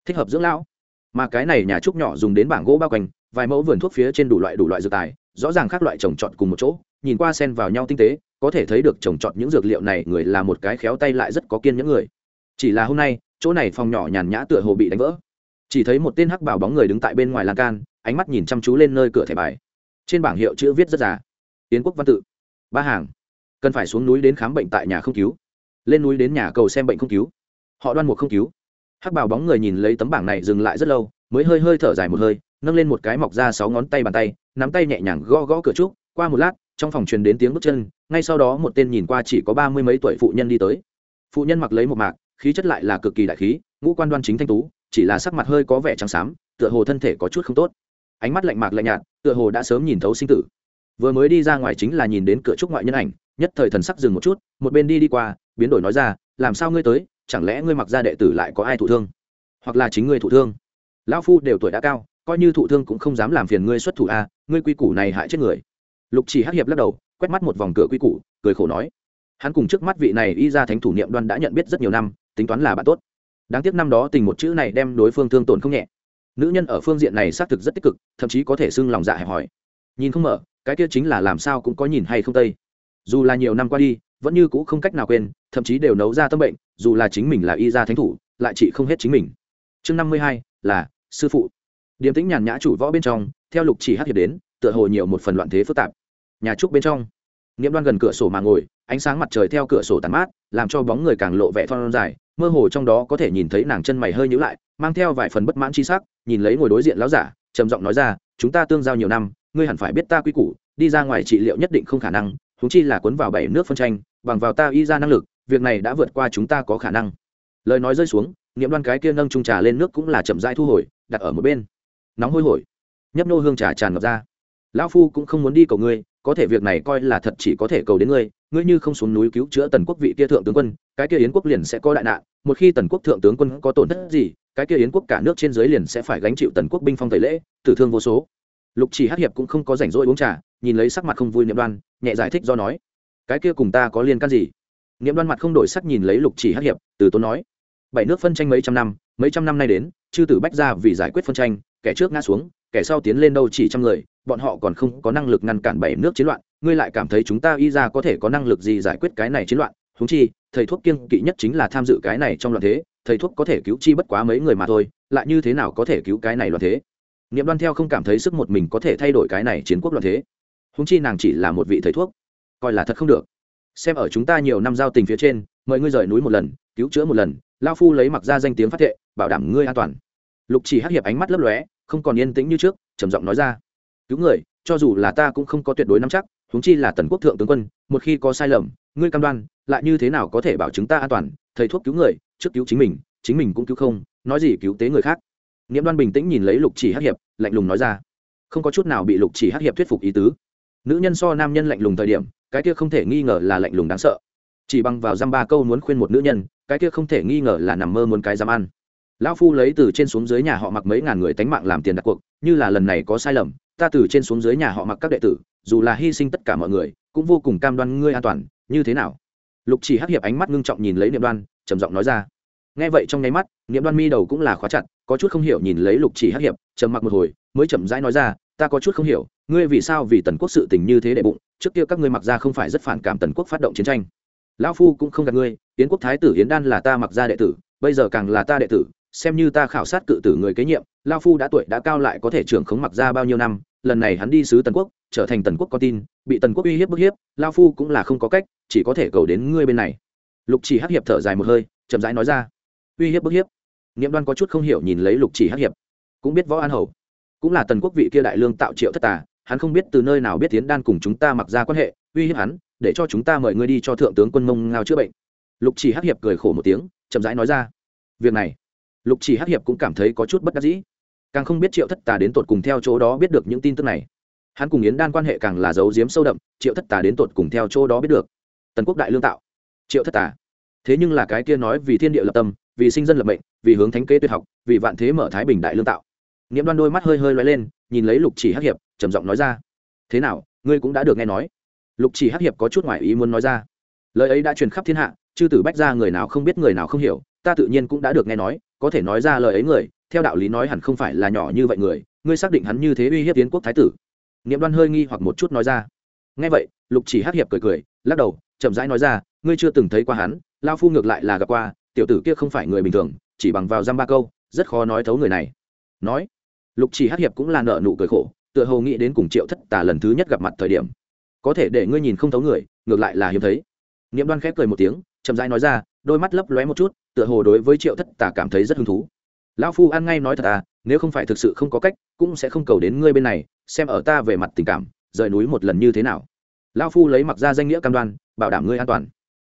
thích hợp dưỡng lão. Mà cái này nhà trúc nhỏ dùng đến bảng gỗ bao quanh, vài mẫu vườn thuốc phía trên đủ loại đủ loại dược tài, rõ ràng các loại trồng trọt cùng một chỗ, nhìn qua sen vào nhau tinh tế, có thể thấy được trồng trọt những dược liệu này người là một cái khéo tay lại rất có kiên những người. Chỉ là hôm nay, chỗ này phòng nhỏ nhàn nhã tựa hồ bị đánh vỡ. Chỉ thấy một tên hắc bảo bóng người đứng tại bên ngoài lan can ánh mắt nhìn chăm chú lên nơi cửa thẻ bài. Trên bảng hiệu chữ viết rất già. Tiến quốc văn tự. Ba hàng. Cần phải xuống núi đến khám bệnh tại nhà không cứu. Lên núi đến nhà cầu xem bệnh không cứu. Họ đoan một không cứu. Hắc bảo bóng người nhìn lấy tấm bảng này dừng lại rất lâu, mới hơi hơi thở dài một hơi, nâng lên một cái mọc ra sáu ngón tay bàn tay, nắm tay nhẹ nhàng gõ gõ cửa trúc. Qua một lát, trong phòng truyền đến tiếng bước chân, ngay sau đó một tên nhìn qua chỉ có ba mươi mấy tuổi phụ nhân đi tới. Phụ nhân mặc lấy một mạc, khí chất lại là cực kỳ đại khí, ngũ quan đoan chính thanh tú, chỉ là sắc mặt hơi có vẻ trắng xám, tựa hồ thân thể có chút không tốt ánh mắt lạnh mạc lạnh nhạt, tựa hồ đã sớm nhìn thấu sinh tử. Vừa mới đi ra ngoài chính là nhìn đến cửa trúc ngoại nhân ảnh, nhất thời thần sắc dừng một chút, một bên đi đi qua, biến đổi nói ra, làm sao ngươi tới? Chẳng lẽ ngươi mặc ra đệ tử lại có ai thụ thương? Hoặc là chính ngươi thụ thương? Lão phu đều tuổi đã cao, coi như thụ thương cũng không dám làm phiền ngươi xuất thủ a, ngươi quy củ này hại chết người. Lục chỉ hắc hiệp lắc đầu, quét mắt một vòng cửa quy củ, cười khổ nói, hắn cùng trước mắt vị này y ra thánh thủ niệm đoan đã nhận biết rất nhiều năm, tính toán là bạn tốt. Đáng tiếc năm đó tình một chữ này đem đối phương thương tổn không nhẹ nữ nhân ở phương diện này xác thực rất tích cực, thậm chí có thể xưng lòng dạ hẹp hòi. Nhìn không mở, cái kia chính là làm sao cũng có nhìn hay không tây. Dù là nhiều năm qua đi, vẫn như cũ không cách nào quên, thậm chí đều nấu ra tâm bệnh, dù là chính mình là y gia thánh thủ, lại chị không hết chính mình. Chương năm mươi hai, là, sư phụ. Điềm tĩnh nhàn nhã chủ võ bên trong, theo lục chỉ hát hiệp đến, tựa hồ nhiều một phần loạn thế phức tạp. Nhà trúc bên trong. Nghiễm đoan gần cửa sổ mà ngồi, ánh sáng mặt trời theo cửa sổ tàn mát, làm cho bóng người càng lộ vẻ thon dài mơ hồ trong đó có thể nhìn thấy nàng chân mày hơi nhữ lại, mang theo vài phần bất mãn chi sắc, nhìn lấy ngồi đối diện lão giả, trầm giọng nói ra, chúng ta tương giao nhiều năm, ngươi hẳn phải biết ta quy củ, đi ra ngoài trị liệu nhất định không khả năng húng chi là cuốn vào bảy nước phân tranh, bằng vào ta y ra năng lực, việc này đã vượt qua chúng ta có khả năng. Lời nói rơi xuống nghiệm đoan cái kia nâng trung trà lên nước cũng là chậm rãi thu hồi, đặt ở một bên. Nóng hôi hổi, nhấp nô hương trà tràn ngập ra. Lão phu cũng không muốn đi cầu ngươi, có thể việc này coi là thật chỉ có thể cầu đến ngươi ngươi như không xuống núi cứu chữa tần quốc vị kia thượng tướng quân cái kia yến quốc liền sẽ có đại nạn, một khi tần quốc thượng tướng quân có tổn thất gì, cái kia yến quốc cả nước trên dưới liền sẽ phải gánh chịu tần quốc binh phong tẩy lễ, tử thương vô số. Lục chỉ hắc hiệp cũng không có rảnh rỗi uống trà, nhìn lấy sắc mặt không vui niệm đoan, nhẹ giải thích do nói, cái kia cùng ta có liên can gì? Niệm đoan mặt không đổi sắc nhìn lấy lục chỉ hắc hiệp, từ tốn nói, bảy nước phân tranh mấy trăm năm, mấy trăm năm nay đến, chư tử bách ra vì giải quyết phân tranh, kẻ trước ngã xuống, kẻ sau tiến lên đâu chỉ trăm người, bọn họ còn không có năng lực ngăn cản bảy nước chiến loạn, ngươi lại cảm thấy chúng ta y ra có thể có năng lực gì giải quyết cái này chiến loạn? Húng chi, thầy thuốc kiêng kỵ nhất chính là tham dự cái này trong loạn thế, thầy thuốc có thể cứu chi bất quá mấy người mà thôi, lại như thế nào có thể cứu cái này loạn thế? Niệm đoan theo không cảm thấy sức một mình có thể thay đổi cái này chiến quốc loạn thế. Húng chi nàng chỉ là một vị thầy thuốc, coi là thật không được. Xem ở chúng ta nhiều năm giao tình phía trên, mời ngươi rời núi một lần, cứu chữa một lần, lao phu lấy mặc ra danh tiếng phát thệ, bảo đảm ngươi an toàn. Lục chỉ hắc hiệp ánh mắt lấp lóe, không còn yên tĩnh như trước, trầm giọng nói ra. Cứu người, cho dù là ta cũng không có tuyệt đối nắm chắc, huống chi là tần quốc thượng tướng quân, một khi có sai lầm, ngươi cam đoan lại như thế nào có thể bảo chứng ta an toàn, thầy thuốc cứu người, trước cứu chính mình chính mình cũng cứu không, nói gì cứu tế người khác. Nghiễm đoan bình tĩnh nhìn lấy lục chỉ hắc hiệp, lạnh lùng nói ra, không có chút nào bị lục chỉ hắc hiệp thuyết phục ý tứ. Nữ nhân so nam nhân lạnh lùng thời điểm, cái kia không thể nghi ngờ là lạnh lùng đáng sợ. Chỉ bằng vào dăm ba câu muốn khuyên một nữ nhân, cái kia không thể nghi ngờ là nằm mơ muốn cái dám ăn. Lão phu lấy từ trên xuống dưới nhà họ mặc mấy ngàn người tánh mạng làm tiền đặt cuộc, như là lần này có sai lầm, ta từ trên xuống dưới nhà họ mặc các đệ tử, dù là hy sinh tất cả mọi người, cũng vô cùng cam đoan ngươi an toàn, như thế nào? Lục chỉ hắc hiệp ánh mắt ngưng trọng nhìn lấy niệm đoan, trầm giọng nói ra. Nghe vậy trong nháy mắt, niệm đoan mi đầu cũng là khóa chặt, có chút không hiểu nhìn lấy lục chỉ hắc hiệp, trầm mặc một hồi, mới chậm rãi nói ra, ta có chút không hiểu, ngươi vì sao vì tần quốc sự tình như thế đệ bụng, trước kia các ngươi mặc ra không phải rất phản cảm tần quốc phát động chiến tranh. Lão phu cũng không gạt ngươi, yến quốc thái tử yến đan là ta mặc ra đệ tử, bây giờ càng là ta đệ tử, xem như ta khảo sát cự tử người kế nhiệm lao phu đã tuổi đã cao lại có thể trưởng khống mặc ra bao nhiêu năm lần này hắn đi sứ tần quốc, trở thành tần quốc con tin, bị tần quốc uy hiếp bức hiếp, lao phu cũng là không có cách, chỉ có thể cầu đến ngươi bên này. Lục chỉ hắc hiệp thở dài một hơi, chậm rãi nói ra. Uy hiếp bức hiếp. Niệm đoan có chút không hiểu nhìn lấy lục chỉ hắc hiệp. Cũng biết võ an hầu. Cũng là tần quốc vị kia đại lương tạo triệu thất tà, hắn không biết từ nơi nào biết tiến đan cùng chúng ta mặc ra quan hệ, uy hiếp hắn, để cho chúng ta mời ngươi đi cho thượng tướng quân mông ngao chữa bệnh. Lục chỉ hắc hiệp cười khổ một tiếng, chậm rãi nói ra. Việc này. Lục chỉ hắc hiệp cũng cảm thấy có chút bất đắc dĩ càng không biết triệu thất tà đến tột cùng theo chỗ đó biết được những tin tức này. Hắn cùng yến đan quan hệ càng là giấu giếm sâu đậm, triệu thất tà đến tột cùng theo chỗ đó biết được. Tần quốc đại lương tạo. Triệu thất tà. Thế nhưng là cái kia nói vì thiên địa lập tâm, vì sinh dân lập mệnh, vì hướng thánh kế tuyệt học, vì vạn thế mở thái bình đại lương tạo. Nghiễm đoan đôi mắt hơi hơi loay lên, nhìn lấy lục chỉ hắc hiệp, trầm giọng nói ra. Thế nào, ngươi cũng đã được nghe nói? Lục chỉ hắc hiệp có chút ngoại ý muốn nói ra. Lời ấy đã truyền khắp thiên hạ, chư tử bách ra người nào không biết người nào không hiểu, ta tự nhiên cũng đã được nghe nói, có thể nói ra lời ấy người theo đạo lý nói hẳn không phải là nhỏ như vậy người, ngươi xác định hắn như thế uy hiếp tiến quốc thái tử. Niệm đoan hơi nghi hoặc một chút nói ra. Nghe vậy, lục chỉ hắc hiệp cười cười, lắc đầu, chậm rãi nói ra, ngươi chưa từng thấy qua hắn lao phu ngược lại là gặp qua, tiểu tử kia không phải người bình thường, chỉ bằng vào giam ba câu, rất khó nói thấu người này. Nói, lục chỉ hắc hiệp cũng là nợ nụ cười khổ, tựa hồ nghĩ đến cùng triệu thất tà lần thứ nhất gặp mặt thời điểm. Có thể để ngươi nhìn không thấu người, ngược lại là hiếm thấy. Niệm đoan khép cười một tiếng, chậm rãi nói ra, đôi mắt lấp lóe một chút, tựa hồ đối với triệu thất tà cảm thấy rất hứng thú lão phu ăn ngay nói thật à nếu không phải thực sự không có cách, cũng sẽ không cầu đến ngươi bên này, xem ở ta về mặt tình cảm, rời núi một lần như thế nào. Lão phu lấy mặc ra danh nghĩa cam đoan, bảo đảm ngươi an toàn.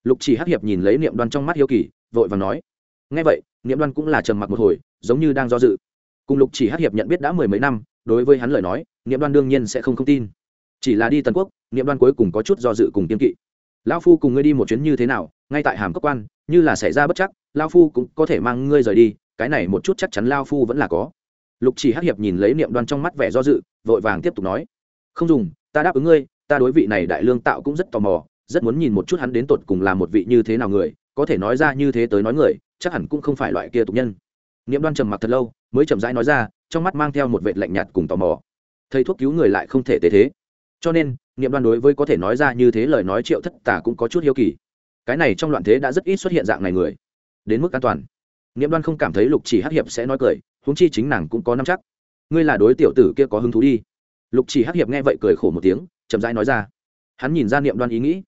Lục chỉ hắc hiệp nhìn lấy niệm đoan trong mắt hiếu kỳ, vội và nói ngay vậy, niệm đoan cũng là trầm mặc một hồi, giống như đang do dự. Cùng lục chỉ hắc hiệp nhận biết đã mười mấy năm, đối với hắn lời nói, niệm đoan đương nhiên sẽ không không tin. Chỉ là đi tần quốc, niệm đoan cuối cùng có chút do dự cùng kiên kỵ. Lão phu cùng ngươi đi một chuyến như thế nào, ngay tại hàm cấp quan, như là xảy ra bất chắc, Lão phu cũng có thể mang ngươi rời đi cái này một chút chắc chắn lao phu vẫn là có. Lục chỉ hắc hiệp nhìn lấy niệm đoan trong mắt vẻ do dự, vội vàng tiếp tục nói. Không dùng, ta đáp ứng ngươi, ta đối vị này đại lương tạo cũng rất tò mò, rất muốn nhìn một chút hắn đến tột cùng là một vị như thế nào người, có thể nói ra như thế tới nói người, chắc hẳn cũng không phải loại kia tục nhân. Niệm đoan trầm mặc thật lâu, mới chậm rãi nói ra, trong mắt mang theo một vệ lạnh nhạt cùng tò mò. Thầy thuốc cứu người lại không thể tế thế. Cho nên, niệm đoan đối với có thể nói ra như thế lời nói triệu thất tả cũng có chút hiếu kỳ. Cái này trong loạn thế đã rất ít xuất hiện dạng này người. Đến mức an toàn niệm đoan không cảm thấy lục chỉ hắc hiệp sẽ nói cười, huống chi chính nàng cũng có năm chắc. Ngươi là đối tiểu tử kia có hứng thú đi. Lục chỉ hắc hiệp nghe vậy cười khổ một tiếng, chậm rãi nói ra. Hắn nhìn ra niệm đoan ý nghĩ.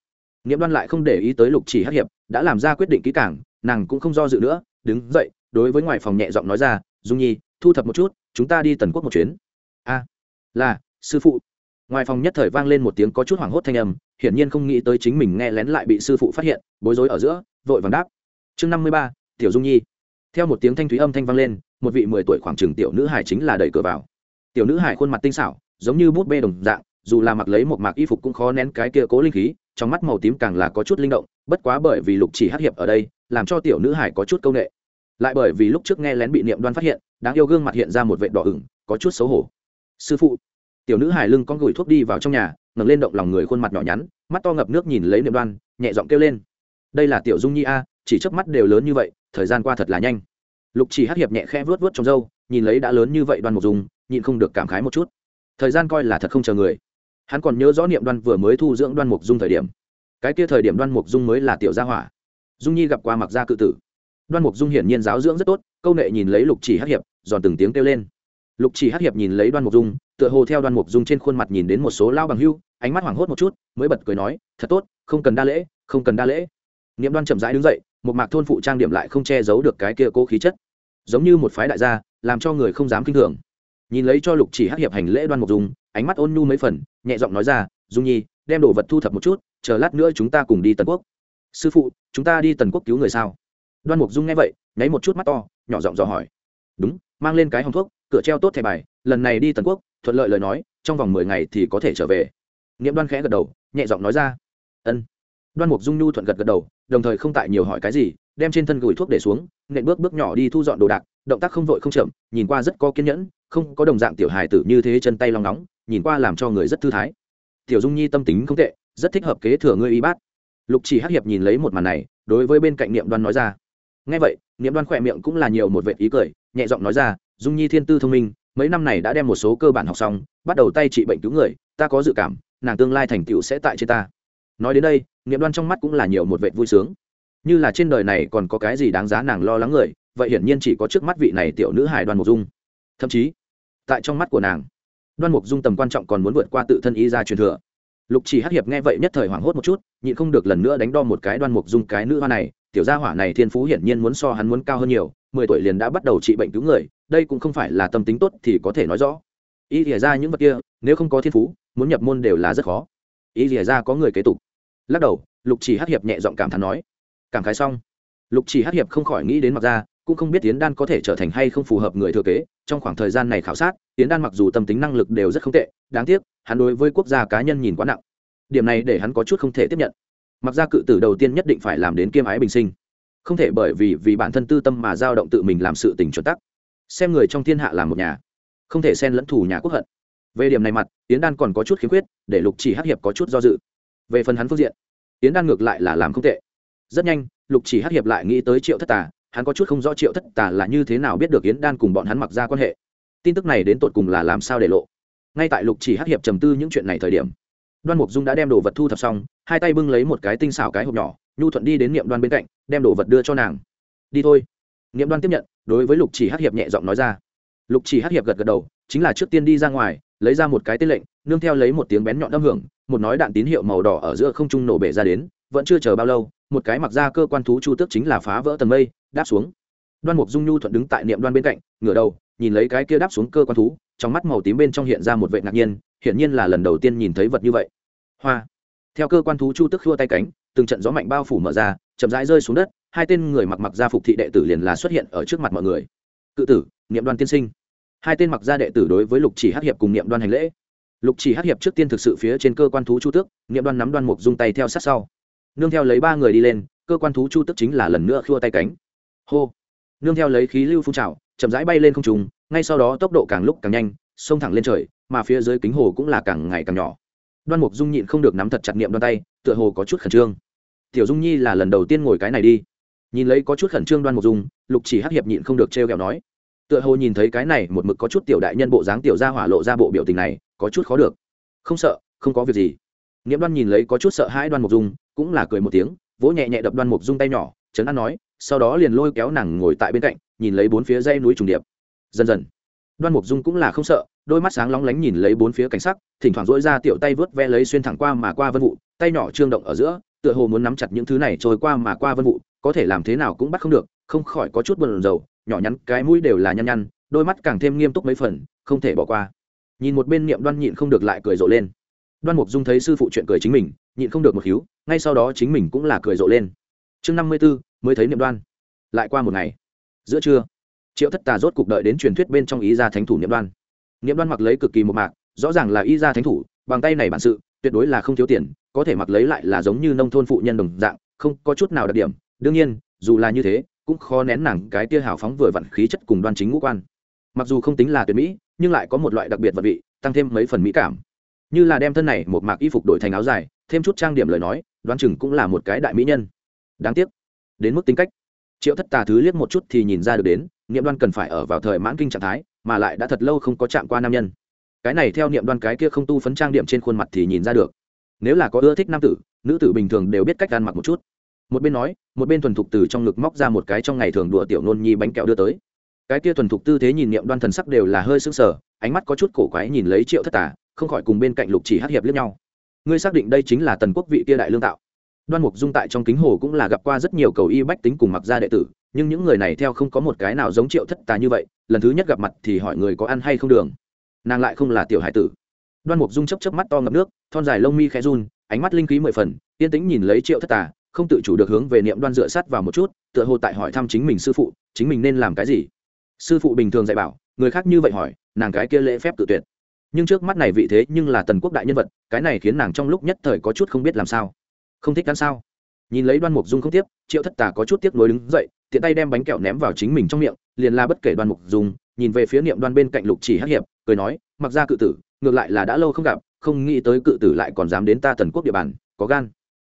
Niệm đoan lại không để ý tới lục chỉ hắc hiệp, đã làm ra quyết định kỹ càng, nàng cũng không do dự nữa, đứng dậy, đối với ngoài phòng nhẹ giọng nói ra, dung nhi, thu thập một chút, chúng ta đi tần quốc một chuyến. A, là, sư phụ. Ngoài phòng nhất thời vang lên một tiếng có chút hoảng hốt thanh âm, hiển nhiên không nghĩ tới chính mình nghe lén lại bị sư phụ phát hiện, bối rối ở giữa, vội vàng đáp. Chương năm mươi ba, tiểu dung nhi theo một tiếng thanh thúy âm thanh vang lên, một vị mười tuổi khoảng trừng tiểu nữ hải chính là đẩy cửa vào. Tiểu nữ hải khuôn mặt tinh xảo, giống như bút bê đồng dạng, dù là mặc lấy một mạc y phục cũng khó nén cái kia cố linh khí, trong mắt màu tím càng là có chút linh động, bất quá bởi vì lục chỉ hát hiệp ở đây, làm cho tiểu nữ hải có chút c â u n ệ lại bởi vì lúc trước nghe lén bị niệm đoan phát hiện, đáng yêu gương mặt hiện ra một vệ đỏ ửng, có chút xấu hổ. Sư phụ. Tiểu nữ hải lưng con gửi thuốc đi vào trong nhà, ngẩng lên động lòng người khuôn mặt nhỏ nhắn, mắt to ngập nước nhìn lấy niệm đoan, nhẹ giọng kêu lên. Đây là tiểu dung nhi a, chỉ chớp mắt đều lớn như vậy thời gian qua thật là nhanh. Lục chỉ hắc hiệp nhẹ khẽ vớt vớt trong râu, nhìn lấy đã lớn như vậy đoan mục dung, nhịn không được cảm khái một chút. Thời gian coi là thật không chờ người. Hắn còn nhớ rõ niệm đoan vừa mới thu dưỡng đoan mục dung thời điểm. Cái kia thời điểm đoan mục dung mới là tiểu gia hỏa. Dung nhi gặp qua mặc gia cự tử. Đoan mục dung hiển nhiên giáo dưỡng rất tốt, câu nệ nhìn lấy lục chỉ hắc hiệp, giòn từng tiếng kêu lên. Lục chỉ hắc hiệp nhìn lấy đoan mục dung, tựa hồ theo đoan mục dung trên khuôn mặt nhìn đến một số lao bằng hưu, ánh mắt hoảng hốt một chút, mới bật cười nói, thật tốt, không cần đa lễ, không cần đa lễ. Niệm đoan chậm rãi đứng dậy một mạc thôn phụ trang điểm lại không che giấu được cái kia cố khí chất. Giống như một phái đại gia, làm cho người không dám kinh thường. Nhìn lấy cho lục chỉ hắc hiệp hành lễ đoan mục dung, ánh mắt ôn nhu mấy phần, nhẹ giọng nói ra, dung nhi, đem đồ vật thu thập một chút, chờ lát nữa chúng ta cùng đi tần quốc. Sư phụ, chúng ta đi tần quốc cứu người sao? Đoan mục dung nghe vậy, nháy một chút mắt to, nhỏ giọng dò hỏi. Đúng, mang lên cái hòng thuốc, cửa treo tốt thẻ bài, lần này đi tần quốc, thuận lợi lời nói, trong vòng mười ngày thì có thể trở về. Niệm đoan khẽ gật đầu, nhẹ giọng nói ra. Ân. Đoan mục dung nhu thuận gật gật đầu đồng thời không tại nhiều hỏi cái gì, đem trên thân gửi thuốc để xuống, nện bước bước nhỏ đi thu dọn đồ đạc, động tác không vội không chậm, nhìn qua rất có kiên nhẫn, không có đồng dạng tiểu hài tử như thế chân tay long nóng, nhìn qua làm cho người rất thư thái. Tiểu dung nhi tâm tính không tệ, rất thích hợp kế thừa ngươi y bát. Lục chỉ hắc hiệp nhìn lấy một màn này, đối với bên cạnh niệm đoan nói ra. Ngay vậy, niệm đoan khỏe miệng cũng là nhiều một vệ ý cười, nhẹ giọng nói ra, dung nhi thiên tư thông minh, mấy năm này đã đem một số cơ bản học xong, bắt đầu tay trị bệnh cứu người, ta có dự cảm, nàng tương lai thành tựu sẽ tại trên ta nói đến đây, nghiệm đoan trong mắt cũng là nhiều một vệ vui sướng. Như là trên đời này còn có cái gì đáng giá nàng lo lắng người, vậy hiển nhiên chỉ có trước mắt vị này tiểu nữ hải đoan mục dung. Thậm chí, tại trong mắt của nàng, đoan mục dung tầm quan trọng còn muốn vượt qua tự thân y ra truyền thừa. Lục chỉ hắc hiệp nghe vậy nhất thời hoảng hốt một chút, nhịn không được lần nữa đánh đo một cái đoan mục dung cái nữ hoa này, tiểu gia hỏa này thiên phú hiển nhiên muốn so hắn muốn cao hơn nhiều, mười tuổi liền đã bắt đầu trị bệnh cứu người, đây cũng không phải là tâm tính tốt thì có thể nói rõ. Y lìa ra những vật kia, nếu không có thiên phú, muốn nhập môn đều là rất khó. Y lìa ra có người kế tục lắc đầu, lục chỉ hát hiệp nhẹ giọng cảm thán nói. Cảm khái xong, lục chỉ hát hiệp không khỏi nghĩ đến mặc ra, cũng không biết tiến đan có thể trở thành hay không phù hợp người thừa kế. Trong khoảng thời gian này khảo sát tiến đan mặc dù tâm tính năng lực đều rất không tệ, đáng tiếc, hắn đối với quốc gia cá nhân nhìn quá nặng. Điểm này để hắn có chút không thể tiếp nhận. Mặc ra cự tử đầu tiên nhất định phải làm đến kiêm ái bình sinh. Không thể bởi vì vì bản thân tư tâm mà dao động tự mình làm sự tình chuẩn tắc. Xem người trong thiên hạ làm một nhà, không thể xen lẫn thủ nhà quốc hận. Về điểm này mặt tiến đan còn có chút khiếm khuyết, để lục chỉ hắc hiệp có chút do dự về phần hắn phương diện tiến đan ngược lại là làm không tệ. Rất nhanh, lục chỉ hắc hiệp lại nghĩ tới triệu thất tà, hắn có chút không rõ triệu thất tà là như thế nào biết được yến đan cùng bọn hắn mặc ra quan hệ. Tin tức này đến tột cùng là làm sao để lộ? Ngay tại lục chỉ hắc hiệp trầm tư những chuyện này thời điểm, đoan mục dung đã đem đồ vật thu thập xong, hai tay bưng lấy một cái tinh xảo cái hộp nhỏ, nhu thuận đi đến niệm đoan bên cạnh, đem đồ vật đưa cho nàng. Đi thôi. Niệm đoan tiếp nhận, đối với lục chỉ hắc hiệp nhẹ giọng nói ra. Lục chỉ hắc hiệp gật gật đầu, chính là trước tiên đi ra ngoài, lấy ra một cái tên lệnh, nương theo lấy một tiếng bén nhọn âm hưởng một nói đạn tín hiệu màu đỏ ở giữa không trung nổ bể ra đến, vẫn chưa chờ bao lâu, một cái mặc ra cơ quan thú chu tước chính là phá vỡ tầng mây, đáp xuống. Đoan mục dung nhu thuận đứng tại niệm đoan bên cạnh, ngửa đầu, nhìn lấy cái kia đáp xuống cơ quan thú, trong mắt màu tím bên trong hiện ra một vệ ngạc nhiên, hiển nhiên là lần đầu tiên nhìn thấy vật như vậy. Hoa! Theo cơ quan thú chu tức khua tay cánh, từng trận gió mạnh bao phủ mở ra, chậm rãi rơi xuống đất, hai tên người mặc mặc gia phục thị đệ tử liền là xuất hiện ở trước mặt mọi người. Cự tử, niệm đoan tiên sinh. Hai tên mặc gia đệ tử đối với lục chỉ hát hiệp cùng niệm đoan hành lễ lục chỉ hắc hiệp trước tiên thực sự phía trên cơ quan thú chu tước, niệm đoan nắm đoan mục dung tay theo sát sau. Nương theo lấy ba người đi lên, cơ quan thú chu tước chính là lần nữa khua tay cánh. Hô! Nương theo lấy khí lưu phun trào, chậm rãi bay lên không trùng ngay sau đó tốc độ càng lúc càng nhanh, xông thẳng lên trời, mà phía dưới kính hồ cũng là càng ngày càng nhỏ. Đoan mục dung nhịn không được nắm thật chặt niệm đoan tay, tựa hồ có chút khẩn trương. Tiểu dung nhi là lần đầu tiên ngồi cái này đi. Nhìn lấy có chút khẩn trương đoan mục dung, lục chỉ hắc hiệp nhịn không được trêu kẹo nói. Tựa hồ nhìn thấy cái này một mực có chút tiểu đại nhân bộ dáng tiểu ra hỏa lộ ra bộ biểu tình này có chút khó được. Không sợ, không có việc gì. Niệm đoan nhìn lấy có chút sợ hãi đoan mục dung, cũng là cười một tiếng, vỗ nhẹ nhẹ đập đoan mục dung tay nhỏ, trấn an nói, sau đó liền lôi kéo nàng ngồi tại bên cạnh, nhìn lấy bốn phía dây núi trùng điệp. Dần dần, đoan mục dung cũng là không sợ, đôi mắt sáng lóng lánh nhìn lấy bốn phía cảnh sắc, thỉnh thoảng dỗi ra tiểu tay vớt ve lấy xuyên thẳng qua mà qua vân vụ, tay nhỏ trương động ở giữa, tựa hồ muốn nắm chặt những thứ này trôi qua mà qua vân vụ, có thể làm thế nào cũng bắt không được, không khỏi có chút buồn rầu, nhỏ nhắn, cái mũi đều là nhăn nhăn, đôi mắt càng thêm nghiêm túc mấy phần, không thể bỏ qua nhìn một bên niệm đoan nhịn không được lại cười rộ lên. Đoan mục dung thấy sư phụ chuyện cười chính mình, nhịn không được một hiếu ngay sau đó chính mình cũng là cười rộ lên. Chương năm mươi b ố mới thấy niệm đoan. Lại qua một ngày. Giữa trưa, triệu thất tà rốt cục đợi đến truyền thuyết bên trong ý gia thánh thủ niệm đoan. Niệm đoan mặc lấy cực kỳ một mạc, rõ ràng là y gia thánh thủ, bằng tay này bản sự, tuyệt đối là không thiếu tiền, có thể mặc lấy lại là giống như nông thôn phụ nhân đồng dạng, không có chút nào đặc điểm. Đương nhiên, dù là như thế, cũng khó nén nàng cái tia hào phóng vừa vặn khí chất cùng đoan chính ngũ quan mặc dù không tính là tuyệt mỹ, nhưng lại có một loại đặc biệt vật vị, tăng thêm mấy phần mỹ cảm. Như là đem thân này một mạc y phục đổi thành áo dài, thêm chút trang điểm lời nói, đoán chừng cũng là một cái đại mỹ nhân. Đáng tiếc. Đến mức tính cách. Triệu thất tà thứ liếc một chút thì nhìn ra được đến, niệm đoan cần phải ở vào thời mãn kinh trạng thái, mà lại đã thật lâu không có chạm qua nam nhân. Cái này theo niệm đoan cái kia không tu phấn trang điểm trên khuôn mặt thì nhìn ra được. Nếu là có ưa thích nam tử, nữ tử bình thường đều biết cách ăn mặc một chút. Một bên nói, một bên thuần thục từ trong ngực móc ra một cái trong ngày thường đùa tiểu nôn nhi bánh kẹo đưa tới cái kia thuần thục tư thế nhìn niệm đoan thần sắc đều là hơi sững sờ, ánh mắt có chút cổ quái nhìn lấy triệu thất tà, không khỏi cùng bên cạnh lục chỉ hát hiệp liếc nhau. Ngươi xác định đây chính là tần quốc vị kia đại lương tạo. Đoan mục dung tại trong kính hồ cũng là gặp qua rất nhiều cầu y bách tính cùng mặc gia đệ tử, nhưng những người này theo không có một cái nào giống triệu thất tà như vậy, lần thứ nhất gặp mặt thì hỏi người có ăn hay không đường. Nàng lại không là tiểu hải tử. Đoan mục dung chấp chấp mắt to ngập nước, thon dài lông mi khẽ run, ánh mắt linh khí mười phần, yên tĩnh nhìn lấy triệu thất tà, không tự chủ được hướng về niệm đoan dựa sát vào một chút, tựa hồ tại hỏi thăm chính mình sư phụ, chính mình nên làm cái gì sư phụ bình thường dạy bảo, người khác như vậy hỏi, nàng cái kia lễ phép tự tuyệt. Nhưng trước mắt này vị thế nhưng là tần quốc đại nhân vật, cái này khiến nàng trong lúc nhất thời có chút không biết làm sao. Không thích ăn sao? Nhìn lấy đoan mục dung không tiếp, triệu thất tà có chút tiếc nuối đứng dậy, tiện tay đem bánh kẹo ném vào chính mình trong miệng, liền la bất kể đoan mục dung, nhìn về phía niệm đoan bên cạnh lục chỉ hắc hiệp, cười nói, mặc ra cự tử, ngược lại là đã lâu không gặp, không nghĩ tới cự tử lại còn dám đến ta tần quốc địa bàn, có gan.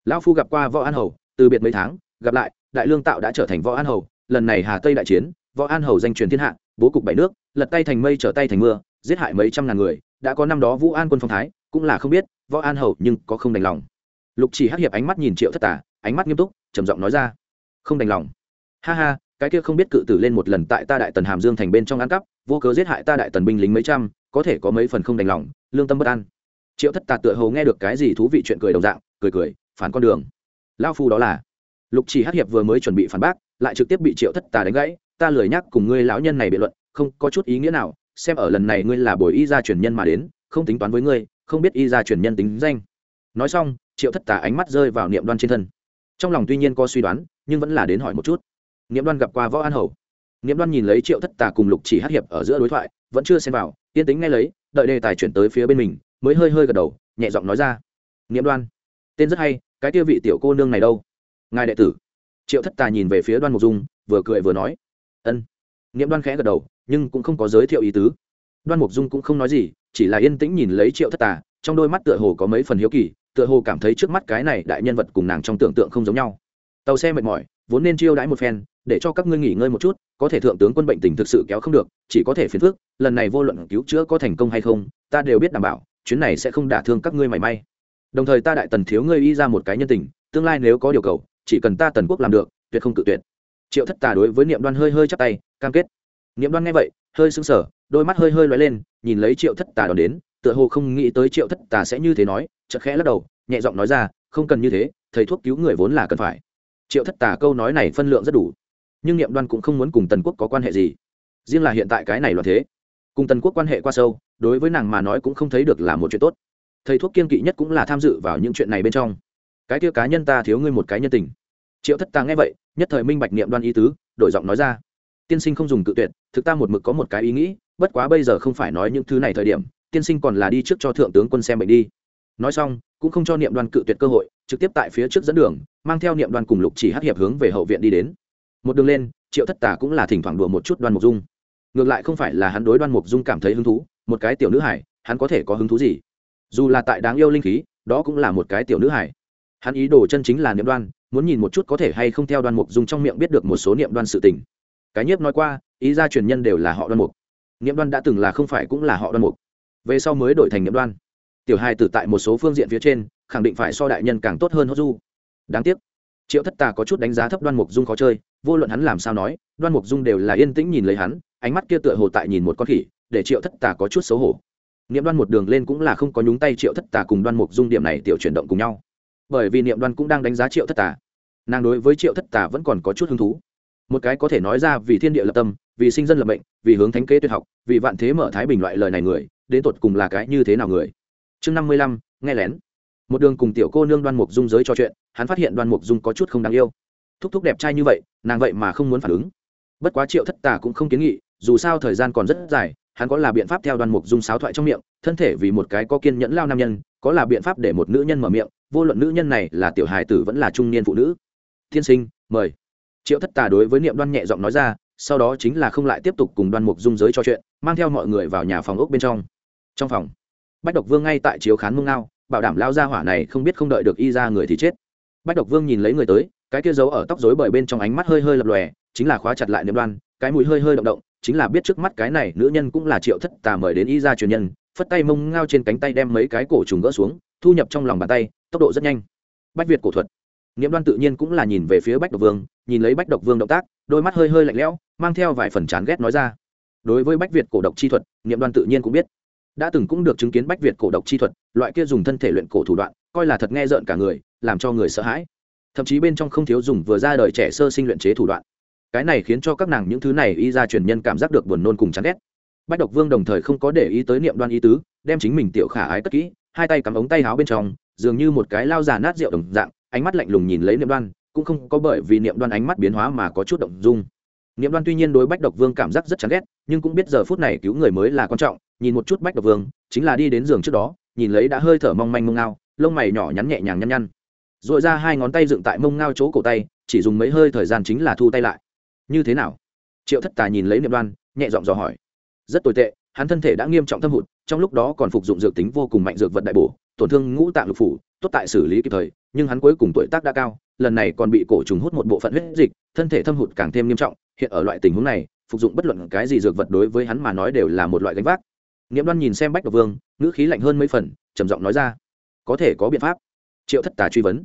Lão phu gặp qua võ an hầu, từ biệt mấy tháng, gặp lại, đại lương tạo đã trở thành võ an hầu, lần này hà tây đại chiến võ an hầu danh truyền thiên hạ, bố cục bảy nước, lật tay thành mây trở tay thành mưa, giết hại mấy trăm ngàn người, đã có năm đó vũ an quân phong thái, cũng là không biết, võ an hầu nhưng có không đành lòng. Lục chỉ hắc hiệp ánh mắt nhìn triệu thất tả ánh mắt nghiêm túc, trầm giọng nói ra, không đành lòng. Ha ha, cái kia không biết cự tử lên một lần tại ta đại tần hàm dương thành bên trong ăn cắp, vô cớ giết hại ta đại tần binh lính mấy trăm, có thể có mấy phần không đành lòng, lương tâm bất an. Triệu thất tà tựa hầu nghe được cái gì thú vị chuyện cười đồng dạng, cười cười, phản con đường. Lao phu đó là. Lục chỉ hắc hiệp vừa mới chuẩn bị phản bác, lại trực tiếp bị triệu thất tà đánh gãy ta lười nhắc cùng ngươi lão nhân này biện luận, không có chút ý nghĩa nào, xem ở lần này ngươi là bồi y gia truyền nhân mà đến, không tính toán với ngươi, không biết y gia truyền nhân tính danh. Nói xong, triệu thất tà ánh mắt rơi vào niệm đoan trên thân. Trong lòng tuy nhiên có suy đoán, nhưng vẫn là đến hỏi một chút. Niệm đoan gặp qua võ an hầu. Niệm đoan nhìn lấy triệu thất tà cùng lục chỉ hát hiệp ở giữa đối thoại, vẫn chưa xem vào, yên tính ngay lấy, đợi đề tài chuyển tới phía bên mình, mới hơi hơi gật đầu, nhẹ giọng nói ra. Niệm đoan, tên rất hay, cái tiêu vị tiểu cô nương này đâu? Ngài đệ tử. Triệu thất tà nhìn về phía đoan mục dung, vừa cười vừa nói ân. Nghiệm đoan khẽ gật đầu, nhưng cũng không có giới thiệu ý tứ. Đoan mục dung cũng không nói gì, chỉ là yên tĩnh nhìn lấy triệu thất tà, trong đôi mắt tựa hồ có mấy phần hiếu kỳ, tựa hồ cảm thấy trước mắt cái này đại nhân vật cùng nàng trong tưởng tượng không giống nhau. Tàu xe mệt mỏi, vốn nên chiêu đãi một phen, để cho các ngươi nghỉ ngơi một chút, có thể thượng tướng quân bệnh tình thực sự kéo không được, chỉ có thể phiền phước. lần này vô luận cứu chữa có thành công hay không, ta đều biết đảm bảo, chuyến này sẽ không đả thương các ngươi mảy may. Đồng thời ta đại tần thiếu ngươi y ra một cái nhân tình, tương lai nếu có điều cầu, chỉ cần ta tần quốc làm được, tuyệt không tự tuyệt triệu thất tà đối với niệm đoan hơi hơi chắp tay, cam kết. Niệm đoan nghe vậy, hơi sững sờ, đôi mắt hơi hơi lóe lên, nhìn lấy triệu thất tà đón đến, tựa hồ không nghĩ tới triệu thất tà sẽ như thế nói, chợt khẽ lắc đầu, nhẹ giọng nói ra, không cần như thế, thầy thuốc cứu người vốn là cần phải. Triệu thất tà câu nói này phân lượng rất đủ, nhưng niệm đoan cũng không muốn cùng tần quốc có quan hệ gì. Riêng là hiện tại cái này loạn thế. Cùng tần quốc quan hệ qua sâu, đối với nàng mà nói cũng không thấy được là một chuyện tốt. Thầy thuốc kiên kỵ nhất cũng là tham dự vào những chuyện này bên trong. Cái kia cá nhân ta thiếu ngươi một cái nhân tình triệu thất tà nghe vậy, nhất thời minh bạch niệm đoan ý tứ, đổi giọng nói ra. Tiên sinh không dùng cự tuyệt, thực ta một mực có một cái ý nghĩ, bất quá bây giờ không phải nói những thứ này thời điểm, tiên sinh còn là đi trước cho thượng tướng quân xem bệnh đi. Nói xong, cũng không cho niệm đoan cự tuyệt cơ hội, trực tiếp tại phía trước dẫn đường, mang theo niệm đoan cùng lục chỉ hát hiệp hướng về hậu viện đi đến. Một đường lên, triệu thất tà cũng là thỉnh thoảng đùa một chút đoan mục dung. Ngược lại không phải là hắn đối đoan mục dung cảm thấy hứng thú, một cái tiểu nữ hải hắn có thể có hứng thú gì? Dù là tại đáng yêu linh khí, đó cũng là một cái tiểu nữ hải hắn ý đồ chân chính là niệm đoan muốn nhìn một chút có thể hay không theo đoan mục dung trong miệng biết được một số niệm đoan sự tình. Cái nhiếp nói qua, ý ra truyền nhân đều là họ đoan mục. Niệm đoan đã từng là không phải cũng là họ đoan mục. Về sau mới đổi thành niệm đoan. Tiểu hai tử tại một số phương diện phía trên, khẳng định phải so đại nhân càng tốt hơn hốt du. Đáng tiếc, triệu thất tà có chút đánh giá thấp đoan mục dung khó chơi, vô luận hắn làm sao nói, đoan mục dung đều là yên tĩnh nhìn lấy hắn, ánh mắt kia tựa hồ tại nhìn một con khỉ, để triệu thất tà có chút xấu hổ. Niệm đoan một đường lên cũng là không có nhúng tay triệu thất tà cùng đoan mục dung điểm này tiểu chuyển động cùng nhau bởi vì niệm đoan cũng đang đánh giá triệu thất tà. Nàng đối với triệu thất tà vẫn còn có chút hứng thú. Một cái có thể nói ra vì thiên địa lập tâm, vì sinh dân lập mệnh, vì hướng thánh kế tuyệt học, vì vạn thế mở thái bình loại lời này người, đến tột cùng là cái như thế nào người? Chương năm mươi lăm, nghe lén. Một đường cùng tiểu cô nương đoan mục dung giới trò chuyện, hắn phát hiện đoan mục dung có chút không đáng yêu. Thúc thúc đẹp trai như vậy, nàng vậy mà không muốn phản ứng. Bất quá triệu thất tà cũng không kiến nghị, dù sao thời gian còn rất dài, hắn có là biện pháp theo đoan mục dung sáo thoại trong miệng, thân thể vì một cái có kiên nhẫn lao nam nhân có là biện pháp để một nữ nhân mở miệng, vô luận nữ nhân này là tiểu hài tử vẫn là trung niên phụ nữ. Thiên sinh, mời. Triệu thất tà đối với niệm đoan nhẹ giọng nói ra, sau đó chính là không lại tiếp tục cùng đoan mục dung giới cho chuyện, mang theo mọi người vào nhà phòng ốc bên trong. Trong phòng, bách độc vương ngay tại chiếu khán mông ngao, bảo đảm lao ra hỏa này không biết không đợi được y ra người thì chết. Bách độc vương nhìn lấy người tới, cái kia giấu ở tóc rối bởi bên trong ánh mắt hơi hơi lập lòe, chính là khóa chặt lại niệm đoan, cái mũi hơi hơi động động, chính là biết trước mắt cái này nữ nhân cũng là triệu thất tà mời đến y ra truyền nhân phất tay mông ngao trên cánh tay đem mấy cái cổ trùng gỡ xuống, thu nhập trong lòng bàn tay, tốc độ rất nhanh. Bách việt cổ thuật. Niệm đoan tự nhiên cũng là nhìn về phía bách độc vương, nhìn lấy bách độc vương động tác, đôi mắt hơi hơi lạnh lẽo, mang theo vài phần chán ghét nói ra. Đối với bách việt cổ độc chi thuật niệm đoan tự nhiên cũng biết. Đã từng cũng được chứng kiến bách việt cổ độc chi thuật, loại kia dùng thân thể luyện cổ thủ đoạn, coi là thật nghe rợn cả người, làm cho người sợ hãi. Thậm chí bên trong không thiếu dùng vừa ra đời trẻ sơ sinh luyện chế thủ đoạn. Cái này khiến cho các nàng những thứ này y ra truyền nhân cảm giác được buồn nôn cùng chán ghét bách độc vương đồng thời không có để ý tới niệm đoan ý tứ, đem chính mình tiểu khả ái cất kỹ, hai tay cắm ống tay áo bên trong, dường như một cái lao già nát rượu đồng dạng, ánh mắt lạnh lùng nhìn lấy niệm đoan, cũng không có bởi vì niệm đoan ánh mắt biến hóa mà có chút động dung. Niệm đoan tuy nhiên đối bách độc vương cảm giác rất chán ghét, nhưng cũng biết giờ phút này cứu người mới là quan trọng, nhìn một chút bách độc vương, chính là đi đến giường trước đó, nhìn lấy đã hơi thở mong manh mông ngao, lông mày nhỏ nhắn nhẹ nhàng nhăn nhăn. R ồ i ra hai ngón tay dựng tại mông ngao chỗ cổ tay, chỉ dùng mấy hơi thời gian chính là thu tay lại. Như thế nào? Triệu thất tà nhìn lấy niệm đoan, nhẹ giọng dò hỏi rất tồi tệ, hắn thân thể đã nghiêm trọng thâm hụt, trong lúc đó còn phục dụng dược tính vô cùng mạnh dược vật đại bổ, tổn thương ngũ tạng lục phủ, tốt tại xử lý kịp thời, nhưng hắn cuối cùng tuổi tác đã cao, lần này còn bị cổ trùng hút một bộ phận huyết dịch, thân thể thâm hụt càng thêm nghiêm trọng, hiện ở loại tình huống này, phục dụng bất luận cái gì dược vật đối với hắn mà nói đều là một loại gánh vác. Nghiễm đoan nhìn xem bách độc vương, ngữ khí lạnh hơn mấy phần, trầm giọng nói ra, có thể có biện pháp. Triệu thất tà truy vấn,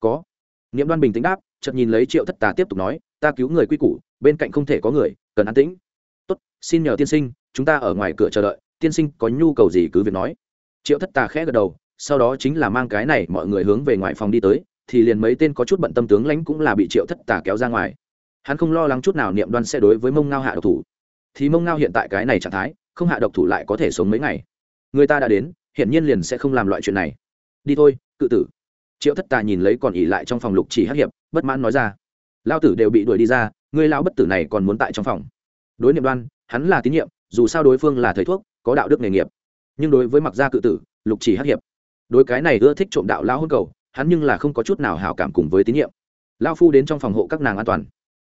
có. Nghiễm đoan bình tĩnh đáp, chợt nhìn lấy triệu thất tà tiếp tục nói, ta cứu người quy củ, bên cạnh không thể có người, cần an tĩnh xin nhờ tiên sinh, chúng ta ở ngoài cửa chờ đợi, tiên sinh có nhu cầu gì cứ việc nói. Triệu thất tà khẽ gật đầu, sau đó chính là mang cái này mọi người hướng về ngoài phòng đi tới, thì liền mấy tên có chút bận tâm tướng lãnh cũng là bị triệu thất tà kéo ra ngoài. Hắn không lo lắng chút nào niệm đoan sẽ đối với mông ngao hạ độc thủ. Thì mông ngao hiện tại cái này trạng thái, không hạ độc thủ lại có thể sống mấy ngày. Người ta đã đến, hiển nhiên liền sẽ không làm loại chuyện này. Đi thôi, cự tử. Triệu thất tà nhìn lấy còn ỉ lại trong phòng lục chỉ hắc hiệp, bất mãn nói ra. Lao tử đều bị đuổi đi ra người lao bất tử này còn muốn tại trong phòng. Đối niệm đoan hắn là tín nhiệm, dù sao đối phương là thầy thuốc, có đạo đức nghề nghiệp. Nhưng đối với mặc gia cự tử, lục chỉ hắc hiệp, đối cái này ưa thích trộm đạo lao hôn cầu, hắn nhưng là không có chút nào hảo cảm cùng với tín nhiệm. Lao phu đến trong phòng hộ các nàng an toàn.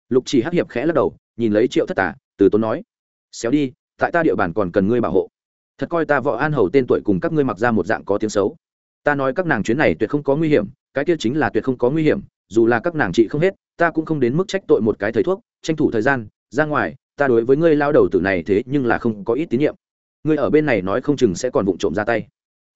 Lục chỉ hắc hiệp khẽ lắc đầu, nhìn lấy triệu thất tả từ tốn nói, xéo đi, tại ta địa bàn còn cần ngươi bảo hộ. Thật coi ta võ an hầu tên tuổi cùng các ngươi mặc ra một dạng có tiếng xấu. Ta nói các nàng chuyến này tuyệt không có nguy hiểm, cái kia chính là tuyệt không có nguy hiểm, dù là các nàng trị không hết, ta cũng không đến mức trách tội một cái thầy thuốc, tranh thủ thời gian, ra ngoài ta đối với ngươi lao đầu tử này thế nhưng là không có ít tín nhiệm. Ngươi ở bên này nói không chừng sẽ còn vụng trộm ra tay.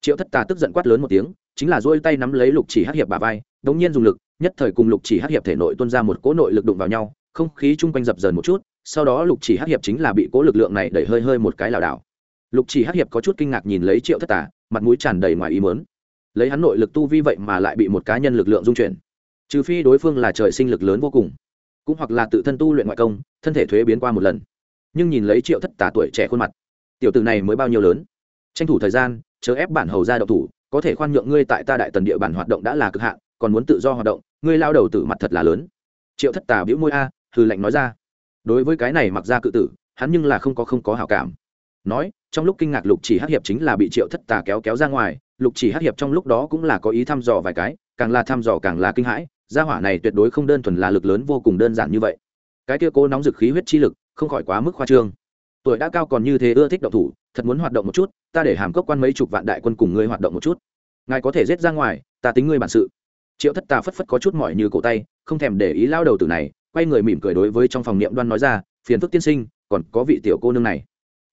Triệu thất tà tức giận quát lớn một tiếng, chính là dôi tay nắm lấy lục chỉ hát hiệp bà vai, đống nhiên dùng lực, nhất thời cùng lục chỉ hát hiệp thể nội tuân ra một cỗ nội lực đụng vào nhau, không khí chung quanh dập dờn một chút, sau đó lục chỉ hát hiệp chính là bị cỗ lực lượng này đẩy hơi hơi một cái lảo đảo. Lục chỉ hát hiệp có chút kinh ngạc nhìn lấy triệu thất tà, mặt mũi tràn đầy ngoài ý mớn lấy hắn nội lực tu vi vậy mà lại bị một cá nhân lực lượng dung chuyển. Trừ phi đối phương là trời sinh lực lớn vô cùng cũng hoặc là tự thân tu luyện ngoại công, thân thể thuế biến qua một lần. Nhưng nhìn lấy triệu thất tà tuổi trẻ khuôn mặt, tiểu tử này mới bao nhiêu lớn? Tranh thủ thời gian, chớ ép bản hầu ra đậu thủ, có thể khoan nhượng ngươi tại ta đại tần địa bản hoạt động đã là cực hạn, còn muốn tự do hoạt động, ngươi lao đầu tử mặt thật là lớn. Triệu thất tà bĩu môi a thư lệnh nói ra. Đối với cái này mặc ra cự tử, hắn nhưng là không có không có hảo cảm. Nói, trong lúc kinh ngạc lục chỉ hắc hiệp chính là bị triệu thất tà kéo kéo ra ngoài, lục chỉ hắc hiệp trong lúc đó cũng là có ý thăm dò vài cái, càng là thăm dò càng là kinh hãi gia hỏa này tuyệt đối không đơn thuần là lực lớn vô cùng đơn giản như vậy. Cái kia cố nóng dực khí huyết chi lực, không khỏi quá mức khoa trương. Tuổi đã cao còn như thế ưa thích động thủ, thật muốn hoạt động một chút, ta để hàm cốc quan mấy chục vạn đại quân cùng ngươi hoạt động một chút. Ngài có thể giết ra ngoài, ta tính ngươi bản sự. Triệu thất tà phất phất có chút mỏi như cổ tay, không thèm để ý lao đầu tử này, quay người mỉm cười đối với trong phòng niệm đoan nói ra, phiền phức tiên sinh, còn có vị tiểu cô nương này.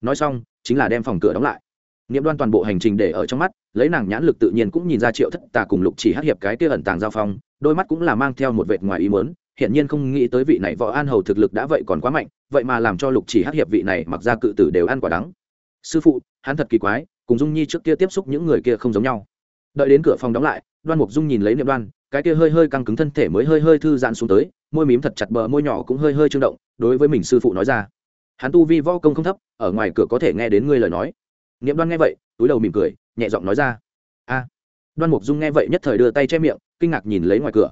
Nói xong, chính là đem phòng cửa đóng lại. Niệm đoan toàn bộ hành trình để ở trong mắt, lấy nàng nhãn lực tự nhiên cũng nhìn ra triệu thất tà cùng lục chỉ hát hiệp cái kia ẩn tàng giao phong đôi mắt cũng là mang theo một vệt ngoài ý muốn, hiện nhiên không nghĩ tới vị này võ an hầu thực lực đã vậy còn quá mạnh vậy mà làm cho lục chỉ hát hiệp vị này mặc ra cự tử đều ăn quả đắng. Sư phụ hắn thật kỳ quái cùng dung nhi trước kia tiếp xúc những người kia không giống nhau. Đợi đến cửa phòng đóng lại đoan mục dung nhìn lấy niệm đoan cái kia hơi hơi căng cứng thân thể mới hơi hơi thư giãn xuống tới môi mím thật chặt bờ môi nhỏ cũng hơi hơi trương động đối với mình sư phụ nói ra. Hắn tu vi võ công không thấp ở ngoài cửa có thể nghe đến ngươi lời nói. Niệm đoan nghe vậy túi đầu mỉm cười nhẹ giọng nói ra. A. Đoan mục dung nghe vậy nhất thời đưa tay che miệng kinh ngạc nhìn lấy ngoài cửa.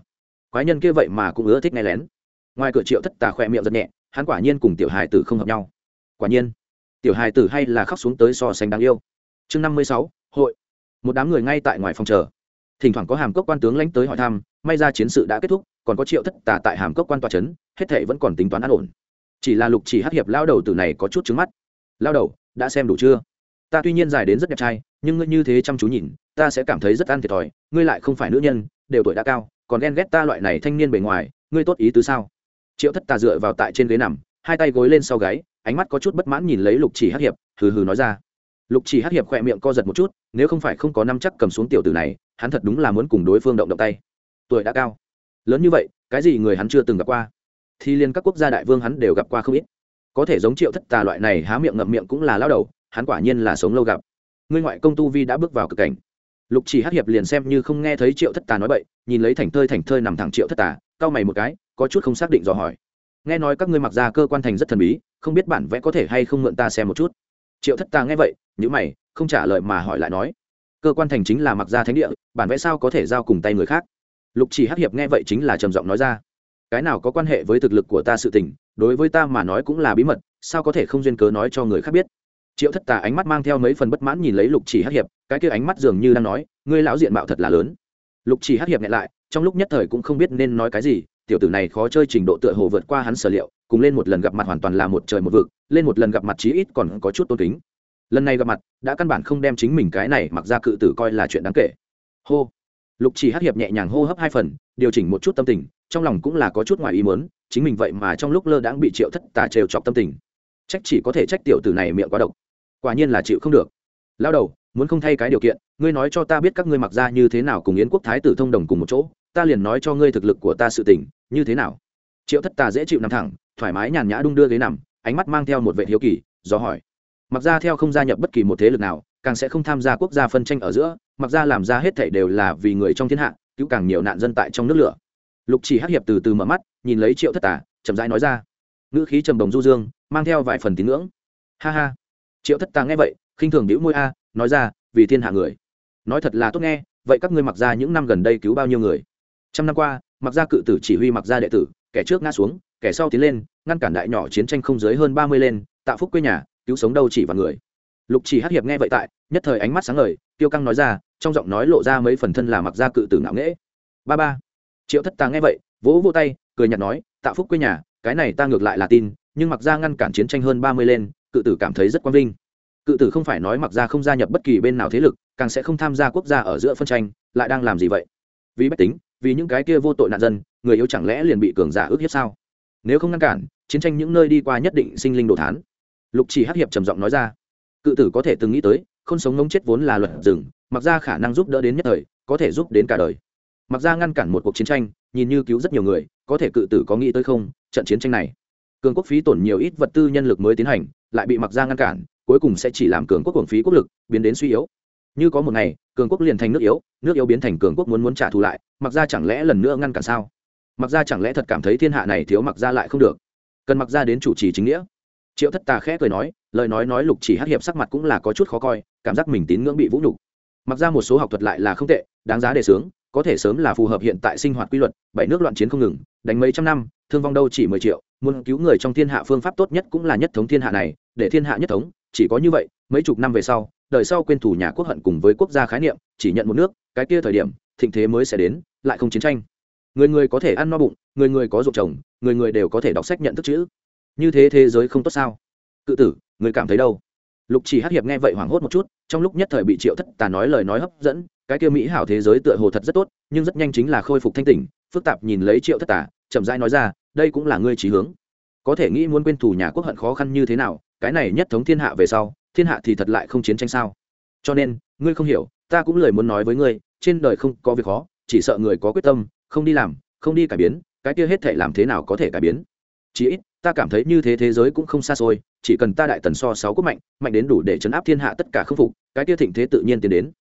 Quái nhân kia vậy mà cũng ưa thích nghe lén. Ngoài cửa triệu thất tà khỏe miệng giật nhẹ, hắn quả nhiên cùng tiểu hài tử không hợp nhau. Quả nhiên, tiểu hài tử hay là khóc xuống tới so sánh đáng yêu. Chương năm mươi sáu, hội. Một đám người ngay tại ngoài phòng chờ. Thỉnh thoảng có hàm cốc quan tướng lãnh tới hỏi thăm, may ra chiến sự đã kết thúc, còn có triệu thất tà tại hàm cốc quan tòa trấn hết thệ vẫn còn tính toán an ổn. Chỉ là lục chỉ hát hiệp lao đầu từ này có chút trứng mắt. Lao đầu, đã xem đủ chưa? Ta tuy nhiên dài đến rất đẹp trai, nhưng ngươi như thế chăm chú nhìn, ta sẽ cảm thấy rất ăn thiệt thòi, ngươi lại không phải nữ nhân, đều tuổi đã cao, còn ghen ghét ta loại này thanh niên bề ngoài, ngươi tốt ý tứ sao? Triệu thất tà dựa vào tại trên ghế nằm, hai tay gối lên sau gáy, ánh mắt có chút bất mãn nhìn lấy lục chỉ hát hiệp, hừ hừ nói ra. Lục chỉ hát hiệp khỏe miệng co giật một chút, nếu không phải không có năm chắc cầm xuống tiểu tử này, hắn thật đúng là muốn cùng đối phương động động tay. Tuổi đã cao. Lớn như vậy, cái gì người hắn chưa từng gặp qua? Thì liên các quốc gia đại vương hắn đều gặp qua không ít. Có thể giống triệu thất tà loại này há miệng ngậm miệng cũng là lao đầu hắn quả nhiên là sống lâu gặp. Ngươi ngoại công tu vi đã bước vào cực cảnh. Lục chỉ hát hiệp liền xem như không nghe thấy triệu thất tà nói bậy, nhìn lấy thành thơi thành thơi nằm thẳng triệu thất tà, cau mày một cái, có chút không xác định dò hỏi. Nghe nói các ngươi mặc ra cơ quan thành rất thần bí, không biết bản vẽ có thể hay không mượn ta xem một chút. Triệu thất tà nghe vậy nhữ mày, không trả lời mà hỏi lại nói, cơ quan thành chính là mặc ra thánh địa, bản vẽ sao có thể giao cùng tay người khác? Lục chỉ hắc hiệp nghe vậy chính là trầm giọng nói ra, cái nào có quan hệ với thực lực của ta sự tình, đối với ta mà nói cũng là bí mật, sao có thể không duyên cớ nói cho người khác biết? Triệu thất tà ánh mắt mang theo mấy phần bất mãn nhìn lấy lục chỉ hát hiệp, cái kia ánh mắt dường như đang nói, ngươi lão diện mạo thật là lớn. Lục chỉ hát hiệp nhẹ lại, trong lúc nhất thời cũng không biết nên nói cái gì, tiểu tử này khó chơi trình độ tựa hồ vượt qua hắn sở liệu, cùng lên một lần gặp mặt hoàn toàn là một trời một vực, lên một lần gặp mặt chí ít còn có chút tôn kính. Lần này gặp mặt, đã căn bản không đem chính mình cái này mặc ra cự tử coi là chuyện đáng kể. Hô. Lục chỉ hát hiệp nhẹ nhàng hô hấp hai phần, điều chỉnh một chút tâm tình, trong lòng cũng là có chút ngoài ý muốn, chính mình vậy mà trong lúc lơ đãng bị triệu thất tà trêu chọc tâm tình. Trách chỉ có thể trách tiểu tử này miệng quá độc quả nhiên là chịu không được. Lao đầu, muốn không thay cái điều kiện, ngươi nói cho ta biết các ngươi mặc ra như thế nào cùng yến quốc thái tử thông đồng cùng một chỗ, ta liền nói cho ngươi thực lực của ta sự tình, như thế nào. Triệu thất tà dễ chịu nằm thẳng, thoải mái nhàn nhã đung đưa ghế nằm, ánh mắt mang theo một vệ hiếu kỳ, do hỏi. Mặc ra theo không gia nhập bất kỳ một thế lực nào, càng sẽ không tham gia quốc gia phân tranh ở giữa, mặc ra làm ra hết thảy đều là vì người trong thiên hạ, cứu càng nhiều nạn dân tại trong nước lửa. Lục chỉ hắc hiệp từ từ mở mắt, nhìn lấy triệu thất tà, chậm rãi nói ra. Ngữ khí trầm đồng du dương, mang theo vài phần tín ngưỡng. Ha ha triệu thất tà nghe vậy, khinh thường đĩu môi a, nói ra, vì thiên hạ người. Nói thật là tốt nghe, vậy các ngươi mặc ra những năm gần đây cứu bao nhiêu người? Trăm năm qua, mặc ra cự tử chỉ huy mặc ra đệ tử, kẻ trước ngã xuống, kẻ sau tiến lên, ngăn cản đại nhỏ chiến tranh không dưới hơn ba mươi lên tạo phúc quê nhà, cứu sống đâu chỉ và người. Lục chỉ hắc hiệp nghe vậy tại, nhất thời ánh mắt sáng ngời, tiêu căng nói ra, trong giọng nói lộ ra mấy phần thân là mặc ra cự tử ngạo nghễ. Ba ba. Triệu thất tàng nghe vậy, vỗ vô tay, cười nhạt nói tạo phúc quê nhà, cái này ta ngược lại là tin, nhưng mặc ra ngăn cản chiến tranh hơn ba mươi lên cự tử cảm thấy rất quang vinh. Cự tử không phải nói mặc ra không gia nhập bất kỳ bên nào thế lực, càng sẽ không tham gia quốc gia ở giữa phân tranh, lại đang làm gì vậy? Vì bách tính, vì những cái kia vô tội nạn dân, người yêu chẳng lẽ liền bị cường giả ước hiếp sao? Nếu không ngăn cản, chiến tranh những nơi đi qua nhất định sinh linh đồ thán. Lục chỉ hắc hiệp trầm giọng nói ra. Cự tử có thể từng nghĩ tới, không sống ngông chết vốn là luật rừng, mặc ra khả năng giúp đỡ đến nhất thời, có thể giúp đến cả đời. Mặc ra ngăn cản một cuộc chiến tranh, nhìn như cứu rất nhiều người, có thể cự tử có nghĩ tới không, trận chiến tranh này cường quốc phí tổn nhiều ít vật tư nhân lực mới tiến hành, lại bị mặc ra ngăn cản, cuối cùng sẽ chỉ làm cường quốc hưởng phí quốc lực, biến đến suy yếu. Như có một ngày, cường quốc liền thành nước yếu nước yếu biến thành cường quốc muốn muốn trả thù lại, mặc ra chẳng lẽ lần nữa ngăn cản sao? Mặc ra chẳng lẽ thật cảm thấy thiên hạ này thiếu mặc ra lại không được? Cần mặc ra đến chủ trì chính nghĩa. Triệu thất tà khẽ cười nói, lời nói nói lục chỉ hát hiệp sắc mặt cũng là có chút khó coi, cảm giác mình tín ngưỡng bị vũ nhục. Mặc ra một số học thuật lại là không tệ, đáng giá đề xướng, có thể sớm là phù hợp hiện tại sinh hoạt quy luật, bảy nước loạn chiến không ngừng đánh mấy trăm năm, thương vong đâu chỉ mười triệu, muốn cứu người trong thiên hạ phương pháp tốt nhất cũng là nhất thống thiên hạ này, để thiên hạ nhất thống, chỉ có như vậy, mấy chục năm về sau, đời sau quên thủ nhà quốc hận cùng với quốc gia khái niệm, chỉ nhận một nước, cái kia thời điểm, thịnh thế mới sẽ đến, lại không chiến tranh. Người người có thể ăn no bụng, người người có ruộng trồng, người người đều có thể đọc sách nhận thức chữ. Như thế thế giới không tốt sao? Cự tử, người cảm thấy đâu? Lục chỉ hát hiệp nghe vậy hoảng hốt một chút, trong lúc nhất thời bị triệu thất tà nói lời nói hấp dẫn, cái kia mỹ hảo thế giới tựa hồ thật rất tốt, nhưng rất nhanh chính là khôi phục thanh tỉnh, phức tạp nhìn lấy triệu thất tà chậm rãi nói ra, đây cũng là ngươi trí hướng. Có thể nghĩ muốn quên thủ nhà quốc hận khó khăn như thế nào, cái này nhất thống thiên hạ về sau, thiên hạ thì thật lại không chiến tranh sao? Cho nên, ngươi không hiểu, ta cũng lời muốn nói với ngươi, trên đời không có việc khó, chỉ sợ người có quyết tâm, không đi làm, không đi cải biến, cái kia hết thể làm thế nào có thể cải biến? Chỉ ít, ta cảm thấy như thế thế giới cũng không xa xôi, chỉ cần ta đại tần so sáu quốc mạnh mạnh đến đủ để chấn áp thiên hạ tất cả khâm phục, cái kia thịnh thế tự nhiên tiến đến.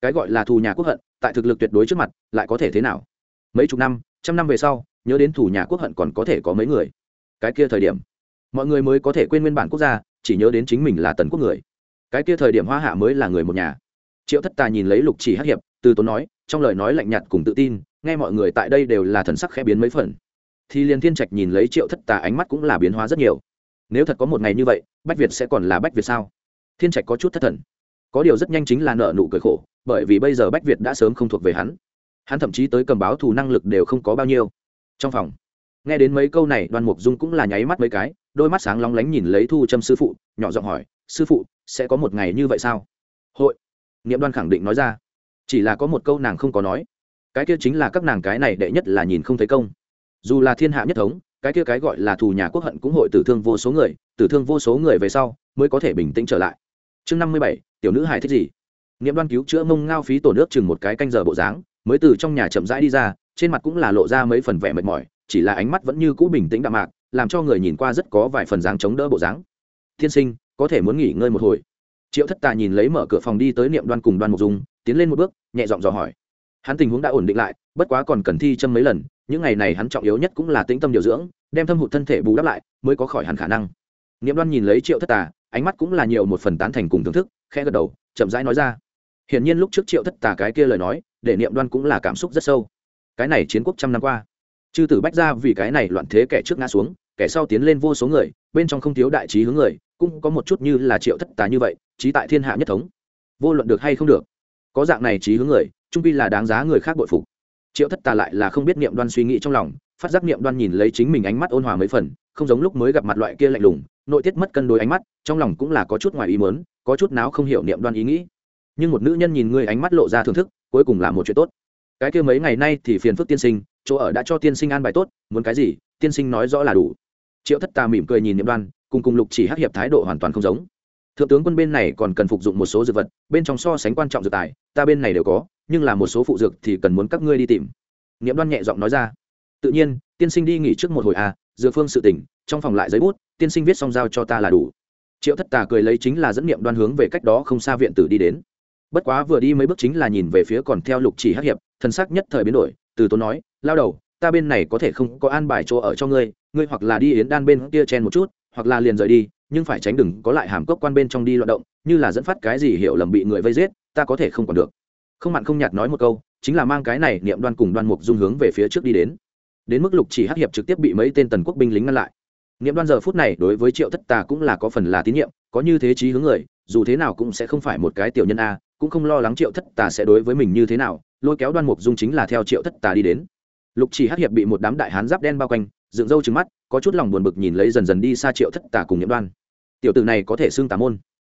Cái gọi là thù nhà quốc hận, tại thực lực tuyệt đối trước mặt, lại có thể thế nào? Mấy chục năm, trăm năm về sau nhớ đến thủ nhà quốc hận còn có thể có mấy người. Cái kia thời điểm, mọi người mới có thể quên nguyên bản quốc gia, chỉ nhớ đến chính mình là tần quốc người. Cái kia thời điểm hoa hạ mới là người một nhà. Triệu thất tà nhìn lấy lục chỉ hắc hiệp, từ tốn nói, trong lời nói lạnh nhạt cùng tự tin, nghe mọi người tại đây đều là thần sắc khẽ biến mấy phần. Thì liền thiên trạch nhìn lấy triệu thất tà ánh mắt cũng là biến hóa rất nhiều. Nếu thật có một ngày như vậy, bách việt sẽ còn là bách việt sao? Thiên trạch có chút thất thần. Có điều rất nhanh chính là nợ nụ cười khổ, bởi vì bây giờ bách việt đã sớm không thuộc về hắn. Hắn thậm chí tới cầm báo thù năng lực đều không có bao nhiêu trong phòng. Nghe đến mấy câu này, đoan mục dung cũng là nháy mắt mấy cái, đôi mắt sáng lóng lánh nhìn lấy thu châm sư phụ, nhỏ giọng hỏi, sư phụ, sẽ có một ngày như vậy sao? Hội. Niệm đoan khẳng định nói ra. Chỉ là có một câu nàng không có nói. Cái kia chính là các nàng cái này đệ nhất là nhìn không thấy công. Dù là thiên hạ nhất thống, cái kia cái gọi là thù nhà quốc hận cũng hội tử thương vô số người, tử thương vô số người về sau mới có thể bình tĩnh trở lại. Chương năm mươi bảy, tiểu nữ hải thích gì? Niệm đoan cứu chữa mông ngao phí tổ nước chừng một cái canh giờ bộ dáng, mới từ trong nhà chậm rãi đi ra trên mặt cũng là lộ ra mấy phần vẻ mệt mỏi, chỉ là ánh mắt vẫn như cũ bình tĩnh đạm mạc, làm cho người nhìn qua rất có vài phần dáng chống đỡ bộ dáng. Thiên sinh, có thể muốn nghỉ ngơi một hồi. Triệu thất tà nhìn lấy mở cửa phòng đi tới niệm đoan cùng đoan mục dung, tiến lên một bước, nhẹ giọng dò hỏi. Hắn tình huống đã ổn định lại, bất quá còn cần thi châm mấy lần, những ngày này hắn trọng yếu nhất cũng là tĩnh tâm điều dưỡng, đem thâm hụt thân thể bù đắp lại, mới có khỏi hắn khả năng. Niệm đoan nhìn lấy triệu thất tà, ánh mắt cũng là nhiều một phần tán thành cùng thưởng thức, khẽ gật đầu, chậm rãi nói ra. Hiển nhiên lúc trước triệu thất tà cái kia lời nói, để niệm đoan cũng là cảm xúc rất sâu cái này chiến quốc trăm năm qua. Chư tử bách ra vì cái này loạn thế kẻ trước ngã xuống, kẻ sau tiến lên vô số người, bên trong không thiếu đại trí hướng người, cũng có một chút như là triệu thất tà như vậy, trí tại thiên hạ nhất thống. Vô luận được hay không được, có dạng này trí hướng người, trung pi là đáng giá người khác bội phục. Triệu thất tà lại là không biết niệm đoan suy nghĩ trong lòng, phát giác niệm đoan nhìn lấy chính mình ánh mắt ôn hòa mấy phần, không giống lúc mới gặp mặt loại kia lạnh lùng, nội tiết mất cân đối ánh mắt, trong lòng cũng là có chút ngoài ý mớn có chút nào không hiểu niệm đoan ý nghĩ. Nhưng một nữ nhân nhìn ngươi ánh mắt lộ ra thưởng thức, cuối cùng là một chuyện tốt cái kia mấy ngày nay thì phiền phức tiên sinh, chỗ ở đã cho tiên sinh an bài tốt, muốn cái gì, tiên sinh nói rõ là đủ. Triệu thất tà mỉm cười nhìn niệm đoan, cùng cùng lục chỉ hắc hiệp thái độ hoàn toàn không giống. Thượng tướng quân bên này còn cần phục dụng một số dược vật, bên trong so sánh quan trọng dược tài, ta bên này đều có, nhưng là một số phụ dược thì cần muốn các ngươi đi tìm. Niệm đoan nhẹ giọng nói ra. Tự nhiên, tiên sinh đi nghỉ trước một hồi à dược phương sự tỉnh, trong phòng lại giấy bút, tiên sinh viết xong giao cho ta là đủ. Triệu thất tà cười lấy chính là dẫn niệm đoan hướng về cách đó không xa viện tử đi đến bất quá vừa đi mấy bước chính là nhìn về phía còn theo lục chỉ hắc hiệp, thân sắc nhất thời biến đổi, từ tốn nói, lao đầu, ta bên này có thể không có an bài chỗ ở cho ngươi ngươi hoặc là đi yến đan bên kia chen một chút, hoặc là liền rời đi, nhưng phải tránh đừng có lại hàm cốc quan bên trong đi loạn động, như là dẫn phát cái gì hiểu lầm bị người vây giết, ta có thể không còn được. Không mặn không nhạt nói một câu, chính là mang cái này niệm đoan cùng đoan mục dung hướng về phía trước đi đến. Đến mức lục chỉ hắc hiệp trực tiếp bị mấy tên tần quốc binh lính ngăn lại. Niệm đoan giờ phút này đối với triệu thất tà cũng là có phần là tín nhiệm, có như thế trí hướng người dù thế nào cũng sẽ không phải một cái tiểu nhân a, cũng không lo lắng triệu thất tà sẽ đối với mình như thế nào, lôi kéo đoan mục dung chính là theo triệu thất tà đi đến. Lục chỉ hắc hiệp bị một đám đại hán giáp đen bao quanh, dựng râu trừng mắt, có chút lòng buồn bực nhìn lấy dần dần đi xa triệu thất tà cùng niệm đoan. Tiểu tử này có thể xưng tà môn.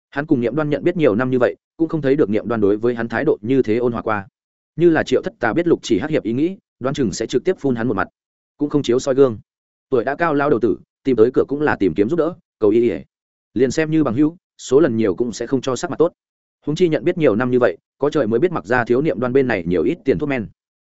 Hắn cùng niệm đoan nhận biết nhiều năm như vậy, cũng không thấy được niệm đoan đối với hắn thái độ như thế ôn hòa qua. Như là triệu thất tà biết lục chỉ hắc hiệp ý nghĩ đoan chừng sẽ trực tiếp phun hắn một mặt. Cũng không chiếu soi gương. Tuổi đã cao lao đầu tử, tìm tới cửa cũng là tìm kiếm giúp đỡ, cầu y ỉa liền xem như bằng hữu số lần nhiều cũng sẽ không cho sắc mặt tốt. Húng chi nhận biết nhiều năm như vậy, có trời mới biết mặc ra thiếu niệm đoan bên này nhiều ít tiền thuốc men.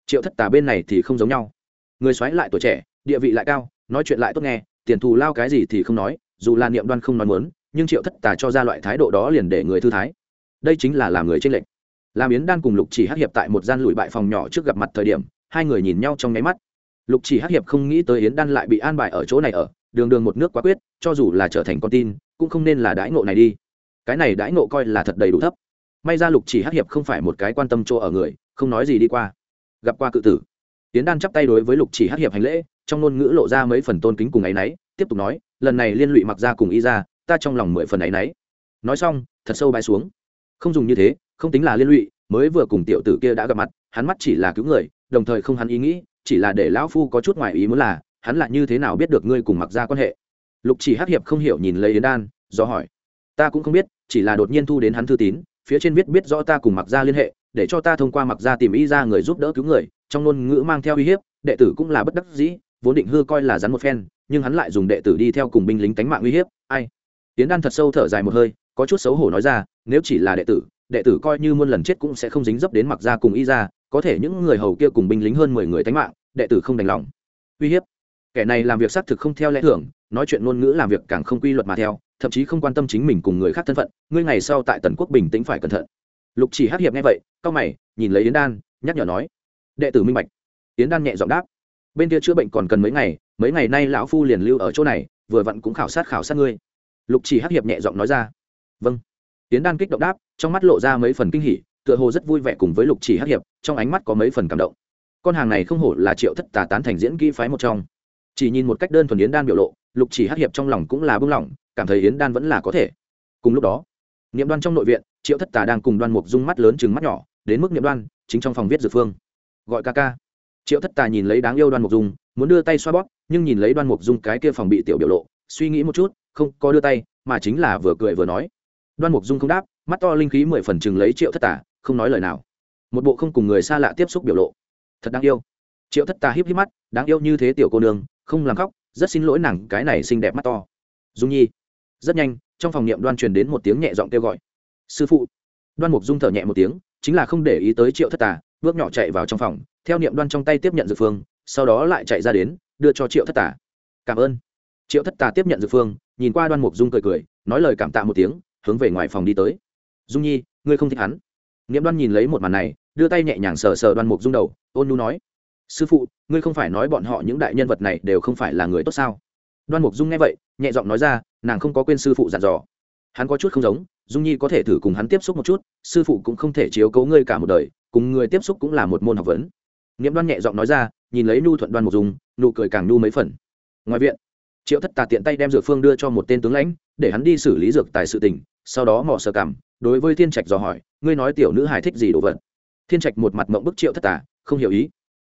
Triệu thất tà bên này thì không giống nhau. Người xoáy lại tuổi trẻ, địa vị lại cao, nói chuyện lại tốt nghe, tiền thù lao cái gì thì không nói, dù là niệm đoan không nói muốn, nhưng triệu thất tà cho ra loại thái độ đó liền để người thư thái. Đây chính là làm người tranh lệch. Làm yến đan cùng lục chỉ hắc hiệp tại một gian lùi bại phòng nhỏ trước gặp mặt thời điểm, hai người nhìn nhau trong nháy mắt. Lục chỉ hắc hiệp không nghĩ tới yến đan lại bị an bài ở chỗ này ở, đường đường một nước quá quyết, cho dù là trở thành con tin cũng không nên là đãi ngộ này đi. Cái này đãi ngộ coi là thật đầy đủ thấp. May ra lục chỉ hắc hiệp không phải một cái quan tâm chỗ ở người, không nói gì đi qua. Gặp qua cự tử. Tiến đan chắp tay đối với lục chỉ hắc hiệp hành lễ, trong ngôn ngữ lộ ra mấy phần tôn kính cùng ấ y n ấ y tiếp tục nói, lần này liên lụy mặc ra cùng y ra, ta trong lòng mười phần ấ y n ấ y nói xong, thật sâu bay xuống. Không dùng như thế, không tính là liên lụy, mới vừa cùng tiểu tử kia đã gặp mặt, hắn mắt chỉ là cứu người, đồng thời không hắn ý nghĩ, chỉ là để lão phu có chút ngoài ý muốn là, hắn là như thế nào biết được ngươi cùng mặc ra quan hệ lục chỉ hắc hiệp không hiểu nhìn lấy yến đan, do hỏi. Ta cũng không biết, chỉ là đột nhiên thu đến hắn thư tín, phía trên viết biết rõ ta cùng mặc Gia liên hệ, để cho ta thông qua mặc Gia tìm y ra người giúp đỡ cứu người, trong ngôn ngữ mang theo uy hiếp, đệ tử cũng là bất đắc dĩ, vốn định hư coi là rắn một phen, nhưng hắn lại dùng đệ tử đi theo cùng binh lính tánh mạng uy hiếp, ai? Tiến đan thật sâu thở dài một hơi, có chút xấu hổ nói ra, nếu chỉ là đệ tử đệ tử coi như muôn lần chết cũng sẽ không dính dấp đến mặc Gia cùng y ra, có thể những người hầu kia cùng binh lính hơn mười người tánh mạng, đệ tử không đành lòng. Uy hiếp? Kẻ này làm việc xác thực không theo lẽ thường nói chuyện ngôn ngữ làm việc càng không quy luật mà theo, thậm chí không quan tâm chính mình cùng người khác thân phận, ngươi ngày sau tại tần quốc bình tĩnh phải cẩn thận. Lục chỉ hát hiệp nghe vậy cao mày, nhìn lấy yến đan, nhắc nhở nói, đệ tử minh bạch. Yến đan nhẹ giọng đáp, bên kia chữa bệnh còn cần mấy ngày mấy ngày nay lão phu liền lưu ở chỗ này, vừa vặn cũng khảo sát khảo sát ngươi. Lục chỉ hát hiệp nhẹ giọng nói ra vâng. Yến đan kích động đáp, trong mắt lộ ra mấy phần kinh hỉ, tựa hồ rất vui vẻ cùng với lục chỉ hát hiệp, trong ánh mắt có mấy phần cảm động. Con hàng này không hổ là triệu thất tà tán thành diễn kỹ phái một trong. Chỉ nhìn một cách đơn thuần yến đan biểu lộ lục chỉ hát hiệp trong lòng cũng là bưng lỏng, cảm thấy yến đan vẫn là có thể. Cùng lúc đó, niệm đoan trong nội viện, triệu thất tà đang cùng đoan mục dung mắt lớn chừng mắt nhỏ, đến mức niệm đoan, chính trong phòng viết dược phương. Gọi ca ca. Triệu thất tà nhìn lấy đáng yêu đoan mục dung, muốn đưa tay xoa bóp, nhưng nhìn lấy đoan mục dung cái kia phòng bị tiểu biểu lộ, suy nghĩ một chút, không có đưa tay, mà chính là vừa cười vừa nói. Đoan mục dung không đáp, mắt to linh khí mười phần chừng lấy triệu thất tà, không nói lời nào. Một bộ không cùng người xa lạ tiếp xúc biểu lộ. Thật đáng yêu. Triệu thất tà híp híp mắt, đáng yêu như thế tiểu cô nương, không làm khóc rất xin lỗi nàng, cái này xinh đẹp mắt to. Dung nhi. Rất nhanh, trong phòng niệm đoan truyền đến một tiếng nhẹ giọng kêu gọi. Sư phụ. Đoan mục dung thở nhẹ một tiếng, chính là không để ý tới triệu thất tà, bước nhỏ chạy vào trong phòng, theo niệm đoan trong tay tiếp nhận dược phương, sau đó lại chạy ra đến, đưa cho triệu thất tà. Cảm ơn. Triệu thất tà tiếp nhận dược phương, nhìn qua đoan mục dung cười cười, nói lời cảm tạ một tiếng, hướng về ngoài phòng đi tới. Dung nhi, ngươi không thích hắn. Niệm đoan nhìn lấy một màn này, đưa tay nhẹ nhàng sờ sờ đoan mục dung đầu, ôn nu nói sư phụ, ngươi không phải nói bọn họ những đại nhân vật này đều không phải là người tốt sao? Đoan mục dung nghe vậy, nhẹ giọng nói ra, nàng không có quên sư phụ dặn dò. Hắn có chút không giống, dung nhi có thể thử cùng hắn tiếp xúc một chút, sư phụ cũng không thể chiếu cấu ngươi cả một đời, cùng người tiếp xúc cũng là một môn học vấn. Niệm đoan nhẹ giọng nói ra, nhìn lấy nhu thuận đoan mục dung, nụ cười càng nhu mấy phần. Ngoài viện, triệu thất tà tiện tay đem dược phương đưa cho một tên tướng lãnh, để hắn đi xử lý dược tài sự tình, sau đó mò sờ cảm đối với thiên trạch dò hỏi, ngươi nói tiểu nữ hài thích gì đồ vật? Thiên trạch một mặt mộng bức triệu thất tà, không hiểu ý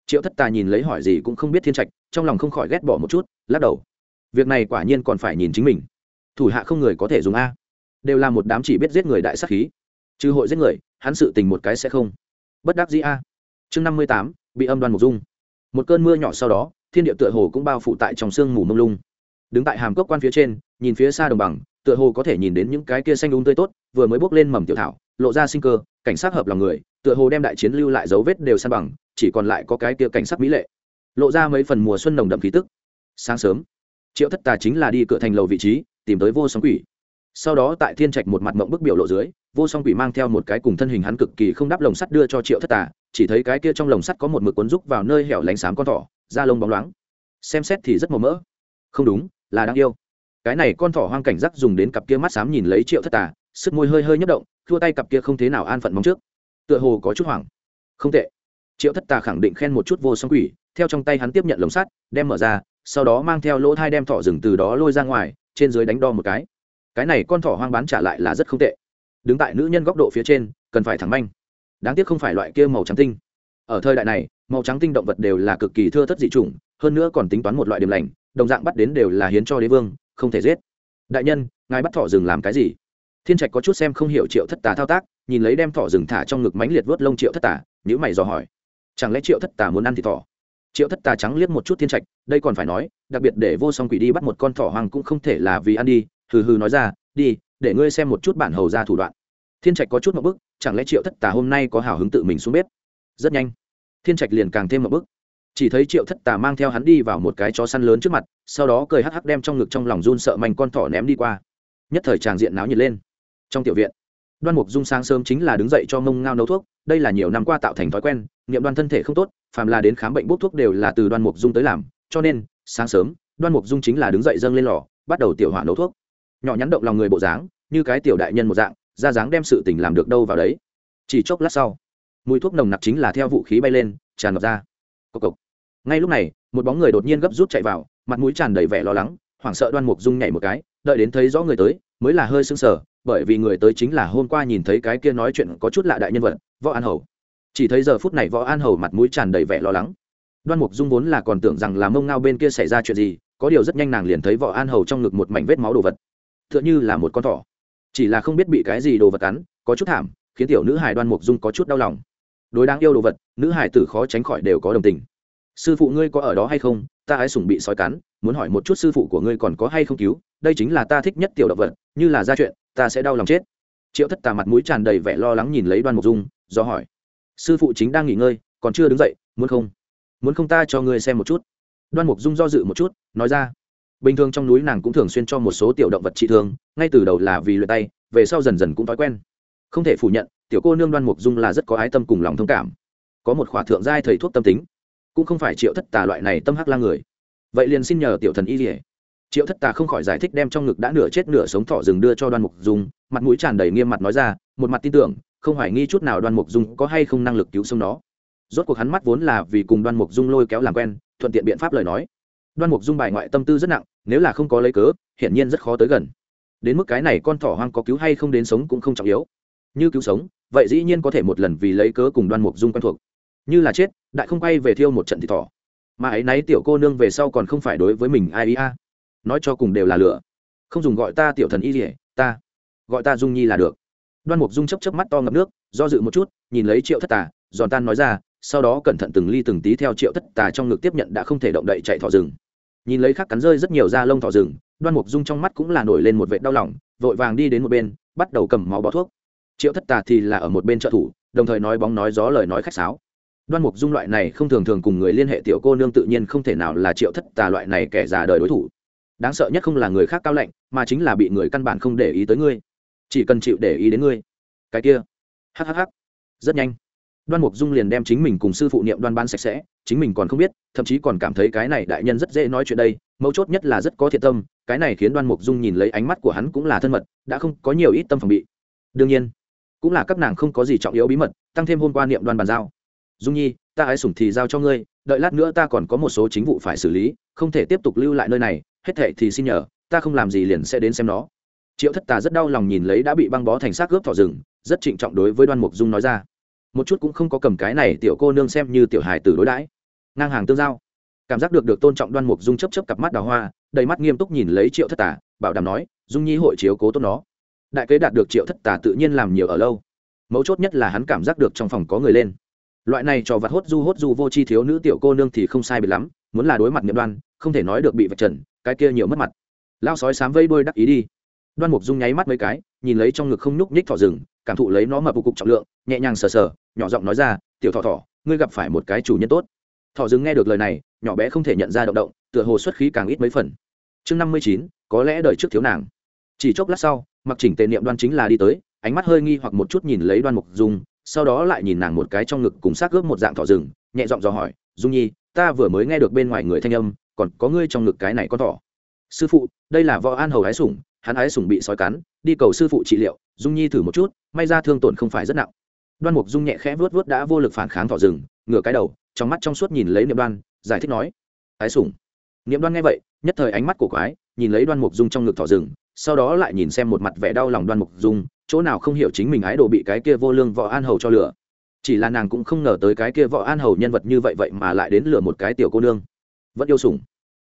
triệu thất tà nhìn lấy hỏi gì cũng không biết thiên trạch, trong lòng không khỏi ghét bỏ một chút, lắc đầu. Việc này quả nhiên còn phải nhìn chính mình. Thủ hạ không người có thể dùng a. Đều là một đám chỉ biết giết người đại sắc khí. Trừ hội giết người, hắn sự tình một cái sẽ không. Bất đắc dĩ a. Chương năm mươi tám, bị âm đoan mục dung. Một cơn mưa nhỏ sau đó, thiên địa tựa hồ cũng bao phủ tại trong sương mù mông lung. Đứng tại hàm cốc quan phía trên, nhìn phía xa đồng bằng, tựa hồ có thể nhìn đến những cái kia xanh đúng tươi tốt, vừa mới bốc lên mầm tiểu thảo, lộ ra sinh cơ, cảnh sát hợp lòng người tựa hồ đem đại chiến lưu lại dấu vết đều san bằng, chỉ còn lại có cái kia cảnh sát mỹ lệ. Lộ ra mấy phần mùa xuân nồng đậm khí tức. Sáng sớm, triệu thất tà chính là đi cửa thành lầu vị trí, tìm tới vô song quỷ. Sau đó tại thiên trạch một mặt mộng bức biểu lộ dưới, vô song quỷ mang theo một cái cùng thân hình hắn cực kỳ không đáp lồng sắt đưa cho triệu thất tà, chỉ thấy cái kia trong lồng sắt có một mực cuốn rúc vào nơi hẻo lánh xám con thỏ, da lông bóng loáng. Xem xét thì rất màu mỡ. Không đúng, là đáng yêu. Cái này con thỏ hoang cảnh giác dùng đến cặp kia mắt xám nhìn lấy triệu thất tà, sức môi hơi hơi nhấp động, thua tay cặp kia không thế nào an phận mong trước tựa hồ có chút hoảng. Không tệ. Triệu thất tà khẳng định khen một chút vô song quỷ, theo trong tay hắn tiếp nhận lồng sắt, đem mở ra, sau đó mang theo lỗ thai đem thỏ rừng từ đó lôi ra ngoài, trên dưới đánh đo một cái. Cái này con thỏ hoang bán trả lại là rất không tệ. Đứng tại nữ nhân góc độ phía trên, cần phải thẳng manh. Đáng tiếc không phải loại kia màu trắng tinh. Ở thời đại này, màu trắng tinh động vật đều là cực kỳ thưa thất dị chủng, hơn nữa còn tính toán một loại điểm lành, đồng dạng bắt đến đều là hiến cho đế vương, không thể giết. Đại nhân, ngài bắt thỏ rừng làm cái gì? Thiên trạch có chút xem không hiểu triệu thất tà thao tác nhìn lấy đem thỏ rừng thả trong ngực mánh liệt vớt lông triệu thất tà nhữ mày dò hỏi. Chẳng lẽ triệu thất tà muốn ăn thì thỏ? Triệu thất tà trắng liếc một chút thiên trạch, đây còn phải nói, đặc biệt để vô song quỷ đi bắt một con thỏ hoàng cũng không thể là vì ăn đi. Hừ hừ nói ra, đi, để ngươi xem một chút bản hầu ra thủ đoạn. Thiên trạch có chút một bức, chẳng lẽ triệu thất tà hôm nay có hào hứng tự mình xuống bếp? Rất nhanh, thiên trạch liền càng thêm một bức. Chỉ thấy triệu thất tà mang theo hắn đi vào một cái chó săn lớn trước mặt, sau đó cười hắc hắc đem trong ngực trong lòng run sợ manh con thỏ ném đi qua. Nhất thời tràng diện náo nhiệt lên. Trong tiểu viện đoan mục dung sáng sớm chính là đứng dậy cho mông ngao nấu thuốc, đây là nhiều năm qua tạo thành thói quen nghiệm đoan thân thể không tốt, phàm là đến khám bệnh bốc thuốc đều là từ đoan mục dung tới làm, cho nên, sáng sớm, đoan mục dung chính là đứng dậy dâng lên lò, bắt đầu tiểu hỏa nấu thuốc. Nhỏ nhắn động lòng người bộ dáng, như cái tiểu đại nhân một dạng, ra dáng đem sự tình làm được đâu vào đấy. Chỉ chốc lát sau, mùi thuốc nồng nặc chính là theo vũ khí bay lên, tràn ngập ra. Cộc cộc. ngay lúc này, một bóng người đột nhiên gấp rút chạy vào, mặt mũi tràn đầy vẻ lo lắng, hoảng sợ đoan mục dung nhảy một cái, đợi đến thấy rõ người tới, mới là hơi sưng sờ bởi vì người tới chính là hôm qua nhìn thấy cái kia nói chuyện có chút lạ đại nhân vật, võ an hầu. Chỉ thấy giờ phút này võ an hầu mặt mũi tràn đầy vẻ lo lắng. Đoan mục dung vốn là còn tưởng rằng là mông ngao bên kia xảy ra chuyện gì, có điều rất nhanh nàng liền thấy võ an hầu trong ngực một mảnh vết máu đồ vật. T h ư ợ n h ư là một con thỏ. Chỉ là không biết bị cái gì đồ vật cắn, có chút thảm, khiến tiểu nữ hài đoan mục dung có chút đau lòng. Đối đáng yêu đồ vật, nữ hài tử khó tránh khỏi đều có đồng tình. Sư phụ ngươi có ở đó hay không? Ta ái sủng bị sói cắn, muốn hỏi một chút sư phụ của ngươi còn có hay không cứu, đây chính là ta thích nhất tiểu động vật, như là ra chuyện ta sẽ đau lòng chết. Triệu thất tà mặt mũi tràn đầy vẻ lo lắng nhìn lấy đoan mục dung, do hỏi. Sư phụ chính đang nghỉ ngơi, còn chưa đứng dậy, muốn không? Muốn không ta cho ngươi xem một chút? Đoan mục dung do dự một chút, nói ra. Bình thường trong núi nàng cũng thường xuyên cho một số tiểu động vật trị thương, ngay từ đầu là vì luyện tay, về sau dần dần cũng thói quen. Không thể phủ nhận, tiểu cô nương đoan mục dung là rất có ái tâm cùng lòng thông cảm. Có một khỏa thượng giai thầy thuốc tâm tính. Cũng không phải triệu thất tà loại này tâm hắc la người. Vậy liền xin nhờ tiểu thần y lìa triệu thất tà không khỏi giải thích đem trong ngực đã nửa chết nửa sống thọ rừng đưa cho đoan mục dung, mặt mũi tràn đầy nghiêm mặt nói ra, một mặt tin tưởng, không hoài nghi chút nào đoan mục dung có hay không năng lực cứu sống nó. Rốt cuộc hắn mắt vốn là vì cùng đoan mục dung lôi kéo làm quen, thuận tiện biện pháp lời nói. Đoan mục dung bài ngoại tâm tư rất nặng, nếu là không có lấy cớ, hiển nhiên rất khó tới gần. Đến mức cái này con thỏ hoang có cứu hay không đến sống cũng không trọng yếu. Như cứu sống, vậy dĩ nhiên có thể một lần vì lấy cớ cùng đoan mục dung quen thuộc. Như là chết, đại không quay về thiêu một trận thì thỏ. Mà ấy náy tiểu cô nương về sau còn không phải đối với mình ai ý a nói cho cùng đều là lửa. Không dùng gọi ta tiểu thần y rỉa ta gọi ta dung nhi là được. Đoan mục dung chấp chấp mắt to ngập nước, do dự một chút, nhìn lấy triệu thất tà, giòn tan nói ra, sau đó cẩn thận từng ly từng tí theo triệu thất tà trong ngực tiếp nhận đã không thể động đậy chạy thỏ rừng. Nhìn lấy khắc cắn rơi rất nhiều da lông thỏ rừng, đoan mục dung trong mắt cũng là nổi lên một vệ đau lòng, vội vàng đi đến một bên, bắt đầu cầm máu bó thuốc. Triệu thất tà thì là ở một bên trợ thủ, đồng thời nói bóng nói gió lời nói khách sáo. Đoan mục dung loại này không thường thường cùng người liên hệ tiểu cô nương tự nhiên không thể nào là triệu thất tà loại này kẻ già đời đối thủ đáng sợ nhất không là người khác cao lạnh, mà chính là bị người căn bản không để ý tới ngươi. Chỉ cần chịu để ý đến ngươi. Cái kia. Hhh rất nhanh. Đoan mục dung liền đem chính mình cùng sư phụ niệm đoan ban sạch sẽ, chính mình còn không biết, thậm chí còn cảm thấy cái này đại nhân rất dễ nói chuyện đây, mấu chốt nhất là rất có thiện tâm, cái này khiến đoan mục dung nhìn lấy ánh mắt của hắn cũng là thân mật, đã không có nhiều ít tâm phòng bị. Đương nhiên, cũng là các nàng không có gì trọng yếu bí mật, tăng thêm hôm qua niệm đoan bàn giao. Dung nhi, ta ái sủng thì giao cho ngươi, đợi lát nữa ta còn có một số chính vụ phải xử lý, không thể tiếp tục lưu lại nơi này hết thệ thì xin nhờ, ta không làm gì liền sẽ đến xem nó. Triệu thất tà rất đau lòng nhìn lấy đã bị băng bó thành xác gớp thỏ rừng, rất trịnh trọng đối với đoan mục dung nói ra. Một chút cũng không có cầm cái này tiểu cô nương xem như tiểu hài tử đối đãi. Ngang hàng tương giao. Cảm giác được được tôn trọng đoan mục dung chấp chấp cặp mắt đào hoa, đầy mắt nghiêm túc nhìn lấy triệu thất tà, bảo đảm nói, dung nhi hội chiếu cố tốt nó. Đại kế đạt được triệu thất tà tự nhiên làm nhiều ở lâu. Mấu chốt nhất là hắn cảm giác được trong phòng có người lên. Loại này trò vặt hốt du hốt du vô chi thiếu nữ tiểu cô nương thì không sai biệt lắm, muốn là đối mặt nghiệp đoan, không thể nói được bị vạch trần cái kia nhiều mất mặt. Lao sói sám vây đôi đắc ý đi. Đoan mục dung nháy mắt mấy cái, nhìn lấy trong ngực không nhúc nhích thỏ rừng, cảm thụ lấy nó mập cục trọng lượng, nhẹ nhàng sờ sờ, nhỏ giọng nói ra, tiểu thỏ thỏ, ngươi gặp phải một cái chủ nhân tốt. Thỏ rừng nghe được lời này, nhỏ bé không thể nhận ra động động, tựa hồ xuất khí càng ít mấy phần. Chương năm mươi chín, có lẽ đời trước thiếu nàng. Chỉ chốc lát sau, mặc chỉnh tề niệm đoan chính là đi tới, ánh mắt hơi nghi hoặc một chút nhìn lấy đoan mục dung, sau đó lại nhìn nàng một cái trong ngực cùng xác ướp một dạng thỏ rừng, nhẹ giọng dò hỏi, dung nhi, ta vừa mới nghe được bên ngoài người thanh âm còn có ngươi trong ngực cái này con thỏ. Sư phụ, đây là võ an hầu ái sủng, hắn ái sủng bị sói cắn, đi cầu sư phụ trị liệu, dung nhi thử một chút, may ra thương tổn không phải rất nặng. Đoan mục dung nhẹ khẽ vớt vớt đã vô lực phản kháng thỏ rừng, ngửa cái đầu, trong mắt trong suốt nhìn lấy niệm đoan, giải thích nói, ái sủng. Niệm đoan nghe vậy, nhất thời ánh mắt của quái, nhìn lấy đoan mục dung trong ngực thỏ rừng, sau đó lại nhìn xem một mặt vẻ đau lòng đoan mục dung, chỗ nào không hiểu chính mình ái đồ bị cái kia vô lương võ an hầu cho lửa. Chỉ là nàng cũng không ngờ tới cái kia võ an hầu nhân vật như vậy vậy mà lại đến lừa một cái tiểu cô nương. Vẫn yêu sủng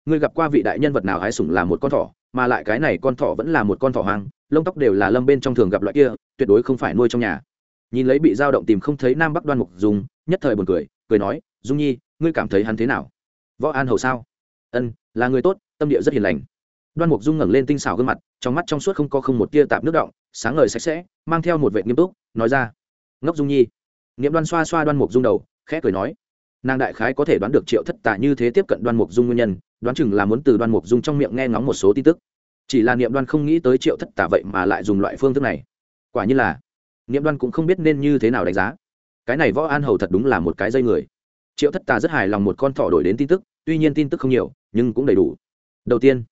ngươi gặp qua vị đại nhân vật nào hái sủng là một con thỏ, mà lại cái này con thỏ vẫn là một con thỏ hoang, lông tóc đều là lâm bên trong thường gặp loại kia, tuyệt đối không phải nuôi trong nhà. Nhìn lấy bị dao động tìm không thấy nam bắc đoan mục dùng nhất thời buồn cười cười nói, dung nhi, ngươi cảm thấy hắn thế nào? Võ an hầu sao? Ân, là người tốt, tâm địa rất hiền lành. Đoan mục dung ngẩng lên tinh xảo gương mặt, trong mắt trong suốt không có không một tia tạp nước động, sáng ngời sạch sẽ, mang theo một vệ nghiêm túc, nói ra, ngốc dung nhi. Nghiệm đoan xoa xoa đoan mục dung đầu, khẽ cười nói, nàng đại khái có thể đoán được triệu thất tà như thế tiếp cận đoan mục dung nguyên nhân đoán chừng là muốn từ đoan mục dung trong miệng nghe ngóng một số tin tức. Chỉ là niệm đoan không nghĩ tới triệu thất tà vậy mà lại dùng loại phương thức này. Quả như là, niệm đoan cũng không biết nên như thế nào đánh giá. Cái này võ an hầu thật đúng là một cái dây người. Triệu thất tà rất hài lòng một con thỏ đổi đến tin tức, tuy nhiên tin tức không nhiều, nhưng cũng đầy đủ. Đầu tiên,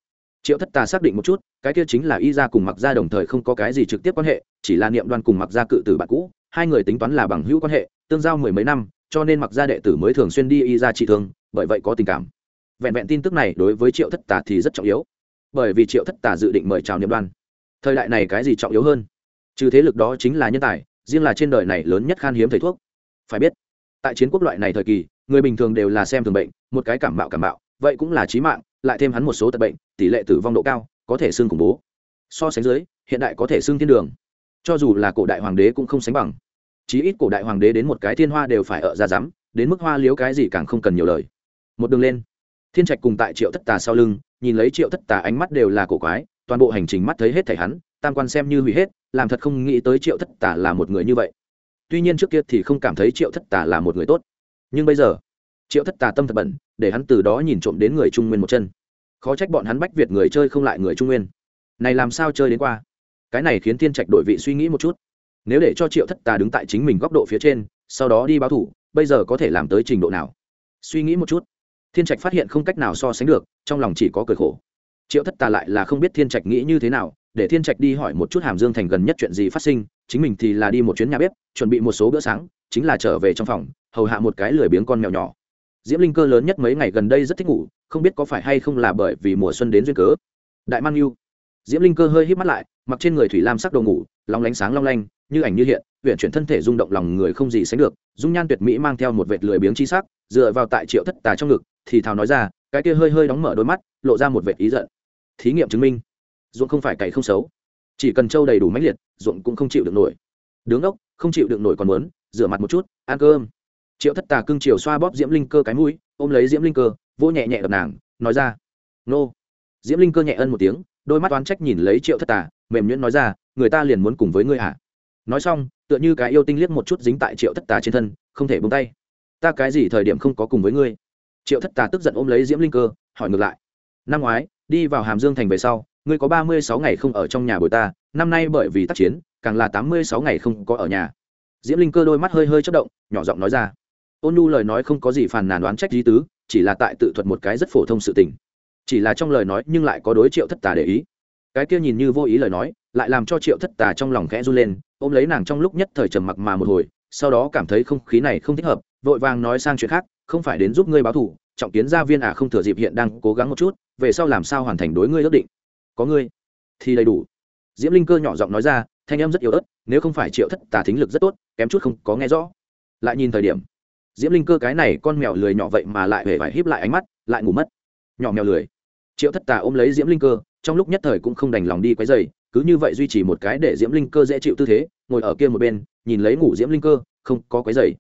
triệu thất tà xác định một chút, cái kia chính là y ra cùng mặc ra đồng thời không có cái gì trực tiếp quan hệ, chỉ là niệm đoan cùng mặc ra cự tử bạn cũ, hai người tính toán là bằng hữu quan hệ, tương giao mười mấy năm, cho nên mặc ra đệ tử mới thường xuyên đi y ra trị thương, bởi vậy có tình cảm vẹn vẹn tin tức này đối với triệu thất tà thì rất trọng yếu. Bởi vì triệu thất tà dự định mời chào niệm đoan. Thời đại này cái gì trọng yếu hơn? Trừ thế lực đó chính là nhân tài riêng là trên đời này lớn nhất khan hiếm thầy thuốc. Phải biết tại chiến quốc loại này thời kỳ người bình thường đều là xem thường bệnh một cái cảm mạo cảm mạo, vậy cũng là trí mạng lại thêm hắn một số tật bệnh tỷ lệ tử vong độ cao có thể xương khủng bố. So sánh dưới hiện đại có thể xương thiên đường. Cho dù là cổ đại hoàng đế cũng không sánh bằng. Chí ít cổ đại hoàng đế đến một cái thiên hoa đều phải ở ra rắm đến mức hoa liếu cái gì càng không cần nhiều lời. Một đường lên thiên trạch cùng tại triệu thất tà sau lưng, nhìn lấy triệu thất tà ánh mắt đều là cổ quái, toàn bộ hành trình mắt thấy hết thảy hắn, tam quan xem như hủy hết, làm thật không nghĩ tới triệu thất tà là một người như vậy. Tuy nhiên trước kia thì không cảm thấy triệu thất tà là một người tốt. Nhưng bây giờ, triệu thất tà tâm thật bẩn, để hắn từ đó nhìn trộm đến người trung nguyên một chân. Khó trách bọn hắn bách việt người chơi không lại người trung nguyên. Này làm sao chơi đến qua? Cái này khiến thiên trạch đổi vị suy nghĩ một chút. Nếu để cho triệu thất tà đứng tại chính mình góc độ phía trên, sau đó đi báo thủ, bây giờ có thể làm tới trình độ nào? Suy nghĩ một chút thiên trạch phát hiện không cách nào so sánh được, trong lòng chỉ có cười khổ. Triệu thất tà lại là không biết thiên trạch nghĩ như thế nào, để thiên trạch đi hỏi một chút hàm dương thành gần nhất chuyện gì phát sinh, chính mình thì là đi một chuyến nhà bếp, chuẩn bị một số bữa sáng, chính là trở về trong phòng, hầu hạ một cái lười biếng con mèo nhỏ. Diễm linh cơ lớn nhất mấy ngày gần đây rất thích ngủ, không biết có phải hay không là bởi vì mùa xuân đến duyên cớ. Đại mang yêu diễm linh cơ hơi hít mắt lại, mặc trên người thủy lam sắc đồ ngủ long lánh sáng long lanh, như ảnh như hiện huyện chuyển thân thể rung động lòng người không gì sánh được, dung nhan tuyệt mỹ mang theo một vệt lười biếng chi sắc, dựa vào tại triệu thất tà trong ngực thì thào nói ra, cái kia hơi hơi đóng mở đôi mắt, lộ ra một vệ ý giận. Thí nghiệm chứng minh, ruộng không phải cày không xấu. Chỉ cần trâu đầy đủ mãnh liệt, ruộng cũng không chịu được nổi. Đứng ốc, không chịu được nổi còn muốn, rửa mặt một chút, ăn cơm. Triệu thất tà cưng chiều xoa bóp diễm linh cơ cái mũi, ôm lấy diễm linh cơ vô nhẹ nhẹ đập nàng, nói ra, nô. Diễm linh cơ nhẹ ân một tiếng, đôi mắt oán trách nhìn lấy triệu thất tà, mềm nhuyễn nói ra, người ta liền muốn cùng với ngươi hả? Nói xong, tựa như cái yêu tinh liếc một chút dính tại triệu thất tà trên thân, không thể bông tay. Ta cái gì thời điểm không có cùng với ngươi? Triệu thất tà tức giận ôm lấy diễm linh cơ, hỏi ngược lại. Năm ngoái, đi vào hàm dương thành về sau, ngươi có ba mươi sáu ngày không ở trong nhà bồi ta, năm nay bởi vì tác chiến, càng là tám mươi sáu ngày không có ở nhà. Diễm linh cơ đôi mắt hơi hơi chất động, nhỏ giọng nói ra. Ôn nhu lời nói không có gì phàn nàn đoán trách di tứ, chỉ là tại tự thuật một cái rất phổ thông sự tình. Chỉ là trong lời nói nhưng lại có đối triệu thất tà để ý. Cái kia nhìn như vô ý lời nói, lại làm cho triệu thất tà trong lòng khẽ run lên, ôm lấy nàng trong lúc nhất thời trầm mặc mà một hồi, sau đó cảm thấy không khí này không thích hợp vội vàng nói sang chuyện khác, không phải đến giúp ngươi báo thù trọng kiến gia viên à không thừa dịp hiện đang cố gắng một chút, về sau làm sao hoàn thành đối ngươi ước định? Có ngươi thì đầy đủ. Diễm linh cơ nhỏ giọng nói ra, thanh em rất yếu ớt, nếu không phải triệu thất tà thính lực rất tốt, kém chút không có nghe rõ. Lại nhìn thời điểm, diễm linh cơ cái này con mèo lười nhỏ vậy mà lại hề phải híp lại ánh mắt, lại ngủ mất. Nhỏ mèo lười. Triệu thất tà ôm lấy diễm linh cơ, trong lúc nhất thời cũng không đành lòng đi quấy dày cứ như vậy duy trì một cái để diễm linh cơ dễ chịu tư thế, ngồi ở kia một bên, nhìn lấy ngủ diễm linh cơ, không có quấy dày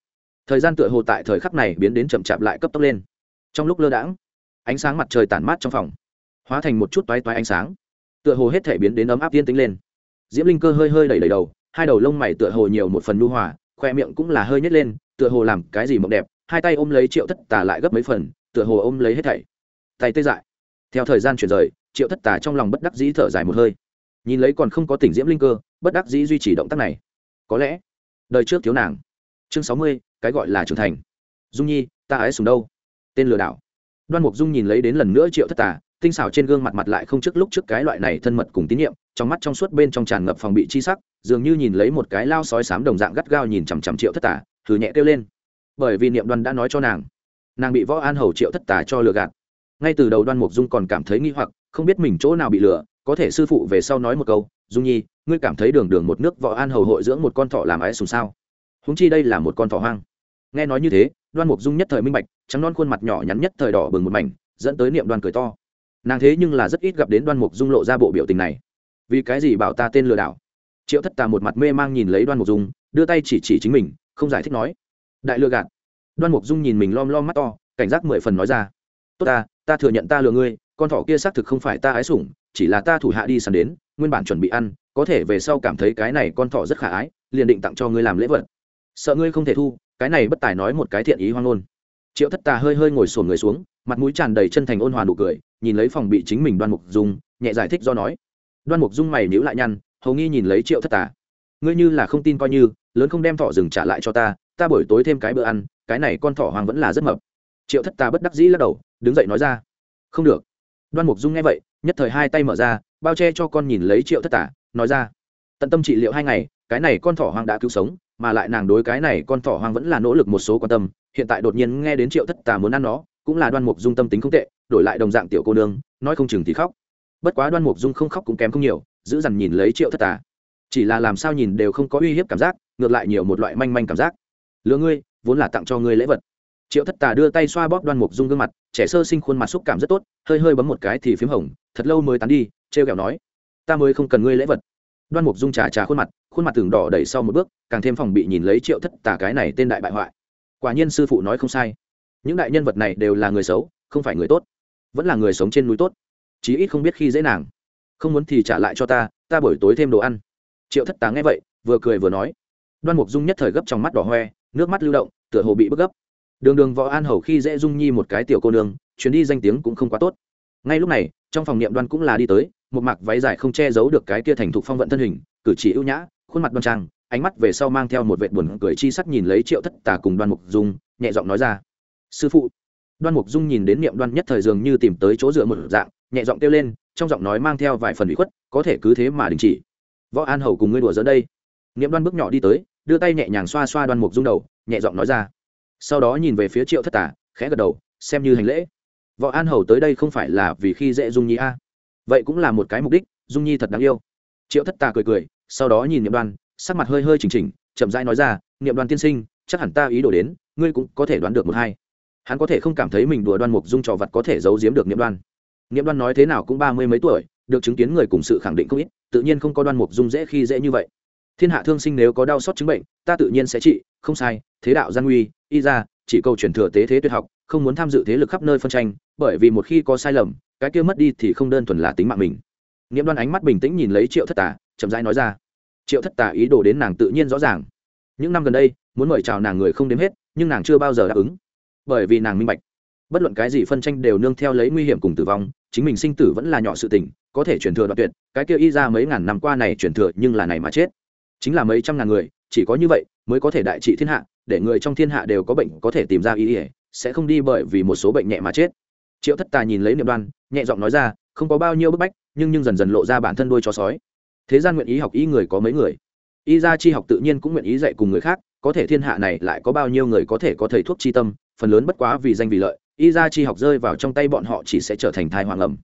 thời gian tựa hồ tại thời khắc này biến đến chậm chạp lại cấp tốc lên. Trong lúc lơ đãng, ánh sáng mặt trời tản mát trong phòng, hóa thành một chút toái toái ánh sáng, tựa hồ hết thể biến đến ấm áp tiên tính lên. Diễm linh cơ hơi hơi đẩy đẩy đầu, hai đầu lông mày tựa hồ nhiều một phần nu hòa khoe miệng cũng là hơi nhét lên, tựa hồ làm cái gì mộng đẹp, hai tay ôm lấy triệu thất tà lại gấp mấy phần, tựa hồ ôm lấy hết thảy. Tay tê dại. Theo thời gian chuyển rời, triệu thất tà trong lòng bất đắc dĩ thở dài một hơi. Nhìn lấy còn không có tỉnh diễm linh cơ, bất đắc dĩ duy trì động tác này. Có lẽ, đời trước thiếu nàng. Chương sáu mươi cái gọi là trưởng thành. Dung nhi, ta ái sùng đâu? Tên lừa đảo. Đoan mục dung nhìn lấy đến lần nữa triệu thất tà, tinh xảo trên gương mặt mặt lại không trước lúc trước cái loại này thân mật cùng tín nhiệm, trong mắt trong suốt bên trong tràn ngập phòng bị chi sắc, dường như nhìn lấy một cái lao sói sám đồng dạng gắt gao nhìn chằm chằm triệu thất tà thử nhẹ kêu lên. Bởi vì niệm đoan đã nói cho nàng nàng bị võ an hầu triệu thất tà cho lừa gạt. Ngay từ đầu đoan mục dung còn cảm thấy nghi hoặc, không biết mình chỗ nào bị lừa, có thể sư phụ về sau nói một câu, dung nhi, ngươi cảm thấy đường đường một nước võ an hầu hội dưỡng một con thỏ làm ái sùng sao? Húng chi đây là một con thỏ hoang nghe nói như thế, đoan mục dung nhất thời minh bạch, trắng non khuôn mặt nhỏ nhắn nhất thời đỏ bừng một mảnh, dẫn tới niệm đoan cười to. Nàng thế nhưng là rất ít gặp đến đoan mục dung lộ ra bộ biểu tình này. Vì cái gì bảo ta tên lừa đảo? Triệu thất tà một mặt mê mang nhìn lấy đoan mục dung, đưa tay chỉ chỉ chính mình, không giải thích nói. Đại lừa gạt. Đoan mục dung nhìn mình lom lom mắt to, cảnh giác mười phần nói ra. Tốt ta ta thừa nhận ta lừa ngươi, con thỏ kia xác thực không phải ta ái sủng, chỉ là ta thủ hạ đi săn đến, nguyên bản chuẩn bị ăn, có thể về sau cảm thấy cái này con thỏ rất khả ái, liền định tặng cho ngươi làm lễ vật. Sợ ngươi không thể thu cái này bất tài nói một cái thiện ý hoang ngôn. Triệu thất tà hơi hơi ngồi sổn người xuống, mặt mũi tràn đầy chân thành ôn hòa nụ cười, nhìn lấy phòng bị chính mình đoan mục dung, nhẹ giải thích do nói. Đoan mục dung mày nhíu lại nhăn, hầu nghi nhìn lấy triệu thất tà. Ngươi như là không tin coi như, lớn không đem thỏ rừng trả lại cho ta ta buổi tối thêm cái bữa ăn, cái này con thỏ hoàng vẫn là rất mập. Triệu thất tà bất đắc dĩ lắc đầu, đứng dậy nói ra. Không được. Đoan mục dung nghe vậy, nhất thời hai tay mở ra, bao che cho con nhìn lấy triệu thất tà, nói ra. Tận tâm trị liệu hai ngày, cái này con thỏ hoàng đã cứu sống mà lại nàng đối cái này con thỏ hoang vẫn là nỗ lực một số quan tâm, hiện tại đột nhiên nghe đến triệu thất tà muốn ăn nó, cũng là đoan mục dung tâm tính không tệ, đổi lại đồng dạng tiểu cô nương, nói không chừng thì khóc. Bất quá đoan mục dung không khóc cũng kém không nhiều, giữ dằn nhìn lấy triệu thất tà. Chỉ là làm sao nhìn đều không có uy hiếp cảm giác, ngược lại nhiều một loại manh manh cảm giác. Lừa ngươi, vốn là tặng cho ngươi lễ vật. Triệu thất tà đưa tay xoa bóp đoan mục dung gương mặt, trẻ sơ sinh khuôn mặt xúc cảm rất tốt, hơi hơi bấm một cái thì p h í m hồng, thật lâu mới tán đi t r e o kẹo nói, ta mới không cần ngươi lễ vật đoan mục dung trà trà khuôn mặt khuôn mặt tường đỏ đẩy sau một bước càng thêm phòng bị nhìn lấy triệu thất tà cái này tên đại bại hoại quả nhiên sư phụ nói không sai những đại nhân vật này đều là người xấu không phải người tốt vẫn là người sống trên núi tốt chí ít không biết khi dễ nàng không muốn thì trả lại cho ta ta buổi tối thêm đồ ăn triệu thất tà nghe vậy vừa cười vừa nói đoan mục dung nhất thời gấp trong mắt đỏ hoe nước mắt lưu động tựa hồ bị bức gấp đường đường võ an hầu khi dễ dung nhi một cái tiểu cô nương chuyến đi danh tiếng cũng không quá tốt ngay lúc này trong phòng niệm đoan cũng là đi tới một mặc váy dài không che giấu được cái kia thành thục phong vận thân hình, cử chỉ ưu nhã, khuôn mặt đoan trang, ánh mắt về sau mang theo một vệt buồn cười chi sắc nhìn lấy triệu thất tà cùng đoan mục dung, nhẹ giọng nói ra, sư phụ. Đoan mục dung nhìn đến niệm đoan nhất thời dường như tìm tới chỗ dựa một dạng, nhẹ giọng kêu lên, trong giọng nói mang theo vài phần bị khuất, có thể cứ thế mà đình chỉ. Võ an hầu cùng ngươi đùa dẫn đây. Niệm đoan bước nhỏ đi tới, đưa tay nhẹ nhàng xoa xoa đoan mục dung đầu, nhẹ giọng nói ra. Sau đó nhìn về phía triệu thất tả khẽ gật đầu, xem như hành lễ. Võ an hầu tới đây không phải là vì khi dễ dung nhi a? Vậy cũng là một cái mục đích, dung nhi thật đáng yêu. Triệu thất tà cười cười, sau đó nhìn niệm đoan, sắc mặt hơi hơi chỉnh chỉnh, chậm rãi nói ra, niệm đoan tiên sinh, chắc hẳn ta ý đồ đến, ngươi cũng có thể đoán được một hai. Hắn có thể không cảm thấy mình đùa đoan mục dung trò vật có thể giấu giếm được niệm đoan. Niệm đoan nói thế nào cũng ba mươi mấy tuổi, được chứng kiến người cùng sự khẳng định không ít, tự nhiên không có đoan mục dung dễ khi dễ như vậy. Thiên hạ thương sinh nếu có đau xót chứng bệnh, ta tự nhiên sẽ trị, không sai, thế đạo gian nguy, y ra, chỉ câu chuyển thừa tế thế tuyệt học, không muốn tham dự thế lực khắp nơi phân tranh, bởi vì một khi có sai lầm cái kia mất đi thì không đơn thuần là tính mạng mình. Nghiễm đoan ánh mắt bình tĩnh nhìn lấy triệu thất tà, chậm rãi nói ra. Triệu thất tà ý đồ đến nàng tự nhiên rõ ràng. Những năm gần đây, muốn mời chào nàng người không đếm hết, nhưng nàng chưa bao giờ đáp ứng. Bởi vì nàng minh bạch, bất luận cái gì phân tranh đều nương theo lấy nguy hiểm cùng tử vong, chính mình sinh tử vẫn là nhỏ sự tình, có thể truyền thừa đoạn tuyệt, cái kia y ra mấy ngàn năm qua này truyền thừa nhưng là này mà chết. Chính là mấy trăm ngàn người, chỉ có như vậy mới có thể đại trị thiên hạ, để người trong thiên hạ đều có bệnh có thể tìm ra y ỉa sẽ không đi bởi vì một số bệnh nhẹ mà chết. Triệu thất tà nhìn lấy niệm đoan nhẹ giọng nói ra, không có bao nhiêu bức bách, nhưng nhưng dần dần lộ ra bản thân đôi chó sói. Thế gian nguyện ý học y người có mấy người? Y gia chi học tự nhiên cũng nguyện ý dạy cùng người khác, có thể thiên hạ này lại có bao nhiêu người có thể có thầy thuốc chi tâm, phần lớn bất quá vì danh vì lợi, y gia chi học rơi vào trong tay bọn họ chỉ sẽ trở thành thai hoàng ẩm.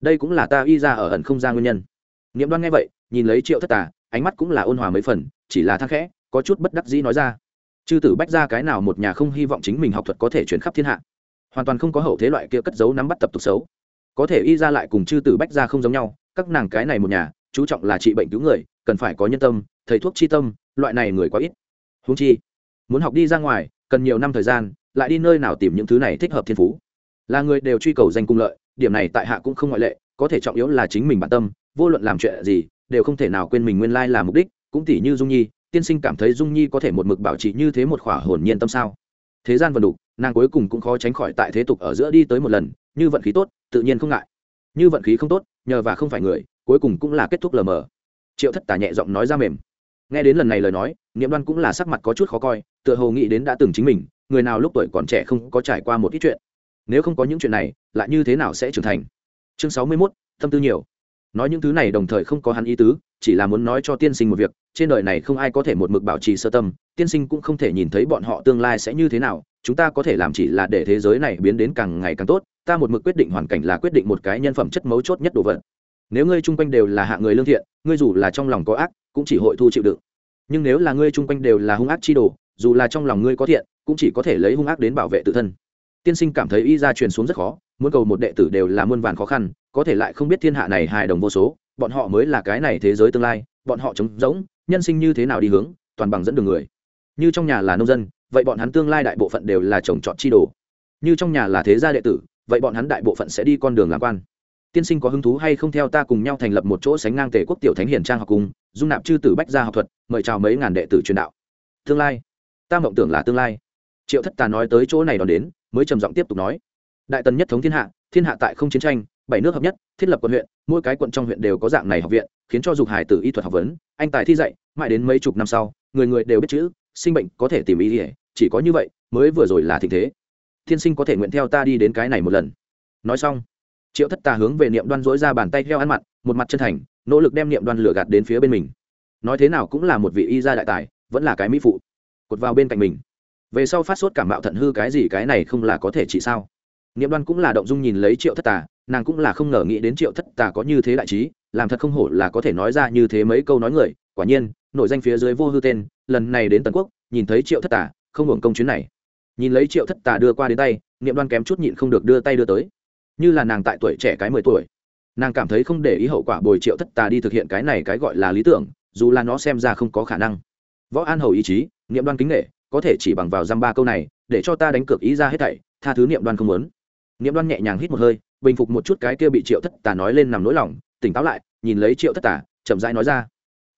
Đây cũng là ta y gia ở ẩn không ra nguyên nhân. Niệm đoan nghe vậy, nhìn lấy triệu thất tà, ánh mắt cũng là ôn hòa mấy phần, chỉ là thang khẽ, có chút bất đắc dĩ nói ra. Chư tử bách ra cái nào một nhà không hy vọng chính mình học thuật có thể chuyển khắp thiên hạ. Hoàn toàn không có hậu thế loại kia cất giấu nắm bắt tập tục xấu có thể y ra lại cùng chư tử bách ra không giống nhau, các nàng cái này một nhà, chú trọng là trị bệnh cứu người, cần phải có nhân tâm, thầy thuốc chi tâm, loại này người quá ít. Húng chi, muốn học đi ra ngoài, cần nhiều năm thời gian, lại đi nơi nào tìm những thứ này thích hợp thiên phú. Là người đều truy cầu danh cung lợi, điểm này tại hạ cũng không ngoại lệ, có thể trọng yếu là chính mình bản tâm, vô luận làm chuyện gì, đều không thể nào quên mình nguyên lai là mục đích, cũng tỷ như dung nhi, tiên sinh cảm thấy dung nhi có thể một mực bảo trì như thế một khỏa hồn nhiên tâm sao? Thế gian vần đục nàng cuối cùng cũng khó tránh khỏi tại thế tục ở giữa đi tới một lần như vận khí tốt, tự nhiên không ngại. Như vận khí không tốt, nhờ và không phải người, cuối cùng cũng là kết thúc lờ mờ. Triệu thất tả nhẹ giọng nói ra mềm. Nghe đến lần này lời nói, niệm đoan cũng là sắc mặt có chút khó coi, tựa hồ nghĩ đến đã từng chính mình, người nào lúc tuổi còn trẻ không có trải qua một ít chuyện. Nếu không có những chuyện này, lại như thế nào sẽ trưởng thành? Chương sáu mươi mốt, tâm tư nhiều. Nói những thứ này đồng thời không có hắn ý tứ, chỉ là muốn nói cho tiên sinh một việc, trên đời này không ai có thể một mực bảo trì sơ tâm, tiên sinh cũng không thể nhìn thấy bọn họ tương lai sẽ như thế nào chúng ta có thể làm chỉ là để thế giới này biến đến càng ngày càng tốt, ta một mực quyết định hoàn cảnh là quyết định một cái nhân phẩm chất mấu chốt nhất đồ vật. Nếu ngươi chung quanh đều là hạ người lương thiện, ngươi dù là trong lòng có ác, cũng chỉ hội thu chịu đựng. Nhưng nếu là ngươi chung quanh đều là hung ác chi đồ, dù là trong lòng ngươi có thiện, cũng chỉ có thể lấy hung ác đến bảo vệ tự thân. Tiên sinh cảm thấy y ra truyền xuống rất khó, muốn cầu một đệ tử đều là muôn vàn khó khăn, có thể lại không biết thiên hạ này hài đồng vô số, bọn họ mới là cái này thế giới tương lai, bọn họ trống rỗng, nhân sinh như thế nào đi hướng, toàn bằng dẫn đường người. Như trong nhà là nông dân vậy bọn hắn tương lai đại bộ phận đều là trồng trọt chi đồ. Như trong nhà là thế gia đệ tử, vậy bọn hắn đại bộ phận sẽ đi con đường làm quan. Tiên sinh có hứng thú hay không theo ta cùng nhau thành lập một chỗ sánh ngang tề quốc tiểu thánh hiền trang học cùng dung nạp chư tử bách gia học thuật, mời chào mấy ngàn đệ tử truyền đạo. Tương lai, ta mộng tưởng là tương lai. Triệu thất tà nói tới chỗ này đón đến, mới trầm giọng tiếp tục nói. Đại tần nhất thống thiên hạ thiên hạ tại không chiến tranh, bảy nước hợp nhất, thiết lập quận huyện, mỗi cái quận trong huyện đều có dạng này học viện, khiến cho dục hải tử y thuật học vấn, anh tài thi dạy, mãi đến mấy chục năm sau, người người đều biết chữ, sinh bệnh có thể tìm ý ỉa chỉ có như vậy, mới vừa rồi là tình thế. Thiên sinh có thể nguyện theo ta đi đến cái này một lần. Nói xong, triệu thất tà hướng về niệm đoan dối ra bàn tay theo ăn mặn, một mặt chân thành, nỗ lực đem niệm đoan lửa gạt đến phía bên mình. Nói thế nào cũng là một vị y gia đại tài, vẫn là cái mỹ phụ. Cột vào bên cạnh mình. Về sau phát sốt cảm mạo thận hư cái gì cái này không là có thể chỉ sao? Niệm đoan cũng là động dung nhìn lấy triệu thất tà, nàng cũng là không ngờ nghĩ đến triệu thất tà có như thế đại trí, làm thật không hổ là có thể nói ra như thế mấy câu nói người. Quả nhiên nội danh phía dưới vô hư tên, lần này đến tần quốc, nhìn thấy triệu thất tà không hưởng công chuyến này. Nhìn lấy triệu thất tà đưa qua đến tay, niệm đoan kém chút nhịn không được đưa tay đưa tới. Như là nàng tại tuổi trẻ cái mười tuổi, nàng cảm thấy không để ý hậu quả bồi triệu thất tà đi thực hiện cái này cái gọi là lý tưởng, dù là nó xem ra không có khả năng. Võ an hầu ý chí, niệm đoan kính nghệ có thể chỉ bằng vào dăm ba câu này, để cho ta đánh cược ý ra hết thảy, tha thứ niệm đoan không muốn. Niệm đoan nhẹ nhàng hít một hơi, bình phục một chút cái kia bị triệu thất tà nói lên nằm nỗi lòng, tỉnh táo lại, nhìn lấy triệu thất tà, chậm rãi nói ra.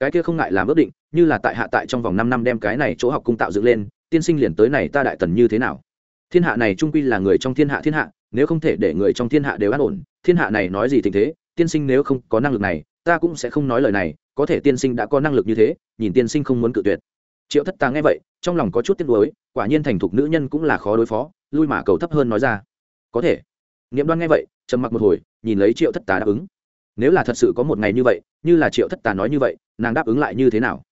Cái kia không ngại làm ước định, như là tại hạ tại trong vòng năm năm đem cái này chỗ học cung tạo dựng lên tiên sinh liền tới này ta đại tần như thế nào? Thiên hạ này trung quy là người trong thiên hạ thiên hạ, nếu không thể để người trong thiên hạ đều an ổn, thiên hạ này nói gì tình thế, tiên sinh nếu không có năng lực này, ta cũng sẽ không nói lời này, có thể tiên sinh đã có năng lực như thế, nhìn tiên sinh không muốn cự tuyệt. Triệu thất ta nghe vậy, trong lòng có chút tiếc nuối, quả nhiên thành thục nữ nhân cũng là khó đối phó, lui mà cầu thấp hơn nói ra. Có thể. Nghiệm đoan nghe vậy, trầm mặc một hồi, nhìn lấy triệu thất tà đáp ứng. Nếu là thật sự có một ngày như vậy, như là triệu thất tà nói như vậy, nàng đáp ứng lại như thế nào?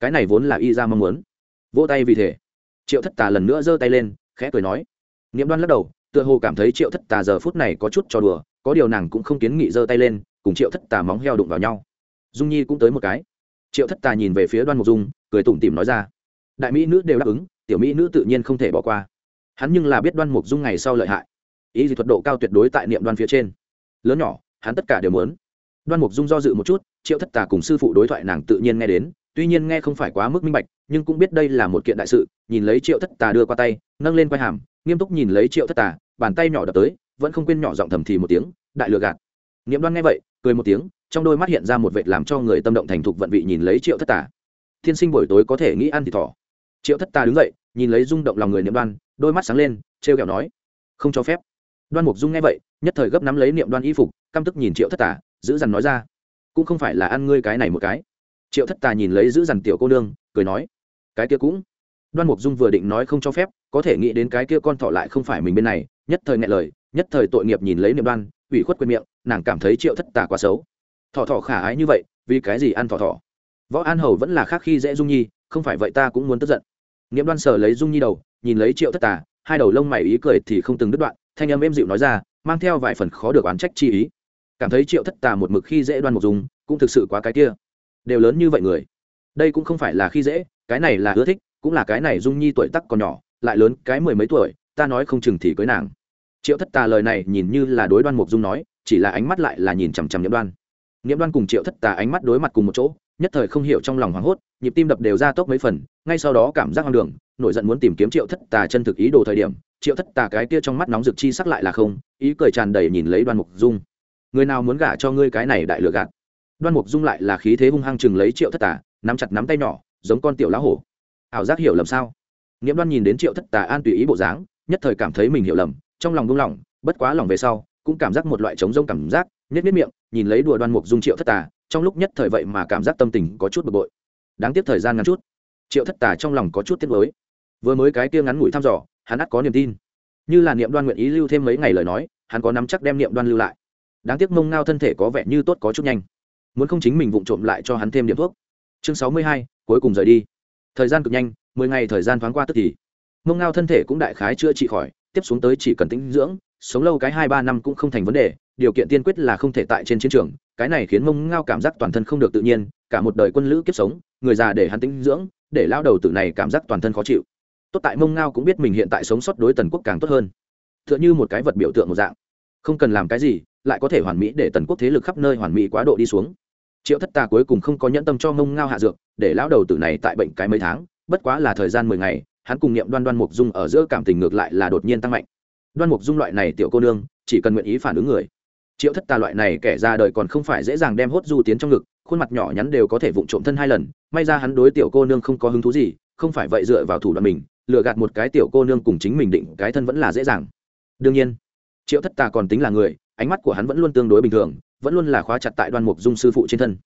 Cái này vốn là y ra mong muốn. Vỗ tay vì thế triệu thất tà lần nữa giơ tay lên, khẽ cười nói. Nghiệm đoan lắc đầu, tựa hồ cảm thấy triệu thất tà giờ phút này có chút trò đùa, có điều nàng cũng không kiến nghị giơ tay lên, cùng triệu thất tà móng heo đụng vào nhau. Dung nhi cũng tới một cái. Triệu thất tà nhìn về phía đoan mục dung, cười tủm tỉm nói ra. Đại mỹ nữ đều đáp ứng, tiểu mỹ nữ tự nhiên không thể bỏ qua. Hắn nhưng là biết đoan mục dung ngày sau lợi hại. Ý gì thuật độ cao tuyệt đối tại niệm đoan phía trên. Lớn nhỏ, hắn tất cả đều muốn. Đoan mục dung do dự một chút, triệu thất tà cùng sư phụ đối thoại nàng tự nhiên nghe đến tuy nhiên nghe không phải quá mức minh bạch, nhưng cũng biết đây là một kiện đại sự, nhìn lấy triệu thất tà đưa qua tay, nâng lên quai hàm, nghiêm túc nhìn lấy triệu thất tà, bàn tay nhỏ đập tới, vẫn không quên nhỏ giọng thầm thì một tiếng, đại lừa gạt. Niệm đoan nghe vậy, cười một tiếng, trong đôi mắt hiện ra một vệt làm cho người tâm động thành thục vận vị nhìn lấy triệu thất tà. Thiên sinh buổi tối có thể nghĩ ăn thì thỏ. Triệu thất tà đứng dậy, nhìn lấy rung động lòng người niệm đoan, đôi mắt sáng lên, trêu kẹo nói, không cho phép. Đoan mục dung nghe vậy, nhất thời gấp nắm lấy niệm đoan y phục, căm tức nhìn triệu thất tà, giữ dằn nói ra, cũng không phải là ăn ngươi cái này một cái triệu thất tà nhìn lấy giữ dằn tiểu cô nương, cười nói, cái kia cũng. Đoan mục dung vừa định nói không cho phép, có thể nghĩ đến cái kia con thọ lại không phải mình bên này, nhất thời ngại lời, nhất thời tội nghiệp nhìn lấy niệm đoan, ủy khuất quên miệng, nàng cảm thấy triệu thất tà quá xấu. Thọ thọ khả ái như vậy, vì cái gì ăn thọ thọ võ an hầu vẫn là khác khi dễ dung nhi, không phải vậy ta cũng muốn tức giận. Niệm đoan sờ lấy dung nhi đầu, nhìn lấy triệu thất tà, hai đầu lông mày ý cười thì không từng đứt đoạn, thanh âm êm dịu nói ra, mang theo vài phần khó được oán trách chi ý. Cảm thấy triệu thất tà một mực khi dễ đoan Mục dùng cũng thực sự quá cái kia đều lớn như vậy người. Đây cũng không phải là khi dễ, cái này là ưa thích, cũng là cái này dung nhi tuổi tắc còn nhỏ, lại lớn cái mười mấy tuổi, ta nói không chừng thì cưới nàng. Triệu thất tà lời này nhìn như là đối đoan mục dung nói, chỉ là ánh mắt lại là nhìn chằm chằm nhiễm đoan. Nhiễm đoan cùng triệu thất tà ánh mắt đối mặt cùng một chỗ, nhất thời không hiểu trong lòng hoảng hốt, nhịp tim đập đều ra tốc mấy phần, ngay sau đó cảm giác hoang đường, nổi giận muốn tìm kiếm triệu thất tà chân thực ý đồ thời điểm, triệu thất tà cái kia trong mắt nóng rực chi sắc lại là không, ý cười tràn đầy nhìn lấy đoan mục dung. Người nào muốn gả cho ngươi cái này đại lừa gạt? Đoan mục dung lại là khí thế hung hăng chừng lấy triệu thất tà, nắm chặt nắm tay nhỏ, giống con tiểu lá hổ. Ảo giác hiểu lầm sao? Nghiễm đoan nhìn đến triệu thất tà an tùy ý bộ dáng, nhất thời cảm thấy mình hiểu lầm, trong lòng buông lỏng, bất quá lòng về sau, cũng cảm giác một loại trống rông cảm giác nhất miết miệng, nhìn lấy đùa đoan mục dung triệu thất tà, trong lúc nhất thời vậy mà cảm giác tâm tình có chút bực bội. Đáng tiếc thời gian ngắn chút, triệu thất tà trong lòng có chút tiếc mới vừa mới cái kia ngắn ngủi thăm dò, hắn ắt có niềm tin. Như là niệm đoan nguyện ý lưu thêm mấy ngày lời nói, hắn có nắm chắc đem niệm đoan lưu lại. Đáng tiếc mông ngao thân thể có vẻ như tốt có chút nhanh muốn không chính mình vụng trộm lại cho hắn thêm điểm thuốc. Chương sáu mươi hai, cuối cùng rời đi. Thời gian cực nhanh, mười ngày thời gian thoáng qua tức thì. Mông ngao thân thể cũng đại khái chữa trị khỏi, tiếp xuống tới chỉ cần tĩnh dưỡng, sống lâu cái hai ba năm cũng không thành vấn đề, điều kiện tiên quyết là không thể tại trên chiến trường, cái này khiến mông ngao cảm giác toàn thân không được tự nhiên, cả một đời quân lữ kiếp sống, người già để hắn tĩnh dưỡng, để lao đầu tử này cảm giác toàn thân khó chịu. Tốt tại mông ngao cũng biết mình hiện tại sống sót đối tần quốc càng tốt hơn. T h ư ợ n h ư một cái vật biểu tượng một dạng. Không cần làm cái gì, lại có thể hoàn mỹ để tần quốc thế lực khắp nơi hoàn mỹ quá độ đi xuống triệu thất tà cuối cùng không có nhẫn tâm cho mông ngao hạ dược, để lão đầu tử này tại bệnh cái mấy tháng, bất quá là thời gian mười ngày, hắn cùng niệm đoan đoan mục dung ở giữa cảm tình ngược lại là đột nhiên tăng mạnh. Đoan mục dung loại này tiểu cô nương, chỉ cần nguyện ý phản ứng người. Triệu thất tà loại này kẻ ra đời còn không phải dễ dàng đem hốt du tiến trong ngực, khuôn mặt nhỏ nhắn đều có thể vụng trộm thân hai lần, may ra hắn đối tiểu cô nương không có hứng thú gì, không phải vậy dựa vào thủ đoạn mình, lừa gạt một cái tiểu cô nương cùng chính mình định cái thân vẫn là dễ dàng. Đương nhiên, triệu thất tà còn tính là người, ánh mắt của hắn vẫn luôn tương đối bình thường vẫn luôn là khóa chặt tại đoan mục dung sư phụ trên thân.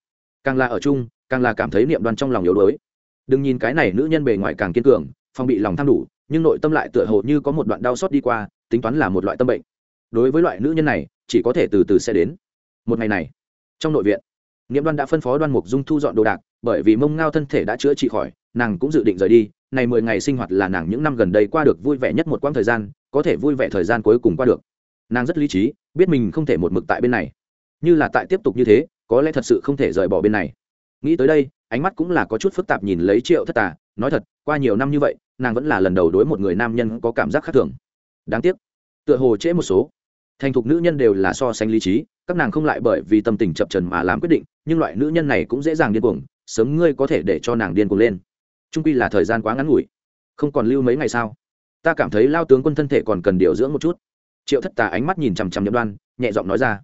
Càng là ở chung, càng là cảm thấy niệm đoan trong lòng yếu đuối. Đừng nhìn cái này nữ nhân bề ngoài càng kiên cường, phong bị lòng tham đủ, nhưng nội tâm lại tựa hồ như có một đoạn đau xót đi qua, tính toán là một loại tâm bệnh. Đối với loại nữ nhân này, chỉ có thể từ từ sẽ đến. Một ngày này, trong nội viện, niệm đoan đã phân phó đoan mục dung thu dọn đồ đạc, bởi vì mông ngao thân thể đã chữa trị khỏi, nàng cũng dự định rời đi. Này mười ngày sinh hoạt là nàng những năm gần đây qua được vui vẻ nhất một quãng thời gian, có thể vui vẻ thời gian cuối cùng qua được. Nàng rất lý trí, biết mình không thể một mực tại bên này như là tại tiếp tục như thế, có lẽ thật sự không thể rời bỏ bên này. Nghĩ tới đây, ánh mắt cũng là có chút phức tạp nhìn lấy triệu thất tà, nói thật, qua nhiều năm như vậy, nàng vẫn là lần đầu đối một người nam nhân có cảm giác khác thường. Đáng tiếc, tựa hồ trễ một số. Thành thục nữ nhân đều là so sánh lý trí, các nàng không lại bởi vì tâm tình chập trần mà làm quyết định, nhưng loại nữ nhân này cũng dễ dàng điên cuồng, sớm ngươi có thể để cho nàng điên cuồng lên. Trung quy là thời gian quá ngắn ngủi. Không còn lưu mấy ngày sao? Ta cảm thấy lao tướng quân thân thể còn cần điều dưỡng một chút. Triệu thất tà ánh mắt nhìn chằm chằm nhậm đoan, nhẹ giọng nói ra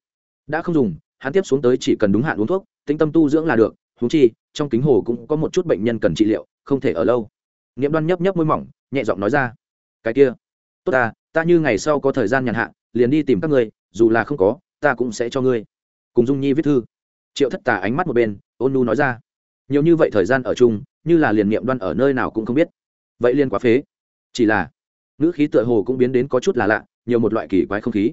đã không dùng, hắn tiếp xuống tới chỉ cần đúng hạn uống thuốc, tĩnh tâm tu dưỡng là được thú chi, trong kính hồ cũng có một chút bệnh nhân cần trị liệu, không thể ở lâu. Nghiệm đoan nhấp nhấp môi mỏng, nhẹ giọng nói ra, cái kia, tốt ta ta như ngày sau có thời gian nhàn hạ, liền đi tìm các ngươi, dù là không có, ta cũng sẽ cho ngươi. Cùng dung nhi viết thư. Triệu thất tà ánh mắt một bên, ôn nu nói ra, nhiều như vậy thời gian ở chung, như là liền niệm đoan ở nơi nào cũng không biết. Vậy liên quá phế. Chỉ là, ngữ khí tựa hồ cũng biến đến có chút là lạ, nhiều một loại kỳ quái không khí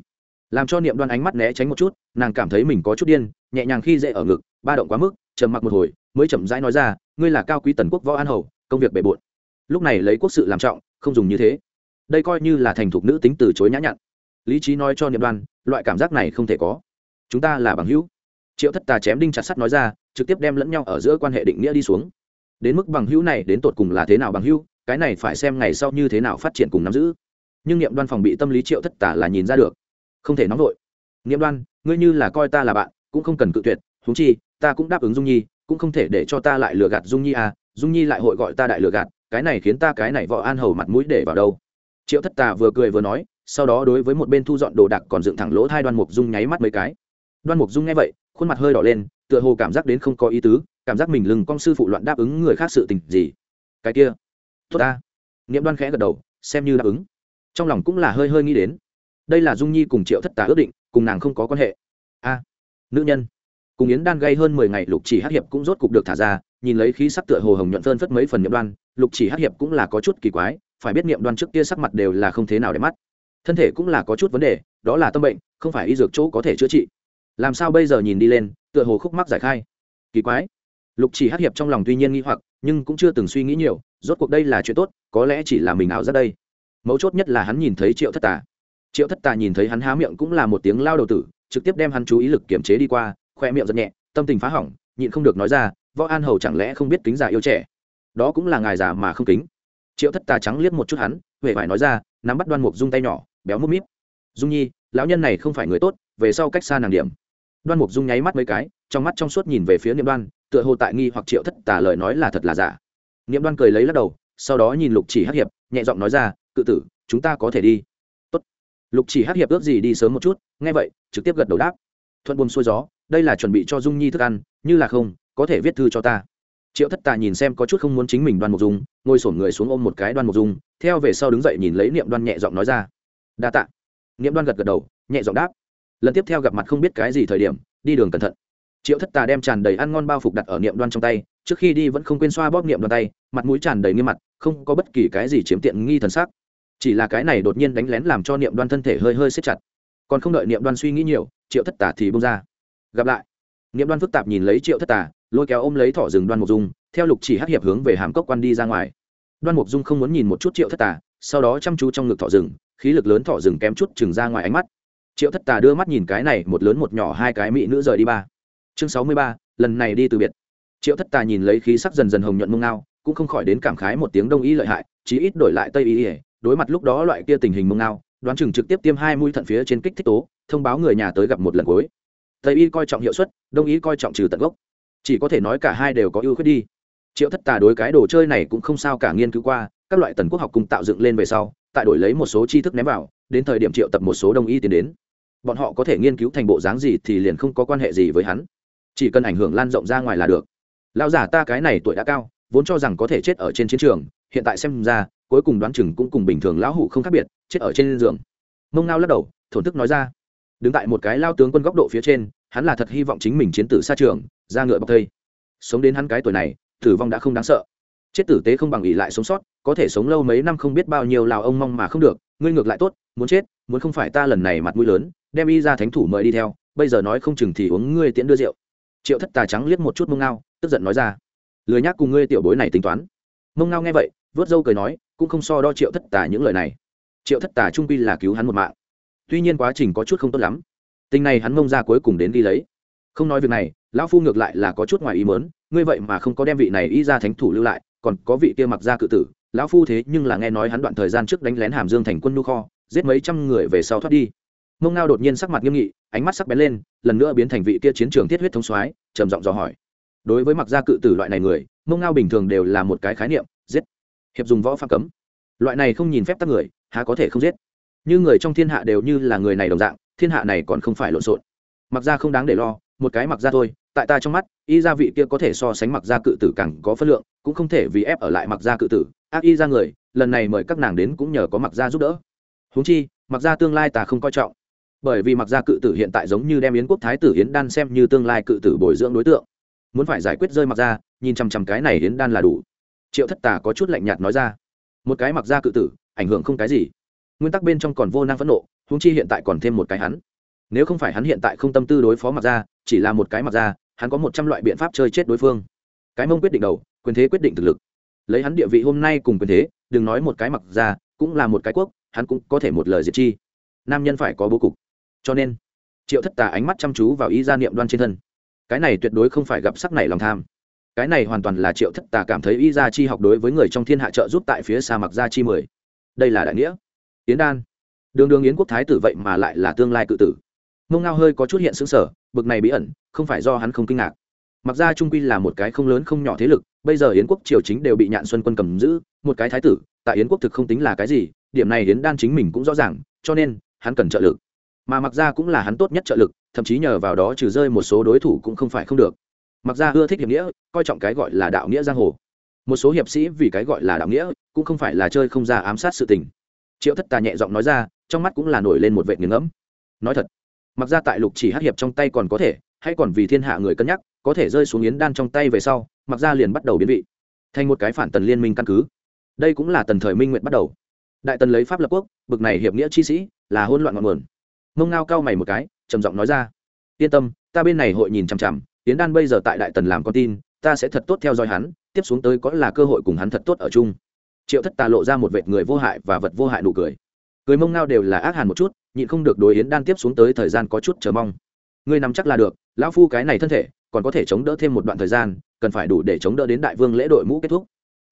làm cho niệm đoan ánh mắt né tránh một chút, nàng cảm thấy mình có chút điên, nhẹ nhàng khi dễ ở ngực, ba động quá mức, trầm mặc một hồi, mới chậm rãi nói ra, ngươi là cao quý tần quốc võ an hầu, công việc bề bộn. Lúc này lấy quốc sự làm trọng, không dùng như thế. Đây coi như là thành thục nữ tính từ chối nhã nhặn. Lý trí nói cho niệm đoan, loại cảm giác này không thể có. Chúng ta là bằng hữu. Triệu thất tà chém đinh chặt sắt nói ra, trực tiếp đem lẫn nhau ở giữa quan hệ định nghĩa đi xuống. Đến mức bằng hữu này đến tột cùng là thế nào bằng hữu, cái này phải xem ngày sau như thế nào phát triển cùng nắm giữ. Nhưng niệm đoan phòng bị tâm lý triệu thất tà là nhìn ra được không thể nóng vội. Niệm đoan, ngươi như là coi ta là bạn, cũng không cần cự tuyệt thú chi, ta cũng đáp ứng dung nhi, cũng không thể để cho ta lại lừa gạt dung nhi à dung nhi lại hội gọi ta đại lừa gạt, cái này khiến ta cái này võ an hầu mặt mũi để vào đâu. Triệu thất tà vừa cười vừa nói, sau đó đối với một bên thu dọn đồ đạc còn dựng thẳng lỗ thai đoan mục dung nháy mắt mấy cái. Đoan mục dung nghe vậy, khuôn mặt hơi đỏ lên, tựa hồ cảm giác đến không có ý tứ, cảm giác mình lừng con sư phụ loạn đáp ứng người khác sự tình gì. Cái kia, tốt ta. Nghiệm đoan khẽ gật đầu, xem như đáp ứng. Trong lòng cũng là hơi hơi nghĩ đến đây là dung nhi cùng triệu thất tà ước định, cùng nàng không có quan hệ. A, nữ nhân. Cùng yến đan gây hơn mười ngày, lục chỉ hát hiệp cũng rốt cục được thả ra, nhìn lấy khí sắc tựa hồ hồng nhuận phơn phất mấy phần niệm đoan, lục chỉ hát hiệp cũng là có chút kỳ quái, phải biết niệm đoan trước kia sắc mặt đều là không thế nào để mắt. Thân thể cũng là có chút vấn đề, đó là tâm bệnh, không phải y dược chỗ có thể chữa trị. Làm sao bây giờ nhìn đi lên, tựa hồ khúc mắc giải khai. Kỳ quái. Lục chỉ hát hiệp trong lòng tuy nhiên nghi hoặc, nhưng cũng chưa từng suy nghĩ nhiều, rốt cuộc đây là chuyện tốt, có lẽ chỉ là mình ảo ra đây. Mấu chốt nhất là hắn nhìn thấy triệu thất tà triệu thất tà nhìn thấy hắn há miệng cũng là một tiếng lao đầu tử, trực tiếp đem hắn chú ý lực kiểm chế đi qua, khoe miệng giật nhẹ, tâm tình phá hỏng, nhịn không được nói ra, võ an hầu chẳng lẽ không biết kính già yêu trẻ? Đó cũng là ngài già mà không kính. Triệu thất tà trắng liếc một chút hắn huệ phải nói ra, nắm bắt đoan mục dung tay nhỏ, béo múp míp. Dung nhi, lão nhân này không phải người tốt, về sau cách xa nàng điểm. Đoan mục dung nháy mắt mấy cái, trong mắt trong suốt nhìn về phía niệm đoan, tựa hồ tại nghi hoặc triệu thất tà lời nói là thật là giả. Niệm đoan cười lấy lắc đầu, sau đó nhìn lục chỉ hắc hiệp, nhẹ giọng nói ra, cự tử, chúng ta có thể đi lục chỉ hát hiệp ước gì đi sớm một chút, nghe vậy, trực tiếp gật đầu đáp. Thuận buồn xuôi gió, đây là chuẩn bị cho dung nhi thức ăn, như là không, có thể viết thư cho ta. Triệu thất tà nhìn xem có chút không muốn chính mình đoan mục dung, ngồi sổn người xuống ôm một cái đoan mục dung, theo về sau đứng dậy nhìn lấy niệm đoan nhẹ giọng nói ra. Đa tạ. Niệm đoan gật gật đầu, nhẹ giọng đáp. Lần tiếp theo gặp mặt không biết cái gì thời điểm, đi đường cẩn thận. Triệu thất tà đem tràn đầy ăn ngon bao phục đặt ở niệm đoan trong tay, trước khi đi vẫn không quên xoa bóp niệm đoan tay, mặt mũi tràn đầy nghiêm mặt, không có bất kỳ cái gì chiếm tiện nghi thần sắc chỉ là cái này đột nhiên đánh lén làm cho niệm đoan thân thể hơi hơi xếp chặt. Còn không đợi niệm đoan suy nghĩ nhiều, triệu thất tà thì bông ra. Gặp lại. Niệm đoan phức tạp nhìn lấy triệu thất tà, lôi kéo ôm lấy thỏ rừng đoan mục dung, theo lục chỉ hát hiệp hướng về hàm cốc quan đi ra ngoài. Đoan mục dung không muốn nhìn một chút triệu thất tà, sau đó chăm chú trong ngực thỏ rừng khí lực lớn thỏ rừng kém chút chừng ra ngoài ánh mắt. Triệu thất tà đưa mắt nhìn cái này, một lớn một nhỏ hai cái mỹ nữ rời đi ba. Chương sáu mươi ba, lần này đi từ biệt. Triệu thất tà nhìn lấy khí sắc dần dần hồng nhuận mông ngao, cũng không khỏi đến cảm khái một tiếng đông y lợi hại, chí ít đổi lại tây y ỉa đối mặt lúc đó loại kia tình hình mông ngao, đoán chừng trực tiếp tiêm hai mũi thận phía trên kích thích tố, thông báo người nhà tới gặp một lần cuối. Tây y coi trọng hiệu suất, đông y coi trọng trừ tận gốc. Chỉ có thể nói cả hai đều có ưu khuyết đi. Triệu thất tà đối cái đồ chơi này cũng không sao cả nghiên cứu qua, các loại tần quốc học cùng tạo dựng lên về sau, tại đổi lấy một số tri thức ném vào, đến thời điểm triệu tập một số đông y tiến đến. Bọn họ có thể nghiên cứu thành bộ dáng gì thì liền không có quan hệ gì với hắn. Chỉ cần ảnh hưởng lan rộng ra ngoài là được. Lão giả ta cái này tuổi đã cao, vốn cho rằng có thể chết ở trên chiến trường, hiện tại xem ra cuối cùng đoán chừng cũng cùng bình thường lão hủ không khác biệt, chết ở trên giường. Mông ngao lắc đầu, thổn thức nói ra. Đứng tại một cái lao tướng quân góc độ phía trên, hắn là thật hy vọng chính mình chiến tử xa trường, ra ngựa bọc thây. Sống đến hắn cái tuổi này, tử vong đã không đáng sợ. Chết tử tế không bằng ỉ lại sống sót, có thể sống lâu mấy năm không biết bao nhiêu lào ông mong mà không được, ngươi ngược lại tốt, muốn chết, muốn không phải ta lần này mặt mũi lớn, đem y ra thánh thủ mời đi theo, bây giờ nói không chừng thì uống ngươi tiễn đưa rượu. Triệu thất tà trắng liếc một chút mông ngao, tức giận nói ra. Lười nhác cùng ngươi tiểu bối này tính toán. Mông ngao nghe vậy vớt dâu cười nói cũng không so đo triệu thất tà những lời này. Triệu thất tà trung pi là cứu hắn một mạng. Tuy nhiên quá trình có chút không tốt lắm. Tình này hắn mông ra cuối cùng đến đi lấy. Không nói việc này, lão phu ngược lại là có chút ngoài ý mớn ngươi vậy mà không có đem vị này y ra thánh thủ lưu lại, còn có vị kia mặc ra cự tử, lão phu thế nhưng là nghe nói hắn đoạn thời gian trước đánh lén hàm dương thành quân nu kho, giết mấy trăm người về sau thoát đi. Mông ngao đột nhiên sắc mặt nghiêm nghị, ánh mắt sắc bén lên, lần nữa biến thành vị kia chiến trường thiết huyết thống soái, trầm giọng dò hỏi. Đối với mặc gia cự tử loại này người, mông ngao bình thường đều là một cái khái niệm hiệp dùng võ phạm cấm. Loại này không nhìn phép tắc người, há có thể không giết. Như người trong thiên hạ đều như là người này đồng dạng, thiên hạ này còn không phải lộn xộn. Mặc ra không đáng để lo, một cái mặc ra thôi, tại ta trong mắt, y gia vị kia có thể so sánh mặc ra cự tử càng có phân lượng, cũng không thể vì ép ở lại mặc ra cự tử, ác y ra người, lần này mời các nàng đến cũng nhờ có mặc ra giúp đỡ. Huống chi, mặc ra tương lai ta không coi trọng. Bởi vì mặc ra cự tử hiện tại giống như đem yến quốc thái tử yến đan xem như tương lai cự tử bồi dưỡng đối tượng. Muốn phải giải quyết rơi mặc ra, nhìn chằm chằm cái này yến đan là đủ triệu thất tà có chút lạnh nhạt nói ra. Một cái mặc ra cự tử, ảnh hưởng không cái gì. Nguyên tắc bên trong còn vô năng phẫn nộ húng chi hiện tại còn thêm một cái hắn. Nếu không phải hắn hiện tại không tâm tư đối phó mặc ra chỉ là một cái mặc ra hắn có một trăm loại biện pháp chơi chết đối phương. Cái mông quyết định đầu, quyền thế quyết định thực lực. Lấy hắn địa vị hôm nay cùng quyền thế, đừng nói một cái mặc ra cũng là một cái quốc, hắn cũng có thể một lời diệt chi. Nam nhân phải có bố cục. Cho nên, triệu thất tà ánh mắt chăm chú vào ý gia niệm đoan trên thân. Cái này tuyệt đối không phải gặp sắc này lòng tham cái này hoàn toàn là triệu thất tà cảm thấy y gia chi học đối với người trong thiên hạ trợ giúp tại phía xa mặc gia chi mười. Đây là đại nghĩa. Yến đan. Đường đường yến quốc thái tử vậy mà lại là tương lai cự tử. Mông ngao hơi có chút hiện xứng sở bực này bí ẩn, không phải do hắn không kinh ngạc. Mặc ra trung quy là một cái không lớn không nhỏ thế lực, bây giờ yến quốc triều chính đều bị nhạn xuân quân cầm giữ, một cái thái tử, tại yến quốc thực không tính là cái gì, điểm này yến đan chính mình cũng rõ ràng, cho nên, hắn cần trợ lực. Mà mặc ra cũng là hắn tốt nhất trợ lực, thậm chí nhờ vào đó trừ rơi một số đối thủ cũng không phải không được mặc ra ưa thích hiệp nghĩa, coi trọng cái gọi là đạo nghĩa giang hồ. Một số hiệp sĩ vì cái gọi là đạo nghĩa, cũng không phải là chơi không ra ám sát sự tình. Triệu thất tà nhẹ giọng nói ra, trong mắt cũng là nổi lên một vệ nghiền ngẫm. Nói thật, mặc ra tại lục chỉ hát hiệp trong tay còn có thể, hay còn vì thiên hạ người cân nhắc, có thể rơi xuống yến đan trong tay về sau, mặc ra liền bắt đầu biến vị. Thành một cái phản tần liên minh căn cứ. Đây cũng là tần thời minh nguyện bắt đầu. Đại tần lấy pháp lập quốc, bực này hiệp nghĩa chi sĩ, là hôn loạn ngọn nguồn. Mông ngao cao mày một cái, trầm giọng nói ra, yên tâm, ta bên này hội nhìn chằm chằm yến đan bây giờ tại đại tần làm con tin, ta sẽ thật tốt theo dõi hắn, tiếp xuống tới có là cơ hội cùng hắn thật tốt ở chung. Triệu thất tà lộ ra một vệt người vô hại và vật vô hại nụ cười. Cười mông ngao đều là ác hàn một chút, nhịn không được đối yến đan tiếp xuống tới thời gian có chút chờ mong. Ngươi nắm chắc là được, lão phu cái này thân thể, còn có thể chống đỡ thêm một đoạn thời gian, cần phải đủ để chống đỡ đến đại vương lễ đội mũ kết thúc.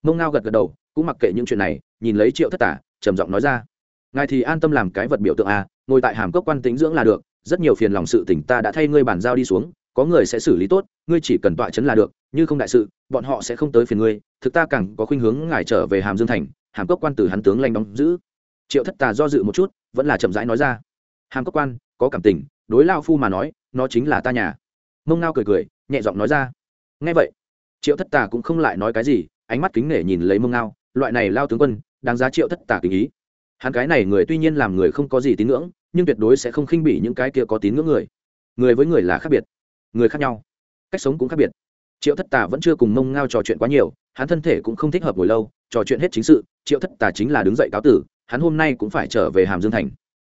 Mông ngao gật gật đầu, cũng mặc kệ những chuyện này, nhìn lấy triệu thất tả trầm giọng nói ra. Ngài thì an tâm làm cái vật biểu tượng a ngồi tại hàm cốc quan tính dưỡng là được, rất nhiều phiền lòng sự tỉnh ta đã thay ngươi bàn giao đi xuống có người sẽ xử lý tốt, ngươi chỉ cần tọa chấn là được, như không đại sự, bọn họ sẽ không tới phiền ngươi, thực ta càng có khuynh hướng ngài trở về hàm dương thành, hàm cốc quan từ hắn tướng lanh đóng giữ. Triệu thất tà do dự một chút, vẫn là chậm rãi nói ra. Hàm cốc quan, có cảm tình, đối lao phu mà nói, nó chính là ta nhà. Mông ngao cười cười, nhẹ giọng nói ra. Ngay vậy, triệu thất tà cũng không lại nói cái gì, ánh mắt kính nể nhìn lấy mông ngao, loại này lao tướng quân, đáng giá triệu thất tà kính ý. Hắn cái này người tuy nhiên làm người không có gì tín ngưỡng, nhưng tuyệt đối sẽ không khinh bỉ những cái kia có tín ngưỡng người. Người với người là khác biệt người khác nhau. Cách sống cũng khác biệt. Triệu thất tà vẫn chưa cùng mông ngao trò chuyện quá nhiều, hắn thân thể cũng không thích hợp ngồi lâu, trò chuyện hết chính sự, triệu thất tà chính là đứng dậy cáo tử, hắn hôm nay cũng phải trở về hàm dương thành.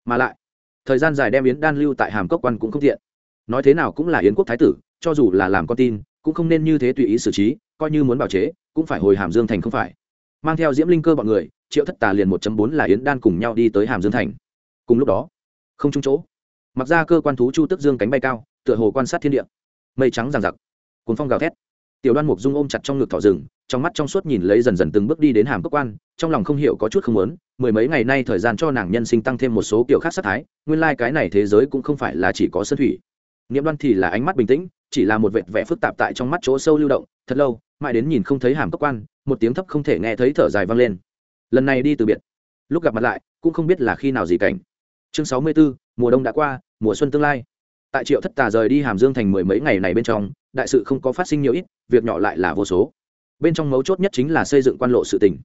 Mà lại, thời gian dài đem yến đan lưu tại hàm cốc quan cũng không thiện nói thế nào cũng là yến quốc thái tử, cho dù là làm con tin, cũng không nên như thế tùy ý xử trí, coi như muốn bảo chế, cũng phải hồi hàm dương thành không phải. Mang theo diễm linh cơ bọn người, triệu thất tà liền một bốn là yến đan cùng nhau đi tới hàm dương thành. Cùng lúc đó, không trung chỗ, mặc ra cơ quan thú chu tức dương cánh bay cao tựa hồ quan sát thiên địa. Mây trắng ràng rặc cuốn phong gào thét. Tiểu đoan mục dung ôm chặt trong ngực thỏ rừng, trong mắt trong suốt nhìn lấy dần dần từng bước đi đến hàm cơ quan, trong lòng không hiểu có chút không muốn, mười mấy ngày nay thời gian cho nàng nhân sinh tăng thêm một số kiểu khác sát thái, nguyên lai、like、cái này thế giới cũng không phải là chỉ có sân thủy. Nghiệm đoan thì là ánh mắt bình tĩnh, chỉ là một vệt vẻ phức tạp tại trong mắt chỗ sâu lưu động, thật lâu, mãi đến nhìn không thấy hàm cơ quan, một tiếng thấp không thể nghe thấy thở dài vang lên. Lần này đi từ biệt. Lúc gặp mặt lại, cũng không biết là khi nào gì cảnh. Chương sáu mươi bốn mùa đông đã qua, mùa xuân tương lai tại triệu thất tà rời đi hàm dương thành mười mấy ngày này bên trong, đại sự không có phát sinh nhiều ít, việc nhỏ lại là vô số. Bên trong mấu chốt nhất chính là xây dựng quan lộ sự tỉnh.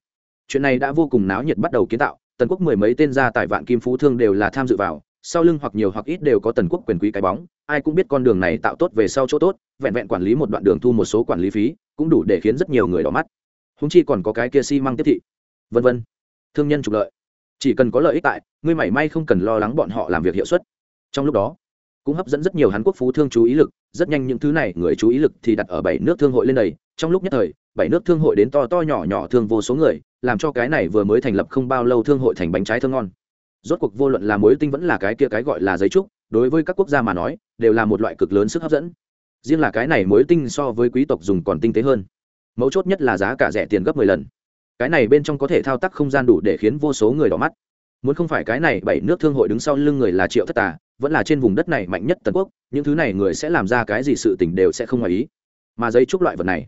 Chuyện này đã vô cùng náo nhiệt bắt đầu kiến tạo, tần quốc mười mấy tên gia tài vạn kim phú thương đều là tham dự vào, sau lưng hoặc nhiều hoặc ít đều có tần quốc quyền quý cái bóng, ai cũng biết con đường này tạo tốt về sau chỗ tốt, vẹn vẹn quản lý một đoạn đường thu một số quản lý phí, cũng đủ để khiến rất nhiều người đỏ mắt. Húng chi còn có cái kia xi、si、măng tiếp thị. Vân vân. Thương nhân trục lợi. Chỉ cần có lợi ích tại, ngươi mảy may không cần lo lắng bọn họ làm việc hiệu suất. Trong lúc đó cũng hấp dẫn rất nhiều hàn quốc phú thương chú ý lực. Rất nhanh những thứ này, người chú ý lực thì đặt ở bảy nước thương hội lên đầy trong lúc nhất thời, bảy nước thương hội đến to to nhỏ nhỏ thương vô số người, làm cho cái này vừa mới thành lập không bao lâu thương hội thành bánh trái thơm ngon. Rốt cuộc vô luận là mối tinh vẫn là cái kia cái gọi là giấy trúc, đối với các quốc gia mà nói, đều là một loại cực lớn sức hấp dẫn. Riêng là cái này mối tinh so với quý tộc dùng còn tinh tế hơn. Mấu chốt nhất là giá cả rẻ tiền gấp mười lần. Cái này bên trong có thể thao tác không gian đủ để khiến vô số người đỏ mắt. Muốn không phải cái này, bảy nước thương hội đứng sau lưng người là triệu thất tà vẫn là trên vùng đất này mạnh nhất tần quốc, những thứ này người sẽ làm ra cái gì sự t ì n h đều sẽ không ngoài ý. Mà giấy trúc loại vật này,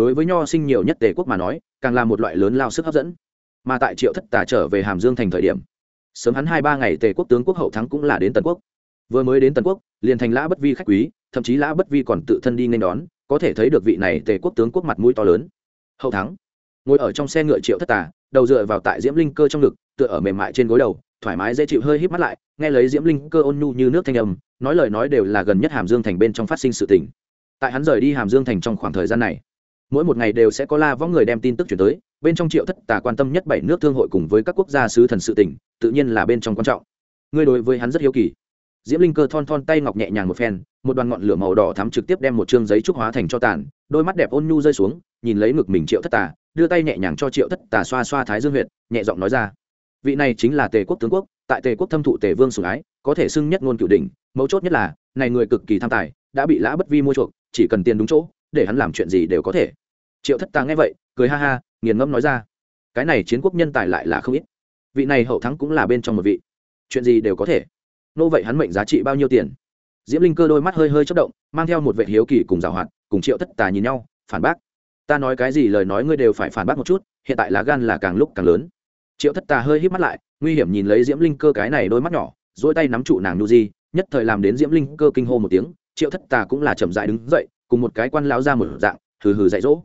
đối với nho sinh nhiều nhất tề quốc mà nói, càng là một loại lớn lao sức hấp dẫn. Mà tại triệu thất tà trở về hàm dương thành thời điểm, sớm hắn hai ba ngày tề quốc tướng quốc hậu thắng cũng là đến tần quốc. Vừa mới đến tần quốc, liền thành lã bất vi khách quý, thậm chí lã bất vi còn tự thân đi nên đón, có thể thấy được vị này tề quốc tướng quốc mặt mũi to lớn. Hậu thắng, ngồi ở trong xe ngựa triệu thất tà, đầu dựa vào tại diễm linh cơ trong ngực, tựa ở mềm mại trên gối đầu thoải mái dễ chịu hơi híp mắt lại, nghe lấy diễm linh cơ ôn nhu như nước thanh âm, nói lời nói đều là gần nhất hàm dương thành bên trong phát sinh sự tình. Tại hắn rời đi hàm dương thành trong khoảng thời gian này, mỗi một ngày đều sẽ có la võng người đem tin tức chuyển tới, bên trong triệu thất tà quan tâm nhất bảy nước thương hội cùng với các quốc gia sứ thần sự tình, tự nhiên là bên trong quan trọng. Ngươi đối với hắn rất hiếu kỳ. Diễm linh cơ thon thon tay ngọc nhẹ nhàng một phen, một đoàn ngọn lửa màu đỏ thắm trực tiếp đem một chương giấy trúc hóa thành cho tàn, đôi mắt đẹp ôn nhu rơi xuống, nhìn lấy ngực mình triệu thất tà, đưa tay nhẹ nhàng cho triệu thất tà xoa xoa thái dương huyệt, nhẹ giọng nói ra vị này chính là tề quốc tướng quốc, tại tề quốc thâm thụ tề vương sủng ái, có thể xưng nhất ngôn cựu đỉnh, mấu chốt nhất là, này người cực kỳ tham tài, đã bị lã bất vi mua chuộc, chỉ cần tiền đúng chỗ, để hắn làm chuyện gì đều có thể. Triệu thất tàng nghe vậy, cười ha ha, nghiền ngẫm nói ra, cái này chiến quốc nhân tài lại là không ít. Vị này hậu thắng cũng là bên trong một vị. Chuyện gì đều có thể. Nô vậy hắn mệnh giá trị bao nhiêu tiền? Diễm linh cơ đôi mắt hơi hơi chất động, mang theo một vệ hiếu kỳ cùng giảo hoạt, cùng triệu thất tà nhìn nhau, phản bác. Ta nói cái gì lời nói ngươi đều phải phản bác một chút, hiện tại lá gan là càng lúc càng lớn triệu thất tà hơi hít mắt lại, nguy hiểm nhìn lấy diễm linh cơ cái này đôi mắt nhỏ dỗi tay nắm trụ nàng nu di, nhất thời làm đến diễm linh cơ kinh hô một tiếng, triệu thất tà cũng là chậm dại đứng dậy, cùng một cái quan lao ra một dạng, hừ hừ dạy dỗ.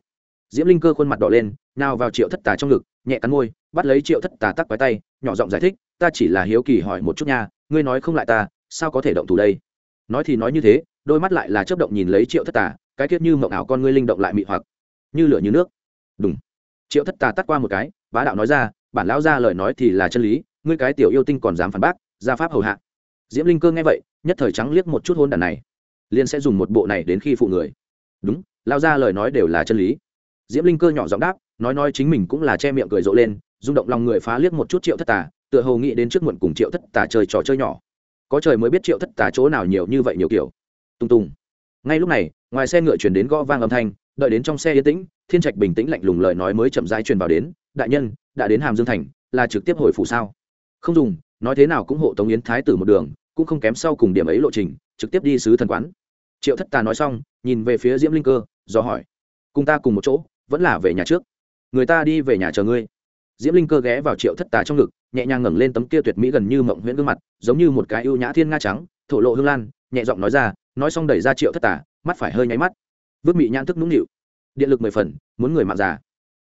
Diễm linh cơ khuôn mặt đỏ lên, nào vào triệu thất tà trong ngực, nhẹ cắn môi, bắt lấy triệu thất tà tắc quái tay, nhỏ giọng giải thích, ta chỉ là hiếu kỳ hỏi một chút nha, ngươi nói không lại ta, sao có thể động thủ đây? Nói thì nói như thế, đôi mắt lại là chấp động nhìn lấy triệu thất tà, cái kiết như mộng ảo con ngươi linh động lại mị hoặc, như lửa như nước. Đúng triệu thất tà tắt qua một cái, bá đạo nói ra bản lão ra lời nói thì là chân lý, ngươi cái tiểu yêu tinh còn dám phản bác, gia pháp hầu hạ. Diễm linh cơ nghe vậy, nhất thời trắng liếc một chút hôn đàn này liên sẽ dùng một bộ này đến khi phụ người. Đúng lao ra lời nói đều là chân lý. Diễm linh cơ nhỏ giọng đáp, nói nói chính mình cũng là che miệng cười rộ lên, rung động lòng người phá liếc một chút triệu thất tà, tựa hồ nghĩ đến trước muộn cùng triệu thất tà chơi trò chơi nhỏ. Có trời mới biết triệu thất tà chỗ nào nhiều như vậy nhiều kiểu. Tung tung ngay lúc này, ngoài xe ngựa chuyển đến gõ vang âm thanh, đợi đến trong xe yên tĩnh, thiên trạch bình tĩnh lạnh lùng lời nói mới chậm rãi truyền vào đến, đại nhân đã đến hàm dương thành, là trực tiếp hồi phủ sao? Không dùng, nói thế nào cũng hộ tống yến thái tử một đường, cũng không kém sau cùng điểm ấy lộ trình, trực tiếp đi sứ thần quán. Triệu thất tà nói xong, nhìn về phía diễm linh cơ, do hỏi, cùng ta cùng một chỗ, vẫn là về nhà trước? Người ta đi về nhà chờ ngươi. Diễm linh cơ ghé vào triệu thất tà trong ngực, nhẹ nhàng ngẩng lên tấm kia tuyệt mỹ gần như mộng huyễn gương mặt, giống như một cái ưu nhã thiên nga trắng, thổ lộ hương lan, nhẹ giọng nói ra, nói xong đẩy ra triệu thất tà, mắt phải hơi nháy mắt. Vứt mị nhãn thức nũng nịu. Điện lực mười phần, muốn người mạng già.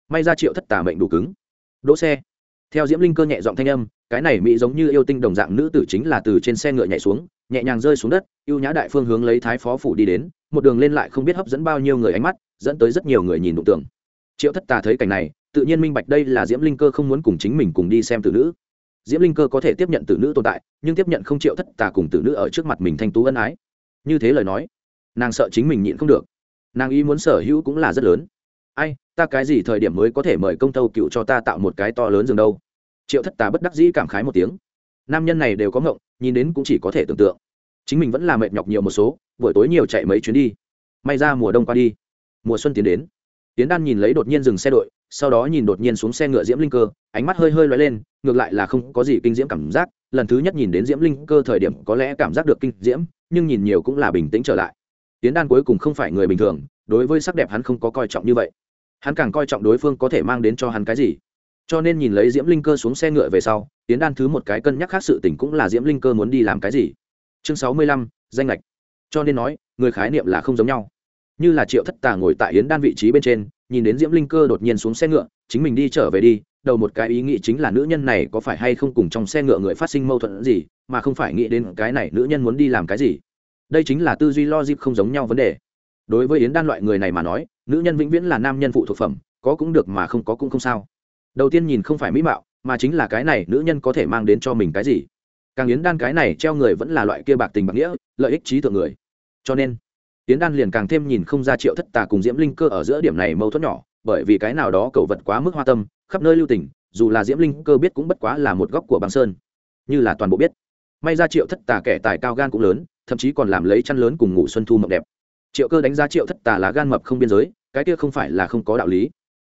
May ra triệu thất tà mệnh đủ cứng đỗ xe. Theo diễm linh cơ nhẹ giọng thanh âm, cái này mỹ giống như yêu tinh đồng dạng nữ tử chính là từ trên xe ngựa nhảy xuống, nhẹ nhàng rơi xuống đất, ưu nhã đại phương hướng lấy thái phó phủ đi đến, một đường lên lại không biết hấp dẫn bao nhiêu người ánh mắt, dẫn tới rất nhiều người nhìn đụng tưởng. Triệu thất tà thấy cảnh này, tự nhiên minh bạch đây là diễm linh cơ không muốn cùng chính mình cùng đi xem tử nữ. Diễm linh cơ có thể tiếp nhận tử nữ tồn tại, nhưng tiếp nhận không triệu thất tà cùng tử nữ ở trước mặt mình thanh tú ân ái. Như thế lời nói, nàng sợ chính mình nhịn không được. Nàng ý muốn sở hữu cũng là rất lớn. Ai ta cái gì thời điểm mới có thể mời công tâu cựu cho ta tạo một cái to lớn rừng đâu? Triệu thất tà bất đắc dĩ cảm khái một tiếng. Nam nhân này đều có ngộng, nhìn đến cũng chỉ có thể tưởng tượng. Chính mình vẫn là mệt nhọc nhiều một số, buổi tối nhiều chạy mấy chuyến đi. May ra mùa đông qua đi. Mùa xuân tiến đến. Tiến đan nhìn lấy đột nhiên dừng xe đội, sau đó nhìn đột nhiên xuống xe ngựa diễm linh cơ, ánh mắt hơi hơi loay lên, ngược lại là không có gì kinh diễm cảm giác. Lần thứ nhất nhìn đến diễm linh cơ thời điểm có lẽ cảm giác được kinh diễm, nhưng nhìn nhiều cũng là bình tĩnh trở lại. Tiến đan cuối cùng không phải người bình thường, đối với sắc đẹp hắn không có coi trọng như vậy hắn càng coi trọng đối phương có thể mang đến cho hắn cái gì. Cho nên nhìn lấy diễm linh cơ xuống xe ngựa về sau tiến đan thứ một cái cân nhắc khác sự tình cũng là diễm linh cơ muốn đi làm cái gì. Chương sáu mươi lăm, danh lệch cho nên nói, người khái niệm là không giống nhau. Như là triệu thất tà ngồi tại yến đan vị trí bên trên, nhìn đến diễm linh cơ đột nhiên xuống xe ngựa, chính mình đi trở về đi, đầu một cái ý nghĩ chính là nữ nhân này có phải hay không cùng trong xe ngựa người phát sinh mâu thuẫn gì, mà không phải nghĩ đến cái này nữ nhân muốn đi làm cái gì. Đây chính là tư duy logic không giống nhau vấn đề. Đối với yến đan loại người này mà nói nữ nhân vĩnh viễn là nam nhân phụ thuộc phẩm, có cũng được mà không có cũng không sao. Đầu tiên nhìn không phải mỹ mạo, mà chính là cái này nữ nhân có thể mang đến cho mình cái gì. Càng yến đan cái này treo người vẫn là loại kia bạc tình bạc nghĩa, lợi ích trí thượng người. Cho nên, yến đan liền càng thêm nhìn không ra triệu thất tà cùng diễm linh cơ ở giữa điểm này mâu thuẫn nhỏ, bởi vì cái nào đó cầu vật quá mức hoa tâm, khắp nơi lưu tình, dù là diễm linh cơ biết cũng bất quá là một góc của băng sơn. Như là toàn bộ biết. May ra triệu thất tà kẻ tài cao gan cũng lớn, thậm chí còn làm lấy chăn lớn cùng ngủ xuân thu mộng đẹp triệu cơ đánh giá triệu thất tà lá gan mập không biên giới, cái kia không phải là không có đạo lý.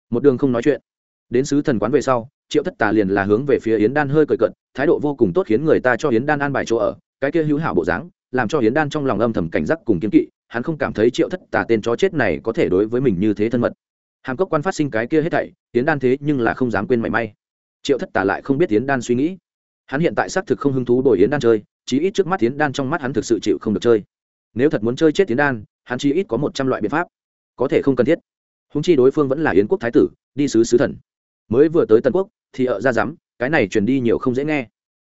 Một đường không nói chuyện. Đến sứ thần quán về sau, triệu thất tà liền là hướng về phía yến đan hơi cởi cận thái độ vô cùng tốt khiến người ta cho yến đan an bài chỗ ở, cái kia hữu hảo bộ dáng, làm cho yến đan trong lòng âm thầm cảnh giác cùng kiếm kỵ, hắn không cảm thấy triệu thất tà tên chó chết này có thể đối với mình như thế thân mật. Hàm cốc quan phát sinh cái kia hết thảy, yến đan thế nhưng là không dám quên mảy may. Triệu thất tà lại không biết yến đan suy nghĩ. Hắn hiện tại xác thực không hứng thú đổi yến đan chơi, chí ít trước mắt yến đan trong mắt hắn thực sự chịu không được chơi. Nếu thật muốn chơi chết yến đan hắn chi ít có một trăm loại biện pháp, có thể không cần thiết. Húng chi đối phương vẫn là yến quốc thái tử, đi sứ sứ thần. Mới vừa tới tân quốc, thì ở ra dám cái này truyền đi nhiều không dễ nghe.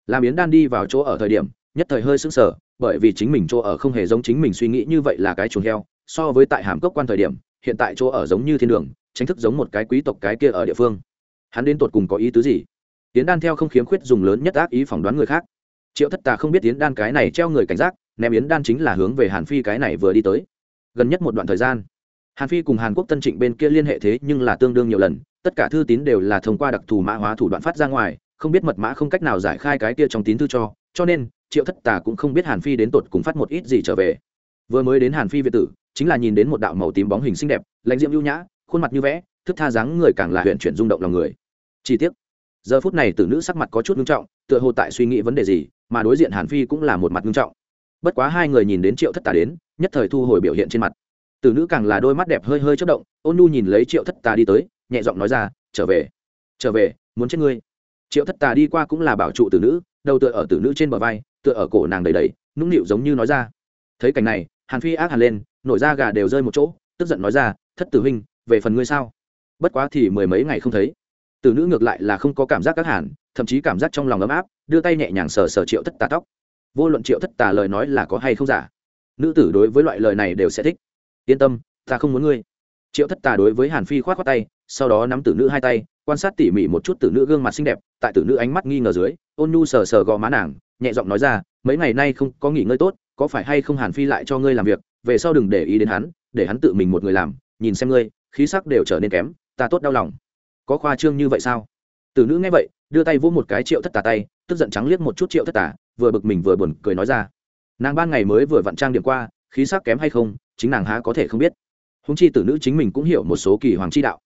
Làm yến đan đi vào chỗ ở thời điểm, nhất thời hơi sững sờ, bởi vì chính mình chỗ ở không hề giống chính mình suy nghĩ như vậy là cái chuồng heo, so với tại hàm cốc quan thời điểm, hiện tại chỗ ở giống như thiên đường, chính thức giống một cái quý tộc cái kia ở địa phương. Hắn đến tột cùng có ý tứ gì? Tiến đan theo không khiếm khuyết dùng lớn nhất ác ý phỏng đoán người khác. Triệu thất tà không biết tiến đan cái này treo người cảnh giác, ném yến đan chính là hướng về hàn phi cái này vừa đi tới gần nhất một đoạn thời gian. Hàn phi cùng hàn quốc tân trịnh bên kia liên hệ thế nhưng là tương đương nhiều lần, tất cả thư tín đều là thông qua đặc thù mã hóa thủ đoạn phát ra ngoài, không biết mật mã không cách nào giải khai cái kia trong tín thư cho cho nên, triệu thất tà cũng không biết hàn phi đến tột cùng phát một ít gì trở về. Vừa mới đến hàn phi việt tử, chính là nhìn đến một đạo màu tím bóng hình xinh đẹp, lãnh diễm ưu nhã, khuôn mặt như vẽ, thức tha dáng người càng là huyện chuyển rung động lòng người. Chi tiết giờ phút này tử nữ sắc mặt có chút nghiêm trọng, tựa hồ tại suy nghĩ vấn đề gì, mà đối diện hàn phi cũng là một mặt nghiêm trọng bất quá hai người nhìn đến triệu thất tà đến, nhất thời thu hồi biểu hiện trên mặt. Tử nữ càng là đôi mắt đẹp hơi hơi chất động, ôn nu nhìn lấy triệu thất tà đi tới, nhẹ giọng nói ra, trở về trở về, muốn chết ngươi. Triệu thất tà đi qua cũng là bảo trụ tử nữ, đầu tựa ở tử nữ trên bờ vai, tựa ở cổ nàng đầy đầy, nũng nịu giống như nói ra, thấy cảnh này, hàn phi ác hàn lên, nổi da gà đều rơi một chỗ, tức giận nói ra, thất tử huynh, về phần ngươi sao? Bất quá thì mười mấy ngày không thấy. Tử nữ ngược lại là không có cảm giác các hàn thậm chí cảm giác trong lòng ấm áp, đưa tay nhẹ nhàng sờ sờ triệu thất tà tóc vô luận triệu thất tà lời nói là có hay không giả, nữ tử đối với loại lời này đều sẽ thích. Yên tâm, ta không muốn ngươi. Triệu thất tà đối với hàn phi k h o á t khoác tay, sau đó nắm tử nữ hai tay, quan sát tỉ mỉ một chút tử nữ gương mặt xinh đẹp, tại tử nữ ánh mắt nghi ngờ dưới, ôn nhu sờ sờ gò má nàng, nhẹ giọng nói ra, mấy ngày nay không có nghỉ ngơi tốt, có phải hay không hàn phi lại cho ngươi làm việc, về sau đừng để ý đến hắn, để hắn tự mình một người làm, nhìn xem ngươi, khí sắc đều trở nên kém, ta tốt đau lòng. Có khoa trương như vậy sao? Tử nữ nghe vậy, đưa tay vỗ một cái triệu thất tà tay tức giận trắng liếc một chút triệu thất tà, vừa bực mình vừa buồn cười nói ra. Nàng ban ngày mới vừa vặn trang điểm qua, khí sắc kém hay không, chính nàng há có thể không biết. Húng chi tử nữ chính mình cũng hiểu một số kỳ hoàng chi đạo.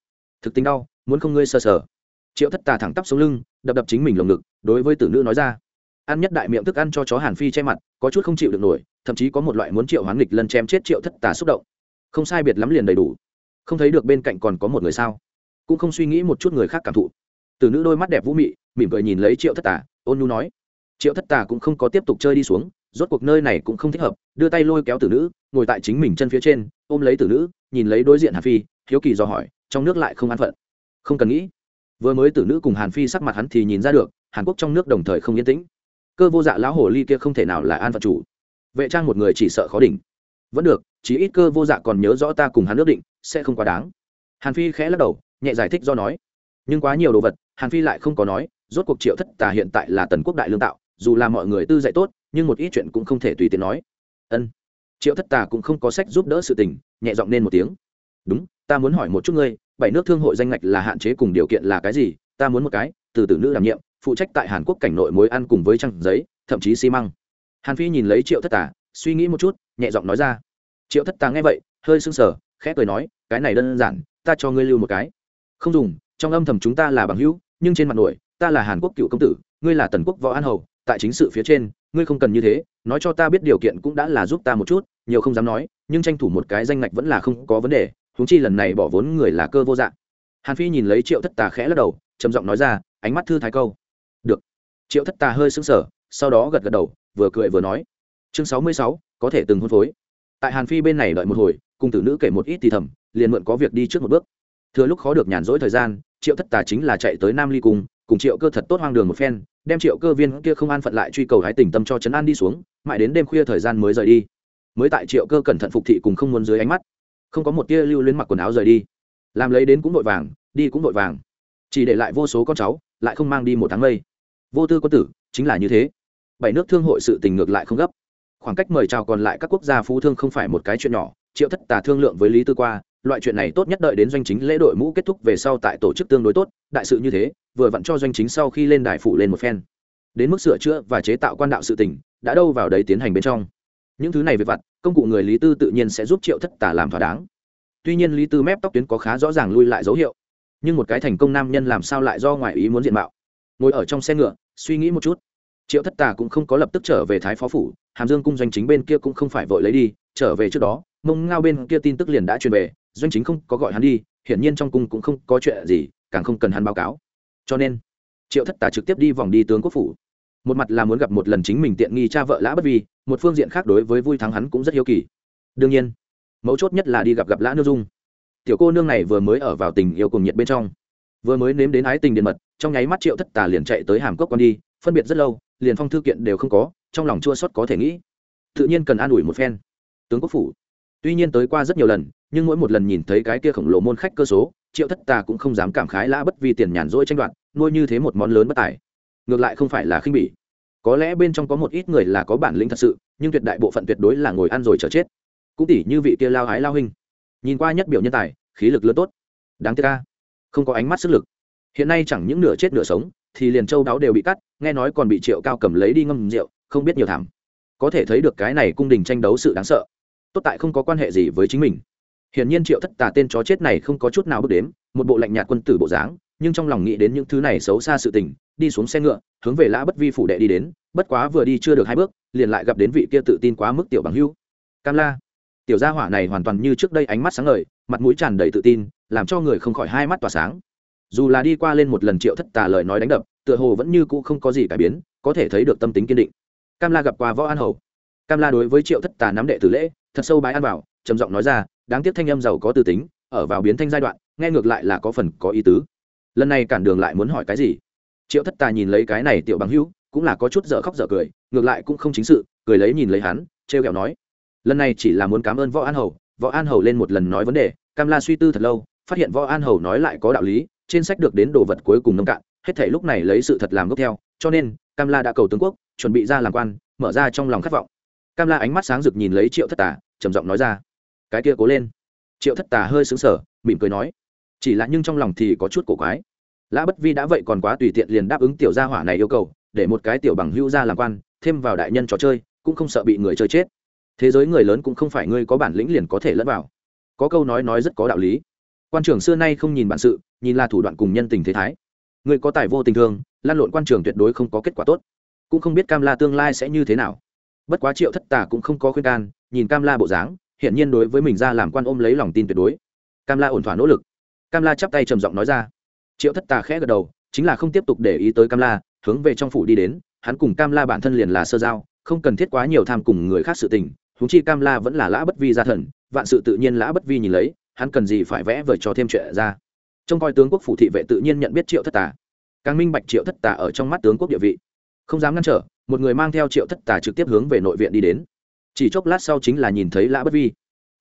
Thực tính đau, muốn không ngươi sờ sờ. Triệu thất tà thẳng tắp xuống lưng, đập đập chính mình lồng ngực, đối với tử nữ nói ra. Ăn nhất đại miệng thức ăn cho chó hàn phi che mặt, có chút không chịu được nổi, thậm chí có một loại muốn triệu hoán nghịch lần chém chết triệu thất tà xúc động. Không sai biệt lắm liền đầy đủ. Không thấy được bên cạnh còn có một người sao? Cũng không suy nghĩ một chút người khác cảm thụ từ nữ đôi mắt đẹp vũ mị, mỉm cười nhìn lấy triệu thất tà, ôn nhu nói, triệu thất tà cũng không có tiếp tục chơi đi xuống, rốt cuộc nơi này cũng không thích hợp, đưa tay lôi kéo tử nữ, ngồi tại chính mình chân phía trên, ôm lấy tử nữ, nhìn lấy đối diện hàn phi, hiếu kỳ do hỏi, trong nước lại không an phận. Không cần nghĩ. Vừa mới tử nữ cùng hàn phi sắc mặt hắn thì nhìn ra được, hàn quốc trong nước đồng thời không yên tĩnh. Cơ vô dạ lão hồ ly kia không thể nào là an phận chủ. Vệ trang một người chỉ sợ khó đỉnh. Vẫn được chỉ ít cơ vô dạ còn nhớ rõ ta cùng hắn ước định, sẽ không quá đáng. Hàn phi khẽ lắc đầu, nhẹ giải thích do nói, nhưng quá nhiều đồ vật hàn phi lại không có nói, rốt cuộc triệu thất tà hiện tại là tần quốc đại lương tạo, dù là mọi người tư dạy tốt, nhưng một ít chuyện cũng không thể tùy tiện nói. Ân. Triệu thất tà cũng không có sách giúp đỡ sự tình, nhẹ giọng nên một tiếng. Đúng, ta muốn hỏi một chút ngươi, bảy nước thương hội danh ngạch là hạn chế cùng điều kiện là cái gì? Ta muốn một cái, từ tử nữ đảm nhiệm, phụ trách tại hàn quốc cảnh nội mối ăn cùng với trăng giấy, thậm chí xi măng. Hàn phi nhìn lấy triệu thất tà, suy nghĩ một chút, nhẹ giọng nói ra. Triệu thất tà nghe vậy, hơi sưng sờ, khẽ cười nói, cái này đơn giản, ta cho ngươi lưu một cái. Không dùng, trong âm thầm chúng ta là bằng hữu nhưng trên mặt nổi, ta là hàn quốc cựu công tử, ngươi là tần quốc võ an hầu, tại chính sự phía trên, ngươi không cần như thế, nói cho ta biết điều kiện cũng đã là giúp ta một chút, nhiều không dám nói, nhưng tranh thủ một cái danh ngạch vẫn là không có vấn đề húng chi lần này bỏ vốn người là cơ vô dạng. Hàn phi nhìn lấy triệu thất tà khẽ lắc đầu, trầm giọng nói ra, ánh mắt thư thái câu. Được. Triệu thất tà hơi sững sờ, sau đó gật gật đầu, vừa cười vừa nói. Chương sáu mươi sáu, có thể từng hôn phối. Tại hàn phi bên này đợi một hồi, cùng tử nữ kể một ít thì thầm, liền mượn có việc đi trước một bước. Thừa lúc khó được nhàn rỗi thời gian triệu thất tà chính là chạy tới nam ly cung, cùng triệu cơ thật tốt hoang đường một phen, đem triệu cơ viên kia không an phận lại truy cầu hái tình tâm cho trấn an đi xuống, mãi đến đêm khuya thời gian mới rời đi. Mới tại triệu cơ cẩn thận phục thị cùng không muốn dưới ánh mắt, không có một tia lưu luyến mặc quần áo rời đi. Làm lấy đến cũng vội vàng, đi cũng vội vàng. Chỉ để lại vô số con cháu, lại không mang đi một tháng mây. Vô tư có tử, chính là như thế. Bảy nước thương hội sự tình ngược lại không gấp. Khoảng cách mời chào còn lại các quốc gia phú thương không phải một cái chuyện nhỏ, triệu thất tà thương lượng với lý tư qua loại chuyện này tốt nhất đợi đến doanh chính lễ đội mũ kết thúc về sau tại tổ chức tương đối tốt, đại sự như thế, vừa vặn cho doanh chính sau khi lên đài phụ lên một phen. Đến mức sửa chữa và chế tạo quan đạo sự tỉnh đã đâu vào đấy tiến hành bên trong. Những thứ này về vặt, công cụ người lý tư tự nhiên sẽ giúp triệu thất tả làm thỏa đáng. Tuy nhiên lý tư mép tóc tuyến có khá rõ ràng lui lại dấu hiệu. Nhưng một cái thành công nam nhân làm sao lại do ngoại ý muốn diện mạo? Ngồi ở trong xe ngựa, suy nghĩ một chút. Triệu thất tà cũng không có lập tức trở về thái phó phủ, hàm dương cung doanh chính bên kia cũng không phải vội lấy đi, trở về trước đó, mông ngao bên kia tin tức liền đã truyền về doanh chính không có gọi hắn đi, hiển nhiên trong cung cũng không có chuyện gì, càng không cần hắn báo cáo. Cho nên, triệu thất tà trực tiếp đi vòng đi tướng quốc phủ. Một mặt là muốn gặp một lần chính mình tiện nghi cha vợ lã bất vi, một phương diện khác đối với vui thắng hắn cũng rất hiếu kỳ. Đương nhiên, mấu chốt nhất là đi gặp gặp lã nương dung. Tiểu cô nương này vừa mới ở vào tình yêu cùng nhiệt bên trong. Vừa mới nếm đến ái tình điện mật, trong nháy mắt triệu thất tà liền chạy tới hàm cốc con đi, phân biệt rất lâu, liền phong thư kiện đều không có, trong lòng chua xót có thể nghĩ. Tự nhiên cần an ủi một phen. Tướng quốc phủ. Tuy nhiên tới qua rất nhiều lần nhưng mỗi một lần nhìn thấy cái kia khổng lồ môn khách cơ số, triệu thất tà cũng không dám cảm khái lã bất vì tiền nhàn rỗi tranh đoạt, nuôi như thế một món lớn bất tài. Ngược lại không phải là khinh bỉ. Có lẽ bên trong có một ít người là có bản lĩnh thật sự, nhưng tuyệt đại bộ phận tuyệt đối là ngồi ăn rồi chờ chết. Cũng tỉ như vị kia lao hái lao hình nhìn qua nhất biểu nhân tài, khí lực lớn tốt. Đáng tiếc ca không có ánh mắt sức lực. Hiện nay chẳng những nửa chết nửa sống, thì liền châu đáo đều bị cắt, nghe nói còn bị triệu cao cầm lấy đi ngâm rượu, không biết nhiều thảm. Có thể thấy được cái này cung đình tranh đấu sự đáng sợ. Tốt tại không có quan hệ gì với chính mình hiển nhiên triệu thất tà tên chó chết này không có chút nào bước đếm, một bộ lạnh nhạt quân tử bộ dáng, nhưng trong lòng nghĩ đến những thứ này xấu xa sự tình, đi xuống xe ngựa, hướng về lã bất vi phủ đệ đi đến, bất quá vừa đi chưa được hai bước, liền lại gặp đến vị kia tự tin quá mức tiểu bằng hưu. Cam la, tiểu gia hỏa này hoàn toàn như trước đây ánh mắt sáng ngời, mặt mũi tràn đầy tự tin, làm cho người không khỏi hai mắt tỏa sáng. Dù là đi qua lên một lần triệu thất tà lời nói đánh đập, tựa hồ vẫn như cũ không có gì cải biến, có thể thấy được tâm tính kiên định. Cam la gặp qua võ an hầu. Cam la đối với triệu thất tà nắm đệ tử lễ, thật sâu bái an vào trầm giọng nói ra đáng tiếc thanh âm giàu có tư tính, ở vào biến thanh giai đoạn, nghe ngược lại là có phần có ý tứ. Lần này cản đường lại muốn hỏi cái gì? Triệu thất tà nhìn lấy cái này tiểu bằng hữu, cũng là có chút dở khóc dở cười, ngược lại cũng không chính sự, cười lấy nhìn lấy hắn, trêu kẹo nói. Lần này chỉ là muốn cảm ơn võ an hầu, võ an hầu lên một lần nói vấn đề, cam la suy tư thật lâu, phát hiện võ an hầu nói lại có đạo lý, trên sách được đến đồ vật cuối cùng nông cạn, hết thể lúc này lấy sự thật làm gốc theo, cho nên, cam la đã cầu tướng quốc, chuẩn bị ra làm quan, mở ra trong lòng khát vọng. Cam la ánh mắt sáng rực nhìn lấy triệu thất tà trầm giọng nói ra cái kia cố lên. Triệu thất tà hơi xứng sở mỉm cười nói, chỉ là nhưng trong lòng thì có chút cổ quái. Lã bất vi đã vậy còn quá tùy tiện liền đáp ứng tiểu gia hỏa này yêu cầu, để một cái tiểu bằng hữu ra làm quan, thêm vào đại nhân trò chơi, cũng không sợ bị người chơi chết. Thế giới người lớn cũng không phải ngươi có bản lĩnh liền có thể lẫn vào. Có câu nói nói rất có đạo lý. Quan trường xưa nay không nhìn bản sự, nhìn là thủ đoạn cùng nhân tình thế thái. Người có tài vô tình thương, lan lộn quan trường tuyệt đối không có kết quả tốt. Cũng không biết cam la tương lai sẽ như thế nào. Bất quá triệu thất tà cũng không có khuyên can, nhìn cam la bộ dáng hiển nhiên đối với mình ra làm quan ôm lấy lòng tin tuyệt đối. Cam la ổn thỏa nỗ lực. Cam la chắp tay trầm giọng nói ra. Triệu thất tà khẽ gật đầu, chính là không tiếp tục để ý tới cam la, hướng về trong phủ đi đến, hắn cùng cam la bản thân liền là sơ giao, không cần thiết quá nhiều tham cùng người khác sự tình húng chi cam la vẫn là lã bất vi gia thần, vạn sự tự nhiên lã bất vi nhìn lấy, hắn cần gì phải vẽ vời cho thêm chuyện ra. Trông coi tướng quốc phủ thị vệ tự nhiên nhận biết triệu thất tà. Càng minh bạch triệu thất tà ở trong mắt tướng quốc địa vị. Không dám ngăn trở, một người mang theo triệu thất tà trực tiếp hướng về nội viện đi đến chỉ chốc lát sau chính là nhìn thấy lã bất vi.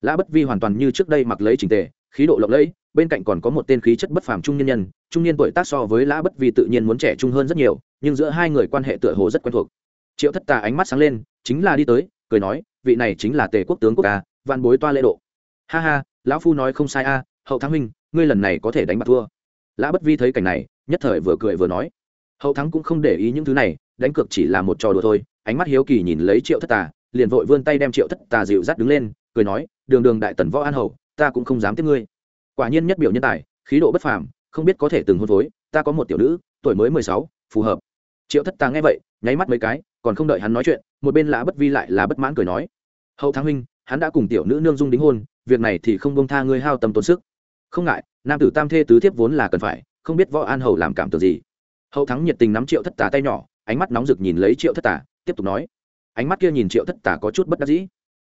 Lã bất vi hoàn toàn như trước đây mặc lấy trình tề, khí độ lộng lẫy, bên cạnh còn có một tên khí chất bất phàm trung nhân nhân, trung niên tuổi tác so với lã bất vi tự nhiên muốn trẻ trung hơn rất nhiều, nhưng giữa hai người quan hệ tựa hồ rất quen thuộc. Triệu thất tà ánh mắt sáng lên, chính là đi tới, cười nói, vị này chính là tề quốc tướng quốc ca văn bối toa lễ độ. Ha ha, lão phu nói không sai a, hậu thắng huynh, ngươi lần này có thể đánh bạc thua. Lã bất vi thấy cảnh này, nhất thời vừa cười vừa nói. Hậu thắng cũng không để ý những thứ này, đánh cược chỉ là một trò đùa thôi, ánh mắt hiếu kỳ nhìn lấy triệu thất tà liền vội vươn tay đem triệu thất tà dịu dắt đứng lên cười nói đường đường đại tần võ an hầu, ta cũng không dám tiếp ngươi. Quả nhiên nhất biểu nhân tài khí độ bất phàm không biết có thể từng hôn phối ta có một tiểu nữ tuổi mới mười sáu phù hợp. Triệu thất tà nghe vậy nháy mắt mấy cái còn không đợi hắn nói chuyện một bên lã bất vi lại là bất mãn cười nói hậu thắng huynh hắn đã cùng tiểu nữ nương dung đính hôn việc này thì không bông tha ngươi hao tâm tốn sức. Không ngại nam tử tam thê tứ thiếp vốn là cần phải không biết võ an hầu làm cảm tưởng gì. Hậu thắng nhiệt tình nắm triệu thất tà tay nhỏ ánh mắt nóng rực nhìn lấy triệu thất tà tiếp tục nói ánh mắt kia nhìn triệu thất tà có chút bất đắc dĩ.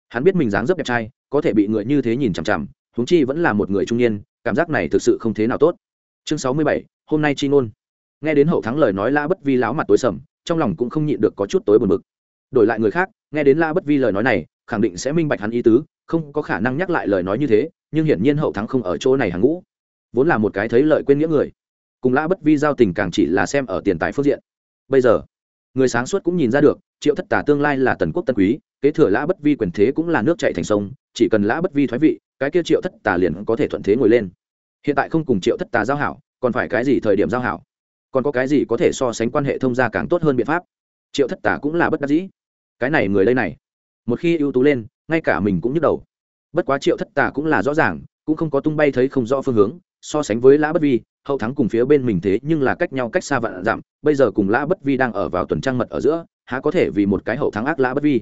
Hắn biết mình dáng dấp đẹp trai, có thể bị người như thế nhìn chằm chằm, huống chi vẫn là một người trung niên, cảm giác này thực sự không thế nào tốt. Chương sáu mươi bảy, hôm nay chi ngôn. Nghe đến hậu thắng lời nói la bất vi láo mặt tối sầm, trong lòng cũng không nhịn được có chút tối buồn bực. Đổi lại người khác, nghe đến la bất vi lời nói này, khẳng định sẽ minh bạch hắn ý tứ, không có khả năng nhắc lại lời nói như thế, nhưng hiển nhiên hậu thắng không ở chỗ này hàng ngũ. Vốn là một cái thấy lợi quên nghĩa người. Cùng la bất vi giao tình càng chỉ là xem ở tiền tài phương diện. Bây giờ người sáng suốt cũng nhìn ra được, triệu thất tả tương lai là tần quốc tân quý, kế thừa lã bất vi quyền thế cũng là nước chạy thành sông, chỉ cần lã bất vi thoái vị, cái kia triệu thất Tả liền có thể thuận thế ngồi lên. Hiện tại không cùng triệu thất Tả giao hảo, còn phải cái gì thời điểm giao hảo? Còn có cái gì có thể so sánh quan hệ thông gia càng tốt hơn biện pháp? Triệu thất Tả cũng là bất đắc dĩ. Cái này người đây này. Một khi ưu tú lên, ngay cả mình cũng nhức đầu. Bất quá triệu thất Tả cũng là rõ ràng, cũng không có tung bay thấy không rõ phương hướng, so sánh với lã bất vi hậu thắng cùng phía bên mình thế nhưng là cách nhau cách xa vạn dặm, bây giờ cùng lã bất vi đang ở vào tuần trăng mật ở giữa, há có thể vì một cái hậu thắng ác lã bất vi.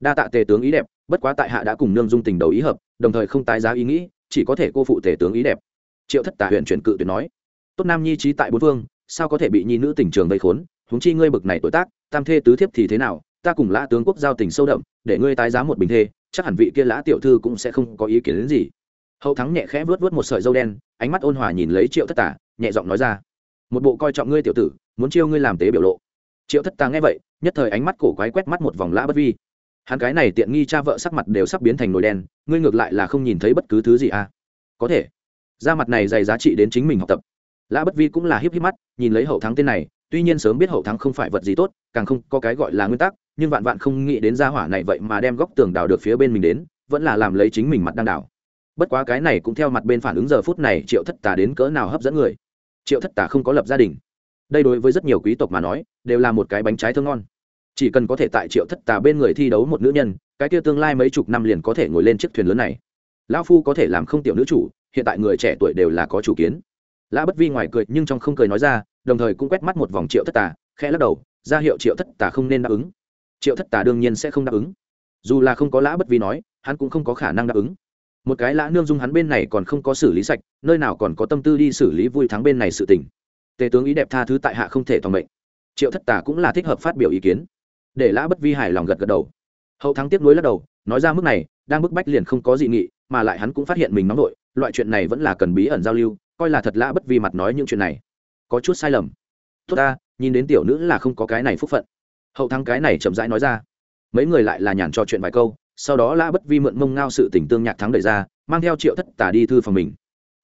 Đa tạ tề tướng ý đẹp, bất quá tại hạ đã cùng nương dung tình đầu ý hợp, đồng thời không tái giá ý nghĩ, chỉ có thể cô phụ tề tướng ý đẹp. Triệu thất tả huyện chuyển cự tuyệt nói, tốt nam nhi trí tại bốn phương, sao có thể bị nhi nữ tình trường vây khốn? Huống chi ngươi bực này tuổi tác, tam thê tứ thiếp thì thế nào? Ta cùng lã tướng quốc giao tình sâu đậm, để ngươi tái giá một bình thê, chắc hẳn vị kia lã tiểu thư cũng sẽ không có ý kiến đến gì. Hậu thắng nhẹ khẽ vớt vớt một sợi dâu đen, ánh mắt ôn hòa nhìn lấy triệu thất tả nhẹ giọng nói ra. Một bộ coi trọng ngươi tiểu tử, muốn chiêu ngươi làm tế biểu lộ. Triệu thất tà nghe vậy, nhất thời ánh mắt cổ quái quét mắt một vòng lã bất vi. Hắn cái này tiện nghi cha vợ sắc mặt đều sắp biến thành nồi đen, ngươi ngược lại là không nhìn thấy bất cứ thứ gì à? Có thể. Da mặt này dày giá trị đến chính mình học tập. Lã bất vi cũng là híp híp mắt, nhìn lấy hậu thắng tên này, tuy nhiên sớm biết hậu thắng không phải vật gì tốt, càng không có cái gọi là nguyên tắc, nhưng vạn vạn không nghĩ đến gia hỏa này vậy mà đem góc tường đào được phía bên mình đến, vẫn là làm lấy chính mình mặt đang đào. Bất quá cái này cũng theo mặt bên phản ứng giờ phút này triệu thất tà đến cỡ nào hấp dẫn người triệu thất Tả không có lập gia đình. Đây đối với rất nhiều quý tộc mà nói, đều là một cái bánh trái thơm ngon. Chỉ cần có thể tại triệu thất tà bên người thi đấu một nữ nhân, cái kia tương lai mấy chục năm liền có thể ngồi lên chiếc thuyền lớn này. Lão phu có thể làm không tiểu nữ chủ, hiện tại người trẻ tuổi đều là có chủ kiến. Lã bất vi ngoài cười nhưng trong không cười nói ra, đồng thời cũng quét mắt một vòng triệu thất tà, khẽ lắc đầu, ra hiệu triệu thất tà không nên đáp ứng. Triệu thất tà đương nhiên sẽ không đáp ứng. Dù là không có lã bất vi nói, hắn cũng không có khả năng đáp ứng một cái lã nương dung hắn bên này còn không có xử lý sạch, nơi nào còn có tâm tư đi xử lý vui thắng bên này sự tình. Tề tướng ý đẹp tha thứ tại hạ không thể toàn mệnh. Triệu thất tả cũng là thích hợp phát biểu ý kiến. Để lã bất vi hài lòng gật gật đầu. Hậu thắng tiếp nối lắc đầu, nói ra mức này, đang bức bách liền không có dị nghị, mà lại hắn cũng phát hiện mình nóng nội, loại chuyện này vẫn là cần bí ẩn giao lưu, coi là thật lã bất vi mặt nói những chuyện này. Có chút sai lầm. Tốt ta, nhìn đến tiểu nữ là không có cái này phúc phận. Hậu thắng cái này chậm rãi nói ra. Mấy người lại là nhàn trò chuyện vài câu sau đó lã bất vi mượn mông ngao sự tỉnh tương nhạc thắng đẩy ra, mang theo triệu thất tà đi thư phòng mình.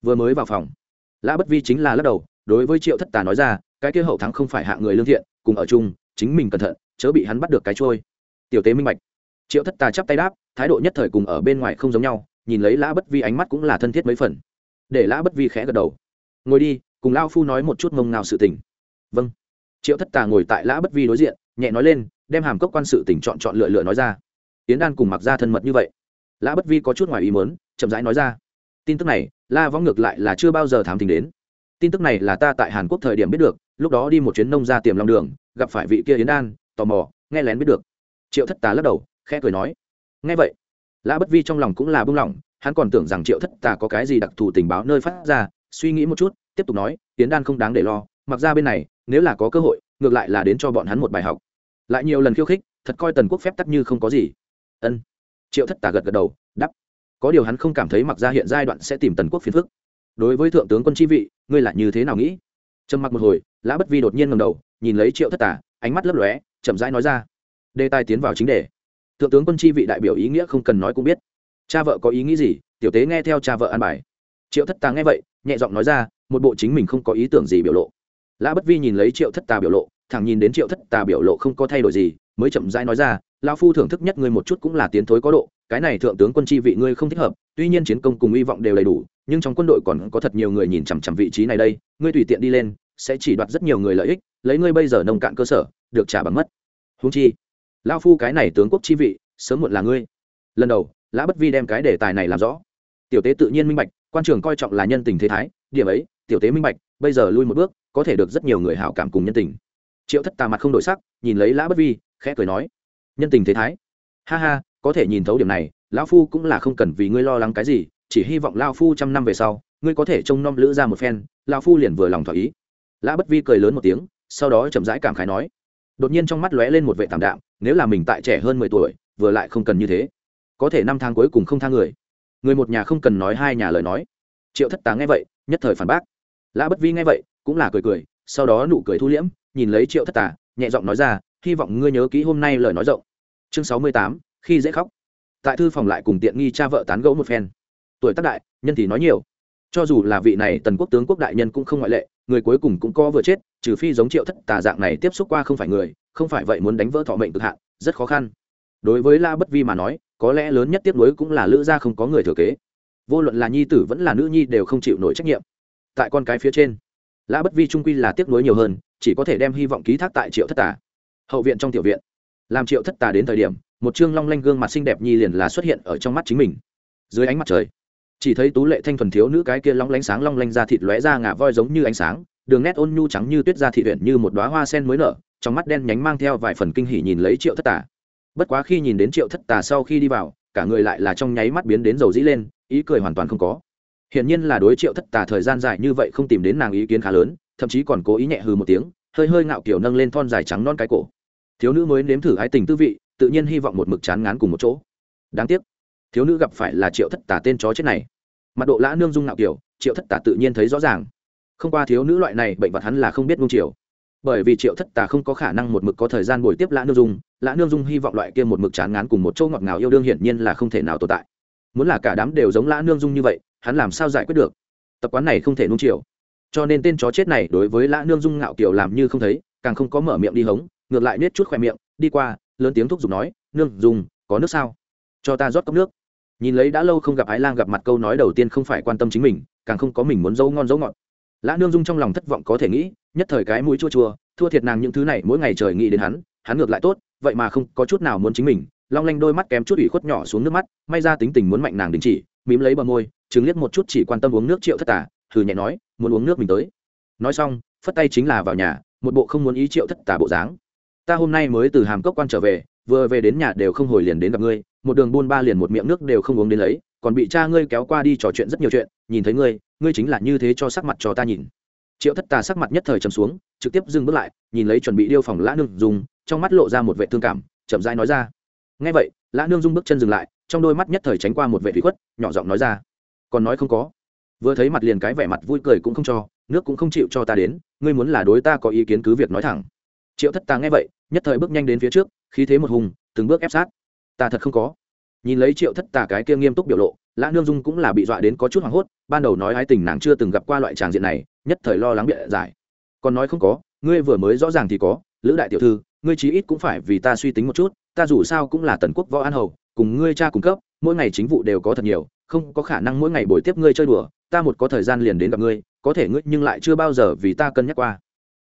Vừa mới vào phòng, lã bất vi chính là lắc đầu, đối với triệu thất tà nói ra, cái kia hậu thắng không phải hạ người lương thiện, cùng ở chung, chính mình cẩn thận, chớ bị hắn bắt được cái trôi. Tiểu tế minh bạch. Triệu thất tà chắp tay đáp, thái độ nhất thời cùng ở bên ngoài không giống nhau, nhìn lấy lã bất vi ánh mắt cũng là thân thiết mấy phần. Để lã bất vi khẽ gật đầu. Ngồi đi, cùng lao phu nói một chút mông ngao sự tình. Vâng. Triệu thất tà ngồi tại lã bất vi đối diện, nhẹ nói lên, đem hàm cốc quan sự tỉnh chọn chọn lựa lựa nói ra yến đan cùng mặc ra thân mật như vậy. Lã bất vi có chút ngoài ý mớn chậm rãi nói ra. Tin tức này, la võng ngược lại là chưa bao giờ thám tính đến. Tin tức này là ta tại hàn quốc thời điểm biết được, lúc đó đi một chuyến nông ra tiềm lòng đường, gặp phải vị kia yến đan, tò mò, nghe lén biết được. Triệu thất tà lắc đầu, khẽ cười nói. Nghe vậy, lã bất vi trong lòng cũng là bưng lỏng hắn còn tưởng rằng triệu thất tà có cái gì đặc thù tình báo nơi phát ra, suy nghĩ một chút, tiếp tục nói, yến đan không đáng để lo mặc ra bên này, nếu là có cơ hội, ngược lại là đến cho bọn hắn một bài học. Lại nhiều lần khiêu khích, thật coi tần quốc phép tắc như không có gì ân triệu thất tà gật gật đầu đắp có điều hắn không cảm thấy mặc ra hiện giai đoạn sẽ tìm tần quốc phiền phức đối với thượng tướng quân chi vị ngươi lại như thế nào nghĩ trầm mặc một hồi lã bất vi đột nhiên ngầm đầu nhìn lấy triệu thất tà ánh mắt lấp lóe chậm rãi nói ra đề tài tiến vào chính đề thượng tướng quân chi vị đại biểu ý nghĩa không cần nói cũng biết cha vợ có ý nghĩ gì tiểu tế nghe theo cha vợ an bài triệu thất tà nghe vậy nhẹ giọng nói ra một bộ chính mình không có ý tưởng gì biểu lộ lã bất vi nhìn lấy triệu thất tà biểu lộ thẳng nhìn đến triệu thất tà biểu lộ không có thay đổi gì mới chậm rãi nói ra lao phu thưởng thức nhất ngươi một chút cũng là tiến thối có độ, cái này thượng tướng quân chi vị ngươi không thích hợp, tuy nhiên chiến công cùng hy vọng đều đầy đủ, nhưng trong quân đội còn có thật nhiều người nhìn chằm chằm vị trí này đây, ngươi tùy tiện đi lên, sẽ chỉ đoạt rất nhiều người lợi ích, lấy ngươi bây giờ nông cạn cơ sở, được trả bằng mất. Húng chi lao phu cái này tướng quốc chi vị, sớm muộn là ngươi. Lần đầu, lã bất vi đem cái đề tài này làm rõ. Tiểu tế tự nhiên minh bạch, quan trường coi trọng là nhân tình thế thái, điểm ấy, tiểu tế minh bạch, bây giờ lui một bước, có thể được rất nhiều người hảo cảm cùng nhân tình. Triệu thất tà mặt không đổi sắc, nhìn lấy lã bất vi, khẽ cười nói nhân tình thế thái. Ha ha, có thể nhìn thấu điểm này, lão phu cũng là không cần vì ngươi lo lắng cái gì, chỉ hy vọng lao phu trăm năm về sau, ngươi có thể trông nom lữ ra một phen lao phu liền vừa lòng thỏa ý. Lã bất vi cười lớn một tiếng, sau đó chậm rãi cảm khái nói. Đột nhiên trong mắt lóe lên một vệ tảm đạm, nếu là mình tại trẻ hơn mười tuổi, vừa lại không cần như thế. Có thể năm tháng cuối cùng không tha người. Người một nhà không cần nói hai nhà lời nói. Triệu thất tá nghe vậy, nhất thời phản bác. Lã bất vi nghe vậy, cũng là cười cười, sau đó nụ cười thu liễm, nhìn lấy triệu thất tả nhẹ giọng nói ra hy vọng ngươi nhớ kỹ hôm nay lời nói rộng. Chương sáu mươi tám, khi dễ khóc. Tại thư phòng lại cùng tiện nghi cha vợ tán gẫu một phen. Tuổi tác đại, nhân thì nói nhiều. Cho dù là vị này tần quốc tướng quốc đại nhân cũng không ngoại lệ, người cuối cùng cũng có vừa chết, trừ phi giống triệu thất tà dạng này tiếp xúc qua không phải người, không phải vậy muốn đánh vỡ thọ mệnh cực hạn, rất khó khăn. Đối với la bất vi mà nói, có lẽ lớn nhất tiếp nối cũng là lữ gia không có người thừa kế. Vô luận là nhi tử vẫn là nữ nhi đều không chịu nổi trách nhiệm. Tại con cái phía trên, la bất vi trung quy là tiếp nối nhiều hơn, chỉ có thể đem hy vọng ký thác tại triệu thất tà hậu viện trong tiểu viện. Làm triệu thất tà đến thời điểm, một chương long lanh gương mặt xinh đẹp nhi liền là xuất hiện ở trong mắt chính mình. Dưới ánh mặt trời, chỉ thấy tú lệ thanh thuần thiếu nữ cái kia long lánh sáng long lanh ra thịt lóe ra ngả voi giống như ánh sáng, đường nét ôn nhu trắng như tuyết ra thị huyện như một đoá hoa sen mới nở, trong mắt đen nhánh mang theo vài phần kinh hỉ nhìn lấy triệu thất tà. Bất quá khi nhìn đến triệu thất tà sau khi đi vào, cả người lại là trong nháy mắt biến đến dầu dĩ lên, ý cười hoàn toàn không có. Hiển nhiên là đối triệu thất tà thời gian dài như vậy không tìm đến nàng ý kiến khá lớn, thậm chí còn cố ý nhẹ hừ một tiếng, hơi hơi ngạo kiểu nâng lên thon dài trắng non cái cổ thiếu nữ mới nếm thử ái tình tư vị, tự nhiên hy vọng một mực chán ngán cùng một chỗ. Đáng tiếc, thiếu nữ gặp phải là triệu thất tả tên chó chết này. Mặt độ lã nương dung ngạo kiểu, triệu thất tả tự nhiên thấy rõ ràng. Không qua thiếu nữ loại này, bệnh vật hắn là không biết nung chiều. Bởi vì triệu thất tà không có khả năng một mực có thời gian buổi tiếp lã nương dung, lã nương dung hy vọng loại kia một mực chán ngán cùng một chỗ ngọt ngào yêu đương hiển nhiên là không thể nào tồn tại. Muốn là cả đám đều giống lã nương dung như vậy, hắn làm sao giải quyết được? Tập quán này không thể nung chiều. Cho nên tên chó chết này đối với lã nương dung ngạo kiểu làm như không thấy, càng không có mở miệng đi hống ngược lại nết chút khoe miệng, đi qua, lớn tiếng thúc giục nói, nương, dùng, có nước sao? Cho ta rót cốc nước. Nhìn lấy đã lâu không gặp ái lang gặp mặt câu nói đầu tiên không phải quan tâm chính mình, càng không có mình muốn dấu ngon dấu ngọt. Lã nương dung trong lòng thất vọng có thể nghĩ, nhất thời cái mũi chua chua, thua thiệt nàng những thứ này, mỗi ngày trời nghĩ đến hắn hắn ngược lại tốt, vậy mà không có chút nào muốn chính mình, long lanh đôi mắt kém chút ủy khuất nhỏ xuống nước mắt, may ra tính tình muốn mạnh nàng đình chỉ, mím lấy bờ môi chứng liếc một chút chỉ quan tâm uống nước triệu thất tả thử nhẹ nói, muốn uống nước mình tới. Nói xong, phất tay chính là vào nhà, một bộ không muốn ý triệu thất tả bộ dáng ta hôm nay mới từ hàm cốc quan trở về vừa về đến nhà đều không hồi liền đến gặp ngươi một đường buôn ba liền một miệng nước đều không uống đến lấy còn bị cha ngươi kéo qua đi trò chuyện rất nhiều chuyện nhìn thấy ngươi ngươi chính là như thế cho sắc mặt cho ta nhìn. Triệu thất tà sắc mặt nhất thời trầm xuống trực tiếp dừng bước lại nhìn lấy chuẩn bị điêu phòng lã nương dung, trong mắt lộ ra một vệ thương cảm chậm rãi nói ra. Ngay vậy lã nương dung bước chân dừng lại trong đôi mắt nhất thời tránh qua một vệ thủy khuất nhỏ giọng nói ra. Còn nói không có. Vừa thấy mặt liền cái vẻ mặt vui cười cũng không cho nước cũng không chịu cho ta đến ngươi muốn là đối ta có ý kiến cứ việc nói thẳng triệu thất tà nghe vậy, nhất thời bước nhanh đến phía trước, khí thế một hùng, từng bước ép sát. Ta thật không có. Nhìn lấy triệu thất tà cái kia nghiêm túc biểu lộ, lã nương dung cũng là bị dọa đến có chút hoảng hốt, ban đầu nói ái tình nàng chưa từng gặp qua loại tràng diện này, nhất thời lo lắng bịa giải. Còn nói không có, ngươi vừa mới rõ ràng thì có, lữ đại tiểu thư, ngươi chí ít cũng phải vì ta suy tính một chút, ta dù sao cũng là tần quốc võ an hầu, cùng ngươi cha cung cấp, mỗi ngày chính vụ đều có thật nhiều, không có khả năng mỗi ngày buổi tiếp ngươi chơi đùa, ta một có thời gian liền đến gặp ngươi, có thể ngươi nhưng lại chưa bao giờ vì ta cân nhắc qua.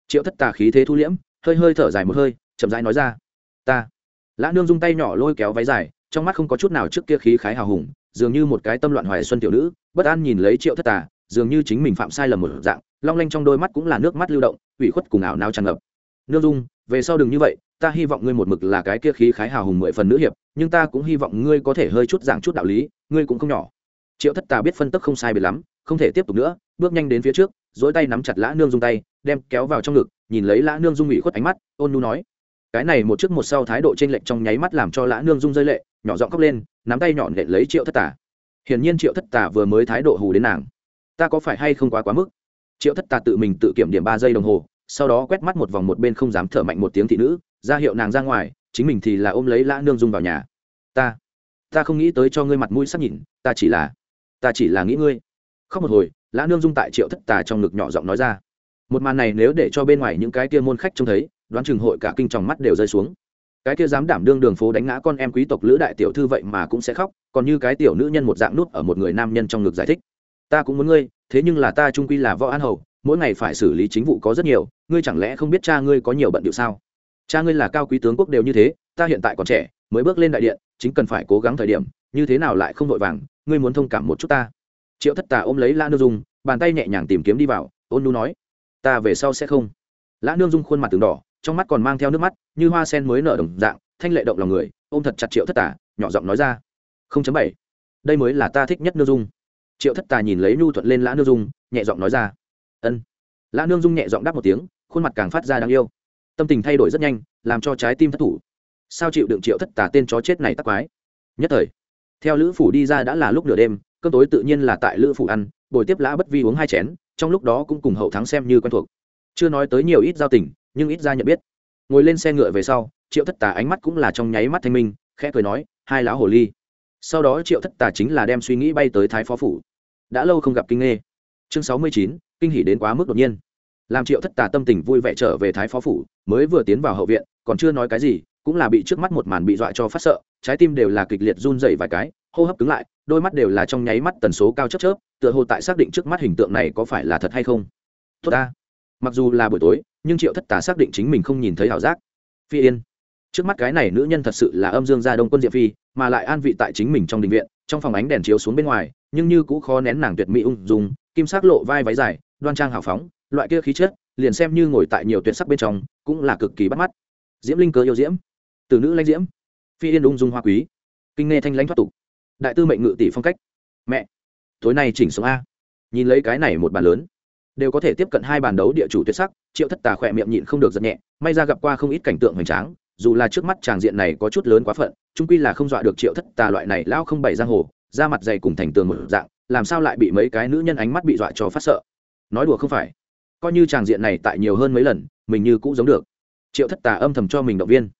Triệu thất tà khí thế thu liễm hơi hơi thở dài một hơi, chậm rãi nói ra, ta. Lã nương dung tay nhỏ lôi kéo váy dài, trong mắt không có chút nào trước kia khí khái hào hùng, dường như một cái tâm loạn hoài xuân tiểu nữ, bất an nhìn lấy triệu thất tà, dường như chính mình phạm sai lầm một dạng, long lanh trong đôi mắt cũng là nước mắt lưu động, ủy khuất cùng ảo nao tràn ngập. Nương dung, về sau đừng như vậy, ta hy vọng ngươi một mực là cái kia khí khái hào hùng mười phần nữ hiệp, nhưng ta cũng hy vọng ngươi có thể hơi chút giảng chút đạo lý, ngươi cũng không nhỏ. Triệu thất tà biết phân tức không sai biệt lắm, không thể tiếp tục nữa, bước nhanh đến phía trước dỗi tay nắm chặt lã nương dung tay, đem kéo vào trong ngực, nhìn lấy lã nương dung ủy khuất ánh mắt, ôn nu nói, cái này một trước một sau thái độ t r ê n lệch trong nháy mắt làm cho lã nương dung rơi lệ, nhỏ giọng khóc lên, nắm tay nhọn nện lấy triệu thất tà. Hiển nhiên triệu thất tà vừa mới thái độ hù đến nàng. Ta có phải hay không quá quá mức? Triệu thất tà tự mình tự kiểm điểm ba giây đồng hồ, sau đó quét mắt một vòng một bên không dám thở mạnh một tiếng thị nữ, ra hiệu nàng ra ngoài, chính mình thì là ôm lấy lã nương dung vào nhà. Ta ta không nghĩ tới cho ngươi mặt mũi sắc nhìn, ta chỉ là, ta chỉ là nghĩ ngươi. Khóc một hồi lã nương dung tại triệu thất tà trong ngực nhỏ giọng nói ra. Một màn này nếu để cho bên ngoài những cái kia môn khách trông thấy, đoán chừng hội cả kinh tròng mắt đều rơi xuống. Cái kia dám đảm đương đường phố đánh ngã con em quý tộc lữ đại tiểu thư vậy mà cũng sẽ khóc, còn như cái tiểu nữ nhân một dạng nút ở một người nam nhân trong ngực giải thích. Ta cũng muốn ngươi, thế nhưng là ta trung quy là võ an hầu, mỗi ngày phải xử lý chính vụ có rất nhiều, ngươi chẳng lẽ không biết cha ngươi có nhiều bận điệu sao? Cha ngươi là cao quý tướng quốc đều như thế, ta hiện tại còn trẻ, mới bước lên đại điện, chính cần phải cố gắng thời điểm, như thế nào lại không vội vàng, ngươi muốn thông cảm một chút ta triệu thất tà ôm lấy la nương dung, bàn tay nhẹ nhàng tìm kiếm đi vào, ôn nu nói, ta về sau sẽ không. Lã nương dung khuôn mặt từng đỏ, trong mắt còn mang theo nước mắt, như hoa sen mới nở đồng dạng, thanh lệ động lòng người, ôm thật chặt triệu thất tà, nhỏ giọng nói ra, không chấm bảy, đây mới là ta thích nhất nương dung. Triệu thất tà nhìn lấy nhu thuận lên lã nương dung, nhẹ giọng nói ra, ân. Lã nương dung nhẹ giọng đáp một tiếng, khuôn mặt càng phát ra đáng yêu. Tâm tình thay đổi rất nhanh, làm cho trái tim thất thủ. Sao chịu đựng triệu thất tà tên chó chết này tắc quái? Nhất thời, theo lữ phủ đi ra đã là lúc nửa đêm cơm tối tự nhiên là tại lữ phủ ăn, bồi tiếp lã bất vi uống hai chén, trong lúc đó cũng cùng hậu thắng xem như quen thuộc. Chưa nói tới nhiều ít giao tình, nhưng ít ra nhận biết. Ngồi lên xe ngựa về sau, triệu thất tà ánh mắt cũng là trong nháy mắt thanh minh, khẽ cười nói, hai lão hồ ly. Sau đó triệu thất tà chính là đem suy nghĩ bay tới thái phó phủ. Đã lâu không gặp kinh nghê chương sáu mươi chín, kinh hỉ đến quá mức đột nhiên. Làm triệu thất tà tâm tình vui vẻ trở về thái phó phủ, mới vừa tiến vào hậu viện, còn chưa nói cái gì, cũng là bị trước mắt một màn bị dọa cho phát sợ, trái tim đều là kịch liệt run dày vài cái, hô hấp cứng lại đôi mắt đều là trong nháy mắt tần số cao chớp chớp tựa hồ tại xác định trước mắt hình tượng này có phải là thật hay không. Tốt ta. Mặc dù là buổi tối nhưng triệu thất tà xác định chính mình không nhìn thấy ảo giác. Phi yên. Trước mắt cái này nữ nhân thật sự là âm dương gia đông quân diệp phi mà lại an vị tại chính mình trong đình viện trong phòng ánh đèn chiếu xuống bên ngoài nhưng như cũng khó nén nàng tuyệt mỹ ung dung, kim sắc lộ vai váy dài đoan trang hào phóng loại kia khí chất liền xem như ngồi tại nhiều tuyệt sắc bên trong cũng là cực kỳ bắt mắt. Diễm linh cơ yêu diễm. Từ nữ lãnh diễm. Phi yên ung dung hoa quý. Kinh nghe thanh lãnh thoát tục đại tư mệnh ngự tỷ phong cách. Mẹ, tối nay chỉnh xuống a. Nhìn lấy cái này một bàn lớn, đều có thể tiếp cận hai bàn đấu địa chủ tuyệt sắc, triệu thất tà khỏe miệng nhịn không được giật nhẹ, may ra gặp qua không ít cảnh tượng hoành tráng, dù là trước mắt tràng diện này có chút lớn quá phận trung quy là không dọa được triệu thất tà loại này lao không bày giang hồ, da mặt dày cùng thành tường một dạng, làm sao lại bị mấy cái nữ nhân ánh mắt bị dọa cho phát sợ. Nói đùa không phải, coi như tràng diện này tại nhiều hơn mấy lần, mình như cũng giống được. Triệu thất tà âm thầm cho mình động viên.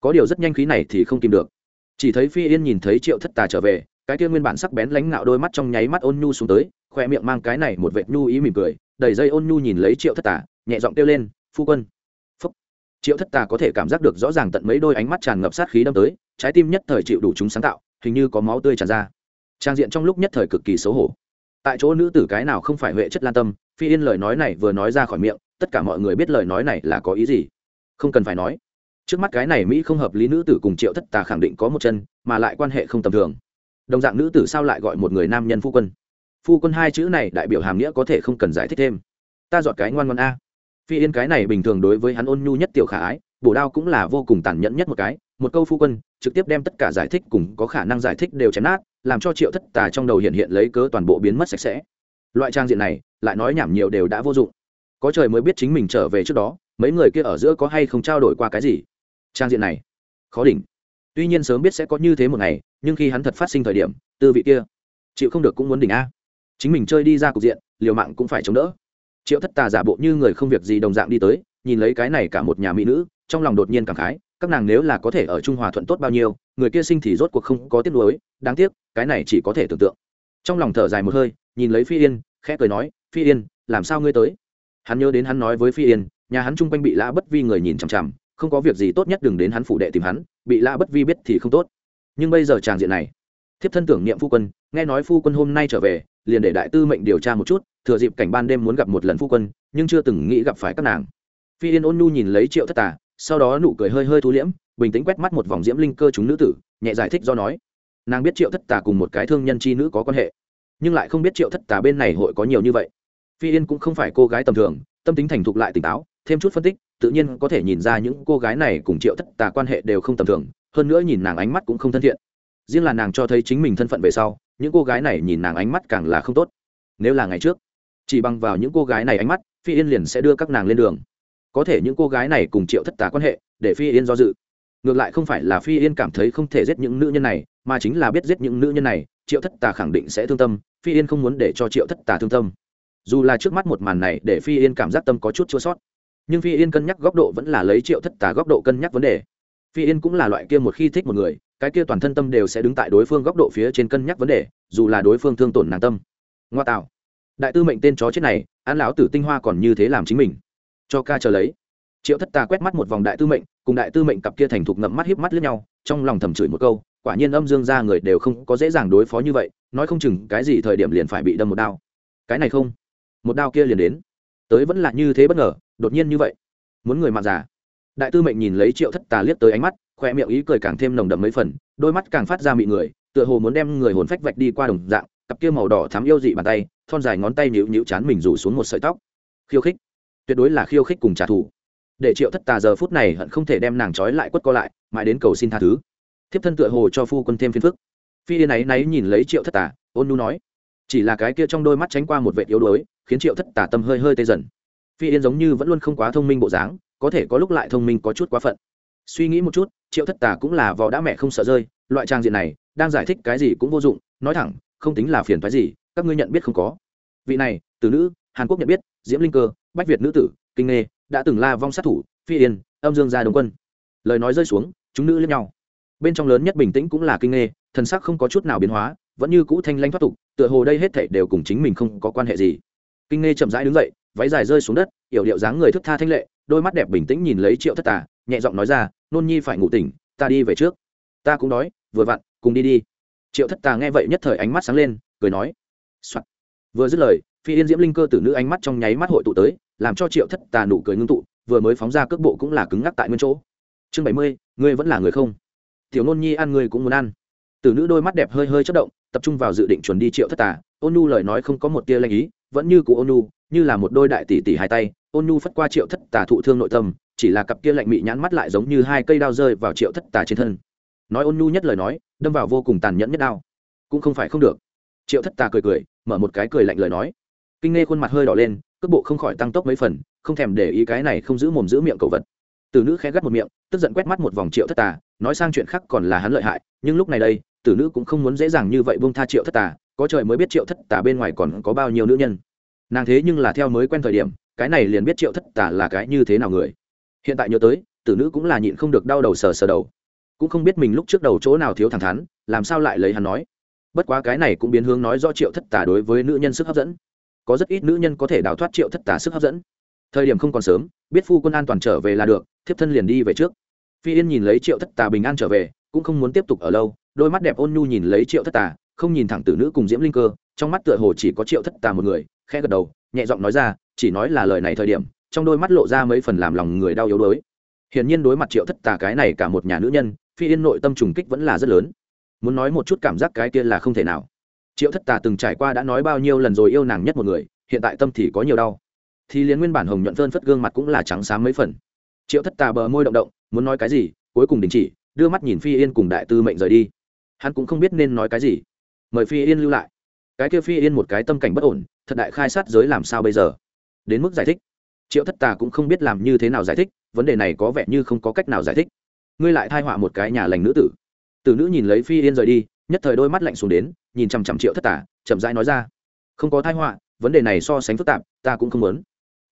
Có điều rất nhanh khí này thì không tìm được. Chỉ thấy phi yên nhìn thấy triệu thất tà trở về cái kia nguyên bản sắc bén lánh ngạo đôi mắt trong nháy mắt ôn nhu xuống tới khoe miệng mang cái này một vệt nhu ý mỉm cười, đầy dây ôn nhu nhìn lấy triệu thất tà, nhẹ giọng kêu lên, phu quân. Phúc. Triệu thất tà có thể cảm giác được rõ ràng tận mấy đôi ánh mắt tràn ngập sát khí đâm tới, trái tim nhất thời chịu đủ chúng sáng tạo, hình như có máu tươi tràn ra. Trang diện trong lúc nhất thời cực kỳ xấu hổ. Tại chỗ nữ tử cái nào không phải huệ chất lan tâm, phi yên lời nói này vừa nói ra khỏi miệng, tất cả mọi người biết lời nói này là có ý gì. Không cần phải nói. Trước mắt cái này mỹ không hợp lý nữ tử cùng triệu thất tà khẳng định có một chân, mà lại quan hệ không tầm thường đồng dạng nữ tử sao lại gọi một người nam nhân phu quân? Phu quân hai chữ này đại biểu hàm nghĩa có thể không cần giải thích thêm. Ta dọn cái ngoan ngoan a. Phi yên cái này bình thường đối với hắn ôn nhu nhất tiểu khả ái, bổ đao cũng là vô cùng tàn nhẫn nhất một cái. Một câu phu quân, trực tiếp đem tất cả giải thích cùng có khả năng giải thích đều chém nát, làm cho triệu thất tà trong đầu hiện hiện lấy cớ toàn bộ biến mất sạch sẽ. Loại trang diện này, lại nói nhảm nhiều đều đã vô dụng. Có trời mới biết chính mình trở về trước đó, mấy người kia ở giữa có hay không trao đổi qua cái gì. Trang diện này, khó đỉnh. Tuy nhiên sớm biết sẽ có như thế một ngày nhưng khi hắn thật phát sinh thời điểm, tư vị kia, chịu không được cũng muốn đỉnh a. Chính mình chơi đi ra cục diện, liều mạng cũng phải chống đỡ. Triệu thất tà giả bộ như người không việc gì đồng dạng đi tới, nhìn lấy cái này cả một nhà mỹ nữ, trong lòng đột nhiên cảm khái, các nàng nếu là có thể ở trung hòa thuận tốt bao nhiêu, người kia sinh thì rốt cuộc không có tiếc nuối, đáng tiếc, cái này chỉ có thể tưởng tượng. Trong lòng thở dài một hơi, nhìn lấy phi yên, khẽ cười nói, phi yên, làm sao ngươi tới? Hắn nhớ đến hắn nói với phi yên, nhà hắn chung quanh bị lã bất vi người nhìn chằm chằm, không có việc gì tốt nhất đừng đến hắn phủ đệ tìm hắn, bị lã bất vi biết thì không tốt nhưng bây giờ tràng diện này, thiếp thân tưởng niệm phu quân, nghe nói phu quân hôm nay trở về, liền để đại tư mệnh điều tra một chút, thừa dịp cảnh ban đêm muốn gặp một lần phu quân, nhưng chưa từng nghĩ gặp phải các nàng. Phi yên ôn nhu nhìn lấy triệu thất tà, sau đó nụ cười hơi hơi thu liễm, bình tĩnh quét mắt một vòng diễm linh cơ chúng nữ tử, nhẹ giải thích do nói. Nàng biết triệu thất tà cùng một cái thương nhân chi nữ có quan hệ, nhưng lại không biết triệu thất tà bên này hội có nhiều như vậy. Phi yên cũng không phải cô gái tầm thường, tâm tính thành thục lại tỉnh táo, thêm chút phân tích, tự nhiên có thể nhìn ra những cô gái này cùng triệu thất tà quan hệ đều không tầm thường hơn nữa nhìn nàng ánh mắt cũng không thân thiện. Riêng là nàng cho thấy chính mình thân phận về sau, những cô gái này nhìn nàng ánh mắt càng là không tốt. Nếu là ngày trước, chỉ bằng vào những cô gái này ánh mắt, phi yên liền sẽ đưa các nàng lên đường. Có thể những cô gái này cùng triệu thất tà quan hệ, để phi yên do dự. Ngược lại không phải là phi yên cảm thấy không thể giết những nữ nhân này, mà chính là biết giết những nữ nhân này, triệu thất tà khẳng định sẽ thương tâm, phi yên không muốn để cho triệu thất tà thương tâm. Dù là trước mắt một màn này để phi yên cảm giác tâm có chút chua sót, nhưng phi yên cân nhắc góc độ vẫn là lấy triệu thất tà góc độ cân nhắc vấn đề phi yên cũng là loại kia một khi thích một người, cái kia toàn thân tâm đều sẽ đứng tại đối phương góc độ phía trên cân nhắc vấn đề, dù là đối phương thương tổn nàng tâm. Ngoa tạo. Đại tư mệnh tên chó chết này, an lão tử tinh hoa còn như thế làm chính mình. Cho ca chờ lấy. Triệu thất ta quét mắt một vòng đại tư mệnh, cùng đại tư mệnh cặp kia thành thục ngậm mắt hiếp mắt lướt nhau, trong lòng thầm chửi một câu, quả nhiên âm dương ra người đều không có dễ dàng đối phó như vậy, nói không chừng cái gì thời điểm liền phải bị đâm một đao. Cái này không. Một đao kia liền đến. Tới vẫn là như thế bất ngờ, đột nhiên như vậy. Muốn người mạng già đại tư mệnh nhìn lấy triệu thất tà liếc tới ánh mắt khoe miệng ý cười càng thêm nồng đậm mấy phần, đôi mắt càng phát ra mị người, tựa hồ muốn đem người hồn phách vạch đi qua đồng dạng, cặp kia màu đỏ thắm yêu dị bàn tay, thon dài ngón tay nhịu nhịu chán mình rủ xuống một sợi tóc. Khiêu khích. Tuyệt đối là khiêu khích cùng trả thù. Để triệu thất tà giờ phút này hận không thể đem nàng trói lại quất co lại, mãi đến cầu xin tha thứ. Thiếp thân tựa hồ cho phu quân thêm phiền phức. Phi yên ấy náy nhìn lấy triệu thất tà, ôn nu nói, chỉ là cái kia trong đôi mắt tránh qua một vệ yếu đuối, khiến triệu thất tà tâm hơi hơi tê dần. Phi yên giống như vẫn luôn không quá thông minh bộ dáng có thể có lúc lại thông minh có chút quá phận. Suy nghĩ một chút, triệu thất tà cũng là vò đã mẹ không sợ rơi, loại trang diện này, đang giải thích cái gì cũng vô dụng, nói thẳng, không tính là phiền phái gì, các ngươi nhận biết không có. Vị này từ nữ, hàn quốc nhận biết, diễm linh cơ, bách việt nữ tử, kinh nghê, đã từng la vong sát thủ, phi yên, âm dương gia đồng quân. Lời nói rơi xuống, chúng nữ lẫn nhau. Bên trong lớn nhất bình tĩnh cũng là kinh nghê, thần sắc không có chút nào biến hóa, vẫn như cũ thanh lanh thoát tục, tựa hồ đây hết thảy đều cùng chính mình không có quan hệ gì. Kinh nghê chậm rãi đứng dậy, váy dài rơi xuống đất, yểu điệu dáng người thức tha thanh lệ đôi mắt đẹp bình tĩnh nhìn lấy triệu thất tà, nhẹ giọng nói ra, nôn nhi phải ngủ tỉnh, ta đi về trước. Ta cũng đói, vừa vặn, cùng đi đi. Triệu thất tà nghe vậy nhất thời ánh mắt sáng lên, cười nói、Soạn. vừa dứt lời, phi yên diễm linh cơ tử nữ ánh mắt trong nháy mắt hội tụ tới, làm cho triệu thất tà nụ cười ngưng tụ, vừa mới phóng ra cước bộ cũng là cứng ngắc tại nguyên chỗ. Chương bảy mươi, ngươi vẫn là người không? Tiểu nôn nhi ăn ngươi cũng muốn ăn tử nữ đôi mắt đẹp hơi hơi chất động, tập trung vào dự định chuẩn đi triệu thất tà. Ôn nu lời nói không có một tia lanh ý, vẫn như cụ ôn nu, như là một đôi đại tỷ tỷ hai tay. Ôn nu phất qua triệu thất tà thụ thương nội tâm, chỉ là cặp kia lạnh mị nhãn mắt lại giống như hai cây đao rơi vào triệu thất tà trên thân. Nói ôn nu nhất lời nói, đâm vào vô cùng tàn nhẫn nhất đao. Cũng không phải không được. Triệu thất tà cười cười, mở một cái cười lạnh lời nói. Kinh nghe khuôn mặt hơi đỏ lên, cước bộ không khỏi tăng tốc mấy phần, không thèm để ý cái này không giữ mồm giữ miệng cầu vật. Từ nữ khẽ gắt một miệng, tức giận quét mắt một vòng triệu thất tà, nói sang chuyện khác còn là hắn lợi hại, nhưng lúc này đây tử nữ cũng không muốn dễ dàng như vậy bông tha triệu thất tà, có trời mới biết triệu thất tà bên ngoài còn có bao nhiêu nữ nhân. Nàng thế nhưng là theo mới quen thời điểm, cái này liền biết triệu thất tà là cái như thế nào người. Hiện tại nhớ tới, tử nữ cũng là nhịn không được đau đầu sờ sờ đầu. Cũng không biết mình lúc trước đầu chỗ nào thiếu thẳng thắn, làm sao lại lấy hắn nói. Bất quá cái này cũng biến hướng nói do triệu thất tà đối với nữ nhân sức hấp dẫn. Có rất ít nữ nhân có thể đào thoát triệu thất tà sức hấp dẫn. Thời điểm không còn sớm, biết phu quân an toàn trở về là được, thiếp thân liền đi về trước. Phi yên nhìn lấy triệu thất tà bình an trở về, cũng không muốn tiếp tục ở lâu đôi mắt đẹp ôn nhu nhìn lấy triệu thất tà, không nhìn thẳng tử nữ cùng diễm linh cơ, trong mắt tựa hồ chỉ có triệu thất tà một người, khẽ gật đầu, nhẹ giọng nói ra, chỉ nói là lời này thời điểm, trong đôi mắt lộ ra mấy phần làm lòng người đau yếu đuối. Hiển nhiên đối mặt triệu thất tà cái này cả một nhà nữ nhân, phi yên nội tâm trùng kích vẫn là rất lớn. Muốn nói một chút cảm giác cái kia là không thể nào. Triệu thất tà từng trải qua đã nói bao nhiêu lần rồi yêu nàng nhất một người, hiện tại tâm thì có nhiều đau. Thì liền nguyên bản hồng nhuận phơn phất gương mặt cũng là trắng xám mấy phần. Triệu thất tà bờ môi động động, muốn nói cái gì, cuối cùng đình chỉ, đưa mắt nhìn phi yên cùng đại tư mệnh rời đi hắn cũng không biết nên nói cái gì. Mời phi yên lưu lại. Cái kia phi yên một cái tâm cảnh bất ổn, thật đại khai sát giới làm sao bây giờ? Đến mức giải thích. Triệu thất tà cũng không biết làm như thế nào giải thích, vấn đề này có vẻ như không có cách nào giải thích. Ngươi lại thai họa một cái nhà lành nữ tử. Tử nữ nhìn lấy phi yên rời đi, nhất thời đôi mắt lạnh xuống đến, nhìn chằm chằm triệu thất tà, chậm rãi nói ra. Không có thai họa, vấn đề này so sánh phức tạp, ta cũng không muốn.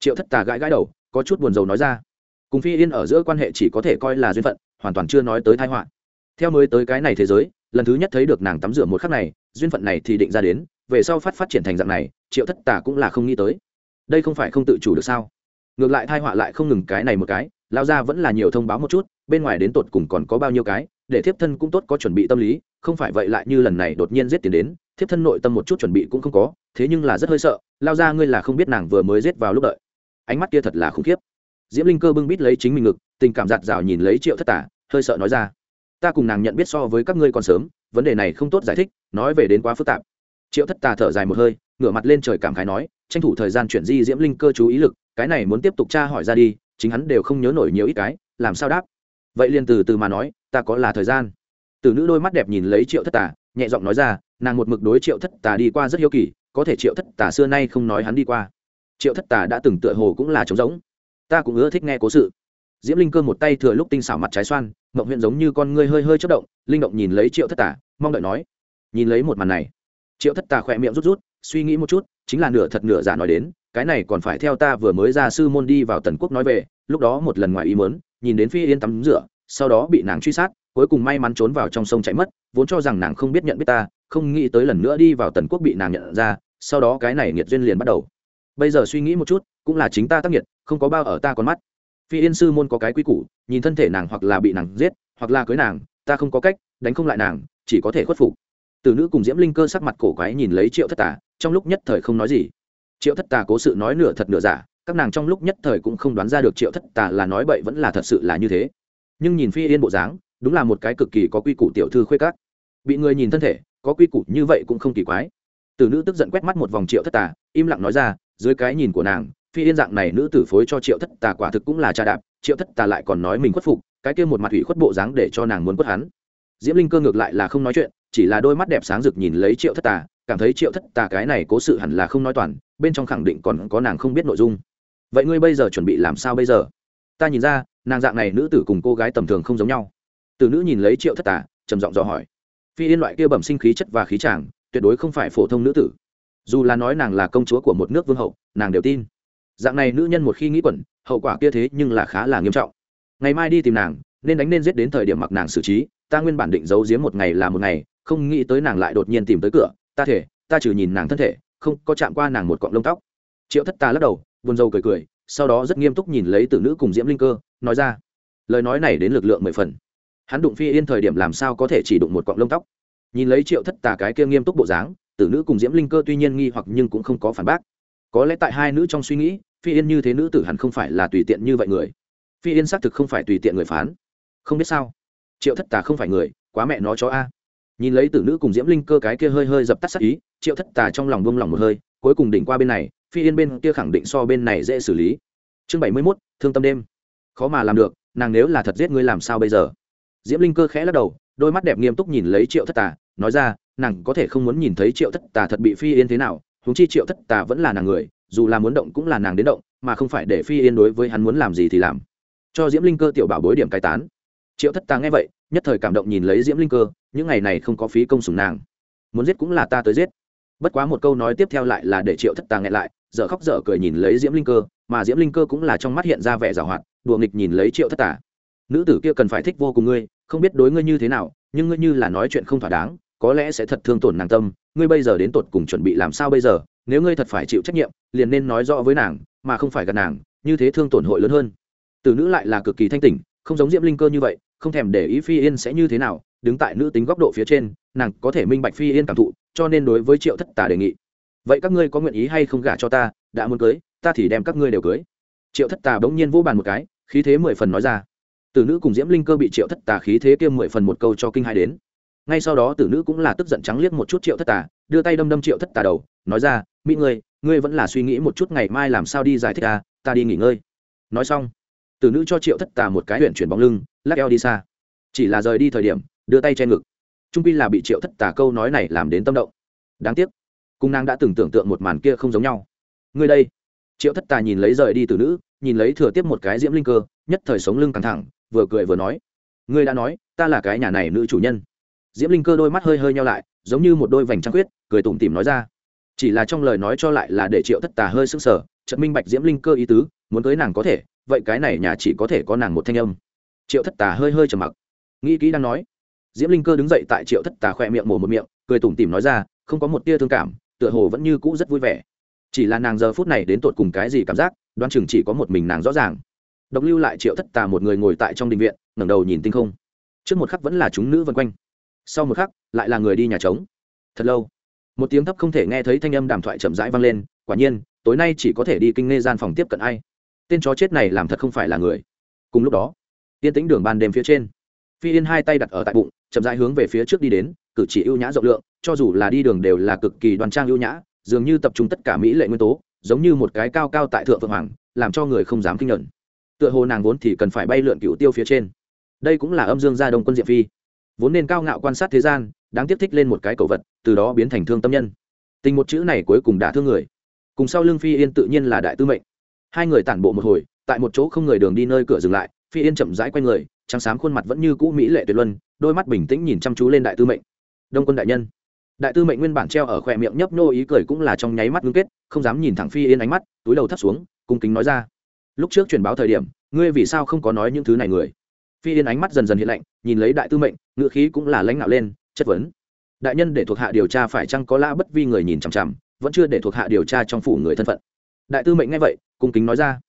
Triệu thất tà gãi gãi đầu, có chút buồn rầu nói ra. Cùng phi yên ở giữa quan hệ chỉ có thể coi là duyên phận, hoàn toàn chưa nói tới thai họa. Theo mới tới cái này thế giới lần thứ nhất thấy được nàng tắm rửa một khắc này, duyên phận này thì định ra đến, về sau phát phát triển thành dạng này, triệu thất tà cũng là không nghĩ tới. Đây không phải không tự chủ được sao? Ngược lại thai họa lại không ngừng cái này một cái lao ra vẫn là nhiều thông báo một chút, bên ngoài đến tột cùng còn có bao nhiêu cái, để thiếp thân cũng tốt có chuẩn bị tâm lý, không phải vậy lại như lần này đột nhiên giết tiền đến, thiếp thân nội tâm một chút chuẩn bị cũng không có, thế nhưng là rất hơi sợ lao ra ngươi là không biết nàng vừa mới giết vào lúc đợi. Ánh mắt kia thật là khủng khiếp. Diễm linh cơ bưng bít lấy chính mình ngực, tình cảm giạt rào nhìn lấy triệu thất tả hơi sợ nói ra ta cùng nàng nhận biết so với các ngươi còn sớm, vấn đề này không tốt giải thích, nói về đến quá phức tạp. Triệu thất tà thở dài một hơi, ngửa mặt lên trời cảm khái nói, tranh thủ thời gian chuyển di diễm linh cơ chú ý lực, cái này muốn tiếp tục tra hỏi ra đi, chính hắn đều không nhớ nổi nhiều ít cái, làm sao đáp? Vậy liền từ từ mà nói, ta có là thời gian. Từ nữ đôi mắt đẹp nhìn lấy triệu thất tà, nhẹ giọng nói ra, nàng một mực đối triệu thất tà đi qua rất hiếu kỳ, có thể triệu thất tà xưa nay không nói hắn đi qua. Triệu thất tà đã từng tựa hồ cũng là trống giống ta cũng ưa thích nghe cố sự diễm linh cơ một tay thừa lúc tinh xảo mặt trái xoan mộng huyện giống như con ngươi hơi hơi chất động, linh động nhìn lấy triệu thất tà, mong đợi nói, nhìn lấy một màn này. Triệu thất tà khỏe miệng rút rút, suy nghĩ một chút, chính là nửa thật nửa giả nói đến, cái này còn phải theo ta vừa mới ra sư môn đi vào tần quốc nói về, lúc đó một lần ngoài ý mớn nhìn đến phi yên tắm rửa, sau đó bị nàng truy sát, cuối cùng may mắn trốn vào trong sông chạy mất, vốn cho rằng nàng không biết nhận biết ta, không nghĩ tới lần nữa đi vào tần quốc bị nàng nhận ra, sau đó cái này nghiệt duyên liền bắt đầu. Bây giờ suy nghĩ một chút, cũng là chính ta tác nghiệt, không có bao ở ta con mắt phi yên sư môn có cái quy củ, nhìn thân thể nàng hoặc là bị nàng giết, hoặc là cưới nàng, ta không có cách đánh không lại nàng, chỉ có thể khuất phục. Từ nữ cùng diễm linh cơ sắc mặt cổ quái nhìn lấy triệu thất tà, trong lúc nhất thời không nói gì. Triệu thất tà cố sự nói nửa thật nửa giả, các nàng trong lúc nhất thời cũng không đoán ra được triệu thất tà là nói bậy vẫn là thật sự là như thế. Nhưng nhìn phi yên bộ dáng, đúng là một cái cực kỳ có quy củ tiểu thư khuê các. Bị người nhìn thân thể, có quy củ như vậy cũng không kỳ quái. Từ nữ tức giận quét mắt một vòng triệu thất tà, im lặng nói ra, dưới cái nhìn của nàng phi yên dạng này nữ tử phối cho triệu thất tà quả thực cũng là cha đạp, triệu thất tà lại còn nói mình khuất phục, cái kia một mặt ủy khuất bộ dáng để cho nàng muốn quất hắn. Diễm linh cơ ngược lại là không nói chuyện, chỉ là đôi mắt đẹp sáng rực nhìn lấy triệu thất tà, cảm thấy triệu thất tà cái này cố sự hẳn là không nói toàn, bên trong khẳng định còn có nàng không biết nội dung. Vậy ngươi bây giờ chuẩn bị làm sao bây giờ? Ta nhìn ra, nàng dạng này nữ tử cùng cô gái tầm thường không giống nhau. Từ nữ nhìn lấy triệu thất tà, trầm giọng dò hỏi. Phi yên loại kia bẩm sinh khí chất và khí tràng tuyệt đối không phải phổ thông nữ tử. Dù là nói nàng là công chúa của một nước vương hậu, nàng đều tin dạng này nữ nhân một khi nghĩ quẩn, hậu quả kia thế nhưng là khá là nghiêm trọng. Ngày mai đi tìm nàng, nên đánh nên giết đến thời điểm mặc nàng xử trí, ta nguyên bản định giấu giếm một ngày là một ngày, không nghĩ tới nàng lại đột nhiên tìm tới cửa, ta thể, ta trừ nhìn nàng thân thể, không có chạm qua nàng một cọng lông tóc. Triệu thất ta lắc đầu, buồn rầu cười cười, sau đó rất nghiêm túc nhìn lấy tử nữ cùng diễm linh cơ, nói ra, lời nói này đến lực lượng mười phần. Hắn đụng phi yên thời điểm làm sao có thể chỉ đụng một cọng lông tóc? Nhìn lấy triệu thất tà cái kia nghiêm túc bộ dáng, tử nữ cùng diễm linh cơ tuy nhiên nghi hoặc nhưng cũng không có phản bác. Có lẽ tại hai nữ trong suy nghĩ phi yên như thế nữ tử hẳn không phải là tùy tiện như vậy người. Phi yên xác thực không phải tùy tiện người phán. Không biết sao. Triệu thất tà không phải người, quá mẹ nó cho a. Nhìn lấy tử nữ cùng diễm linh cơ cái kia hơi hơi dập tắt sắc ý, triệu thất tà trong lòng buông lòng một hơi, cuối cùng đỉnh qua bên này, phi yên bên kia khẳng định so bên này dễ xử lý. Chương bảy mươi mốt, thương tâm đêm. Khó mà làm được, nàng nếu là thật giết ngươi làm sao bây giờ? Diễm linh cơ khẽ lắc đầu, đôi mắt đẹp nghiêm túc nhìn lấy triệu thất tà, nói ra, nàng có thể không muốn nhìn thấy triệu thất tà thật bị phi yên thế nào, huống chi triệu thất tà vẫn là nàng người dù là muốn động cũng là nàng đến động, mà không phải để phi yên đối với hắn muốn làm gì thì làm. Cho diễm linh cơ tiểu bảo bối điểm cai tán. Triệu thất ta nghe vậy, nhất thời cảm động nhìn lấy diễm linh cơ, những ngày này không có phí công sùng nàng. Muốn giết cũng là ta tới giết. Bất quá một câu nói tiếp theo lại là để triệu thất ta nghe lại, dở khóc dở cười nhìn lấy diễm linh cơ, mà diễm linh cơ cũng là trong mắt hiện ra vẻ giảo hoạt, đùa nghịch nhìn lấy triệu thất tả nữ tử kia cần phải thích vô cùng ngươi, không biết đối ngươi như thế nào, nhưng ngươi như là nói chuyện không thỏa đáng, có lẽ sẽ thật thương tổn nàng tâm, ngươi bây giờ đến tột cùng chuẩn bị làm sao bây giờ? Nếu ngươi thật phải chịu trách nhiệm, liền nên nói rõ với nàng, mà không phải gần nàng, như thế thương tổn hội lớn hơn. Từ nữ lại là cực kỳ thanh tỉnh, không giống diễm linh cơ như vậy, không thèm để ý phi yên sẽ như thế nào, đứng tại nữ tính góc độ phía trên, nàng có thể minh bạch phi yên cảm thụ, cho nên đối với triệu thất tà đề nghị. Vậy các ngươi có nguyện ý hay không gả cho ta, đã muốn cưới, ta thì đem các ngươi đều cưới. Triệu thất tà bỗng nhiên vô bàn một cái, khí thế mười phần nói ra. Tử nữ cùng diễm linh cơ bị triệu thất tà khí thế kia mười phần một câu cho kinh hai đến. Ngay sau đó tử nữ cũng là tức giận trắng liếc một chút triệu thất tà đưa tay đâm đâm triệu thất tà đầu, nói ra mỹ ngươi ngươi vẫn là suy nghĩ một chút ngày mai làm sao đi giải thích ta ta đi nghỉ ngơi. Nói xong, từ nữ cho triệu thất tà một cái huyện chuyển bóng lưng, lắc eo đi xa. Chỉ là rời đi thời điểm, đưa tay che ngực. Trung pi là bị triệu thất tà câu nói này làm đến tâm động. Đáng tiếc cung nàng đã từng tưởng tượng một màn kia không giống nhau. Ngươi đây. Triệu thất tà nhìn lấy rời đi từ nữ, nhìn lấy thừa tiếp một cái diễm linh cơ, nhất thời sống lưng căng thẳng, vừa cười vừa nói, ngươi đã nói, ta là cái nhà này nữ chủ nhân. Diễm linh cơ đôi mắt hơi hơi nhau lại, giống như một đôi vành trăng khuyết cười tủm tỉm nói ra. Chỉ là trong lời nói cho lại là để triệu thất tà hơi sững sờ trận minh bạch diễm linh cơ ý tứ, muốn cưới nàng có thể, vậy cái này nhà chỉ có thể có nàng một thanh âm. Triệu thất tà hơi hơi trầm mặc. Nghĩ kỹ đang nói, diễm linh cơ đứng dậy tại triệu thất tà khoe miệng mổ một miệng, cười tủm tỉm nói ra, không có một tia thương cảm, tựa hồ vẫn như cũ rất vui vẻ. Chỉ là nàng giờ phút này đến tột cùng cái gì cảm giác, đoán chừng chỉ có một mình nàng rõ ràng. Độc lưu lại triệu thất tà một người ngồi tại trong đình viện, ngẩng đầu nhìn tinh không. Trước một khắc vẫn là chúng nữ vân quanh. Sau một khắc, lại là người đi nhà trống. Thật lâu một tiếng thấp không thể nghe thấy thanh âm đàm thoại chậm rãi vang lên, quả nhiên, tối nay chỉ có thể đi kinh nghe gian phòng tiếp cận ai. Tên chó chết này làm thật không phải là người. Cùng lúc đó tiên tĩnh đường ban đêm phía trên, phi yên hai tay đặt ở tại bụng, chậm rãi hướng về phía trước đi đến, cử chỉ ưu nhã rộng lượng, cho dù là đi đường đều là cực kỳ đoan trang ưu nhã, dường như tập trung tất cả mỹ lệ nguyên tố, giống như một cái cao cao tại thượng phượng hoàng, làm cho người không dám kinh nhận tựa hồ nàng vốn thì cần phải bay lượn cựu tiêu phía trên. Đây cũng là âm dương gia đông quân diệp phi. Vốn nên cao ngạo quan sát thế gian đáng tiếc thích lên một cái cầu vật, từ đó biến thành thương tâm nhân. Tình một chữ này cuối cùng đã thương người. Cùng sau lưng phi yên tự nhiên là đại tư mệnh. Hai người tản bộ một hồi, tại một chỗ không người đường đi nơi cửa dừng lại, phi yên chậm rãi q u a y người, trắng xám khuôn mặt vẫn như cũ mỹ lệ tuyệt luân, đôi mắt bình tĩnh nhìn chăm chú lên đại tư mệnh. Đông quân đại nhân. Đại tư mệnh nguyên bản treo ở khoe miệng nhấp nô ý cười cũng là trong nháy mắt ngưng kết, không dám nhìn thẳng phi yên ánh mắt, túi đầu thắt xuống, cung kính nói ra. Lúc trước truyền báo thời điểm, ngươi vì sao không có nói những thứ này người? Phi yên ánh mắt dần dần hiện lạnh, nhìn lấy đại tư mệnh ngựa khí cũng là lãnh nạo lên chất vấn. Đại nhân để thuộc hạ điều tra phải chăng có lã bất vi người nhìn chằm chằm, vẫn chưa để thuộc hạ điều tra trong phủ người thân phận. Đại tư mệnh nghe vậy, cung kính nói ra.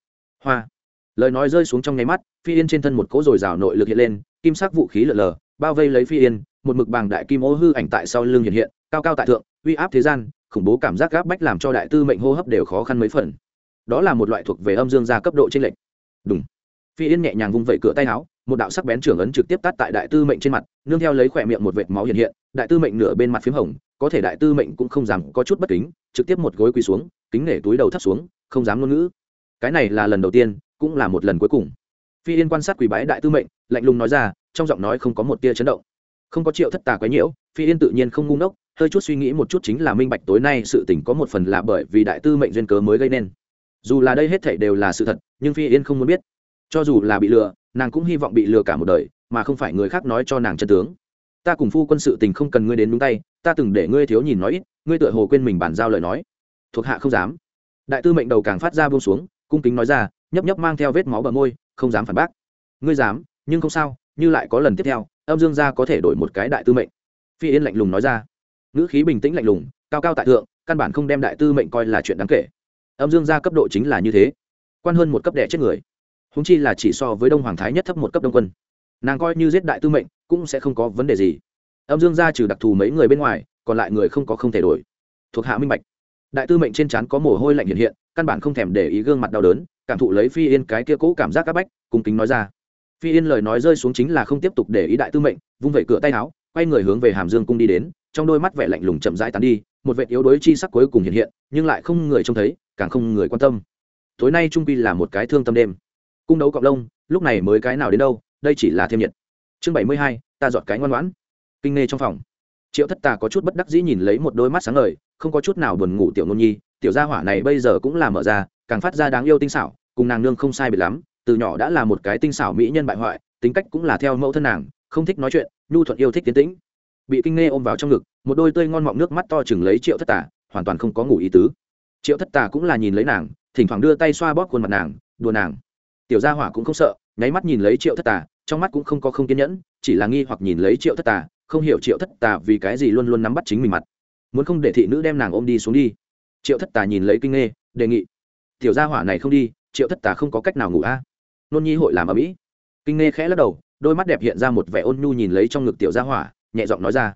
Hoa. Lời nói rơi xuống trong nháy mắt, phi yên trên thân một cỗ r ồ i r à o nội lực hiện lên, kim sắc vũ khí lợn lờ, bao vây lấy phi yên, một mực bàng đại kim ô hư ảnh tại sau lưng hiện hiện, cao cao tại thượng, uy áp thế gian, khủng bố cảm giác gáp bách làm cho đại tư mệnh hô hấp đều khó khăn mấy phần. Đó là một loại thuộc về âm dương gia cấp độ t r ê n lệch. Đúng phi yên nhẹ nhàng vung vẩy cửa tay áo một đạo sắc bén trưởng ấn trực tiếp tát tại đại tư mệnh trên mặt, nương theo lấy khỏe miệng một vệt máu hiện hiện, đại tư mệnh nửa bên mặt p h í m hồng, có thể đại tư mệnh cũng không dám có chút bất kính, trực tiếp một gối quỳ xuống, kính nể túi đầu thắt xuống, không dám ngôn ngữ. Cái này là lần đầu tiên, cũng là một lần cuối cùng. Phi yên quan sát quỳ bái đại tư mệnh, lạnh lùng nói ra, trong giọng nói không có một tia chấn động. Không có triệu thất tà quấy nhiễu, phi yên tự nhiên không ngu ngốc, hơi chút suy nghĩ một chút chính là minh bạch tối nay sự tình có một phần là bởi vì đại tư mệnh duyên cớ mới gây nên. Dù là đây hết thảy đều là sự thật, nhưng phi yên không muốn biết. Cho dù là bị lừa nàng cũng hy vọng bị lừa cả một đời, mà không phải người khác nói cho nàng chân tướng. Ta cùng phu quân sự tình không cần ngươi đến đúng tay, ta từng để ngươi thiếu nhìn nói ít, ngươi tựa hồ quên mình bàn giao lời nói. Thuộc hạ không dám. Đại tư mệnh đầu càng phát ra buông xuống, cung kính nói ra, nhấp nhấp mang theo vết máu bờ môi, không dám phản bác. Ngươi dám, nhưng không sao, như lại có lần tiếp theo, âm dương gia có thể đổi một cái đại tư mệnh. Phi yên lạnh lùng nói ra. Ngữ khí bình tĩnh lạnh lùng, cao cao tại thượng, căn bản không đem đại tư mệnh coi là chuyện đáng kể. Âm dương gia cấp độ chính là như thế. Quan hơn một cấp đẻ chết người húng chi là chỉ so với đông hoàng thái nhất thấp một cấp đông quân. Nàng coi như giết đại tư mệnh, cũng sẽ không có vấn đề gì. Âm dương gia trừ đặc thù mấy người bên ngoài, còn lại người không có không thể đổi. Thuộc hạ minh bạch. Đại tư mệnh trên trán có mồ hôi lạnh hiện hiện, căn bản không thèm để ý gương mặt đau đớn, cảm thụ lấy phi yên cái kia cũ cảm giác áp bách, cung kính nói ra. Phi yên lời nói rơi xuống chính là không tiếp tục để ý đại tư mệnh, vung vẩy cửa tay áo, quay người hướng về hàm dương cung đi đến, trong đôi mắt vẻ lạnh lùng chậm rãi tán đi, một vệ yếu đuối chi sắc cuối cùng hiện hiện, nhưng lại không người trông thấy, càng không người quan tâm. Tối nay trung quy là một cái thương tâm đêm cung đấu cọc lông, lúc này mới cái nào đến đâu, đây chỉ là thêm nhiệt. Chương bảy mươi hai, ta dọn cái ngoan ngoãn. Kinh nghe trong phòng. Triệu thất tà có chút bất đắc dĩ nhìn lấy một đôi mắt sáng ngời, không có chút nào buồn ngủ tiểu nôn nhi, tiểu gia hỏa này bây giờ cũng là mở ra, càng phát ra đáng yêu tinh xảo, cùng nàng nương không sai biệt lắm, từ nhỏ đã là một cái tinh xảo mỹ nhân bại hoại, tính cách cũng là theo mẫu thân nàng, không thích nói chuyện, nhu thuận yêu thích tiến tĩnh. Bị kinh nghe ôm vào trong ngực, một đôi tươi ngon mọng nước mắt to chừng lấy triệu thất tà, hoàn toàn không có ngủ ý tứ. Triệu thất tà cũng là nhìn lấy nàng, thỉnh thoảng đưa tay xoa bóp khuôn mặt nàng, đùa nàng tiểu gia hỏa cũng không sợ, nháy mắt nhìn lấy triệu thất tà, trong mắt cũng không có không kiên nhẫn, chỉ là nghi hoặc nhìn lấy triệu thất tà, không hiểu triệu thất tà vì cái gì luôn luôn nắm bắt chính mình mặt. Muốn không để thị nữ đem nàng ôm đi xuống đi. Triệu thất tà nhìn lấy kinh nghe đề nghị. Tiểu gia hỏa này không đi, triệu thất tà không có cách nào ngủ a. Nôn nhi hội làm ở mỹ. Kinh nghe khẽ lắc đầu, đôi mắt đẹp hiện ra một vẻ ôn nhu nhìn lấy trong ngực tiểu gia hỏa, nhẹ giọng nói ra.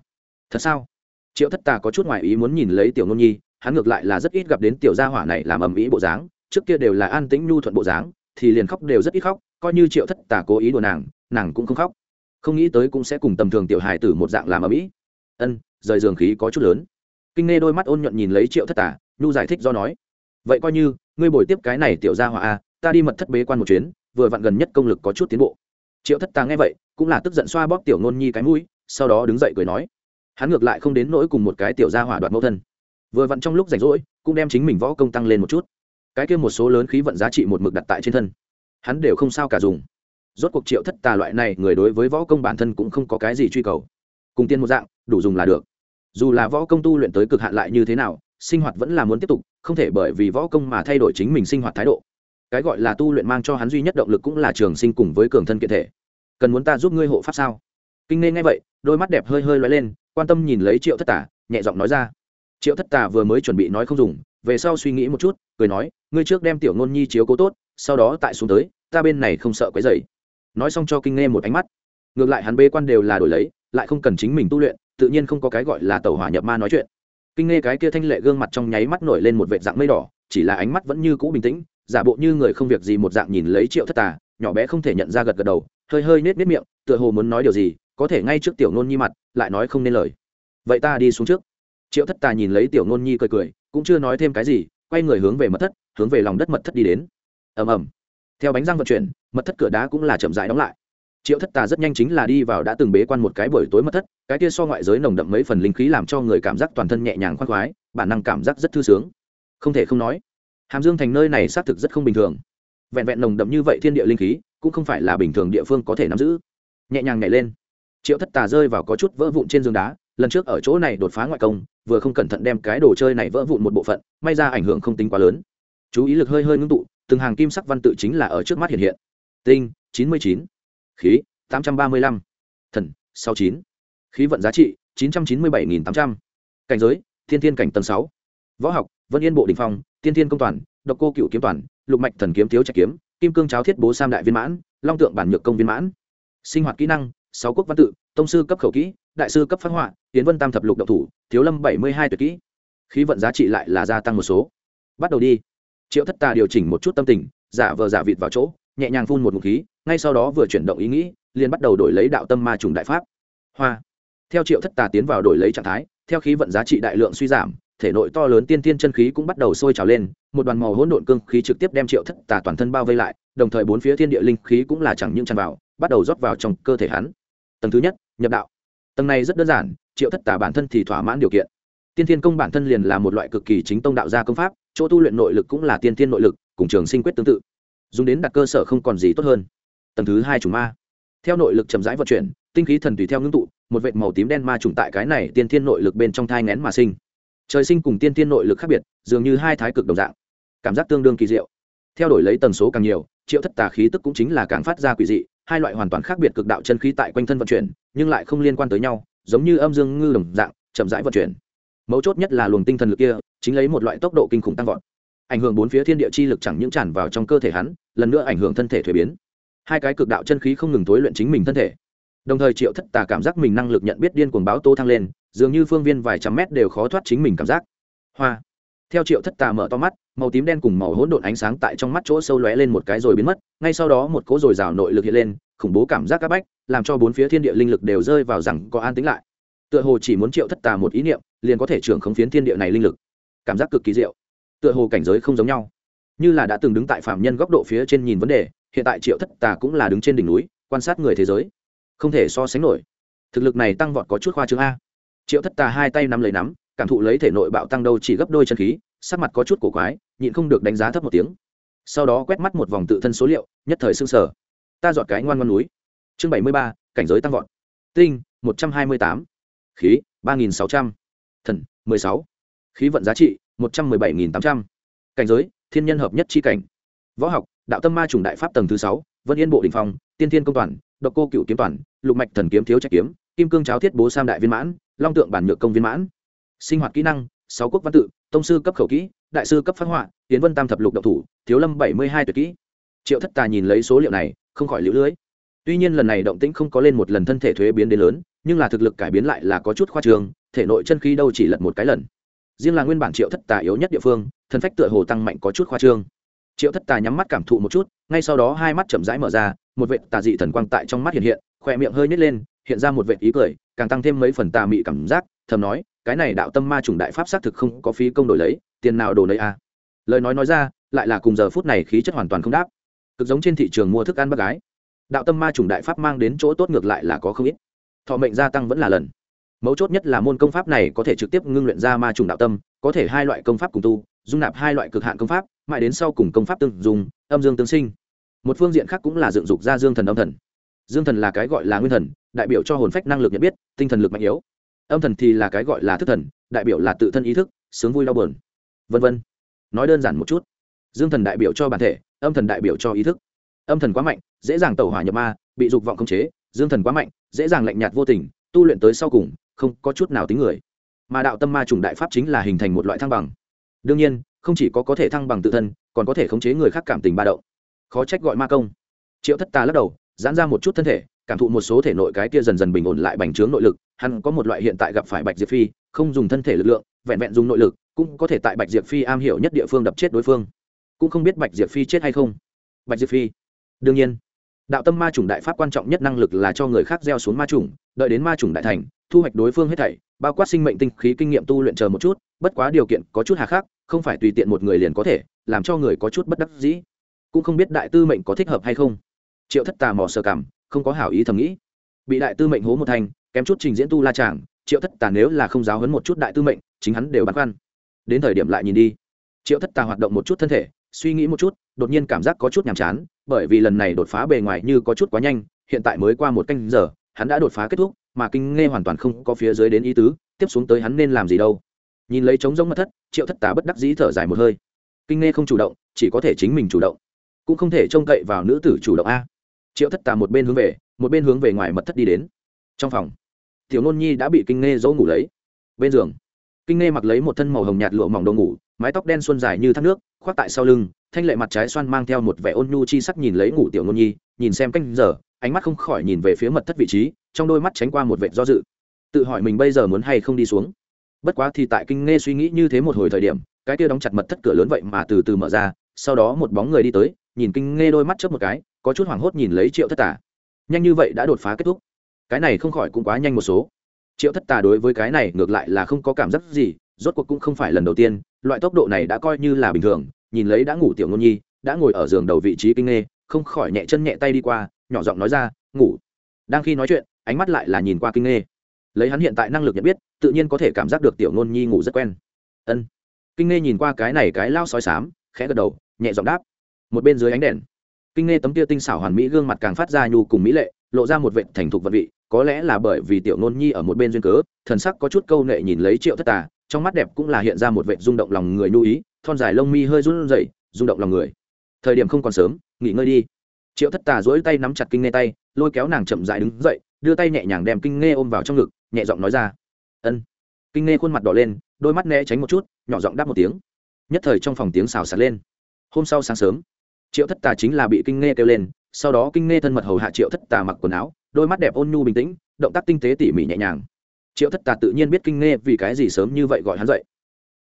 Thật sao? Triệu thất tà có chút ngoại ý muốn nhìn lấy tiểu nôn nhi, hắn ngược lại là rất ít gặp đến tiểu gia hỏa này làm ầm ĩ bộ dáng, trước kia đều là an tĩnh nhu thuận bộ dáng thì liền khóc đều rất ít khóc, coi như triệu thất tà cố ý đùa nàng nàng cũng không khóc. Không nghĩ tới cũng sẽ cùng tầm thường tiểu hài tử một dạng làm ở mỹ. Ân, rời giường khí có chút lớn. Kinh nghe đôi mắt ôn nhuận nhìn lấy triệu thất tà, nhu giải thích do nói. Vậy coi như, ngươi bồi tiếp cái này tiểu gia hỏa a ta đi mật thất bế quan một chuyến, vừa vặn gần nhất công lực có chút tiến bộ. Triệu thất tà nghe vậy, cũng là tức giận xoa bóp tiểu ngôn nhi cái mũi, sau đó đứng dậy cười nói. Hắn ngược lại không đến nỗi cùng một cái tiểu gia hỏa đoạt mẫu thân. Vừa vặn trong lúc rảnh rỗi, cũng đem chính mình võ công tăng lên một chút cái kia một số lớn khí vận giá trị một mực đặt tại trên thân. Hắn đều không sao cả dùng. Rốt cuộc triệu thất tà loại này người đối với võ công bản thân cũng không có cái gì truy cầu. Cùng tiên một dạng, đủ dùng là được. Dù là võ công tu luyện tới cực hạn lại như thế nào, sinh hoạt vẫn là muốn tiếp tục, không thể bởi vì võ công mà thay đổi chính mình sinh hoạt thái độ. Cái gọi là tu luyện mang cho hắn duy nhất động lực cũng là trường sinh cùng với cường thân kiện thể. Cần muốn ta giúp ngươi hộ pháp sao? Kinh nên ngay vậy, đôi mắt đẹp hơi hơi loay lên, quan tâm nhìn lấy triệu thất tả nhẹ giọng nói ra. Triệu thất tả vừa mới chuẩn bị nói không dùng về sau suy nghĩ một chút, cười nói, ngươi trước đem tiểu ngôn nhi chiếu cố tốt, sau đó tại xuống tới, ta bên này không sợ quấy dày nói xong cho kinh nghe một ánh mắt. Ngược lại hắn bê quan đều là đổi lấy, lại không cần chính mình tu luyện, tự nhiên không có cái gọi là tàu hỏa nhập ma nói chuyện. Kinh nghe cái kia thanh lệ gương mặt trong nháy mắt nổi lên một vệt dạng mây đỏ, chỉ là ánh mắt vẫn như cũ bình tĩnh, giả bộ như người không việc gì một dạng nhìn lấy triệu thất tà, nhỏ bé không thể nhận ra gật gật đầu, hơi hơi nết nết miệng, tựa hồ muốn nói điều gì, có thể ngay trước tiểu nôn nhi mặt, lại nói không nên lời. Vậy ta đi xuống trước. Triệu thất tà nhìn lấy tiểu nôn nhi cười cười cũng chưa nói thêm cái gì, quay người hướng về mật thất, hướng về lòng đất mật thất đi đến. Ầm ầm. Theo bánh răng vận chuyển, mật thất cửa đá cũng là chậm rãi đóng lại. Triệu thất tà rất nhanh chính là đi vào đã từng bế quan một cái buổi tối mật thất, cái kia so ngoại giới nồng đậm mấy phần linh khí làm cho người cảm giác toàn thân nhẹ nhàng khoan khoái, bản năng cảm giác rất thư sướng. Không thể không nói, hàm dương thành nơi này xác thực rất không bình thường. Vẹn vẹn nồng đậm như vậy thiên địa linh khí, cũng không phải là bình thường địa phương có thể nắm giữ. Nhẹ nhàng nhảy lên, triệu thất tà rơi vào có chút vỡ vụn trên giường đá lần trước ở chỗ này đột phá ngoại công, vừa không cẩn thận đem cái đồ chơi này vỡ vụn một bộ phận, may ra ảnh hưởng không tính quá lớn. Chú ý lực hơi hơi ngưng tụ, từng hàng kim sắc văn tự chính là ở trước mắt hiện hiện. Tinh, chín mươi chín. Khí, tám trăm ba mươi lăm. Thần, sáu chín. Khí vận giá trị, chín trăm chín mươi bảy nghìn tám trăm. Cảnh giới, thiên thiên cảnh tầng sáu. Võ học, vân yên bộ đình phong, tiên thiên công toàn, độc cô cựu kiếm toàn, lục mạch thần kiếm thiếu trạch kiếm, kim cương cháo thiết bố sam đại viên mãn, long tượng bản nhược công viên mãn. Sinh hoạt kỹ năng, sáu quốc văn tự, tông sư cấp khẩu kỹ đại sư cấp phát họa tiến vân tam thập lục độc thủ, thiếu lâm bảy mươi hai tuyệt kỹ. Khí vận giá trị lại là gia tăng một số. Bắt đầu đi. Triệu thất tà điều chỉnh một chút tâm tình, giả vờ giả vịt vào chỗ, nhẹ nhàng phun một ngụm khí, ngay sau đó vừa chuyển động ý nghĩ, liền bắt đầu đổi lấy đạo tâm ma trùng đại pháp. Hoa. Theo triệu thất tà tiến vào đổi lấy trạng thái, theo khí vận giá trị đại lượng suy giảm, thể nội to lớn tiên tiên chân khí cũng bắt đầu sôi trào lên, một đoàn màu hỗn độn cương khí trực tiếp đem triệu thất tà toàn thân bao vây lại, đồng thời bốn phía thiên địa linh khí cũng là chẳng những tràn vào, bắt đầu rót vào trong cơ thể hắn. Tầng thứ nhất, nhập đạo tầng này rất đơn giản, triệu thất tà bản thân thì thỏa mãn điều kiện. Tiên thiên công bản thân liền là một loại cực kỳ chính tông đạo gia công pháp, chỗ tu luyện nội lực cũng là tiên thiên nội lực, cùng trường sinh quyết tương tự. Dùng đến đặt cơ sở không còn gì tốt hơn. Tầng thứ hai chủng ma. Theo nội lực chậm rãi vận chuyển, tinh khí thần tùy theo ngưng tụ, một vệt màu tím đen ma trùng tại cái này tiên thiên nội lực bên trong thai ngén mà sinh. Trời sinh cùng tiên thiên nội lực khác biệt, dường như hai thái cực đồng dạng. Cảm giác tương đương kỳ diệu. Theo đổi lấy tần số càng nhiều, triệu thất tà khí tức cũng chính là càng phát ra quỷ dị, hai loại hoàn toàn khác biệt cực đạo chân khí tại quanh thân vận chuyển nhưng lại không liên quan tới nhau, giống như âm dương ngư đồng dạng, chậm rãi vận chuyển. Mấu chốt nhất là luồng tinh thần lực kia, chính lấy một loại tốc độ kinh khủng tăng vọt. Ảnh hưởng bốn phía thiên địa chi lực chẳng những tràn vào trong cơ thể hắn, lần nữa ảnh hưởng thân thể thuế biến. Hai cái cực đạo chân khí không ngừng tối luyện chính mình thân thể. Đồng thời triệu thất tà cảm giác mình năng lực nhận biết điên cuồng báo tô thăng lên, dường như phương viên vài trăm mét đều khó thoát chính mình cảm giác. Hoa. Theo triệu thất tà mở to mắt, màu tím đen cùng màu hỗn độn ánh sáng tại trong mắt chỗ sâu lóe lên một cái rồi biến mất, ngay sau đó một cỗ dồi dào nội lực hiện lên, khủng bố cảm giác áp bách làm cho bốn phía thiên địa linh lực đều rơi vào rằng có an tính lại. Tựa hồ chỉ muốn triệu thất tà một ý niệm, liền có thể trưởng khống phiến thiên địa này linh lực. Cảm giác cực kỳ diệu. Tựa hồ cảnh giới không giống nhau. Như là đã từng đứng tại phạm nhân góc độ phía trên nhìn vấn đề, hiện tại triệu thất tà cũng là đứng trên đỉnh núi, quan sát người thế giới. Không thể so sánh nổi. Thực lực này tăng vọt có chút khoa trương a. Triệu thất tà hai tay nắm lấy nắm, cảm thụ lấy thể nội bạo tăng đâu chỉ gấp đôi chân khí, sắc mặt có chút cổ quái, nhịn không được đánh giá thấp một tiếng. Sau đó quét mắt một vòng tự thân số liệu, nhất thời xương sở ta dọn cái ngoan ngoan núi chương bảy mươi ba, cảnh giới tăng vọt. Tinh, một trăm hai mươi tám. Khí, ba nghìn sáu trăm. Thần, mười sáu. Khí vận giá trị, một trăm mười bảy nghìn tám trăm. Cảnh giới, thiên nhân hợp nhất c h i cảnh. Võ học, đạo tâm ma trùng đại pháp tầng thứ sáu, vân yên bộ đình phong, tiên thiên công toàn, độc cô cựu kiếm toàn, lục mạch thần kiếm thiếu trạch kiếm, kim cương cháo thiết bố sam đại viên mãn, long tượng bản nhược công viên mãn. Sinh hoạt kỹ năng, sáu quốc văn tự, tông sư cấp khẩu kỹ, đại sư cấp phát họa tiến vân tam thập lục độc thủ, thiếu lâm bảy mươi hai tuyệt kỹ. Triệu thất tà nhìn lấy số liệu này, không khỏi lũ lưới tuy nhiên lần này động tĩnh không có lên một lần thân thể thuế biến đến lớn, nhưng là thực lực cải biến lại là có chút khoa trường thể nội chân khí đâu chỉ lật một cái lần. Riêng là nguyên bản triệu thất tà yếu nhất địa phương, thân phách tựa hồ tăng mạnh có chút khoa trương. Triệu thất tà nhắm mắt cảm thụ một chút, ngay sau đó hai mắt chậm rãi mở ra, một vệ tà dị thần quang tại trong mắt hiện hiện, khỏe miệng hơi nhét lên, hiện ra một vệ ý cười, càng tăng thêm mấy phần tà mị cảm giác, thầm nói, cái này đạo tâm ma trùng đại pháp xác thực không có phí công đổi lấy, tiền nào đồ nấy a à. lời nói nói ra, lại là cùng giờ phút này khí chất hoàn toàn không đáp. Cực giống trên thị trường mua thức ăn bác gái đạo tâm ma chủng đại pháp mang đến chỗ tốt ngược lại là có không ít. Thọ mệnh gia tăng vẫn là lần. Mấu chốt nhất là môn công pháp này có thể trực tiếp ngưng luyện ra ma trùng đạo tâm, có thể hai loại công pháp cùng tu, dung nạp hai loại cực hạn công pháp, mãi đến sau cùng công pháp tương dùng âm dương tương sinh. Một phương diện khác cũng là dựng dục ra dương thần âm thần. Dương thần là cái gọi là nguyên thần, đại biểu cho hồn phách năng lực nhận biết, tinh thần lực mạnh yếu. Âm thần thì là cái gọi là thức thần, đại biểu là tự thân ý thức, sướng vui đau bờn vân vân. Nói đơn giản một chút. Dương thần đại biểu cho bản thể, âm thần đại biểu cho ý thức âm thần quá mạnh, dễ dàng tẩu hỏa nhập ma, bị dục vọng khống chế, dương thần quá mạnh, dễ dàng lạnh nhạt vô tình, tu luyện tới sau cùng, không có chút nào tính người. Mà đạo tâm ma trùng đại pháp chính là hình thành một loại thăng bằng. Đương nhiên, không chỉ có có thể thăng bằng tự thân, còn có thể khống chế người khác cảm tình ba đậu khó trách gọi ma công. Triệu thất tà lắc đầu, giãn ra một chút thân thể, cảm thụ một số thể nội cái kia dần dần bình ổn lại bành trướng nội lực, hắn có một loại hiện tại gặp phải bạch diệp phi, không dùng thân thể lực lượng, vẹn vẹn dùng nội lực, cũng có thể tại bạch diệp phi am hiểu nhất địa phương đập chết đối phương. Cũng không biết bạch diệp phi chết hay không. Bạch diệp phi đương nhiên, đạo tâm ma chủng đại pháp quan trọng nhất năng lực là cho người khác gieo xuống ma chủng, đợi đến ma chủng đại thành, thu hoạch đối phương hết thảy, bao quát sinh mệnh tinh khí kinh nghiệm tu luyện chờ một chút, bất quá điều kiện có chút hà khắc, không phải tùy tiện một người liền có thể, làm cho người có chút bất đắc dĩ. Cũng không biết đại tư mệnh có thích hợp hay không. Triệu thất tà mò sơ cảm không có hảo ý thầm nghĩ. Bị đại tư mệnh hố một thành, kém chút trình diễn tu la tràng triệu thất tà nếu là không giáo hấn một chút đại tư mệnh, chính hắn đều băn khoăn. Đến thời điểm lại nhìn đi. Triệu thất tà hoạt động một chút thân thể suy nghĩ một chút, đột nhiên cảm giác có chút nhàm chán, bởi vì lần này đột phá bề ngoài như có chút quá nhanh, hiện tại mới qua một canh giờ, hắn đã đột phá kết thúc, mà kinh nghe hoàn toàn không có phía dưới đến ý tứ, tiếp xuống tới hắn nên làm gì đâu. Nhìn lấy trống rỗng mất thất, triệu thất tà bất đắc dĩ thở dài một hơi. Kinh nghe không chủ động, chỉ có thể chính mình chủ động. Cũng không thể trông cậy vào nữ tử chủ động a. Triệu thất tà một bên hướng về, một bên hướng về ngoài mật thất đi đến. Trong phòng, tiểu nôn nhi đã bị kinh nghe dỗ ngủ lấy. Bên giường, kinh nghe mặc lấy một thân màu hồng nhạt lụa mỏng đồ ngủ mái tóc đen xuân dài như thác nước, khoác tại sau lưng, thanh lệ mặt trái xoan mang theo một vẻ ôn nhu chi sắc nhìn lấy ngủ tiểu ngôn nhi, nhìn xem canh giờ, ánh mắt không khỏi nhìn về phía mật thất vị trí, trong đôi mắt tránh qua một vệ do dự. Tự hỏi mình bây giờ muốn hay không đi xuống. Bất quá thì tại kinh nghe suy nghĩ như thế một hồi thời điểm, cái kia đóng chặt mật thất cửa lớn vậy mà từ từ mở ra, sau đó một bóng người đi tới, nhìn kinh nghe đôi mắt chớp một cái, có chút hoảng hốt nhìn lấy triệu thất tả nhanh như vậy đã đột phá kết thúc. Cái này không khỏi cũng quá nhanh một số. Triệu thất tà đối với cái này ngược lại là không có cảm giác gì, rốt cuộc cũng không phải lần đầu tiên loại tốc độ này đã coi như là bình thường, nhìn lấy đã ngủ tiểu ngôn nhi, đã ngồi ở giường đầu vị trí kinh nghê không khỏi nhẹ chân nhẹ tay đi qua, nhỏ giọng nói ra, ngủ. Đang khi nói chuyện, ánh mắt lại là nhìn qua kinh nghê lấy hắn hiện tại năng lực nhận biết, tự nhiên có thể cảm giác được tiểu ngôn nhi ngủ rất quen. Ân. Kinh nghê nhìn qua cái này cái lao sói sám khẽ gật đầu, nhẹ giọng đáp, một bên dưới ánh đèn. Kinh nghê tấm tia tinh xảo hoàn mỹ gương mặt càng phát ra nhu cùng mỹ lệ, lộ ra một vệ thành thục vật vị, có lẽ là bởi vì tiểu ngôn nhi ở một bên duyên cớ, thần sắc có chút câu nệ nhìn lấy triệu thất tà trong mắt đẹp cũng là hiện ra một vệ rung động lòng người nhu ý, thon dài lông mi hơi run rẩy, rung động lòng người. Thời điểm không còn sớm, nghỉ ngơi đi. Triệu thất tà dỗi tay nắm chặt kinh nghe tay, lôi kéo nàng chậm dại đứng dậy, đưa tay nhẹ nhàng đem kinh nghe ôm vào trong ngực, nhẹ giọng nói ra. Ân. Kinh nghe khuôn mặt đỏ lên, đôi mắt né tránh một chút, nhỏ giọng đáp một tiếng. Nhất thời trong phòng tiếng xào sạt lên. Hôm sau sáng sớm, triệu thất tà chính là bị kinh nghe kêu lên, sau đó kinh nghe thân mật hầu hạ triệu thất tà mặc quần áo, đôi mắt đẹp ôn nhu bình tĩnh, động tác tinh tế tỉ mỉ nhẹ nhàng triệu thất tà tự nhiên biết kinh nghe vì cái gì sớm như vậy gọi hắn dậy.